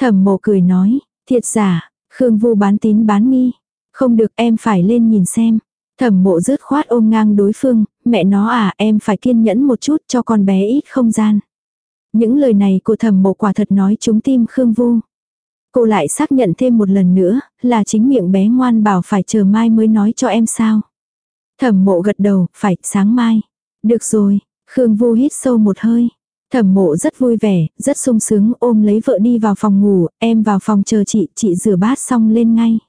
Thẩm mộ cười nói, thiệt giả, Khương Vu bán tín bán nghi. Không được em phải lên nhìn xem. Thẩm mộ rớt khoát ôm ngang đối phương, mẹ nó à em phải kiên nhẫn một chút cho con bé ít không gian. Những lời này của thẩm mộ quả thật nói trúng tim Khương Vu. Cô lại xác nhận thêm một lần nữa, là chính miệng bé ngoan bảo phải chờ mai mới nói cho em sao. Thẩm mộ gật đầu, phải, sáng mai. Được rồi, Khương Vu hít sâu một hơi. Thẩm mộ rất vui vẻ, rất sung sướng ôm lấy vợ đi vào phòng ngủ, em vào phòng chờ chị, chị rửa bát xong lên ngay.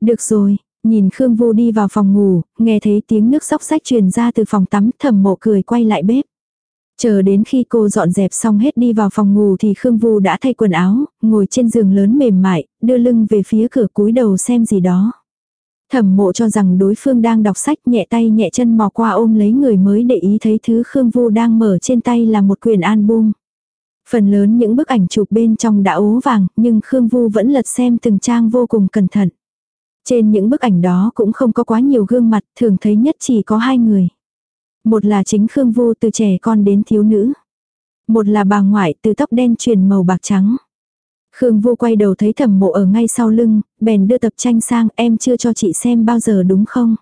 Được rồi, nhìn Khương Vô đi vào phòng ngủ, nghe thấy tiếng nước sóc sách truyền ra từ phòng tắm, thẩm mộ cười quay lại bếp. Chờ đến khi cô dọn dẹp xong hết đi vào phòng ngủ thì Khương Vu đã thay quần áo, ngồi trên giường lớn mềm mại, đưa lưng về phía cửa cúi đầu xem gì đó. Thẩm mộ cho rằng đối phương đang đọc sách nhẹ tay nhẹ chân mò qua ôm lấy người mới để ý thấy thứ Khương Vu đang mở trên tay là một quyển album. Phần lớn những bức ảnh chụp bên trong đã ố vàng, nhưng Khương Vu vẫn lật xem từng trang vô cùng cẩn thận. Trên những bức ảnh đó cũng không có quá nhiều gương mặt, thường thấy nhất chỉ có hai người. Một là chính Khương Vu từ trẻ con đến thiếu nữ. Một là bà ngoại từ tóc đen truyền màu bạc trắng. Khương Vu quay đầu thấy thẩm mộ ở ngay sau lưng, bèn đưa tập tranh sang em chưa cho chị xem bao giờ đúng không?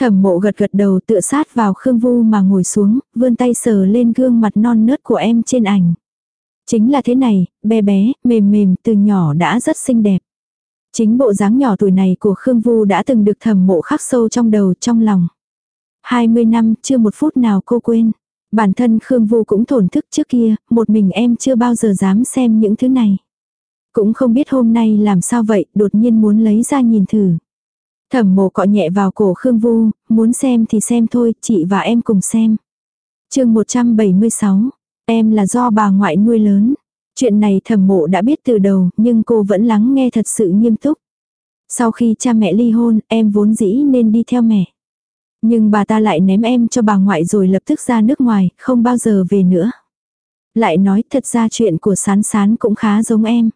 Thẩm mộ gật gật đầu tựa sát vào Khương Vu mà ngồi xuống, vươn tay sờ lên gương mặt non nớt của em trên ảnh. Chính là thế này, bé bé, mềm mềm, từ nhỏ đã rất xinh đẹp. Chính bộ dáng nhỏ tuổi này của Khương Vu đã từng được thẩm mộ khắc sâu trong đầu, trong lòng. 20 năm, chưa một phút nào cô quên. Bản thân Khương Vu cũng thổn thức trước kia, một mình em chưa bao giờ dám xem những thứ này. Cũng không biết hôm nay làm sao vậy, đột nhiên muốn lấy ra nhìn thử. Thẩm mộ cọ nhẹ vào cổ Khương Vu, muốn xem thì xem thôi, chị và em cùng xem. chương 176, em là do bà ngoại nuôi lớn. Chuyện này thẩm mộ đã biết từ đầu, nhưng cô vẫn lắng nghe thật sự nghiêm túc. Sau khi cha mẹ ly hôn, em vốn dĩ nên đi theo mẹ. Nhưng bà ta lại ném em cho bà ngoại rồi lập tức ra nước ngoài, không bao giờ về nữa. Lại nói thật ra chuyện của sán sán cũng khá giống em.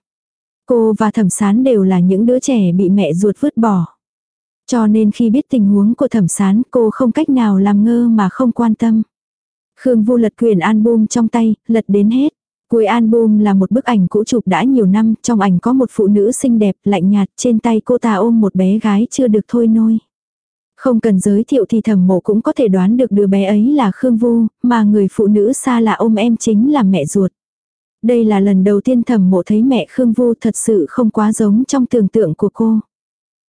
Cô và thẩm sán đều là những đứa trẻ bị mẹ ruột vứt bỏ. Cho nên khi biết tình huống của thẩm sán cô không cách nào làm ngơ mà không quan tâm. Khương Vu lật quyển album trong tay, lật đến hết. Cuối album là một bức ảnh cũ chụp đã nhiều năm, trong ảnh có một phụ nữ xinh đẹp, lạnh nhạt, trên tay cô ta ôm một bé gái chưa được thôi nôi. Không cần giới thiệu thì thẩm mộ cũng có thể đoán được đứa bé ấy là Khương Vu, mà người phụ nữ xa lạ ôm em chính là mẹ ruột. Đây là lần đầu tiên thẩm mộ thấy mẹ Khương Vu thật sự không quá giống trong tưởng tượng của cô.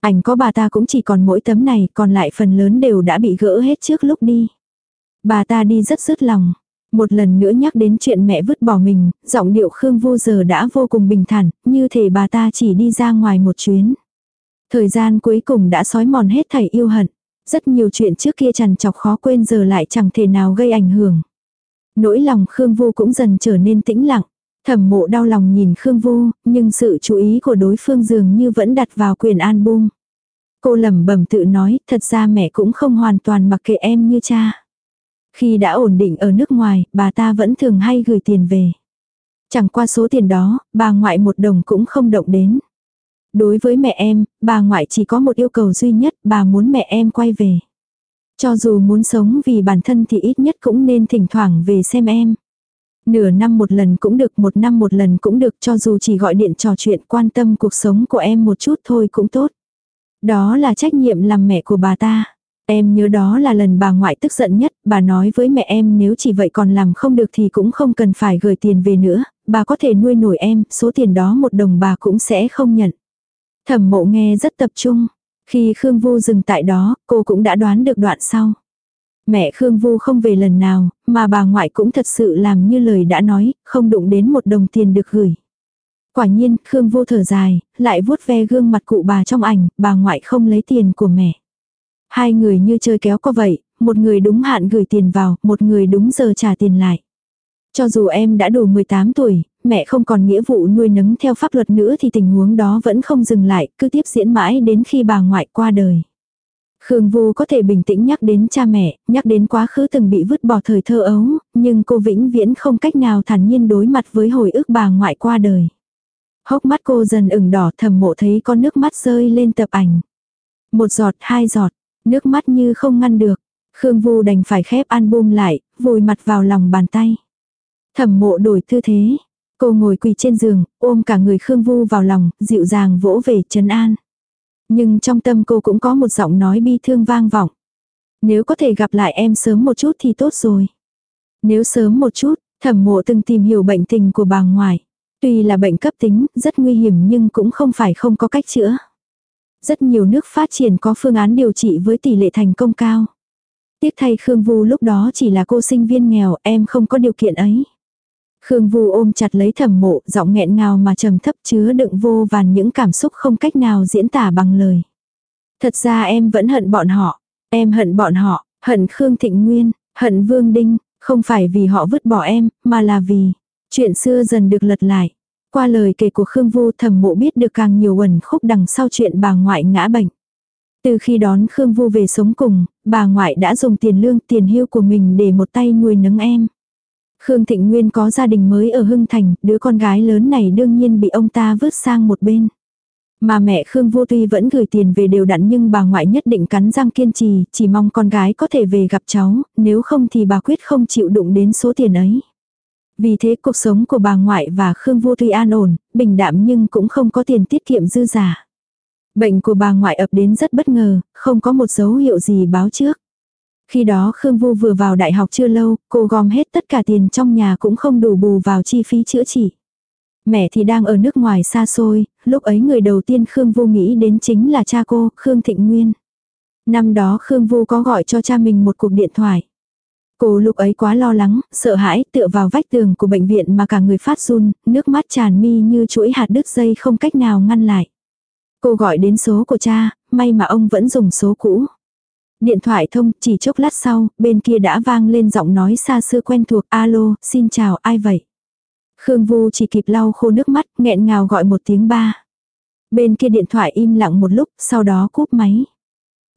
Ảnh có bà ta cũng chỉ còn mỗi tấm này, còn lại phần lớn đều đã bị gỡ hết trước lúc đi. Bà ta đi rất rứt lòng. Một lần nữa nhắc đến chuyện mẹ vứt bỏ mình, giọng điệu Khương Vu giờ đã vô cùng bình thản, như thể bà ta chỉ đi ra ngoài một chuyến. Thời gian cuối cùng đã sói mòn hết thảy yêu hận. Rất nhiều chuyện trước kia chằn chọc khó quên giờ lại chẳng thể nào gây ảnh hưởng. Nỗi lòng Khương Vu cũng dần trở nên tĩnh lặng. Thẩm mộ đau lòng nhìn Khương Vu, nhưng sự chú ý của đối phương dường như vẫn đặt vào quyền album. Cô lẩm bẩm tự nói, thật ra mẹ cũng không hoàn toàn mặc kệ em như cha. Khi đã ổn định ở nước ngoài, bà ta vẫn thường hay gửi tiền về. Chẳng qua số tiền đó, bà ngoại một đồng cũng không động đến. Đối với mẹ em, bà ngoại chỉ có một yêu cầu duy nhất, bà muốn mẹ em quay về. Cho dù muốn sống vì bản thân thì ít nhất cũng nên thỉnh thoảng về xem em. Nửa năm một lần cũng được, một năm một lần cũng được cho dù chỉ gọi điện trò chuyện quan tâm cuộc sống của em một chút thôi cũng tốt. Đó là trách nhiệm làm mẹ của bà ta. Em nhớ đó là lần bà ngoại tức giận nhất, bà nói với mẹ em nếu chỉ vậy còn làm không được thì cũng không cần phải gửi tiền về nữa, bà có thể nuôi nổi em, số tiền đó một đồng bà cũng sẽ không nhận. Thẩm mộ nghe rất tập trung. Khi Khương Vu dừng tại đó, cô cũng đã đoán được đoạn sau. Mẹ Khương Vu không về lần nào, mà bà ngoại cũng thật sự làm như lời đã nói, không đụng đến một đồng tiền được gửi. Quả nhiên, Khương Vu thở dài, lại vuốt ve gương mặt cụ bà trong ảnh, bà ngoại không lấy tiền của mẹ. Hai người như chơi kéo có vậy, một người đúng hạn gửi tiền vào, một người đúng giờ trả tiền lại. Cho dù em đã đủ 18 tuổi, mẹ không còn nghĩa vụ nuôi nấng theo pháp luật nữa thì tình huống đó vẫn không dừng lại, cứ tiếp diễn mãi đến khi bà ngoại qua đời. Khương Vu có thể bình tĩnh nhắc đến cha mẹ, nhắc đến quá khứ từng bị vứt bỏ thời thơ ấu, nhưng cô vĩnh viễn không cách nào thản nhiên đối mặt với hồi ức bà ngoại qua đời. Hốc mắt cô dần ửng đỏ thầm mộ thấy con nước mắt rơi lên tập ảnh. Một giọt, hai giọt, nước mắt như không ngăn được. Khương Vu đành phải khép album lại, vùi mặt vào lòng bàn tay. Thẩm mộ đổi tư thế. Cô ngồi quỳ trên giường, ôm cả người Khương Vu vào lòng, dịu dàng vỗ về trấn an. Nhưng trong tâm cô cũng có một giọng nói bi thương vang vọng. Nếu có thể gặp lại em sớm một chút thì tốt rồi. Nếu sớm một chút, thẩm mộ từng tìm hiểu bệnh tình của bà ngoại. Tuy là bệnh cấp tính, rất nguy hiểm nhưng cũng không phải không có cách chữa. Rất nhiều nước phát triển có phương án điều trị với tỷ lệ thành công cao. Tiếc thay Khương Vu lúc đó chỉ là cô sinh viên nghèo, em không có điều kiện ấy. Khương Vu ôm chặt lấy thẩm mộ, giọng nghẹn ngào mà trầm thấp chứa đựng vô vàn những cảm xúc không cách nào diễn tả bằng lời. Thật ra em vẫn hận bọn họ. Em hận bọn họ, hận Khương Thịnh Nguyên, hận Vương Đinh, không phải vì họ vứt bỏ em, mà là vì chuyện xưa dần được lật lại. Qua lời kể của Khương Vu thẩm mộ biết được càng nhiều ẩn khúc đằng sau chuyện bà ngoại ngã bệnh. Từ khi đón Khương Vu về sống cùng, bà ngoại đã dùng tiền lương tiền hưu của mình để một tay nuôi nấng em. Khương Thịnh Nguyên có gia đình mới ở Hưng Thành, đứa con gái lớn này đương nhiên bị ông ta vứt sang một bên. Mà mẹ Khương Vô Tuy vẫn gửi tiền về đều đặn nhưng bà ngoại nhất định cắn răng kiên trì, chỉ mong con gái có thể về gặp cháu, nếu không thì bà quyết không chịu đụng đến số tiền ấy. Vì thế cuộc sống của bà ngoại và Khương Vô Tuy an ổn, bình đạm nhưng cũng không có tiền tiết kiệm dư giả. Bệnh của bà ngoại ập đến rất bất ngờ, không có một dấu hiệu gì báo trước. Khi đó Khương Vu vừa vào đại học chưa lâu, cô gom hết tất cả tiền trong nhà cũng không đủ bù vào chi phí chữa trị. Mẹ thì đang ở nước ngoài xa xôi, lúc ấy người đầu tiên Khương Vu nghĩ đến chính là cha cô, Khương Thịnh Nguyên. Năm đó Khương Vu có gọi cho cha mình một cuộc điện thoại. Cô lúc ấy quá lo lắng, sợ hãi, tựa vào vách tường của bệnh viện mà cả người phát run, nước mắt tràn mi như chuỗi hạt đứt dây không cách nào ngăn lại. Cô gọi đến số của cha, may mà ông vẫn dùng số cũ. Điện thoại thông, chỉ chốc lát sau, bên kia đã vang lên giọng nói xa xưa quen thuộc, alo, xin chào, ai vậy? Khương Vu chỉ kịp lau khô nước mắt, nghẹn ngào gọi một tiếng ba. Bên kia điện thoại im lặng một lúc, sau đó cúp máy.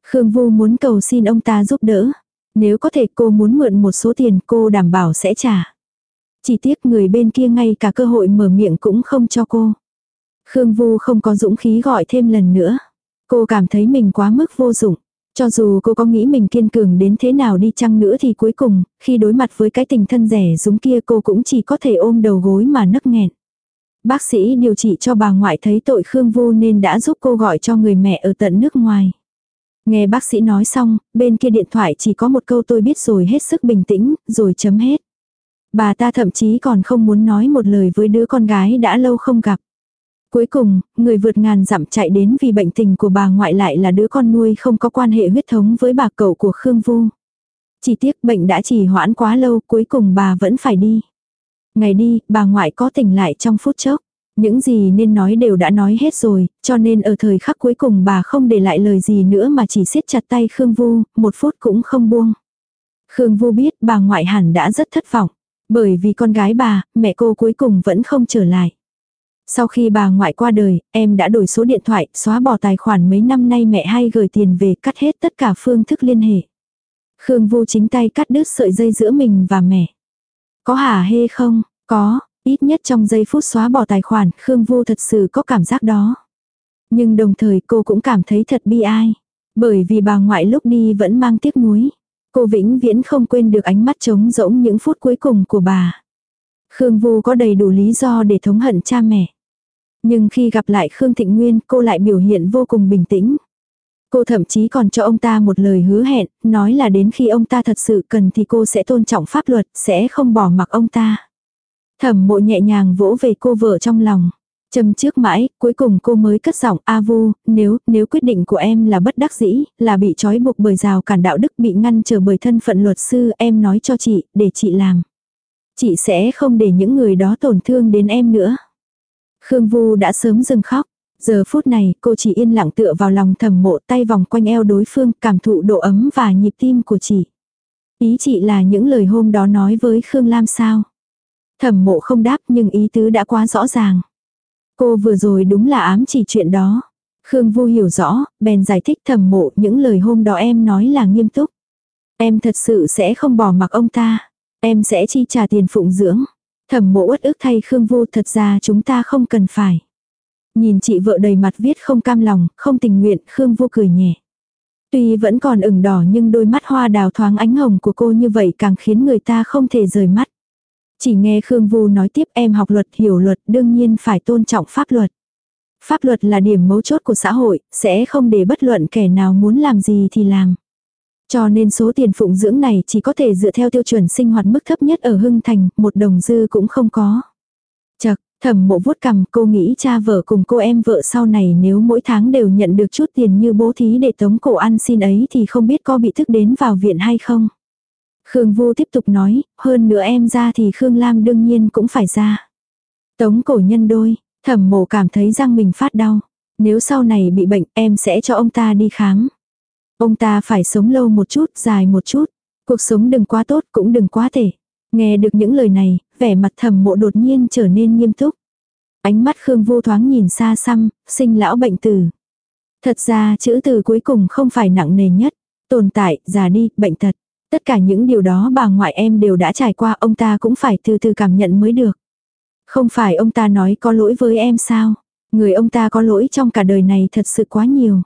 Khương Vu muốn cầu xin ông ta giúp đỡ. Nếu có thể cô muốn mượn một số tiền cô đảm bảo sẽ trả. Chỉ tiếc người bên kia ngay cả cơ hội mở miệng cũng không cho cô. Khương Vu không có dũng khí gọi thêm lần nữa. Cô cảm thấy mình quá mức vô dụng. Cho dù cô có nghĩ mình kiên cường đến thế nào đi chăng nữa thì cuối cùng, khi đối mặt với cái tình thân rẻ rúng kia cô cũng chỉ có thể ôm đầu gối mà nấc nghẹn. Bác sĩ điều trị cho bà ngoại thấy tội Khương Vu nên đã giúp cô gọi cho người mẹ ở tận nước ngoài. Nghe bác sĩ nói xong, bên kia điện thoại chỉ có một câu tôi biết rồi hết sức bình tĩnh, rồi chấm hết. Bà ta thậm chí còn không muốn nói một lời với đứa con gái đã lâu không gặp. Cuối cùng, người vượt ngàn dặm chạy đến vì bệnh tình của bà ngoại lại là đứa con nuôi không có quan hệ huyết thống với bà cậu của Khương Vu. Chỉ tiếc bệnh đã trì hoãn quá lâu cuối cùng bà vẫn phải đi. Ngày đi, bà ngoại có tỉnh lại trong phút chốc. Những gì nên nói đều đã nói hết rồi, cho nên ở thời khắc cuối cùng bà không để lại lời gì nữa mà chỉ siết chặt tay Khương Vu, một phút cũng không buông. Khương Vu biết bà ngoại hẳn đã rất thất vọng, bởi vì con gái bà, mẹ cô cuối cùng vẫn không trở lại. Sau khi bà ngoại qua đời, em đã đổi số điện thoại, xóa bỏ tài khoản mấy năm nay mẹ hay gửi tiền về cắt hết tất cả phương thức liên hệ. Khương Vu chính tay cắt đứt sợi dây giữa mình và mẹ. Có hả hê không? Có, ít nhất trong giây phút xóa bỏ tài khoản, Khương Vu thật sự có cảm giác đó. Nhưng đồng thời cô cũng cảm thấy thật bi ai. Bởi vì bà ngoại lúc đi vẫn mang tiếc nuối. Cô vĩnh viễn không quên được ánh mắt trống rỗng những phút cuối cùng của bà. Khương Vu có đầy đủ lý do để thống hận cha mẹ. Nhưng khi gặp lại Khương Thịnh Nguyên cô lại biểu hiện vô cùng bình tĩnh. Cô thậm chí còn cho ông ta một lời hứa hẹn, nói là đến khi ông ta thật sự cần thì cô sẽ tôn trọng pháp luật, sẽ không bỏ mặc ông ta. Thẩm mộ nhẹ nhàng vỗ về cô vợ trong lòng. Châm trước mãi, cuối cùng cô mới cất giọng A Vu, nếu, nếu quyết định của em là bất đắc dĩ, là bị trói buộc bởi rào cản đạo đức bị ngăn trở bởi thân phận luật sư, em nói cho chị, để chị làm. Chị sẽ không để những người đó tổn thương đến em nữa. Khương Vu đã sớm dừng khóc. Giờ phút này cô chỉ yên lặng tựa vào lòng thầm mộ tay vòng quanh eo đối phương cảm thụ độ ấm và nhịp tim của chị. Ý chị là những lời hôm đó nói với Khương Lam sao. Thẩm mộ không đáp nhưng ý tứ đã quá rõ ràng. Cô vừa rồi đúng là ám chỉ chuyện đó. Khương Vu hiểu rõ, bèn giải thích thầm mộ những lời hôm đó em nói là nghiêm túc. Em thật sự sẽ không bỏ mặc ông ta. Em sẽ chi trả tiền phụng dưỡng. Thẩm mộ uất ức thay Khương Vu thật ra chúng ta không cần phải. Nhìn chị vợ đầy mặt viết không cam lòng, không tình nguyện, Khương Vu cười nhẹ. Tuy vẫn còn ửng đỏ nhưng đôi mắt hoa đào thoáng ánh hồng của cô như vậy càng khiến người ta không thể rời mắt. Chỉ nghe Khương Vu nói tiếp em học luật hiểu luật đương nhiên phải tôn trọng pháp luật. Pháp luật là điểm mấu chốt của xã hội, sẽ không để bất luận kẻ nào muốn làm gì thì làm. Cho nên số tiền phụng dưỡng này chỉ có thể dựa theo tiêu chuẩn sinh hoạt mức thấp nhất ở Hưng Thành, một đồng dư cũng không có. Chật, thẩm mộ vuốt cầm cô nghĩ cha vợ cùng cô em vợ sau này nếu mỗi tháng đều nhận được chút tiền như bố thí để tống cổ ăn xin ấy thì không biết có bị thức đến vào viện hay không. Khương Vu tiếp tục nói, hơn nữa em ra thì Khương Lam đương nhiên cũng phải ra. Tống cổ nhân đôi, thẩm mộ cảm thấy răng mình phát đau. Nếu sau này bị bệnh em sẽ cho ông ta đi khám. Ông ta phải sống lâu một chút, dài một chút. Cuộc sống đừng quá tốt cũng đừng quá tệ. Nghe được những lời này, vẻ mặt thầm mộ đột nhiên trở nên nghiêm túc. Ánh mắt Khương vô thoáng nhìn xa xăm, sinh lão bệnh tử. Thật ra chữ từ cuối cùng không phải nặng nề nhất. Tồn tại, già đi, bệnh tật. Tất cả những điều đó bà ngoại em đều đã trải qua ông ta cũng phải từ từ cảm nhận mới được. Không phải ông ta nói có lỗi với em sao? Người ông ta có lỗi trong cả đời này thật sự quá nhiều.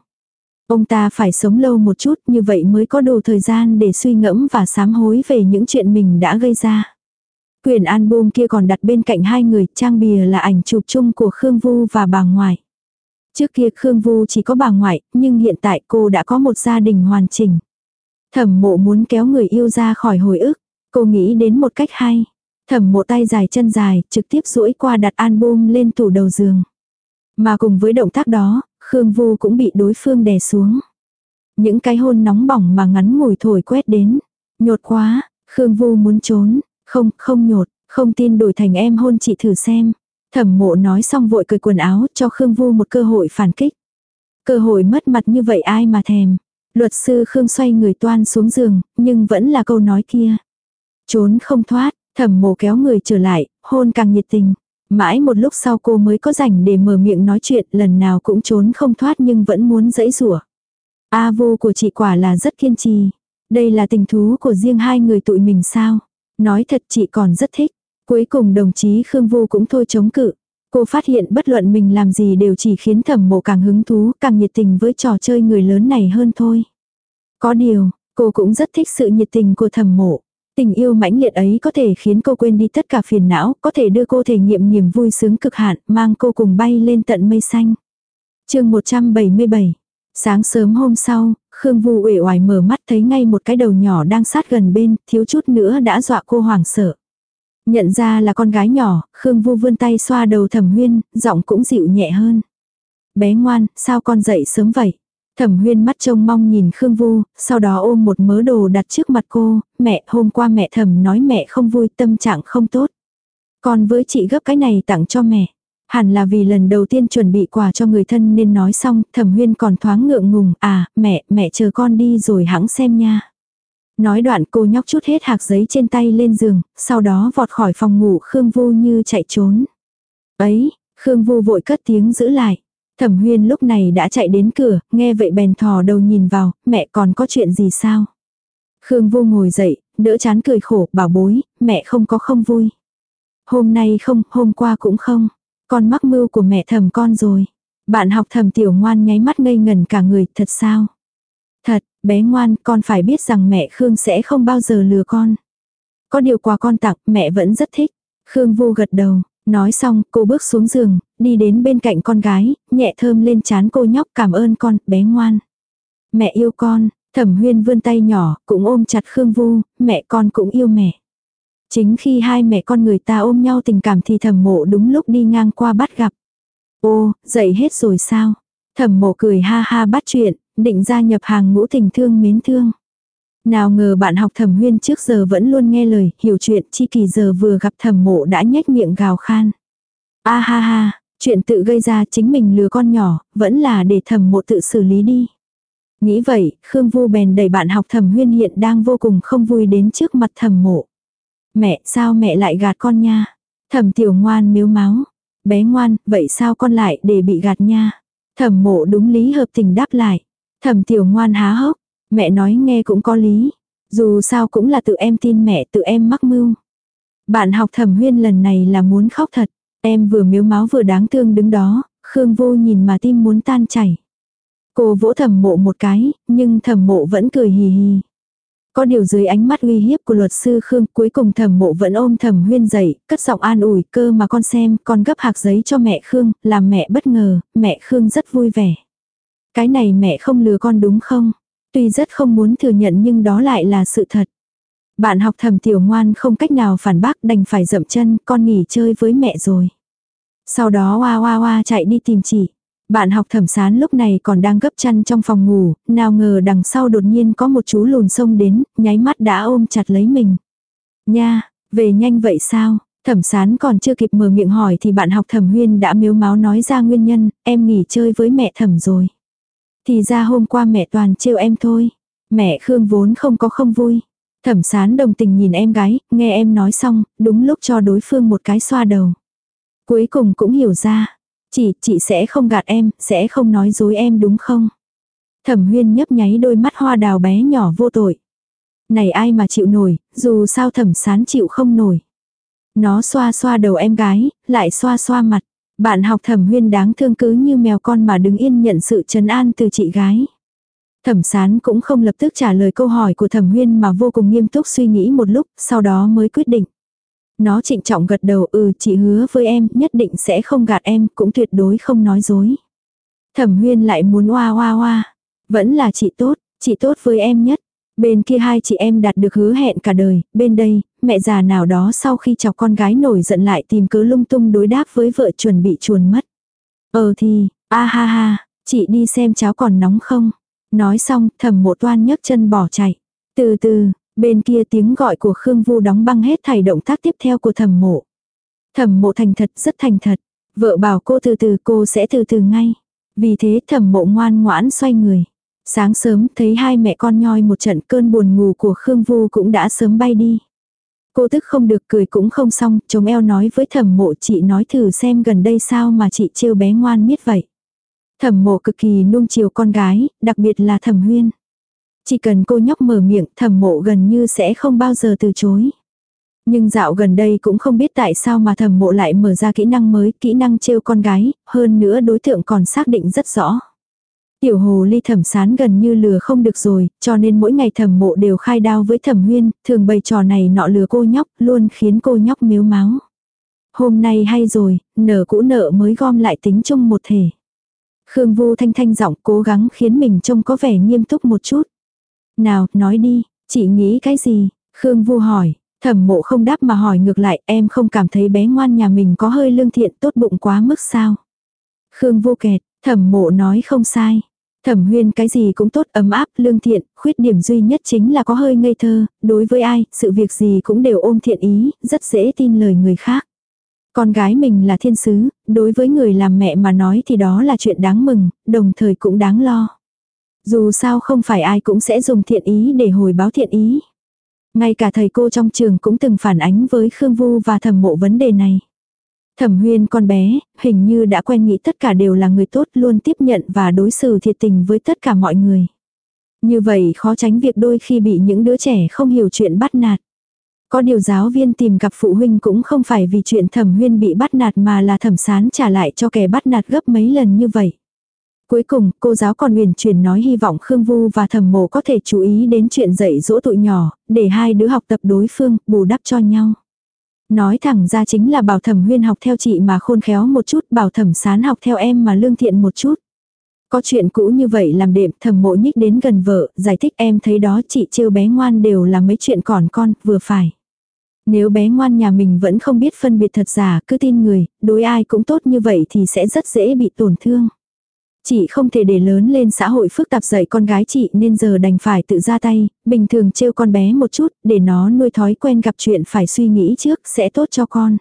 Ông ta phải sống lâu một chút như vậy mới có đủ thời gian để suy ngẫm và sám hối về những chuyện mình đã gây ra. Quyển album kia còn đặt bên cạnh hai người, trang bìa là ảnh chụp chung của Khương Vu và bà ngoại. Trước kia Khương Vu chỉ có bà ngoại, nhưng hiện tại cô đã có một gia đình hoàn chỉnh. Thẩm mộ muốn kéo người yêu ra khỏi hồi ức, cô nghĩ đến một cách hay. Thẩm mộ tay dài chân dài, trực tiếp duỗi qua đặt album lên tủ đầu giường. Mà cùng với động tác đó, Khương Vu cũng bị đối phương đè xuống. Những cái hôn nóng bỏng mà ngắn ngủi thổi quét đến. Nhột quá, Khương Vu muốn trốn. Không, không nhột, không tin đổi thành em hôn chị thử xem. Thẩm mộ nói xong vội cười quần áo cho Khương Vu một cơ hội phản kích. Cơ hội mất mặt như vậy ai mà thèm. Luật sư Khương xoay người toan xuống giường, nhưng vẫn là câu nói kia. Trốn không thoát, thẩm mộ kéo người trở lại, hôn càng nhiệt tình. Mãi một lúc sau cô mới có rảnh để mở miệng nói chuyện lần nào cũng trốn không thoát nhưng vẫn muốn dẫy rủa. A vô của chị quả là rất kiên trì. Đây là tình thú của riêng hai người tụi mình sao. Nói thật chị còn rất thích. Cuối cùng đồng chí Khương Vô cũng thôi chống cự. Cô phát hiện bất luận mình làm gì đều chỉ khiến thẩm mộ càng hứng thú, càng nhiệt tình với trò chơi người lớn này hơn thôi. Có điều, cô cũng rất thích sự nhiệt tình của thẩm mộ. Tình yêu mãnh liệt ấy có thể khiến cô quên đi tất cả phiền não, có thể đưa cô thể nghiệm niềm vui sướng cực hạn, mang cô cùng bay lên tận mây xanh. chương 177 Sáng sớm hôm sau, Khương Vu uể oải mở mắt thấy ngay một cái đầu nhỏ đang sát gần bên, thiếu chút nữa đã dọa cô hoảng sợ. Nhận ra là con gái nhỏ, Khương Vu vươn tay xoa đầu Thẩm Huyên, giọng cũng dịu nhẹ hơn. Bé ngoan, sao con dậy sớm vậy? Thẩm huyên mắt trông mong nhìn Khương Vu, sau đó ôm một mớ đồ đặt trước mặt cô, mẹ hôm qua mẹ thẩm nói mẹ không vui tâm trạng không tốt. Con với chị gấp cái này tặng cho mẹ. Hẳn là vì lần đầu tiên chuẩn bị quà cho người thân nên nói xong, thẩm huyên còn thoáng ngượng ngùng, à, mẹ, mẹ chờ con đi rồi hãng xem nha. Nói đoạn cô nhóc chút hết hạc giấy trên tay lên giường, sau đó vọt khỏi phòng ngủ Khương Vu như chạy trốn. Ấy, Khương Vu vội cất tiếng giữ lại. Thẩm huyên lúc này đã chạy đến cửa, nghe vậy bèn thò đầu nhìn vào, mẹ còn có chuyện gì sao? Khương vô ngồi dậy, đỡ chán cười khổ, bảo bối, mẹ không có không vui. Hôm nay không, hôm qua cũng không. Con mắc mưu của mẹ thầm con rồi. Bạn học thầm tiểu ngoan nháy mắt ngây ngần cả người, thật sao? Thật, bé ngoan, con phải biết rằng mẹ Khương sẽ không bao giờ lừa con. Có điều quà con tặng, mẹ vẫn rất thích. Khương vô gật đầu, Nói xong, cô bước xuống giường, đi đến bên cạnh con gái, nhẹ thơm lên chán cô nhóc cảm ơn con, bé ngoan. Mẹ yêu con, thẩm huyên vươn tay nhỏ, cũng ôm chặt Khương Vu, mẹ con cũng yêu mẹ. Chính khi hai mẹ con người ta ôm nhau tình cảm thì thẩm mộ đúng lúc đi ngang qua bắt gặp. Ô, dậy hết rồi sao? Thẩm mộ cười ha ha bắt chuyện, định gia nhập hàng ngũ tình thương mến thương. Nào ngờ bạn học thẩm huyên trước giờ vẫn luôn nghe lời, hiểu chuyện, chi kỳ giờ vừa gặp thẩm mộ đã nhếch miệng gào khan. A ha ha, chuyện tự gây ra chính mình lừa con nhỏ, vẫn là để thẩm mộ tự xử lý đi. Nghĩ vậy, Khương Vu bèn đẩy bạn học thẩm huyên hiện đang vô cùng không vui đến trước mặt thẩm mộ. Mẹ, sao mẹ lại gạt con nha? Thẩm tiểu ngoan miếu máu. Bé ngoan, vậy sao con lại để bị gạt nha? Thẩm mộ đúng lý hợp tình đáp lại. Thẩm tiểu ngoan há hốc. Mẹ nói nghe cũng có lý. Dù sao cũng là tự em tin mẹ tự em mắc mưu. Bạn học thẩm huyên lần này là muốn khóc thật. Em vừa miếu máu vừa đáng thương đứng đó. Khương vô nhìn mà tim muốn tan chảy. Cô vỗ thẩm mộ một cái, nhưng thẩm mộ vẫn cười hì hì. Có điều dưới ánh mắt uy hiếp của luật sư Khương cuối cùng thẩm mộ vẫn ôm thẩm huyên dậy, cất giọng an ủi cơ mà con xem, con gấp hạc giấy cho mẹ Khương, làm mẹ bất ngờ, mẹ Khương rất vui vẻ. Cái này mẹ không lừa con đúng không? Tuy rất không muốn thừa nhận nhưng đó lại là sự thật. Bạn học thẩm tiểu ngoan không cách nào phản bác đành phải dậm chân, con nghỉ chơi với mẹ rồi. Sau đó oa oa oa chạy đi tìm chị. Bạn học thẩm sán lúc này còn đang gấp chăn trong phòng ngủ, nào ngờ đằng sau đột nhiên có một chú lùn sông đến, nháy mắt đã ôm chặt lấy mình. Nha, về nhanh vậy sao? Thẩm sán còn chưa kịp mở miệng hỏi thì bạn học thẩm huyên đã miếu máu nói ra nguyên nhân, em nghỉ chơi với mẹ thẩm rồi. Thì ra hôm qua mẹ toàn trêu em thôi. Mẹ Khương vốn không có không vui. Thẩm sán đồng tình nhìn em gái, nghe em nói xong, đúng lúc cho đối phương một cái xoa đầu. Cuối cùng cũng hiểu ra. Chị, chị sẽ không gạt em, sẽ không nói dối em đúng không? Thẩm huyên nhấp nháy đôi mắt hoa đào bé nhỏ vô tội. Này ai mà chịu nổi, dù sao thẩm sán chịu không nổi. Nó xoa xoa đầu em gái, lại xoa xoa mặt. Bạn học thẩm huyên đáng thương cứ như mèo con mà đứng yên nhận sự trấn an từ chị gái. Thẩm sán cũng không lập tức trả lời câu hỏi của thẩm huyên mà vô cùng nghiêm túc suy nghĩ một lúc, sau đó mới quyết định. Nó trịnh trọng gật đầu ừ chị hứa với em nhất định sẽ không gạt em cũng tuyệt đối không nói dối. Thẩm huyên lại muốn oa oa oa. Vẫn là chị tốt, chị tốt với em nhất. Bên kia hai chị em đạt được hứa hẹn cả đời, bên đây, mẹ già nào đó sau khi chọc con gái nổi giận lại tìm cớ lung tung đối đáp với vợ chuẩn bị chuồn mất. Ờ thì, a ha ha, chị đi xem cháo còn nóng không? Nói xong, thẩm mộ toan nhấc chân bỏ chạy. Từ từ, Bên kia tiếng gọi của Khương Vu đóng băng hết thảy động tác tiếp theo của thẩm mộ. Thẩm mộ thành thật rất thành thật. Vợ bảo cô từ từ cô sẽ từ từ ngay. Vì thế thẩm mộ ngoan ngoãn xoay người. Sáng sớm thấy hai mẹ con nhoi một trận cơn buồn ngủ của Khương Vu cũng đã sớm bay đi. Cô tức không được cười cũng không xong, chống eo nói với thẩm mộ chị nói thử xem gần đây sao mà chị trêu bé ngoan miết vậy. Thẩm mộ cực kỳ nung chiều con gái, đặc biệt là thẩm huyên. Chỉ cần cô nhóc mở miệng thẩm mộ gần như sẽ không bao giờ từ chối. Nhưng dạo gần đây cũng không biết tại sao mà thẩm mộ lại mở ra kỹ năng mới, kỹ năng trêu con gái, hơn nữa đối tượng còn xác định rất rõ. Tiểu hồ ly thẩm sán gần như lừa không được rồi, cho nên mỗi ngày thẩm mộ đều khai đao với thẩm huyên, thường bày trò này nọ lừa cô nhóc, luôn khiến cô nhóc miếu máu. Hôm nay hay rồi, nợ cũ nợ mới gom lại tính chung một thể. Khương Vu thanh thanh giọng cố gắng khiến mình trông có vẻ nghiêm túc một chút. Nào, nói đi, chị nghĩ cái gì? Khương Vu hỏi, thẩm mộ không đáp mà hỏi ngược lại, em không cảm thấy bé ngoan nhà mình có hơi lương thiện tốt bụng quá mức sao? Khương Vu kẹt, thẩm mộ nói không sai. Thẩm huyên cái gì cũng tốt ấm áp, lương thiện, khuyết điểm duy nhất chính là có hơi ngây thơ, đối với ai, sự việc gì cũng đều ôm thiện ý, rất dễ tin lời người khác. Con gái mình là thiên sứ, đối với người làm mẹ mà nói thì đó là chuyện đáng mừng, đồng thời cũng đáng lo. Dù sao không phải ai cũng sẽ dùng thiện ý để hồi báo thiện ý. Ngay cả thầy cô trong trường cũng từng phản ánh với Khương Vu và thẩm mộ vấn đề này. Thẩm huyên con bé, hình như đã quen nghĩ tất cả đều là người tốt luôn tiếp nhận và đối xử thiệt tình với tất cả mọi người. Như vậy khó tránh việc đôi khi bị những đứa trẻ không hiểu chuyện bắt nạt. Có điều giáo viên tìm gặp phụ huynh cũng không phải vì chuyện thẩm huyên bị bắt nạt mà là thẩm sán trả lại cho kẻ bắt nạt gấp mấy lần như vậy. Cuối cùng, cô giáo còn huyền truyền nói hy vọng Khương Vu và thẩm mộ có thể chú ý đến chuyện dạy dỗ tụi nhỏ, để hai đứa học tập đối phương, bù đắp cho nhau. Nói thẳng ra chính là bảo thẩm huyên học theo chị mà khôn khéo một chút, bảo thẩm sán học theo em mà lương thiện một chút. Có chuyện cũ như vậy làm đệm thẩm mộ nhích đến gần vợ, giải thích em thấy đó chị trêu bé ngoan đều là mấy chuyện còn con, vừa phải. Nếu bé ngoan nhà mình vẫn không biết phân biệt thật giả, cứ tin người, đối ai cũng tốt như vậy thì sẽ rất dễ bị tổn thương. Chị không thể để lớn lên xã hội phức tạp dạy con gái chị nên giờ đành phải tự ra tay, bình thường trêu con bé một chút để nó nuôi thói quen gặp chuyện phải suy nghĩ trước sẽ tốt cho con.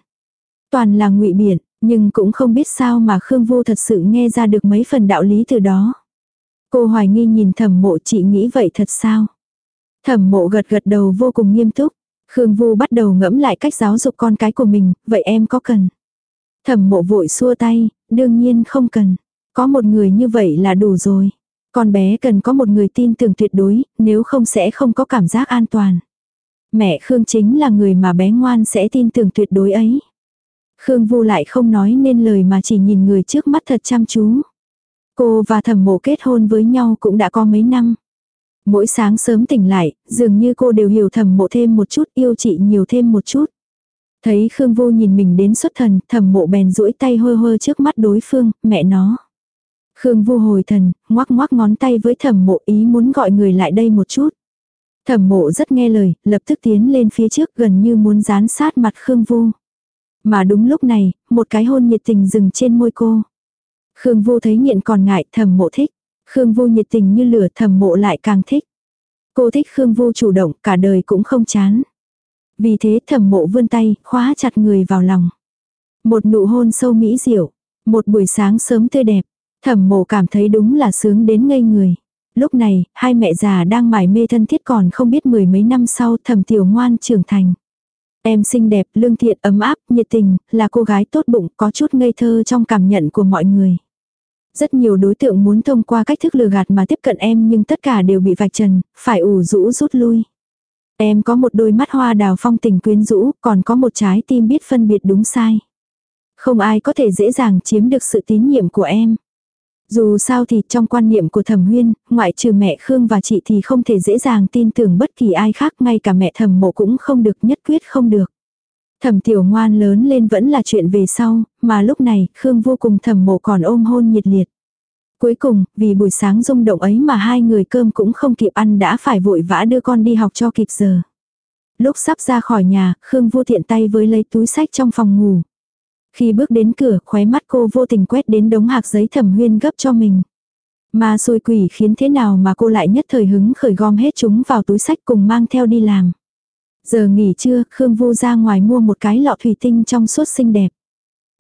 Toàn là ngụy biện, nhưng cũng không biết sao mà Khương Vô thật sự nghe ra được mấy phần đạo lý từ đó. Cô hoài nghi nhìn thẩm mộ chị nghĩ vậy thật sao? Thẩm mộ gật gật đầu vô cùng nghiêm túc. Khương Vu bắt đầu ngẫm lại cách giáo dục con cái của mình, vậy em có cần? Thẩm mộ vội xua tay, đương nhiên không cần. Có một người như vậy là đủ rồi. Con bé cần có một người tin tưởng tuyệt đối, nếu không sẽ không có cảm giác an toàn. Mẹ Khương chính là người mà bé ngoan sẽ tin tưởng tuyệt đối ấy. Khương Vu lại không nói nên lời mà chỉ nhìn người trước mắt thật chăm chú. Cô và thẩm mộ kết hôn với nhau cũng đã có mấy năm. Mỗi sáng sớm tỉnh lại, dường như cô đều hiểu thẩm mộ thêm một chút, yêu chị nhiều thêm một chút. Thấy Khương Vô nhìn mình đến xuất thần, thẩm mộ bèn duỗi tay hơ hơ trước mắt đối phương, mẹ nó. Khương Vu hồi thần, ngoắc ngoắc ngón tay với thẩm mộ ý muốn gọi người lại đây một chút. Thẩm mộ rất nghe lời, lập tức tiến lên phía trước gần như muốn dán sát mặt Khương Vu. Mà đúng lúc này, một cái hôn nhiệt tình dừng trên môi cô. Khương Vu thấy nghiện còn ngại, thẩm mộ thích. Khương Vu nhiệt tình như lửa thẩm mộ lại càng thích. Cô thích Khương Vu chủ động, cả đời cũng không chán. Vì thế thẩm mộ vươn tay, khóa chặt người vào lòng. Một nụ hôn sâu mỹ diệu. Một buổi sáng sớm tươi đẹp. Thẩm mộ cảm thấy đúng là sướng đến ngây người. Lúc này, hai mẹ già đang mải mê thân thiết còn không biết mười mấy năm sau thẩm tiểu ngoan trưởng thành. Em xinh đẹp, lương thiện, ấm áp, nhiệt tình, là cô gái tốt bụng, có chút ngây thơ trong cảm nhận của mọi người. Rất nhiều đối tượng muốn thông qua cách thức lừa gạt mà tiếp cận em nhưng tất cả đều bị vạch trần, phải ủ rũ rút lui. Em có một đôi mắt hoa đào phong tình quyến rũ, còn có một trái tim biết phân biệt đúng sai. Không ai có thể dễ dàng chiếm được sự tín nhiệm của em. Dù sao thì trong quan niệm của thẩm huyên, ngoại trừ mẹ Khương và chị thì không thể dễ dàng tin tưởng bất kỳ ai khác, ngay cả mẹ thẩm mộ cũng không được nhất quyết không được. Thẩm tiểu ngoan lớn lên vẫn là chuyện về sau, mà lúc này Khương vô cùng thẩm mộ còn ôm hôn nhiệt liệt. Cuối cùng, vì buổi sáng rung động ấy mà hai người cơm cũng không kịp ăn đã phải vội vã đưa con đi học cho kịp giờ. Lúc sắp ra khỏi nhà, Khương vô tiện tay với lấy túi sách trong phòng ngủ. Khi bước đến cửa, khóe mắt cô vô tình quét đến đống hạc giấy thẩm huyên gấp cho mình. Mà xôi quỷ khiến thế nào mà cô lại nhất thời hứng khởi gom hết chúng vào túi sách cùng mang theo đi làm. Giờ nghỉ trưa, Khương vu ra ngoài mua một cái lọ thủy tinh trong suốt xinh đẹp.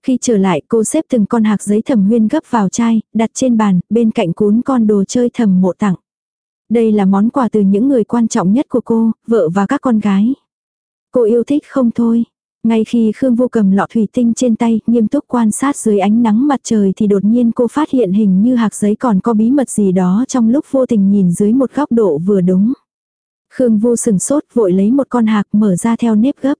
Khi trở lại cô xếp từng con hạc giấy thẩm huyên gấp vào chai, đặt trên bàn, bên cạnh cuốn con đồ chơi thầm mộ tặng. Đây là món quà từ những người quan trọng nhất của cô, vợ và các con gái. Cô yêu thích không thôi. Ngay khi Khương Vô cầm lọ thủy tinh trên tay, nghiêm túc quan sát dưới ánh nắng mặt trời thì đột nhiên cô phát hiện hình như hạc giấy còn có bí mật gì đó trong lúc vô tình nhìn dưới một góc độ vừa đúng. Khương Vô sừng sốt vội lấy một con hạc mở ra theo nếp gấp.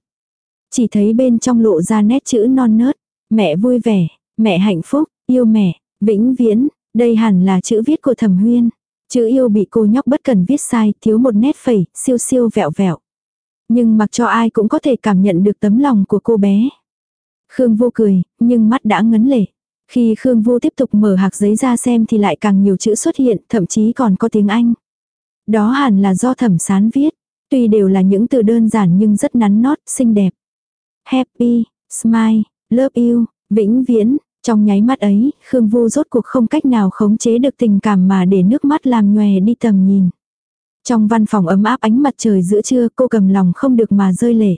Chỉ thấy bên trong lộ ra nét chữ non nớt. Mẹ vui vẻ, mẹ hạnh phúc, yêu mẹ, vĩnh viễn, đây hẳn là chữ viết của thẩm huyên. Chữ yêu bị cô nhóc bất cần viết sai, thiếu một nét phẩy, siêu siêu vẹo vẹo. Nhưng mặc cho ai cũng có thể cảm nhận được tấm lòng của cô bé. Khương vô cười, nhưng mắt đã ngấn lệ. Khi Khương vô tiếp tục mở hạc giấy ra xem thì lại càng nhiều chữ xuất hiện, thậm chí còn có tiếng Anh. Đó hẳn là do thẩm sán viết. Tuy đều là những từ đơn giản nhưng rất nắn nót, xinh đẹp. Happy, smile, love you, vĩnh viễn. Trong nháy mắt ấy, Khương Vô rốt cuộc không cách nào khống chế được tình cảm mà để nước mắt làm nhòe đi tầm nhìn. Trong văn phòng ấm áp ánh mặt trời giữa trưa cô cầm lòng không được mà rơi lệ.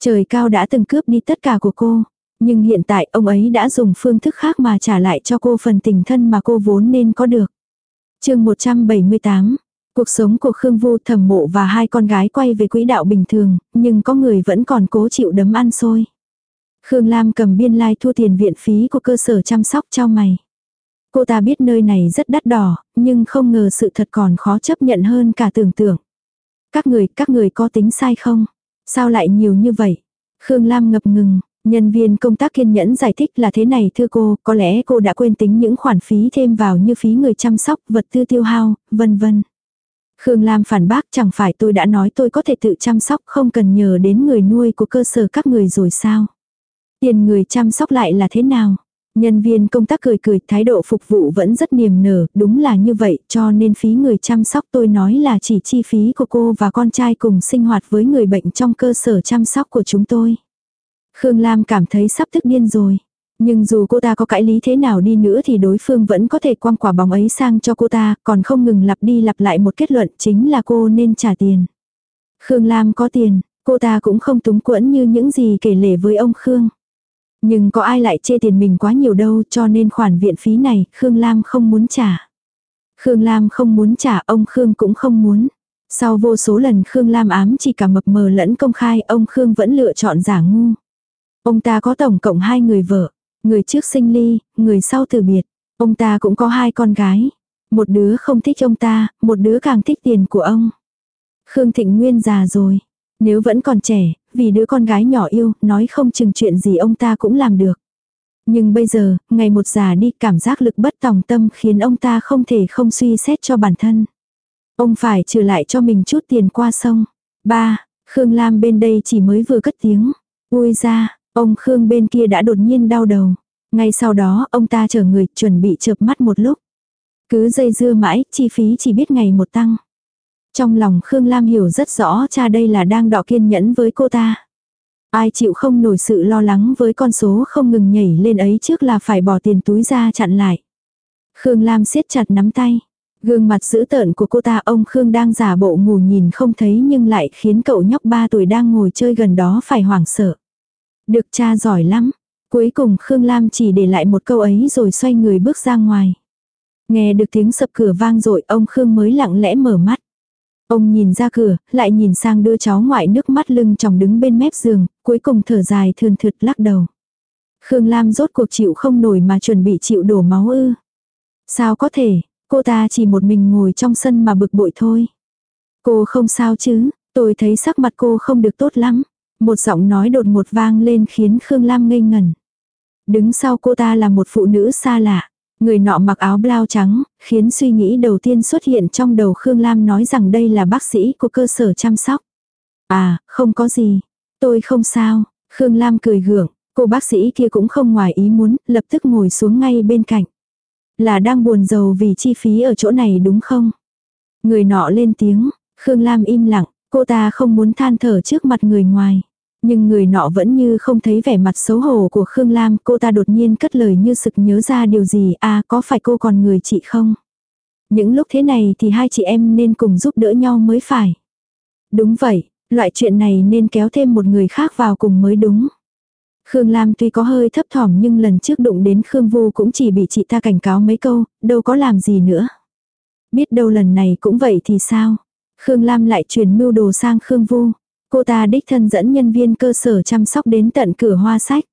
Trời cao đã từng cướp đi tất cả của cô. Nhưng hiện tại ông ấy đã dùng phương thức khác mà trả lại cho cô phần tình thân mà cô vốn nên có được. chương 178 Cuộc sống của Khương vu thẩm mộ và hai con gái quay về quỹ đạo bình thường, nhưng có người vẫn còn cố chịu đấm ăn xôi. Khương Lam cầm biên lai like thu tiền viện phí của cơ sở chăm sóc cho mày. Cô ta biết nơi này rất đắt đỏ, nhưng không ngờ sự thật còn khó chấp nhận hơn cả tưởng tượng. Các người, các người có tính sai không? Sao lại nhiều như vậy? Khương Lam ngập ngừng, nhân viên công tác kiên nhẫn giải thích là thế này thưa cô, có lẽ cô đã quên tính những khoản phí thêm vào như phí người chăm sóc, vật tư tiêu hao, vân vân. Khương Lam phản bác chẳng phải tôi đã nói tôi có thể tự chăm sóc không cần nhờ đến người nuôi của cơ sở các người rồi sao? Tiền người chăm sóc lại là thế nào? Nhân viên công tác cười cười, thái độ phục vụ vẫn rất niềm nở, đúng là như vậy, cho nên phí người chăm sóc tôi nói là chỉ chi phí của cô và con trai cùng sinh hoạt với người bệnh trong cơ sở chăm sóc của chúng tôi. Khương Lam cảm thấy sắp tức điên rồi. Nhưng dù cô ta có cãi lý thế nào đi nữa thì đối phương vẫn có thể quăng quả bóng ấy sang cho cô ta, còn không ngừng lặp đi lặp lại một kết luận chính là cô nên trả tiền. Khương Lam có tiền, cô ta cũng không túng quẫn như những gì kể lể với ông Khương. Nhưng có ai lại chê tiền mình quá nhiều đâu cho nên khoản viện phí này Khương Lam không muốn trả. Khương Lam không muốn trả ông Khương cũng không muốn. Sau vô số lần Khương Lam ám chỉ cả mập mờ lẫn công khai ông Khương vẫn lựa chọn giả ngu. Ông ta có tổng cộng hai người vợ. Người trước sinh ly, người sau từ biệt. Ông ta cũng có hai con gái. Một đứa không thích ông ta, một đứa càng thích tiền của ông. Khương Thịnh Nguyên già rồi. Nếu vẫn còn trẻ, vì đứa con gái nhỏ yêu, nói không chừng chuyện gì ông ta cũng làm được. Nhưng bây giờ, ngày một già đi cảm giác lực bất tòng tâm khiến ông ta không thể không suy xét cho bản thân. Ông phải trừ lại cho mình chút tiền qua sông. Ba, Khương Lam bên đây chỉ mới vừa cất tiếng. Ui ra, ông Khương bên kia đã đột nhiên đau đầu. Ngay sau đó ông ta chở người chuẩn bị chợp mắt một lúc. Cứ dây dưa mãi, chi phí chỉ biết ngày một tăng. Trong lòng Khương Lam hiểu rất rõ cha đây là đang đọ kiên nhẫn với cô ta. Ai chịu không nổi sự lo lắng với con số không ngừng nhảy lên ấy trước là phải bỏ tiền túi ra chặn lại. Khương Lam siết chặt nắm tay. Gương mặt dữ tợn của cô ta, ông Khương đang giả bộ ngủ nhìn không thấy nhưng lại khiến cậu nhóc 3 tuổi đang ngồi chơi gần đó phải hoảng sợ. Được cha giỏi lắm. Cuối cùng Khương Lam chỉ để lại một câu ấy rồi xoay người bước ra ngoài. Nghe được tiếng sập cửa vang rồi ông Khương mới lặng lẽ mở mắt. Ông nhìn ra cửa, lại nhìn sang đưa cháu ngoại nước mắt lưng chồng đứng bên mép giường, cuối cùng thở dài thườn thượt lắc đầu. Khương Lam rốt cuộc chịu không nổi mà chuẩn bị chịu đổ máu ư. Sao có thể, cô ta chỉ một mình ngồi trong sân mà bực bội thôi. Cô không sao chứ, tôi thấy sắc mặt cô không được tốt lắm. Một giọng nói đột ngột vang lên khiến Khương Lam ngây ngẩn. Đứng sau cô ta là một phụ nữ xa lạ. Người nọ mặc áo blau trắng, khiến suy nghĩ đầu tiên xuất hiện trong đầu Khương Lam nói rằng đây là bác sĩ của cơ sở chăm sóc. À, không có gì. Tôi không sao. Khương Lam cười gượng, cô bác sĩ kia cũng không ngoài ý muốn, lập tức ngồi xuống ngay bên cạnh. Là đang buồn giàu vì chi phí ở chỗ này đúng không? Người nọ lên tiếng, Khương Lam im lặng, cô ta không muốn than thở trước mặt người ngoài. Nhưng người nọ vẫn như không thấy vẻ mặt xấu hổ của Khương Lam, cô ta đột nhiên cất lời như sực nhớ ra điều gì, à có phải cô còn người chị không? Những lúc thế này thì hai chị em nên cùng giúp đỡ nhau mới phải. Đúng vậy, loại chuyện này nên kéo thêm một người khác vào cùng mới đúng. Khương Lam tuy có hơi thấp thỏm nhưng lần trước đụng đến Khương Vu cũng chỉ bị chị ta cảnh cáo mấy câu, đâu có làm gì nữa. Biết đâu lần này cũng vậy thì sao? Khương Lam lại truyền mưu đồ sang Khương Vu. Cô ta đích thân dẫn nhân viên cơ sở chăm sóc đến tận cửa hoa sách.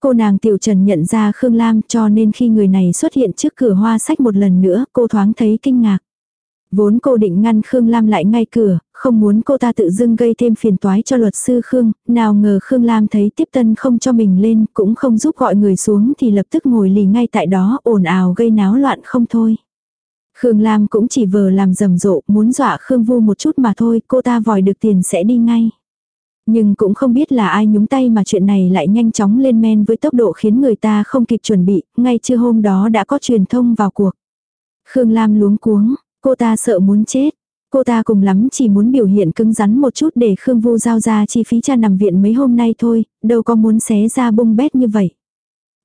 Cô nàng Tiểu Trần nhận ra Khương Lam cho nên khi người này xuất hiện trước cửa hoa sách một lần nữa cô thoáng thấy kinh ngạc. Vốn cô định ngăn Khương Lam lại ngay cửa, không muốn cô ta tự dưng gây thêm phiền toái cho luật sư Khương, nào ngờ Khương Lam thấy tiếp tân không cho mình lên, cũng không giúp gọi người xuống thì lập tức ngồi lì ngay tại đó ồn ào gây náo loạn không thôi. Khương Lam cũng chỉ vờ làm rầm rộ, muốn dọa Khương Vu một chút mà thôi, cô ta vòi được tiền sẽ đi ngay. Nhưng cũng không biết là ai nhúng tay mà chuyện này lại nhanh chóng lên men với tốc độ khiến người ta không kịp chuẩn bị, ngay trưa hôm đó đã có truyền thông vào cuộc. Khương Lam luống cuống, cô ta sợ muốn chết. Cô ta cùng lắm chỉ muốn biểu hiện cứng rắn một chút để Khương Vu giao ra chi phí cha nằm viện mấy hôm nay thôi, đâu có muốn xé ra bung bét như vậy.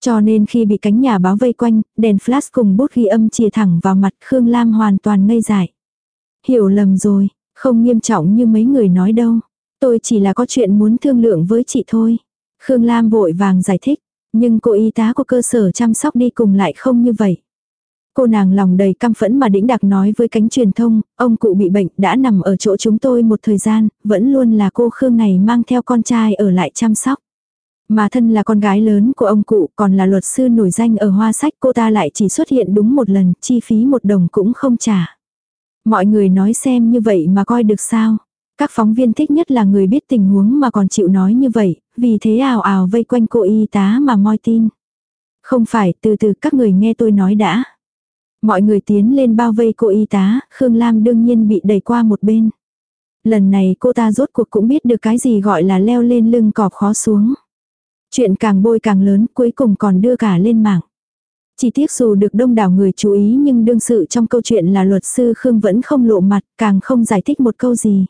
Cho nên khi bị cánh nhà báo vây quanh, đèn flash cùng bút ghi âm chìa thẳng vào mặt Khương Lam hoàn toàn ngây dại. Hiểu lầm rồi, không nghiêm trọng như mấy người nói đâu. Tôi chỉ là có chuyện muốn thương lượng với chị thôi. Khương Lam vội vàng giải thích, nhưng cô y tá của cơ sở chăm sóc đi cùng lại không như vậy. Cô nàng lòng đầy căm phẫn mà đĩnh đặc nói với cánh truyền thông, ông cụ bị bệnh đã nằm ở chỗ chúng tôi một thời gian, vẫn luôn là cô Khương này mang theo con trai ở lại chăm sóc. Mà thân là con gái lớn của ông cụ còn là luật sư nổi danh ở hoa sách cô ta lại chỉ xuất hiện đúng một lần, chi phí một đồng cũng không trả. Mọi người nói xem như vậy mà coi được sao. Các phóng viên thích nhất là người biết tình huống mà còn chịu nói như vậy, vì thế ào ào vây quanh cô y tá mà moi tin. Không phải, từ từ các người nghe tôi nói đã. Mọi người tiến lên bao vây cô y tá, Khương Lam đương nhiên bị đẩy qua một bên. Lần này cô ta rốt cuộc cũng biết được cái gì gọi là leo lên lưng cọp khó xuống. Chuyện càng bôi càng lớn cuối cùng còn đưa cả lên mạng. Chỉ tiếc dù được đông đảo người chú ý nhưng đương sự trong câu chuyện là luật sư Khương vẫn không lộ mặt, càng không giải thích một câu gì.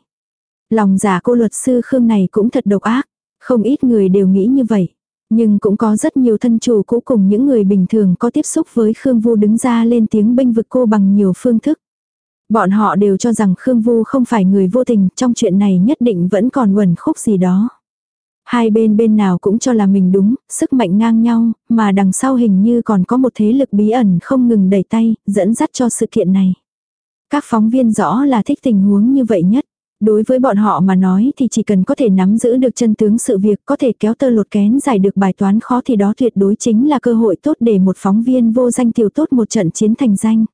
Lòng giả cô luật sư Khương này cũng thật độc ác. Không ít người đều nghĩ như vậy. Nhưng cũng có rất nhiều thân chủ cũ cùng những người bình thường có tiếp xúc với Khương Vu đứng ra lên tiếng bênh vực cô bằng nhiều phương thức. Bọn họ đều cho rằng Khương Vu không phải người vô tình, trong chuyện này nhất định vẫn còn quẩn khúc gì đó. Hai bên bên nào cũng cho là mình đúng, sức mạnh ngang nhau, mà đằng sau hình như còn có một thế lực bí ẩn không ngừng đẩy tay, dẫn dắt cho sự kiện này. Các phóng viên rõ là thích tình huống như vậy nhất. Đối với bọn họ mà nói thì chỉ cần có thể nắm giữ được chân tướng sự việc, có thể kéo tơ lột kén giải được bài toán khó thì đó tuyệt đối chính là cơ hội tốt để một phóng viên vô danh tiểu tốt một trận chiến thành danh.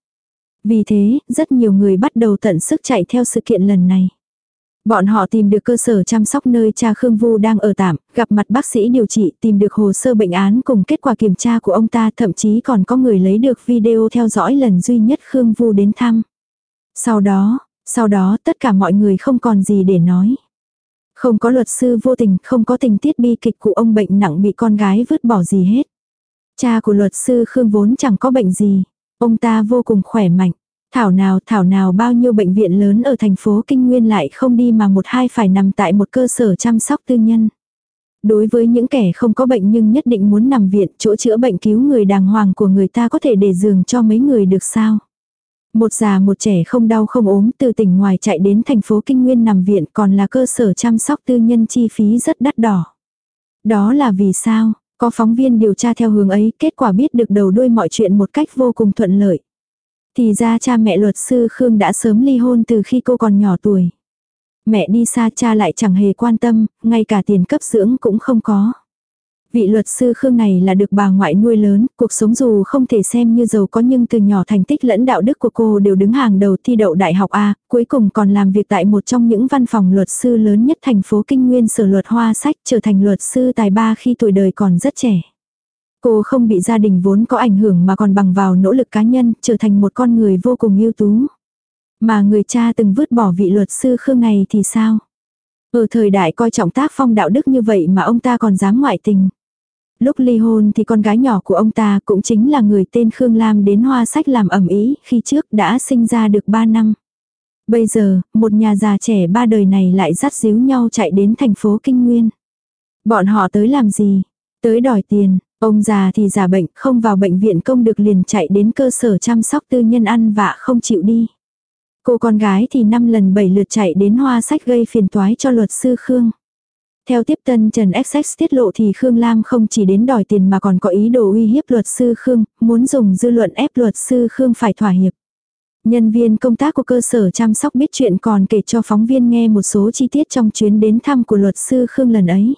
Vì thế, rất nhiều người bắt đầu tận sức chạy theo sự kiện lần này. Bọn họ tìm được cơ sở chăm sóc nơi cha Khương Vu đang ở tạm, gặp mặt bác sĩ điều trị, tìm được hồ sơ bệnh án cùng kết quả kiểm tra của ông ta, thậm chí còn có người lấy được video theo dõi lần duy nhất Khương Vu đến thăm. Sau đó, sau đó tất cả mọi người không còn gì để nói. Không có luật sư vô tình, không có tình tiết bi kịch của ông bệnh nặng bị con gái vứt bỏ gì hết. Cha của luật sư Khương vốn chẳng có bệnh gì. Ông ta vô cùng khỏe mạnh. Thảo nào thảo nào bao nhiêu bệnh viện lớn ở thành phố Kinh Nguyên lại không đi mà một hai phải nằm tại một cơ sở chăm sóc tư nhân. Đối với những kẻ không có bệnh nhưng nhất định muốn nằm viện chỗ chữa bệnh cứu người đàng hoàng của người ta có thể để giường cho mấy người được sao. Một già một trẻ không đau không ốm từ tỉnh ngoài chạy đến thành phố Kinh Nguyên nằm viện còn là cơ sở chăm sóc tư nhân chi phí rất đắt đỏ. Đó là vì sao? Có phóng viên điều tra theo hướng ấy, kết quả biết được đầu đuôi mọi chuyện một cách vô cùng thuận lợi. Thì ra cha mẹ luật sư Khương đã sớm ly hôn từ khi cô còn nhỏ tuổi. Mẹ đi xa cha lại chẳng hề quan tâm, ngay cả tiền cấp dưỡng cũng không có. Vị luật sư Khương này là được bà ngoại nuôi lớn, cuộc sống dù không thể xem như giàu có nhưng từ nhỏ thành tích lẫn đạo đức của cô đều đứng hàng đầu thi đậu đại học A, cuối cùng còn làm việc tại một trong những văn phòng luật sư lớn nhất thành phố Kinh Nguyên sở luật hoa sách trở thành luật sư tài ba khi tuổi đời còn rất trẻ. Cô không bị gia đình vốn có ảnh hưởng mà còn bằng vào nỗ lực cá nhân trở thành một con người vô cùng ưu tú. Mà người cha từng vứt bỏ vị luật sư Khương này thì sao? Ở thời đại coi trọng tác phong đạo đức như vậy mà ông ta còn dám ngoại tình. Lúc ly hôn thì con gái nhỏ của ông ta cũng chính là người tên Khương Lam đến hoa sách làm ẩm ý khi trước đã sinh ra được 3 năm. Bây giờ, một nhà già trẻ ba đời này lại dắt díu nhau chạy đến thành phố Kinh Nguyên. Bọn họ tới làm gì? Tới đòi tiền, ông già thì giả bệnh không vào bệnh viện công được liền chạy đến cơ sở chăm sóc tư nhân ăn vạ không chịu đi. Cô con gái thì năm lần bảy lượt chạy đến hoa sách gây phiền toái cho luật sư Khương. Theo tiếp tân Trần XX tiết lộ thì Khương Lam không chỉ đến đòi tiền mà còn có ý đồ uy hiếp luật sư Khương, muốn dùng dư luận ép luật sư Khương phải thỏa hiệp. Nhân viên công tác của cơ sở chăm sóc biết chuyện còn kể cho phóng viên nghe một số chi tiết trong chuyến đến thăm của luật sư Khương lần ấy.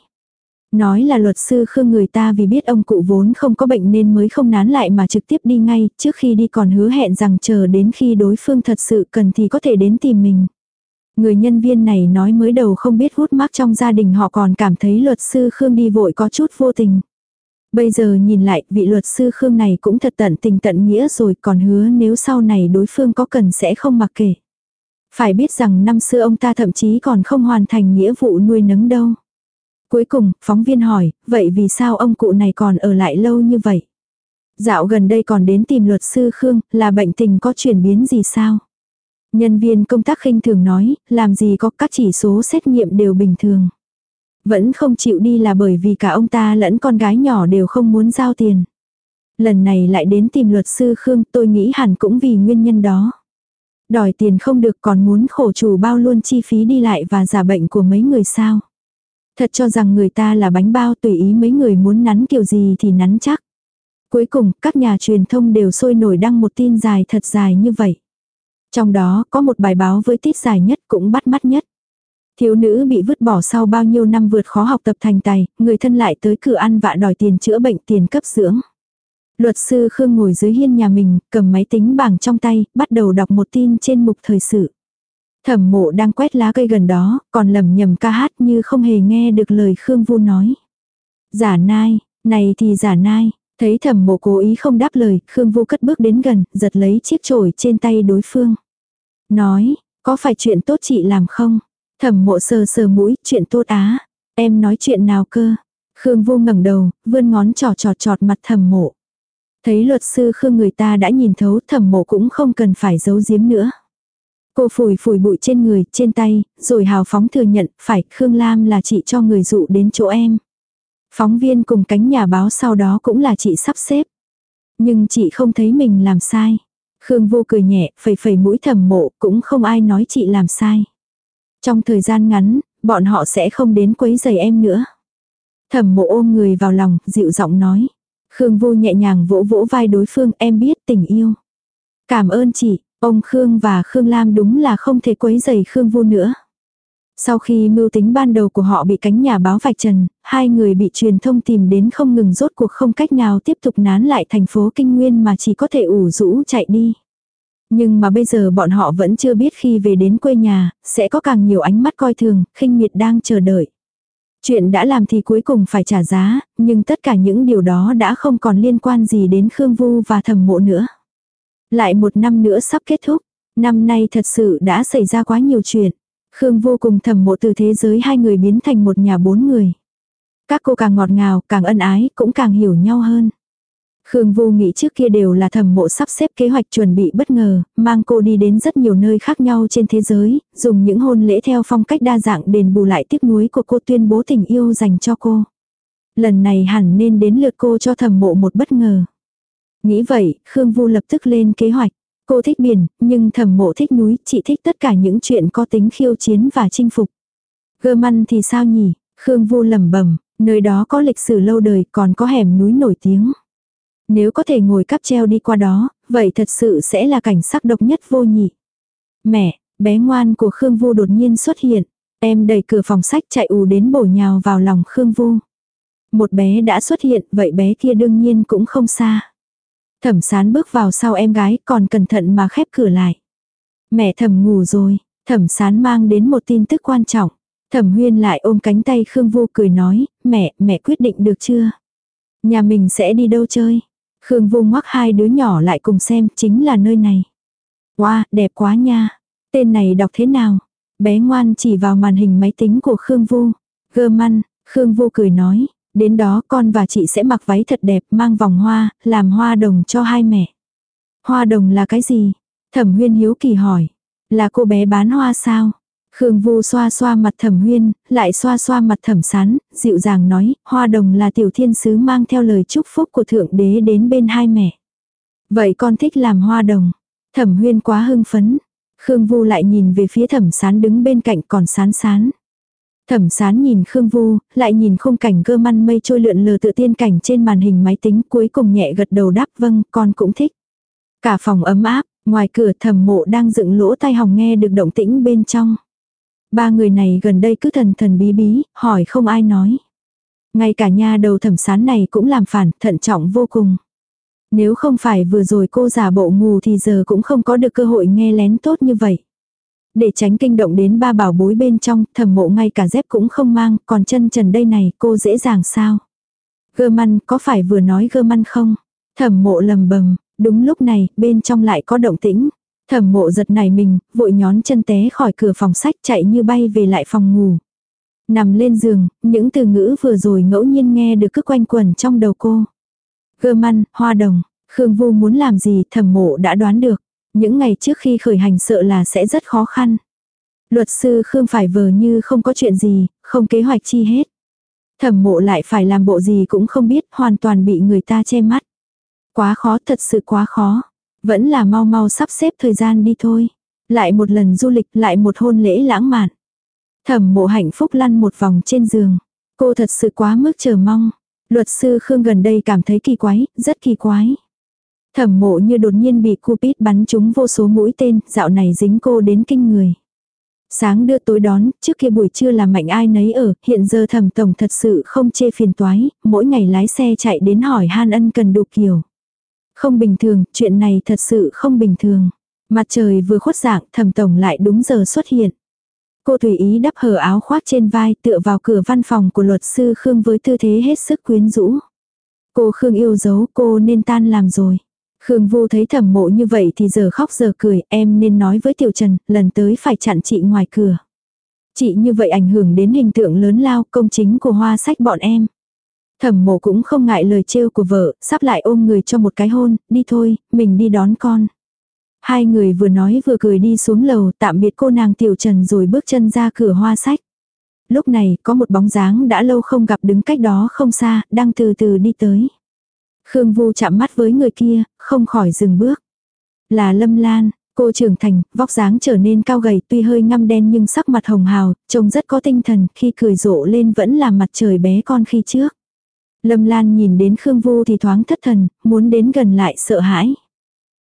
Nói là luật sư Khương người ta vì biết ông cụ vốn không có bệnh nên mới không nán lại mà trực tiếp đi ngay, trước khi đi còn hứa hẹn rằng chờ đến khi đối phương thật sự cần thì có thể đến tìm mình. Người nhân viên này nói mới đầu không biết hút mắc trong gia đình họ còn cảm thấy luật sư Khương đi vội có chút vô tình. Bây giờ nhìn lại, vị luật sư Khương này cũng thật tận tình tận nghĩa rồi còn hứa nếu sau này đối phương có cần sẽ không mặc kệ. Phải biết rằng năm xưa ông ta thậm chí còn không hoàn thành nghĩa vụ nuôi nấng đâu. Cuối cùng, phóng viên hỏi, vậy vì sao ông cụ này còn ở lại lâu như vậy? Dạo gần đây còn đến tìm luật sư Khương, là bệnh tình có chuyển biến gì sao? Nhân viên công tác khinh thường nói, làm gì có các chỉ số xét nghiệm đều bình thường. Vẫn không chịu đi là bởi vì cả ông ta lẫn con gái nhỏ đều không muốn giao tiền. Lần này lại đến tìm luật sư Khương tôi nghĩ hẳn cũng vì nguyên nhân đó. Đòi tiền không được còn muốn khổ chủ bao luôn chi phí đi lại và giả bệnh của mấy người sao. Thật cho rằng người ta là bánh bao tùy ý mấy người muốn nắn kiểu gì thì nắn chắc. Cuối cùng, các nhà truyền thông đều sôi nổi đăng một tin dài thật dài như vậy. Trong đó có một bài báo với tít dài nhất cũng bắt mắt nhất. Thiếu nữ bị vứt bỏ sau bao nhiêu năm vượt khó học tập thành tài, người thân lại tới cửa ăn vạ đòi tiền chữa bệnh tiền cấp dưỡng. Luật sư Khương ngồi dưới hiên nhà mình, cầm máy tính bảng trong tay, bắt đầu đọc một tin trên mục thời sự. Thẩm mộ đang quét lá cây gần đó, còn lầm nhầm ca hát như không hề nghe được lời Khương Vu nói. Giả nai, này thì giả nai, thấy thẩm mộ cố ý không đáp lời, Khương Vu cất bước đến gần, giật lấy chiếc chổi trên tay đối phương. Nói, có phải chuyện tốt chị làm không? Thẩm mộ sờ sờ mũi, chuyện tốt á. Em nói chuyện nào cơ? Khương Vu ngẩng đầu, vươn ngón trỏ trọt trọt mặt thẩm mộ. Thấy luật sư Khương người ta đã nhìn thấu thẩm mộ cũng không cần phải giấu giếm nữa. Cô phủi phủi bụi trên người, trên tay, rồi hào phóng thừa nhận, phải, Khương Lam là chị cho người dụ đến chỗ em. Phóng viên cùng cánh nhà báo sau đó cũng là chị sắp xếp. Nhưng chị không thấy mình làm sai. Khương vô cười nhẹ, phẩy phẩy mũi thầm mộ, cũng không ai nói chị làm sai. Trong thời gian ngắn, bọn họ sẽ không đến quấy giày em nữa. Thẩm mộ ôm người vào lòng, dịu giọng nói. Khương vô nhẹ nhàng vỗ vỗ vai đối phương, em biết tình yêu. Cảm ơn chị, ông Khương và Khương Lam đúng là không thể quấy giày Khương Vu nữa. Sau khi mưu tính ban đầu của họ bị cánh nhà báo vạch trần, hai người bị truyền thông tìm đến không ngừng rốt cuộc không cách nào tiếp tục nán lại thành phố Kinh Nguyên mà chỉ có thể ủ rũ chạy đi. Nhưng mà bây giờ bọn họ vẫn chưa biết khi về đến quê nhà, sẽ có càng nhiều ánh mắt coi thường, khinh miệt đang chờ đợi. Chuyện đã làm thì cuối cùng phải trả giá, nhưng tất cả những điều đó đã không còn liên quan gì đến Khương Vu và thầm mộ nữa. Lại một năm nữa sắp kết thúc, năm nay thật sự đã xảy ra quá nhiều chuyện. Khương vô cùng thầm mộ từ thế giới hai người biến thành một nhà bốn người. Các cô càng ngọt ngào, càng ân ái, cũng càng hiểu nhau hơn. Khương Vô nghĩ trước kia đều là thầm mộ sắp xếp kế hoạch chuẩn bị bất ngờ, mang cô đi đến rất nhiều nơi khác nhau trên thế giới, dùng những hôn lễ theo phong cách đa dạng đền bù lại tiếc nuối của cô tuyên bố tình yêu dành cho cô. Lần này hẳn nên đến lượt cô cho thầm mộ một bất ngờ. Nghĩ vậy, Khương Vu lập tức lên kế hoạch. Cô thích biển, nhưng thầm mộ thích núi, chị thích tất cả những chuyện có tính khiêu chiến và chinh phục. Gơ măn thì sao nhỉ? Khương Vu lẩm bẩm, nơi đó có lịch sử lâu đời còn có hẻm núi nổi tiếng. Nếu có thể ngồi cắp treo đi qua đó, vậy thật sự sẽ là cảnh sắc độc nhất vô nhị. Mẹ, bé ngoan của Khương Vu đột nhiên xuất hiện. Em đẩy cửa phòng sách chạy ù đến bổ nhào vào lòng Khương Vu. Một bé đã xuất hiện, vậy bé kia đương nhiên cũng không xa. Thẩm sán bước vào sau em gái còn cẩn thận mà khép cửa lại. Mẹ thẩm ngủ rồi, thẩm sán mang đến một tin tức quan trọng. Thẩm huyên lại ôm cánh tay Khương Vu cười nói, mẹ, mẹ quyết định được chưa? Nhà mình sẽ đi đâu chơi? Khương Vu ngoắc hai đứa nhỏ lại cùng xem, chính là nơi này. Wow, đẹp quá nha. Tên này đọc thế nào? Bé ngoan chỉ vào màn hình máy tính của Khương Vu. Gơ măn, Khương Vu cười nói, đến đó con và chị sẽ mặc váy thật đẹp, mang vòng hoa, làm hoa đồng cho hai mẹ. Hoa đồng là cái gì? Thẩm huyên hiếu kỳ hỏi. Là cô bé bán hoa sao? Khương Vu xoa xoa mặt thẩm huyên, lại xoa xoa mặt thẩm sán, dịu dàng nói, hoa đồng là tiểu thiên sứ mang theo lời chúc phúc của thượng đế đến bên hai mẹ. Vậy con thích làm hoa đồng. Thẩm huyên quá hưng phấn. Khương Vu lại nhìn về phía thẩm sán đứng bên cạnh còn sán sán. Thẩm sán nhìn Khương Vu, lại nhìn khung cảnh cơ măn mây trôi lượn lờ tự tiên cảnh trên màn hình máy tính cuối cùng nhẹ gật đầu đáp vâng, con cũng thích. Cả phòng ấm áp, ngoài cửa thẩm mộ đang dựng lỗ tai hồng nghe được động tĩnh bên trong. Ba người này gần đây cứ thần thần bí bí, hỏi không ai nói. Ngay cả nha đầu thẩm sán này cũng làm phản, thận trọng vô cùng. Nếu không phải vừa rồi cô giả bộ ngủ thì giờ cũng không có được cơ hội nghe lén tốt như vậy. Để tránh kinh động đến ba bảo bối bên trong, thẩm mộ ngay cả dép cũng không mang, còn chân trần đây này, cô dễ dàng sao? Gơ măn, có phải vừa nói gơ măn không? Thẩm mộ lầm bầm, đúng lúc này, bên trong lại có động tĩnh. Thẩm mộ giật nảy mình, vội nhón chân té khỏi cửa phòng sách chạy như bay về lại phòng ngủ. Nằm lên giường, những từ ngữ vừa rồi ngẫu nhiên nghe được cứ quanh quẩn trong đầu cô. Gơ măn, hoa đồng, Khương Vu muốn làm gì thẩm mộ đã đoán được. Những ngày trước khi khởi hành sợ là sẽ rất khó khăn. Luật sư Khương phải vờ như không có chuyện gì, không kế hoạch chi hết. Thẩm mộ lại phải làm bộ gì cũng không biết, hoàn toàn bị người ta che mắt. Quá khó, thật sự quá khó. Vẫn là mau mau sắp xếp thời gian đi thôi. Lại một lần du lịch, lại một hôn lễ lãng mạn. Thẩm mộ hạnh phúc lăn một vòng trên giường. Cô thật sự quá mức chờ mong. Luật sư Khương gần đây cảm thấy kỳ quái, rất kỳ quái. Thẩm mộ như đột nhiên bị Cupid bắn trúng vô số mũi tên, dạo này dính cô đến kinh người. Sáng đưa tối đón, trước kia buổi trưa là mạnh ai nấy ở, hiện giờ thẩm tổng thật sự không chê phiền toái, mỗi ngày lái xe chạy đến hỏi han ân cần đục kiểu. Không bình thường, chuyện này thật sự không bình thường. Mặt trời vừa khuất dạng, thẩm tổng lại đúng giờ xuất hiện. Cô tùy ý đắp hở áo khoác trên vai tựa vào cửa văn phòng của luật sư Khương với tư thế hết sức quyến rũ. Cô Khương yêu dấu cô nên tan làm rồi. Khương Vu thấy thẩm mộ như vậy thì giờ khóc giờ cười em nên nói với Tiểu Trần lần tới phải chặn chị ngoài cửa. Chị như vậy ảnh hưởng đến hình tượng lớn lao công chính của hoa sách bọn em. Thẩm mộ cũng không ngại lời trêu của vợ, sắp lại ôm người cho một cái hôn, đi thôi, mình đi đón con. Hai người vừa nói vừa cười đi xuống lầu tạm biệt cô nàng tiểu trần rồi bước chân ra cửa hoa sách. Lúc này có một bóng dáng đã lâu không gặp đứng cách đó không xa, đang từ từ đi tới. Khương Vu chạm mắt với người kia, không khỏi dừng bước. Là Lâm Lan, cô trưởng thành, vóc dáng trở nên cao gầy tuy hơi ngăm đen nhưng sắc mặt hồng hào, trông rất có tinh thần, khi cười rộ lên vẫn là mặt trời bé con khi trước. Lâm Lan nhìn đến Khương Vu thì thoáng thất thần, muốn đến gần lại sợ hãi.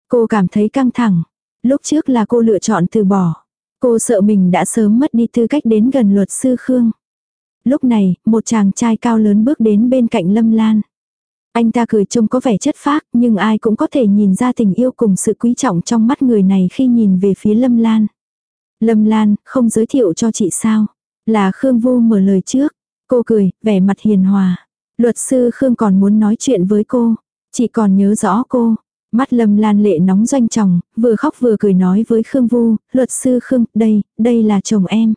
Cô cảm thấy căng thẳng. Lúc trước là cô lựa chọn từ bỏ. Cô sợ mình đã sớm mất đi tư cách đến gần luật sư Khương. Lúc này, một chàng trai cao lớn bước đến bên cạnh Lâm Lan. Anh ta cười trông có vẻ chất phác, nhưng ai cũng có thể nhìn ra tình yêu cùng sự quý trọng trong mắt người này khi nhìn về phía Lâm Lan. Lâm Lan, không giới thiệu cho chị sao? Là Khương Vu mở lời trước. Cô cười, vẻ mặt hiền hòa. Luật sư Khương còn muốn nói chuyện với cô. Chị còn nhớ rõ cô. Mắt Lâm Lan lệ nóng doanh chồng, vừa khóc vừa cười nói với Khương Vu, luật sư Khương, đây, đây là chồng em.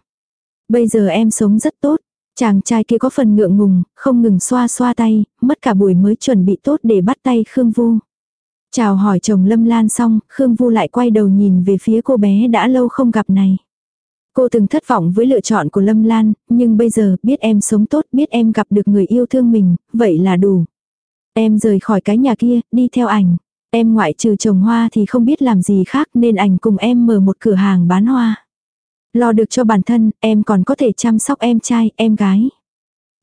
Bây giờ em sống rất tốt. Chàng trai kia có phần ngượng ngùng, không ngừng xoa xoa tay, mất cả buổi mới chuẩn bị tốt để bắt tay Khương Vu. Chào hỏi chồng Lâm Lan xong, Khương Vu lại quay đầu nhìn về phía cô bé đã lâu không gặp này. Cô từng thất vọng với lựa chọn của Lâm Lan, nhưng bây giờ biết em sống tốt, biết em gặp được người yêu thương mình, vậy là đủ. Em rời khỏi cái nhà kia, đi theo ảnh. Em ngoại trừ trồng hoa thì không biết làm gì khác nên ảnh cùng em mở một cửa hàng bán hoa. Lo được cho bản thân, em còn có thể chăm sóc em trai, em gái.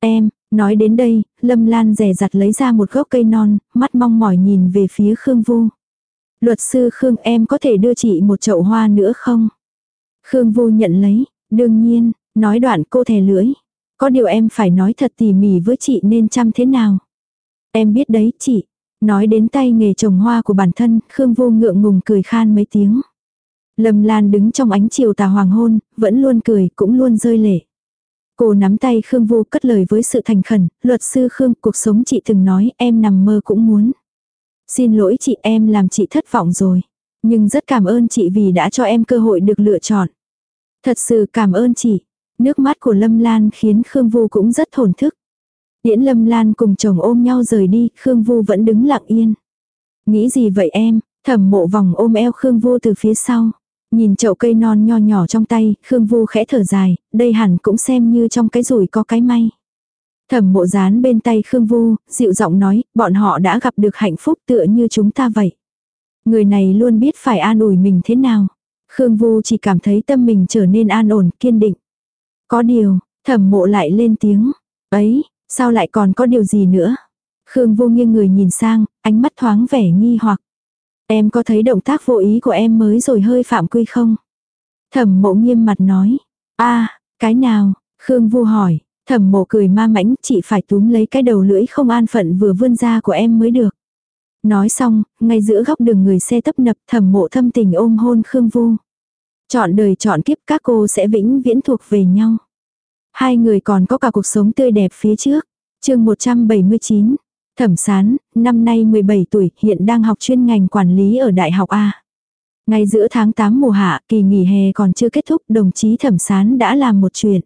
Em, nói đến đây, Lâm Lan rẻ rặt lấy ra một gốc cây non, mắt mong mỏi nhìn về phía Khương Vu. Luật sư Khương em có thể đưa chị một chậu hoa nữa không? Khương Vu nhận lấy, đương nhiên, nói đoạn cô thè lưỡi. Có điều em phải nói thật tỉ mỉ với chị nên chăm thế nào. Em biết đấy chị. Nói đến tay nghề trồng hoa của bản thân, Khương Vu ngượng ngùng cười khan mấy tiếng. Lâm Lan đứng trong ánh chiều tà hoàng hôn, vẫn luôn cười, cũng luôn rơi lệ. Cô nắm tay Khương Vu cất lời với sự thành khẩn, luật sư Khương, cuộc sống chị từng nói em nằm mơ cũng muốn. Xin lỗi chị em làm chị thất vọng rồi. Nhưng rất cảm ơn chị vì đã cho em cơ hội được lựa chọn. Thật sự cảm ơn chị. Nước mắt của Lâm Lan khiến Khương Vu cũng rất thổn thức. Điễn Lâm Lan cùng chồng ôm nhau rời đi, Khương Vu vẫn đứng lặng yên. Nghĩ gì vậy em? Thẩm mộ vòng ôm eo Khương Vu từ phía sau. Nhìn chậu cây non nho nhỏ trong tay, Khương Vu khẽ thở dài, đây hẳn cũng xem như trong cái rủi có cái may. Thẩm mộ dán bên tay Khương Vu, dịu giọng nói, bọn họ đã gặp được hạnh phúc tựa như chúng ta vậy. Người này luôn biết phải an ủi mình thế nào. Khương Vu chỉ cảm thấy tâm mình trở nên an ổn, kiên định. Có điều, thẩm mộ lại lên tiếng. Ấy, sao lại còn có điều gì nữa? Khương Vu nghiêng người nhìn sang, ánh mắt thoáng vẻ nghi hoặc. Em có thấy động tác vô ý của em mới rồi hơi phạm quy không? Thẩm mộ nghiêm mặt nói. a cái nào? Khương Vu hỏi. Thẩm mộ cười ma mãnh, chị phải túm lấy cái đầu lưỡi không an phận vừa vươn ra của em mới được. Nói xong, ngay giữa góc đường người xe tấp nập thẩm mộ thâm tình ôm hôn Khương Vu. Chọn đời chọn kiếp các cô sẽ vĩnh viễn thuộc về nhau. Hai người còn có cả cuộc sống tươi đẹp phía trước. chương 179. Thẩm Sán, năm nay 17 tuổi, hiện đang học chuyên ngành quản lý ở Đại học A. Ngay giữa tháng 8 mùa hạ, kỳ nghỉ hè còn chưa kết thúc, đồng chí Thẩm Sán đã làm một chuyện.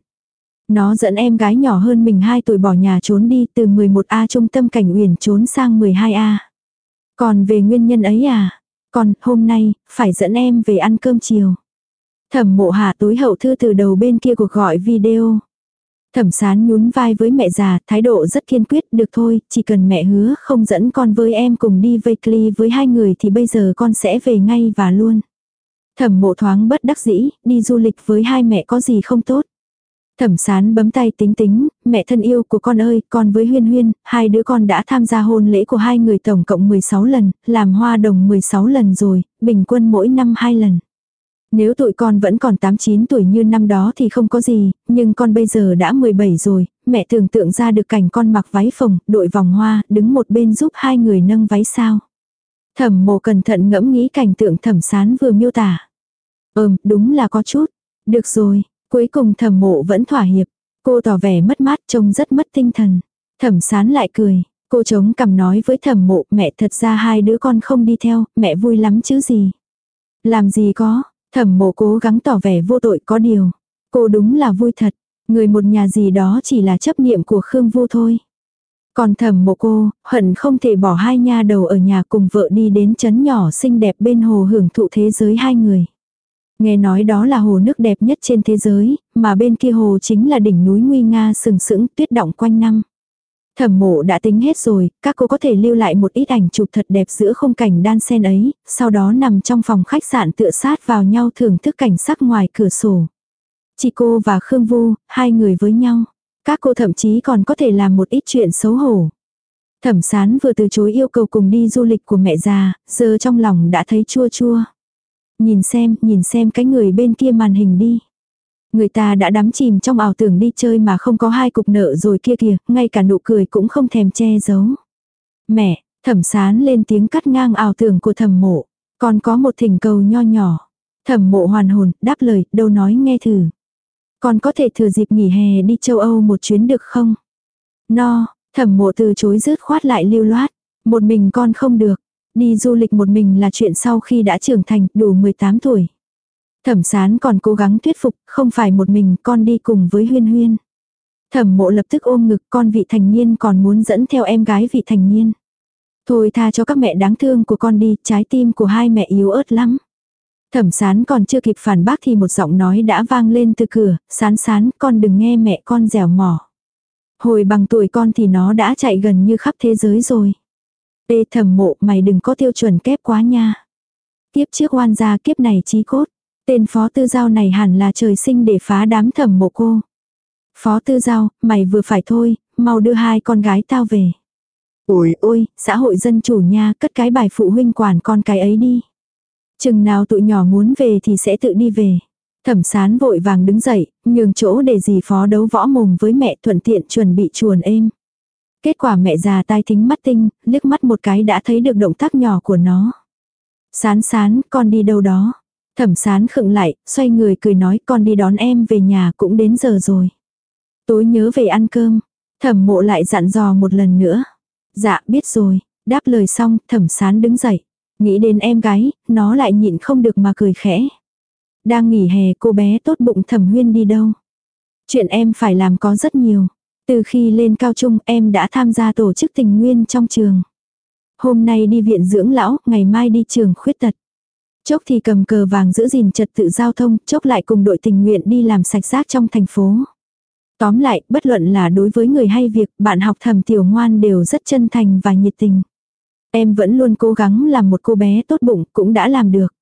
Nó dẫn em gái nhỏ hơn mình 2 tuổi bỏ nhà trốn đi từ 11A trung tâm cảnh uyển trốn sang 12A. Còn về nguyên nhân ấy à? Còn hôm nay, phải dẫn em về ăn cơm chiều. Thẩm mộ hạ tối hậu thư từ đầu bên kia cuộc gọi video. Thẩm sán nhún vai với mẹ già, thái độ rất kiên quyết, được thôi, chỉ cần mẹ hứa không dẫn con với em cùng đi vây cli với hai người thì bây giờ con sẽ về ngay và luôn. Thẩm mộ thoáng bất đắc dĩ, đi du lịch với hai mẹ có gì không tốt. Thẩm sán bấm tay tính tính, mẹ thân yêu của con ơi, con với huyên huyên, hai đứa con đã tham gia hôn lễ của hai người tổng cộng 16 lần, làm hoa đồng 16 lần rồi, bình quân mỗi năm hai lần. Nếu tụi con vẫn còn 8-9 tuổi như năm đó thì không có gì, nhưng con bây giờ đã 17 rồi, mẹ tưởng tượng ra được cảnh con mặc váy phồng, đội vòng hoa, đứng một bên giúp hai người nâng váy sao. Thẩm mộ cẩn thận ngẫm nghĩ cảnh tượng thẩm sán vừa miêu tả. Ừm, đúng là có chút. Được rồi, Cuối cùng thẩm mộ vẫn thỏa hiệp. Cô tỏ vẻ mất mát trông rất mất tinh thần. Thẩm sán lại cười. Cô chống cằm nói với thẩm mộ mẹ thật ra hai đứa con không đi theo, mẹ vui lắm chứ gì. Làm gì có, thẩm mộ cố gắng tỏ vẻ vô tội có điều. Cô đúng là vui thật, người một nhà gì đó chỉ là chấp niệm của Khương vô thôi. Còn thẩm mộ cô, hận không thể bỏ hai nha đầu ở nhà cùng vợ đi đến chấn nhỏ xinh đẹp bên hồ hưởng thụ thế giới hai người. Nghe nói đó là hồ nước đẹp nhất trên thế giới, mà bên kia hồ chính là đỉnh núi nguy nga sừng sững tuyết động quanh năm. Thẩm mộ đã tính hết rồi, các cô có thể lưu lại một ít ảnh chụp thật đẹp giữa không cảnh đan sen ấy, sau đó nằm trong phòng khách sạn tựa sát vào nhau thưởng thức cảnh sắc ngoài cửa sổ. Chị cô và Khương Vu, hai người với nhau. Các cô thậm chí còn có thể làm một ít chuyện xấu hổ. Thẩm sán vừa từ chối yêu cầu cùng đi du lịch của mẹ già, giờ trong lòng đã thấy chua chua. Nhìn xem, nhìn xem cái người bên kia màn hình đi. Người ta đã đắm chìm trong ảo tưởng đi chơi mà không có hai cục nợ rồi kia kìa, ngay cả nụ cười cũng không thèm che giấu. Mẹ, thẩm sán lên tiếng cắt ngang ảo tưởng của thẩm mộ. Còn có một thỉnh cầu nho nhỏ. Thẩm mộ hoàn hồn, đáp lời, đâu nói nghe thử. Còn có thể thừa dịp nghỉ hè đi châu Âu một chuyến được không? No, thẩm mộ từ chối rứt khoát lại lưu loát. Một mình con không được. Đi du lịch một mình là chuyện sau khi đã trưởng thành, đủ 18 tuổi. Thẩm sán còn cố gắng thuyết phục, không phải một mình con đi cùng với huyên huyên. Thẩm mộ lập tức ôm ngực con vị thành niên còn muốn dẫn theo em gái vị thành niên. Thôi tha cho các mẹ đáng thương của con đi, trái tim của hai mẹ yếu ớt lắm. Thẩm sán còn chưa kịp phản bác thì một giọng nói đã vang lên từ cửa, sán sán con đừng nghe mẹ con dẻo mỏ. Hồi bằng tuổi con thì nó đã chạy gần như khắp thế giới rồi. Ê thẩm mộ mày đừng có tiêu chuẩn kép quá nha. Tiếp trước oan gia kiếp này trí cốt. Tên phó tư giao này hẳn là trời sinh để phá đám thẩm mộ cô. Phó tư giao, mày vừa phải thôi, mau đưa hai con gái tao về. Ôi ôi, xã hội dân chủ nha, cất cái bài phụ huynh quản con cái ấy đi. Chừng nào tụi nhỏ muốn về thì sẽ tự đi về. Thẩm sán vội vàng đứng dậy, nhường chỗ để dì phó đấu võ mồm với mẹ thuận tiện chuẩn bị chuồn êm. Kết quả mẹ già tai thính mắt tinh, liếc mắt một cái đã thấy được động tác nhỏ của nó. Sán sán, con đi đâu đó. Thẩm sán khựng lại, xoay người cười nói con đi đón em về nhà cũng đến giờ rồi. Tối nhớ về ăn cơm. Thẩm mộ lại dặn dò một lần nữa. Dạ biết rồi, đáp lời xong thẩm sán đứng dậy. Nghĩ đến em gái, nó lại nhịn không được mà cười khẽ. Đang nghỉ hè cô bé tốt bụng thẩm huyên đi đâu. Chuyện em phải làm có rất nhiều. Từ khi lên cao trung em đã tham gia tổ chức tình nguyên trong trường. Hôm nay đi viện dưỡng lão, ngày mai đi trường khuyết tật. Chốc thì cầm cờ vàng giữ gìn trật tự giao thông, chốc lại cùng đội tình nguyện đi làm sạch rác trong thành phố. Tóm lại, bất luận là đối với người hay việc, bạn học thầm tiểu ngoan đều rất chân thành và nhiệt tình. Em vẫn luôn cố gắng làm một cô bé tốt bụng, cũng đã làm được.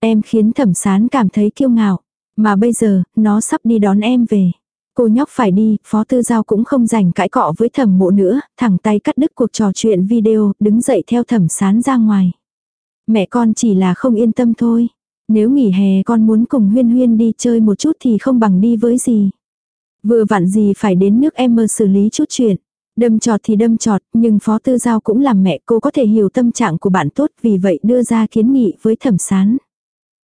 Em khiến thẩm sán cảm thấy kiêu ngạo. Mà bây giờ, nó sắp đi đón em về. Cô nhóc phải đi, phó tư giao cũng không rảnh cãi cọ với thẩm mộ nữa, thẳng tay cắt đứt cuộc trò chuyện video, đứng dậy theo thẩm sán ra ngoài. Mẹ con chỉ là không yên tâm thôi. Nếu nghỉ hè con muốn cùng huyên huyên đi chơi một chút thì không bằng đi với gì. Vừa vặn gì phải đến nước em mơ xử lý chút chuyện. Đâm trọt thì đâm trọt, nhưng Phó Tư Giao cũng làm mẹ cô có thể hiểu tâm trạng của bạn tốt vì vậy đưa ra kiến nghị với thẩm sán.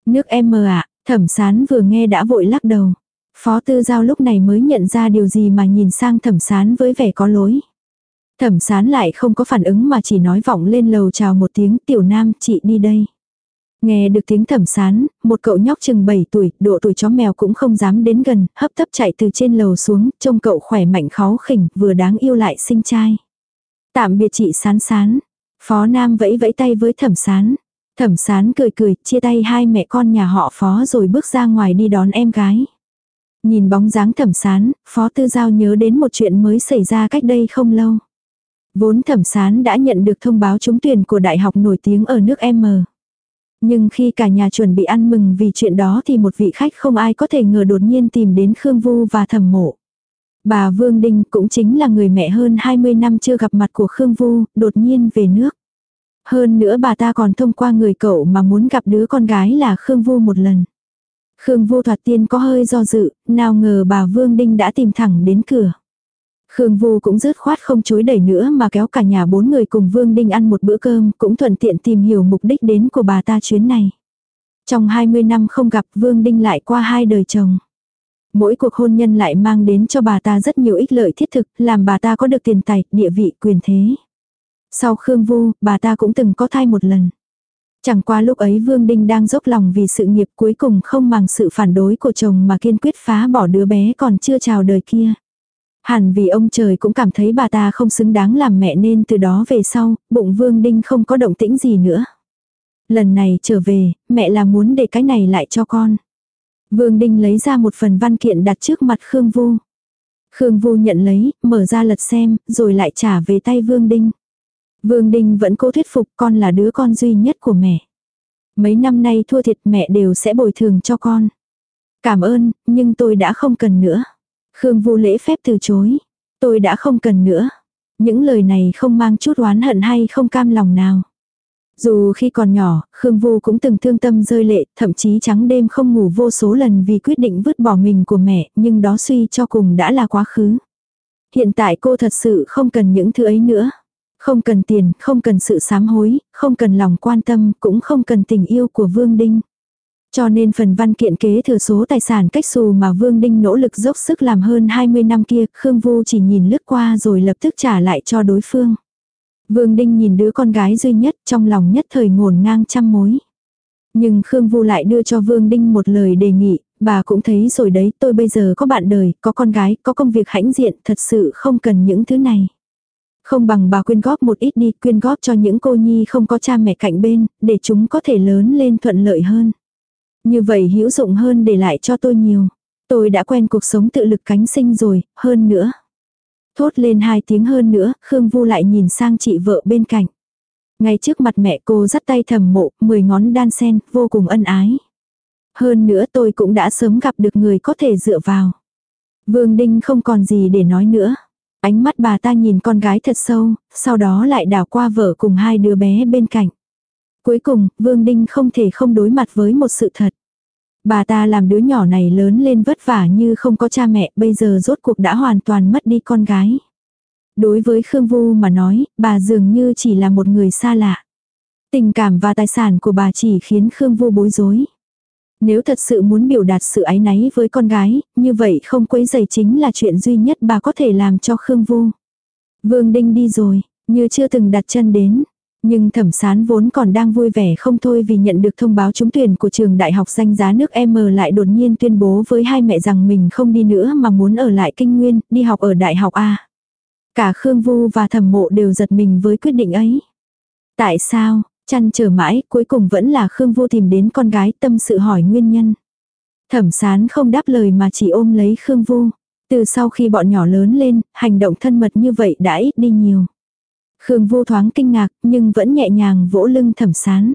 Nước em mơ ạ, thẩm sán vừa nghe đã vội lắc đầu. Phó Tư Giao lúc này mới nhận ra điều gì mà nhìn sang thẩm sán với vẻ có lối. Thẩm sán lại không có phản ứng mà chỉ nói vọng lên lầu chào một tiếng tiểu nam chị đi đây. Nghe được tiếng thẩm sán, một cậu nhóc chừng 7 tuổi, độ tuổi chó mèo cũng không dám đến gần, hấp tấp chạy từ trên lầu xuống, trông cậu khỏe mạnh khó khỉnh, vừa đáng yêu lại xinh trai. Tạm biệt chị sán sán. Phó Nam vẫy vẫy tay với thẩm sán. Thẩm sán cười cười, chia tay hai mẹ con nhà họ phó rồi bước ra ngoài đi đón em gái. Nhìn bóng dáng thẩm sán, phó tư giao nhớ đến một chuyện mới xảy ra cách đây không lâu. Vốn thẩm sán đã nhận được thông báo trúng tuyển của đại học nổi tiếng ở nước M. Nhưng khi cả nhà chuẩn bị ăn mừng vì chuyện đó thì một vị khách không ai có thể ngờ đột nhiên tìm đến Khương Vu và thẩm mộ. Bà Vương Đinh cũng chính là người mẹ hơn 20 năm chưa gặp mặt của Khương Vu, đột nhiên về nước. Hơn nữa bà ta còn thông qua người cậu mà muốn gặp đứa con gái là Khương Vu một lần. Khương Vu thoạt tiên có hơi do dự, nào ngờ bà Vương Đinh đã tìm thẳng đến cửa. Khương Vu cũng dứt khoát không chối đẩy nữa mà kéo cả nhà bốn người cùng Vương Đinh ăn một bữa cơm, cũng thuận tiện tìm hiểu mục đích đến của bà ta chuyến này. Trong 20 năm không gặp Vương Đinh lại qua hai đời chồng. Mỗi cuộc hôn nhân lại mang đến cho bà ta rất nhiều ích lợi thiết thực, làm bà ta có được tiền tài, địa vị, quyền thế. Sau Khương Vu, bà ta cũng từng có thai một lần. Chẳng qua lúc ấy Vương Đinh đang dốc lòng vì sự nghiệp cuối cùng không màng sự phản đối của chồng mà kiên quyết phá bỏ đứa bé còn chưa chào đời kia. Hẳn vì ông trời cũng cảm thấy bà ta không xứng đáng làm mẹ nên từ đó về sau, bụng Vương Đinh không có động tĩnh gì nữa. Lần này trở về, mẹ là muốn để cái này lại cho con. Vương Đinh lấy ra một phần văn kiện đặt trước mặt Khương Vu. Khương Vu nhận lấy, mở ra lật xem, rồi lại trả về tay Vương Đinh. Vương Đinh vẫn cố thuyết phục con là đứa con duy nhất của mẹ. Mấy năm nay thua thiệt mẹ đều sẽ bồi thường cho con. Cảm ơn, nhưng tôi đã không cần nữa. Khương Vu lễ phép từ chối. Tôi đã không cần nữa. Những lời này không mang chút oán hận hay không cam lòng nào. Dù khi còn nhỏ, Khương Vu cũng từng thương tâm rơi lệ, thậm chí trắng đêm không ngủ vô số lần vì quyết định vứt bỏ mình của mẹ, nhưng đó suy cho cùng đã là quá khứ. Hiện tại cô thật sự không cần những thứ ấy nữa. Không cần tiền, không cần sự sám hối, không cần lòng quan tâm, cũng không cần tình yêu của Vương Đinh. Cho nên phần văn kiện kế thừa số tài sản cách xù mà Vương Đinh nỗ lực dốc sức làm hơn 20 năm kia, Khương Vu chỉ nhìn lướt qua rồi lập tức trả lại cho đối phương. Vương Đinh nhìn đứa con gái duy nhất trong lòng nhất thời ngổn ngang trăm mối. Nhưng Khương Vu lại đưa cho Vương Đinh một lời đề nghị, bà cũng thấy rồi đấy, tôi bây giờ có bạn đời, có con gái, có công việc hãnh diện, thật sự không cần những thứ này. Không bằng bà quyên góp một ít đi, quyên góp cho những cô nhi không có cha mẹ cạnh bên, để chúng có thể lớn lên thuận lợi hơn. Như vậy hữu dụng hơn để lại cho tôi nhiều. Tôi đã quen cuộc sống tự lực cánh sinh rồi, hơn nữa. Thốt lên hai tiếng hơn nữa, Khương Vu lại nhìn sang chị vợ bên cạnh. Ngay trước mặt mẹ cô dắt tay thầm mộ, mười ngón đan sen, vô cùng ân ái. Hơn nữa tôi cũng đã sớm gặp được người có thể dựa vào. Vương Đinh không còn gì để nói nữa. Ánh mắt bà ta nhìn con gái thật sâu, sau đó lại đảo qua vợ cùng hai đứa bé bên cạnh. Cuối cùng, Vương Đinh không thể không đối mặt với một sự thật. Bà ta làm đứa nhỏ này lớn lên vất vả như không có cha mẹ, bây giờ rốt cuộc đã hoàn toàn mất đi con gái. Đối với Khương Vu mà nói, bà dường như chỉ là một người xa lạ. Tình cảm và tài sản của bà chỉ khiến Khương Vu bối rối. Nếu thật sự muốn biểu đạt sự ái náy với con gái, như vậy không quấy giày chính là chuyện duy nhất bà có thể làm cho Khương Vu. Vương Đinh đi rồi, như chưa từng đặt chân đến. Nhưng thẩm sán vốn còn đang vui vẻ không thôi vì nhận được thông báo trúng tuyển của trường đại học danh giá nước M lại đột nhiên tuyên bố với hai mẹ rằng mình không đi nữa mà muốn ở lại kinh nguyên, đi học ở đại học A. Cả Khương Vu và thẩm mộ đều giật mình với quyết định ấy. Tại sao, chăn chờ mãi, cuối cùng vẫn là Khương Vu tìm đến con gái tâm sự hỏi nguyên nhân. Thẩm sán không đáp lời mà chỉ ôm lấy Khương Vu. Từ sau khi bọn nhỏ lớn lên, hành động thân mật như vậy đã ít đi nhiều. Khương vô thoáng kinh ngạc, nhưng vẫn nhẹ nhàng vỗ lưng thẩm sán.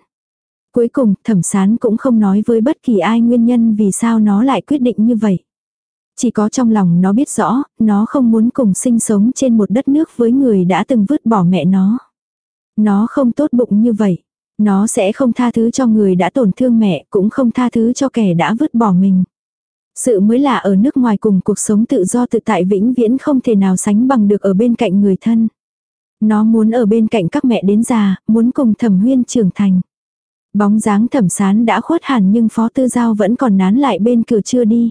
Cuối cùng, thẩm sán cũng không nói với bất kỳ ai nguyên nhân vì sao nó lại quyết định như vậy. Chỉ có trong lòng nó biết rõ, nó không muốn cùng sinh sống trên một đất nước với người đã từng vứt bỏ mẹ nó. Nó không tốt bụng như vậy. Nó sẽ không tha thứ cho người đã tổn thương mẹ, cũng không tha thứ cho kẻ đã vứt bỏ mình. Sự mới lạ ở nước ngoài cùng cuộc sống tự do tự tại vĩnh viễn không thể nào sánh bằng được ở bên cạnh người thân. Nó muốn ở bên cạnh các mẹ đến già, muốn cùng thẩm huyên trưởng thành. Bóng dáng thẩm sán đã khuất hẳn nhưng phó tư giao vẫn còn nán lại bên cửa chưa đi.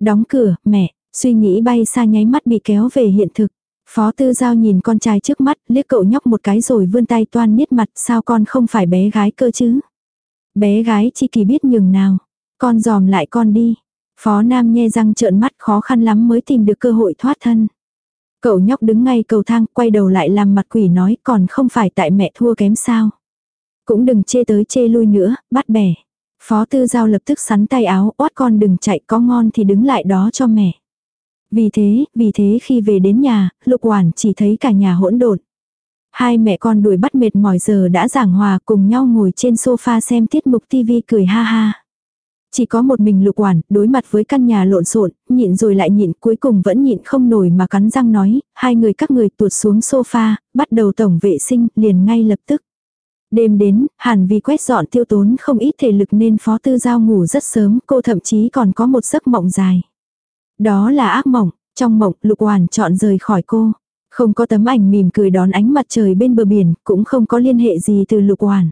Đóng cửa, mẹ, suy nghĩ bay xa nháy mắt bị kéo về hiện thực. Phó tư giao nhìn con trai trước mắt, liếc cậu nhóc một cái rồi vươn tay toan niết mặt, sao con không phải bé gái cơ chứ? Bé gái chi kỳ biết nhường nào. Con dòm lại con đi. Phó Nam nhe răng trợn mắt khó khăn lắm mới tìm được cơ hội thoát thân. Cậu nhóc đứng ngay cầu thang, quay đầu lại làm mặt quỷ nói còn không phải tại mẹ thua kém sao. Cũng đừng chê tới chê lui nữa, bắt bẻ. Phó tư giao lập tức sắn tay áo, oát con đừng chạy có ngon thì đứng lại đó cho mẹ. Vì thế, vì thế khi về đến nhà, lục hoàn chỉ thấy cả nhà hỗn độn. Hai mẹ con đuổi bắt mệt mỏi giờ đã giảng hòa cùng nhau ngồi trên sofa xem tiết mục tivi cười ha ha. Chỉ có một mình lục quản, đối mặt với căn nhà lộn xộn, nhịn rồi lại nhịn, cuối cùng vẫn nhịn không nổi mà cắn răng nói, hai người các người tuột xuống sofa, bắt đầu tổng vệ sinh, liền ngay lập tức. Đêm đến, hẳn vì quét dọn tiêu tốn không ít thể lực nên phó tư giao ngủ rất sớm, cô thậm chí còn có một giấc mộng dài. Đó là ác mộng, trong mộng lục hoàn chọn rời khỏi cô. Không có tấm ảnh mỉm cười đón ánh mặt trời bên bờ biển, cũng không có liên hệ gì từ lục hoàn.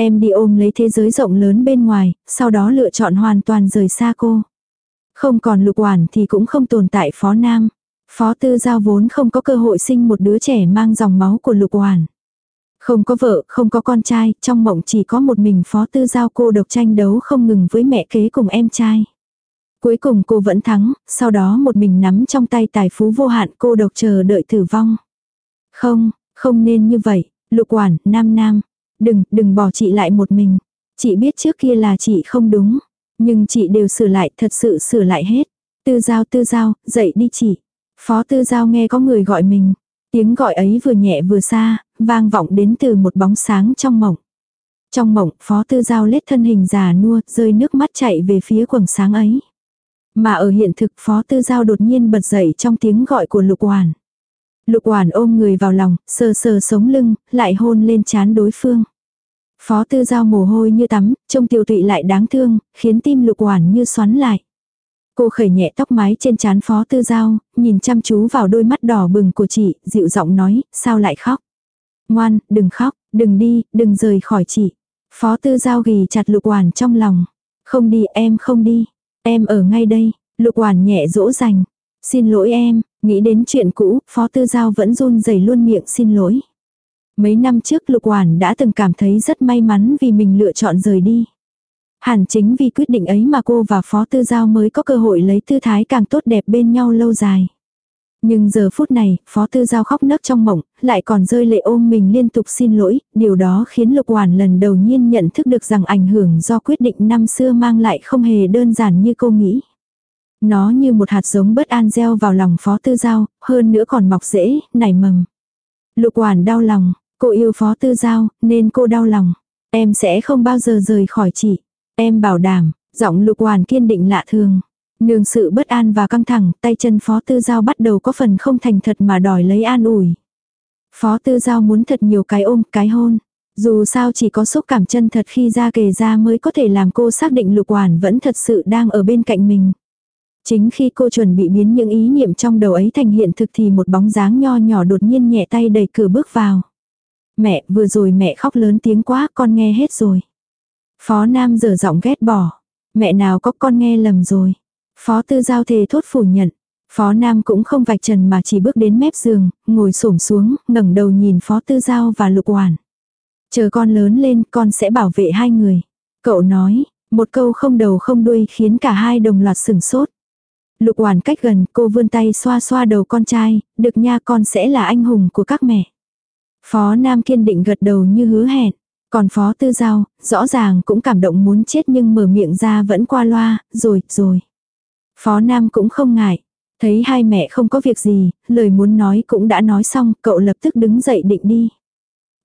Em đi ôm lấy thế giới rộng lớn bên ngoài, sau đó lựa chọn hoàn toàn rời xa cô. Không còn lục hoàn thì cũng không tồn tại phó nam. Phó tư giao vốn không có cơ hội sinh một đứa trẻ mang dòng máu của lục hoàn. Không có vợ, không có con trai, trong mộng chỉ có một mình phó tư giao cô độc tranh đấu không ngừng với mẹ kế cùng em trai. Cuối cùng cô vẫn thắng, sau đó một mình nắm trong tay tài phú vô hạn cô độc chờ đợi tử vong. Không, không nên như vậy, lục quản nam nam, Đừng, đừng bỏ chị lại một mình. Chị biết trước kia là chị không đúng. Nhưng chị đều sửa lại, thật sự sửa lại hết. Tư giao tư giao, dậy đi chị. Phó tư giao nghe có người gọi mình. Tiếng gọi ấy vừa nhẹ vừa xa, vang vọng đến từ một bóng sáng trong mộng. Trong mộng, phó tư giao lết thân hình già nua, rơi nước mắt chạy về phía quầng sáng ấy. Mà ở hiện thực phó tư giao đột nhiên bật dậy trong tiếng gọi của lục hoàn. Lục Hoàn ôm người vào lòng, sờ sờ sống lưng, lại hôn lên trán đối phương. Phó tư giao mồ hôi như tắm, trông tiểu tụy lại đáng thương, khiến tim lục hoàn như xoắn lại. Cô khởi nhẹ tóc mái trên trán phó tư giao, nhìn chăm chú vào đôi mắt đỏ bừng của chị, dịu giọng nói, sao lại khóc. Ngoan, đừng khóc, đừng đi, đừng rời khỏi chị. Phó tư giao ghi chặt lục hoàn trong lòng. Không đi, em không đi. Em ở ngay đây. Lục hoàn nhẹ dỗ dành. Xin lỗi em, nghĩ đến chuyện cũ, phó tư giao vẫn run rẩy luôn miệng xin lỗi. Mấy năm trước lục hoàn đã từng cảm thấy rất may mắn vì mình lựa chọn rời đi. Hẳn chính vì quyết định ấy mà cô và Phó Tư Giao mới có cơ hội lấy tư thái càng tốt đẹp bên nhau lâu dài. Nhưng giờ phút này, Phó Tư Giao khóc nấc trong mộng, lại còn rơi lệ ôm mình liên tục xin lỗi, điều đó khiến Lục Hoàn lần đầu nhiên nhận thức được rằng ảnh hưởng do quyết định năm xưa mang lại không hề đơn giản như cô nghĩ. Nó như một hạt giống bất an gieo vào lòng Phó Tư Giao, hơn nữa còn mọc rễ, nảy mầm. Lục Hoàn đau lòng, cô yêu Phó Tư Giao, nên cô đau lòng. Em sẽ không bao giờ rời khỏi chị. Em bảo đảm, giọng lục hoàn kiên định lạ thường. Nương sự bất an và căng thẳng, tay chân phó tư giao bắt đầu có phần không thành thật mà đòi lấy an ủi. Phó tư giao muốn thật nhiều cái ôm, cái hôn. Dù sao chỉ có xúc cảm chân thật khi ra kề ra mới có thể làm cô xác định lục hoàn vẫn thật sự đang ở bên cạnh mình. Chính khi cô chuẩn bị biến những ý niệm trong đầu ấy thành hiện thực thì một bóng dáng nho nhỏ đột nhiên nhẹ tay đẩy cửa bước vào. Mẹ, vừa rồi mẹ khóc lớn tiếng quá, con nghe hết rồi. Phó Nam dở giọng ghét bỏ. Mẹ nào có con nghe lầm rồi. Phó Tư Giao thề thốt phủ nhận. Phó Nam cũng không vạch trần mà chỉ bước đến mép giường, ngồi xổm xuống, ngẩng đầu nhìn Phó Tư Giao và Lục Hoàn. Chờ con lớn lên con sẽ bảo vệ hai người. Cậu nói, một câu không đầu không đuôi khiến cả hai đồng loạt sừng sốt. Lục Hoàn cách gần cô vươn tay xoa xoa đầu con trai, được nha con sẽ là anh hùng của các mẹ. Phó Nam kiên định gật đầu như hứa hẹn. Còn phó tư giao, rõ ràng cũng cảm động muốn chết nhưng mở miệng ra vẫn qua loa, rồi, rồi. Phó Nam cũng không ngại. Thấy hai mẹ không có việc gì, lời muốn nói cũng đã nói xong, cậu lập tức đứng dậy định đi.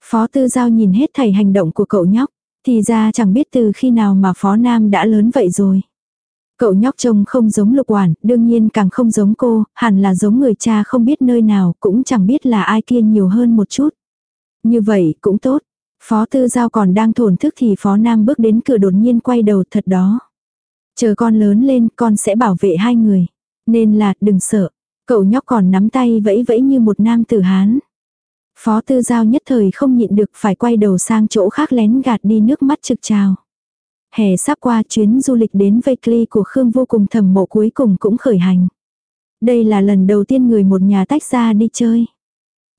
Phó tư giao nhìn hết thầy hành động của cậu nhóc, thì ra chẳng biết từ khi nào mà phó Nam đã lớn vậy rồi. Cậu nhóc trông không giống lục quản, đương nhiên càng không giống cô, hẳn là giống người cha không biết nơi nào, cũng chẳng biết là ai kia nhiều hơn một chút. Như vậy cũng tốt, Phó Tư Giao còn đang thổn thức thì Phó Nam bước đến cửa đột nhiên quay đầu thật đó. Chờ con lớn lên con sẽ bảo vệ hai người. Nên là đừng sợ. Cậu nhóc còn nắm tay vẫy vẫy như một nam tử Hán. Phó Tư Giao nhất thời không nhịn được phải quay đầu sang chỗ khác lén gạt đi nước mắt trực trào. Hè sắp qua chuyến du lịch đến Vekli của Khương vô cùng thầm mộ cuối cùng cũng khởi hành. Đây là lần đầu tiên người một nhà tách ra đi chơi.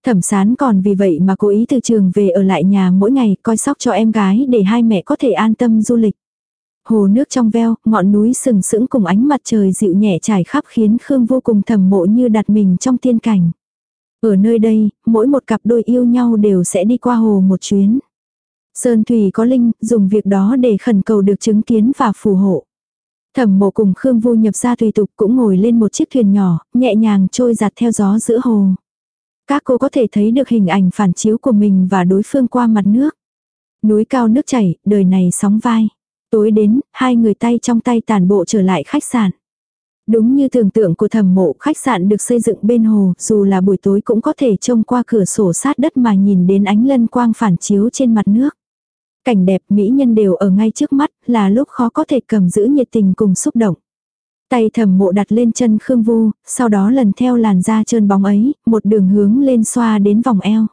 Thẩm sán còn vì vậy mà cố ý từ trường về ở lại nhà mỗi ngày coi sóc cho em gái để hai mẹ có thể an tâm du lịch. Hồ nước trong veo, ngọn núi sừng sững cùng ánh mặt trời dịu nhẹ trải khắp khiến Khương vô cùng thầm mộ như đặt mình trong tiên cảnh. Ở nơi đây, mỗi một cặp đôi yêu nhau đều sẽ đi qua hồ một chuyến. Sơn Thủy có linh, dùng việc đó để khẩn cầu được chứng kiến và phù hộ. Thẩm mộ cùng Khương Vu nhập ra tùy tục cũng ngồi lên một chiếc thuyền nhỏ, nhẹ nhàng trôi giặt theo gió giữa hồ. Các cô có thể thấy được hình ảnh phản chiếu của mình và đối phương qua mặt nước. Núi cao nước chảy, đời này sóng vai. Tối đến, hai người tay trong tay tàn bộ trở lại khách sạn. Đúng như tưởng tượng của thẩm mộ khách sạn được xây dựng bên hồ, dù là buổi tối cũng có thể trông qua cửa sổ sát đất mà nhìn đến ánh lân quang phản chiếu trên mặt nước. Cảnh đẹp mỹ nhân đều ở ngay trước mắt, là lúc khó có thể cầm giữ nhiệt tình cùng xúc động. Tay thẩm mộ đặt lên chân Khương Vu, sau đó lần theo làn da trơn bóng ấy, một đường hướng lên xoa đến vòng eo.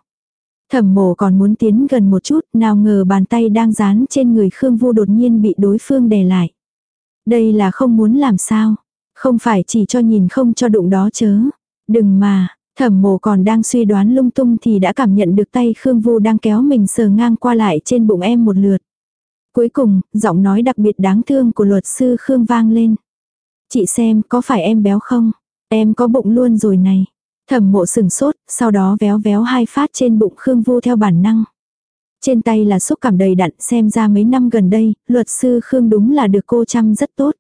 Thẩm mộ còn muốn tiến gần một chút, nào ngờ bàn tay đang dán trên người Khương Vu đột nhiên bị đối phương đè lại. Đây là không muốn làm sao. Không phải chỉ cho nhìn không cho đụng đó chớ. Đừng mà, thẩm mộ còn đang suy đoán lung tung thì đã cảm nhận được tay Khương Vu đang kéo mình sờ ngang qua lại trên bụng em một lượt. Cuối cùng, giọng nói đặc biệt đáng thương của luật sư Khương vang lên. Chị xem có phải em béo không? Em có bụng luôn rồi này. Thẩm mộ sừng sốt, sau đó véo véo hai phát trên bụng Khương Vu theo bản năng. Trên tay là xúc cảm đầy đặn xem ra mấy năm gần đây, luật sư Khương đúng là được cô chăm rất tốt.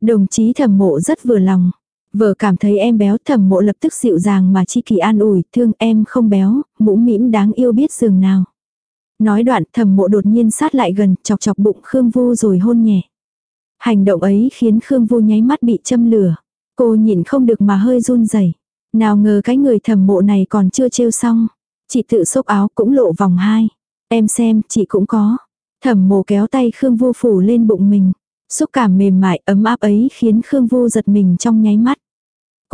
Đồng chí thẩm mộ rất vừa lòng. Vợ cảm thấy em béo thẩm mộ lập tức dịu dàng mà chi kỳ an ủi, thương em không béo, mũ mĩm đáng yêu biết giường nào. Nói đoạn thẩm mộ đột nhiên sát lại gần, chọc chọc bụng Khương Vu rồi hôn nhẹ. Hành động ấy khiến Khương Vu nháy mắt bị châm lửa. Cô nhìn không được mà hơi run rẩy. Nào ngờ cái người thầm mộ này còn chưa trêu xong. Chị tự xốc áo cũng lộ vòng hai. Em xem, chị cũng có. Thẩm mộ kéo tay Khương Vu phủ lên bụng mình. Xúc cảm mềm mại ấm áp ấy khiến Khương Vu giật mình trong nháy mắt.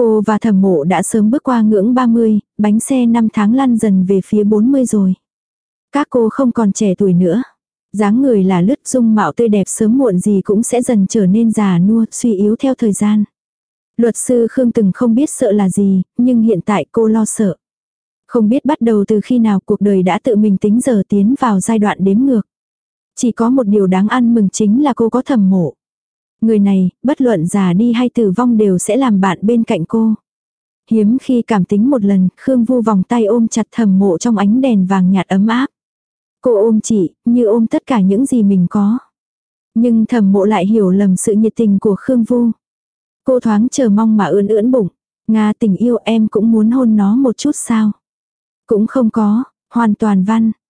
Cô và thẩm mộ đã sớm bước qua ngưỡng 30, bánh xe 5 tháng lăn dần về phía 40 rồi. Các cô không còn trẻ tuổi nữa. dáng người là lướt dung mạo tươi đẹp sớm muộn gì cũng sẽ dần trở nên già nua, suy yếu theo thời gian. Luật sư Khương từng không biết sợ là gì, nhưng hiện tại cô lo sợ. Không biết bắt đầu từ khi nào cuộc đời đã tự mình tính giờ tiến vào giai đoạn đếm ngược. Chỉ có một điều đáng ăn mừng chính là cô có thầm mộ. Người này, bất luận già đi hay tử vong đều sẽ làm bạn bên cạnh cô. Hiếm khi cảm tính một lần, Khương Vu vòng tay ôm chặt thầm mộ trong ánh đèn vàng nhạt ấm áp. Cô ôm chị, như ôm tất cả những gì mình có. Nhưng thầm mộ lại hiểu lầm sự nhiệt tình của Khương Vu. Cô thoáng chờ mong mà ươn ưỡn bụng. Nga tình yêu em cũng muốn hôn nó một chút sao? Cũng không có, hoàn toàn văn.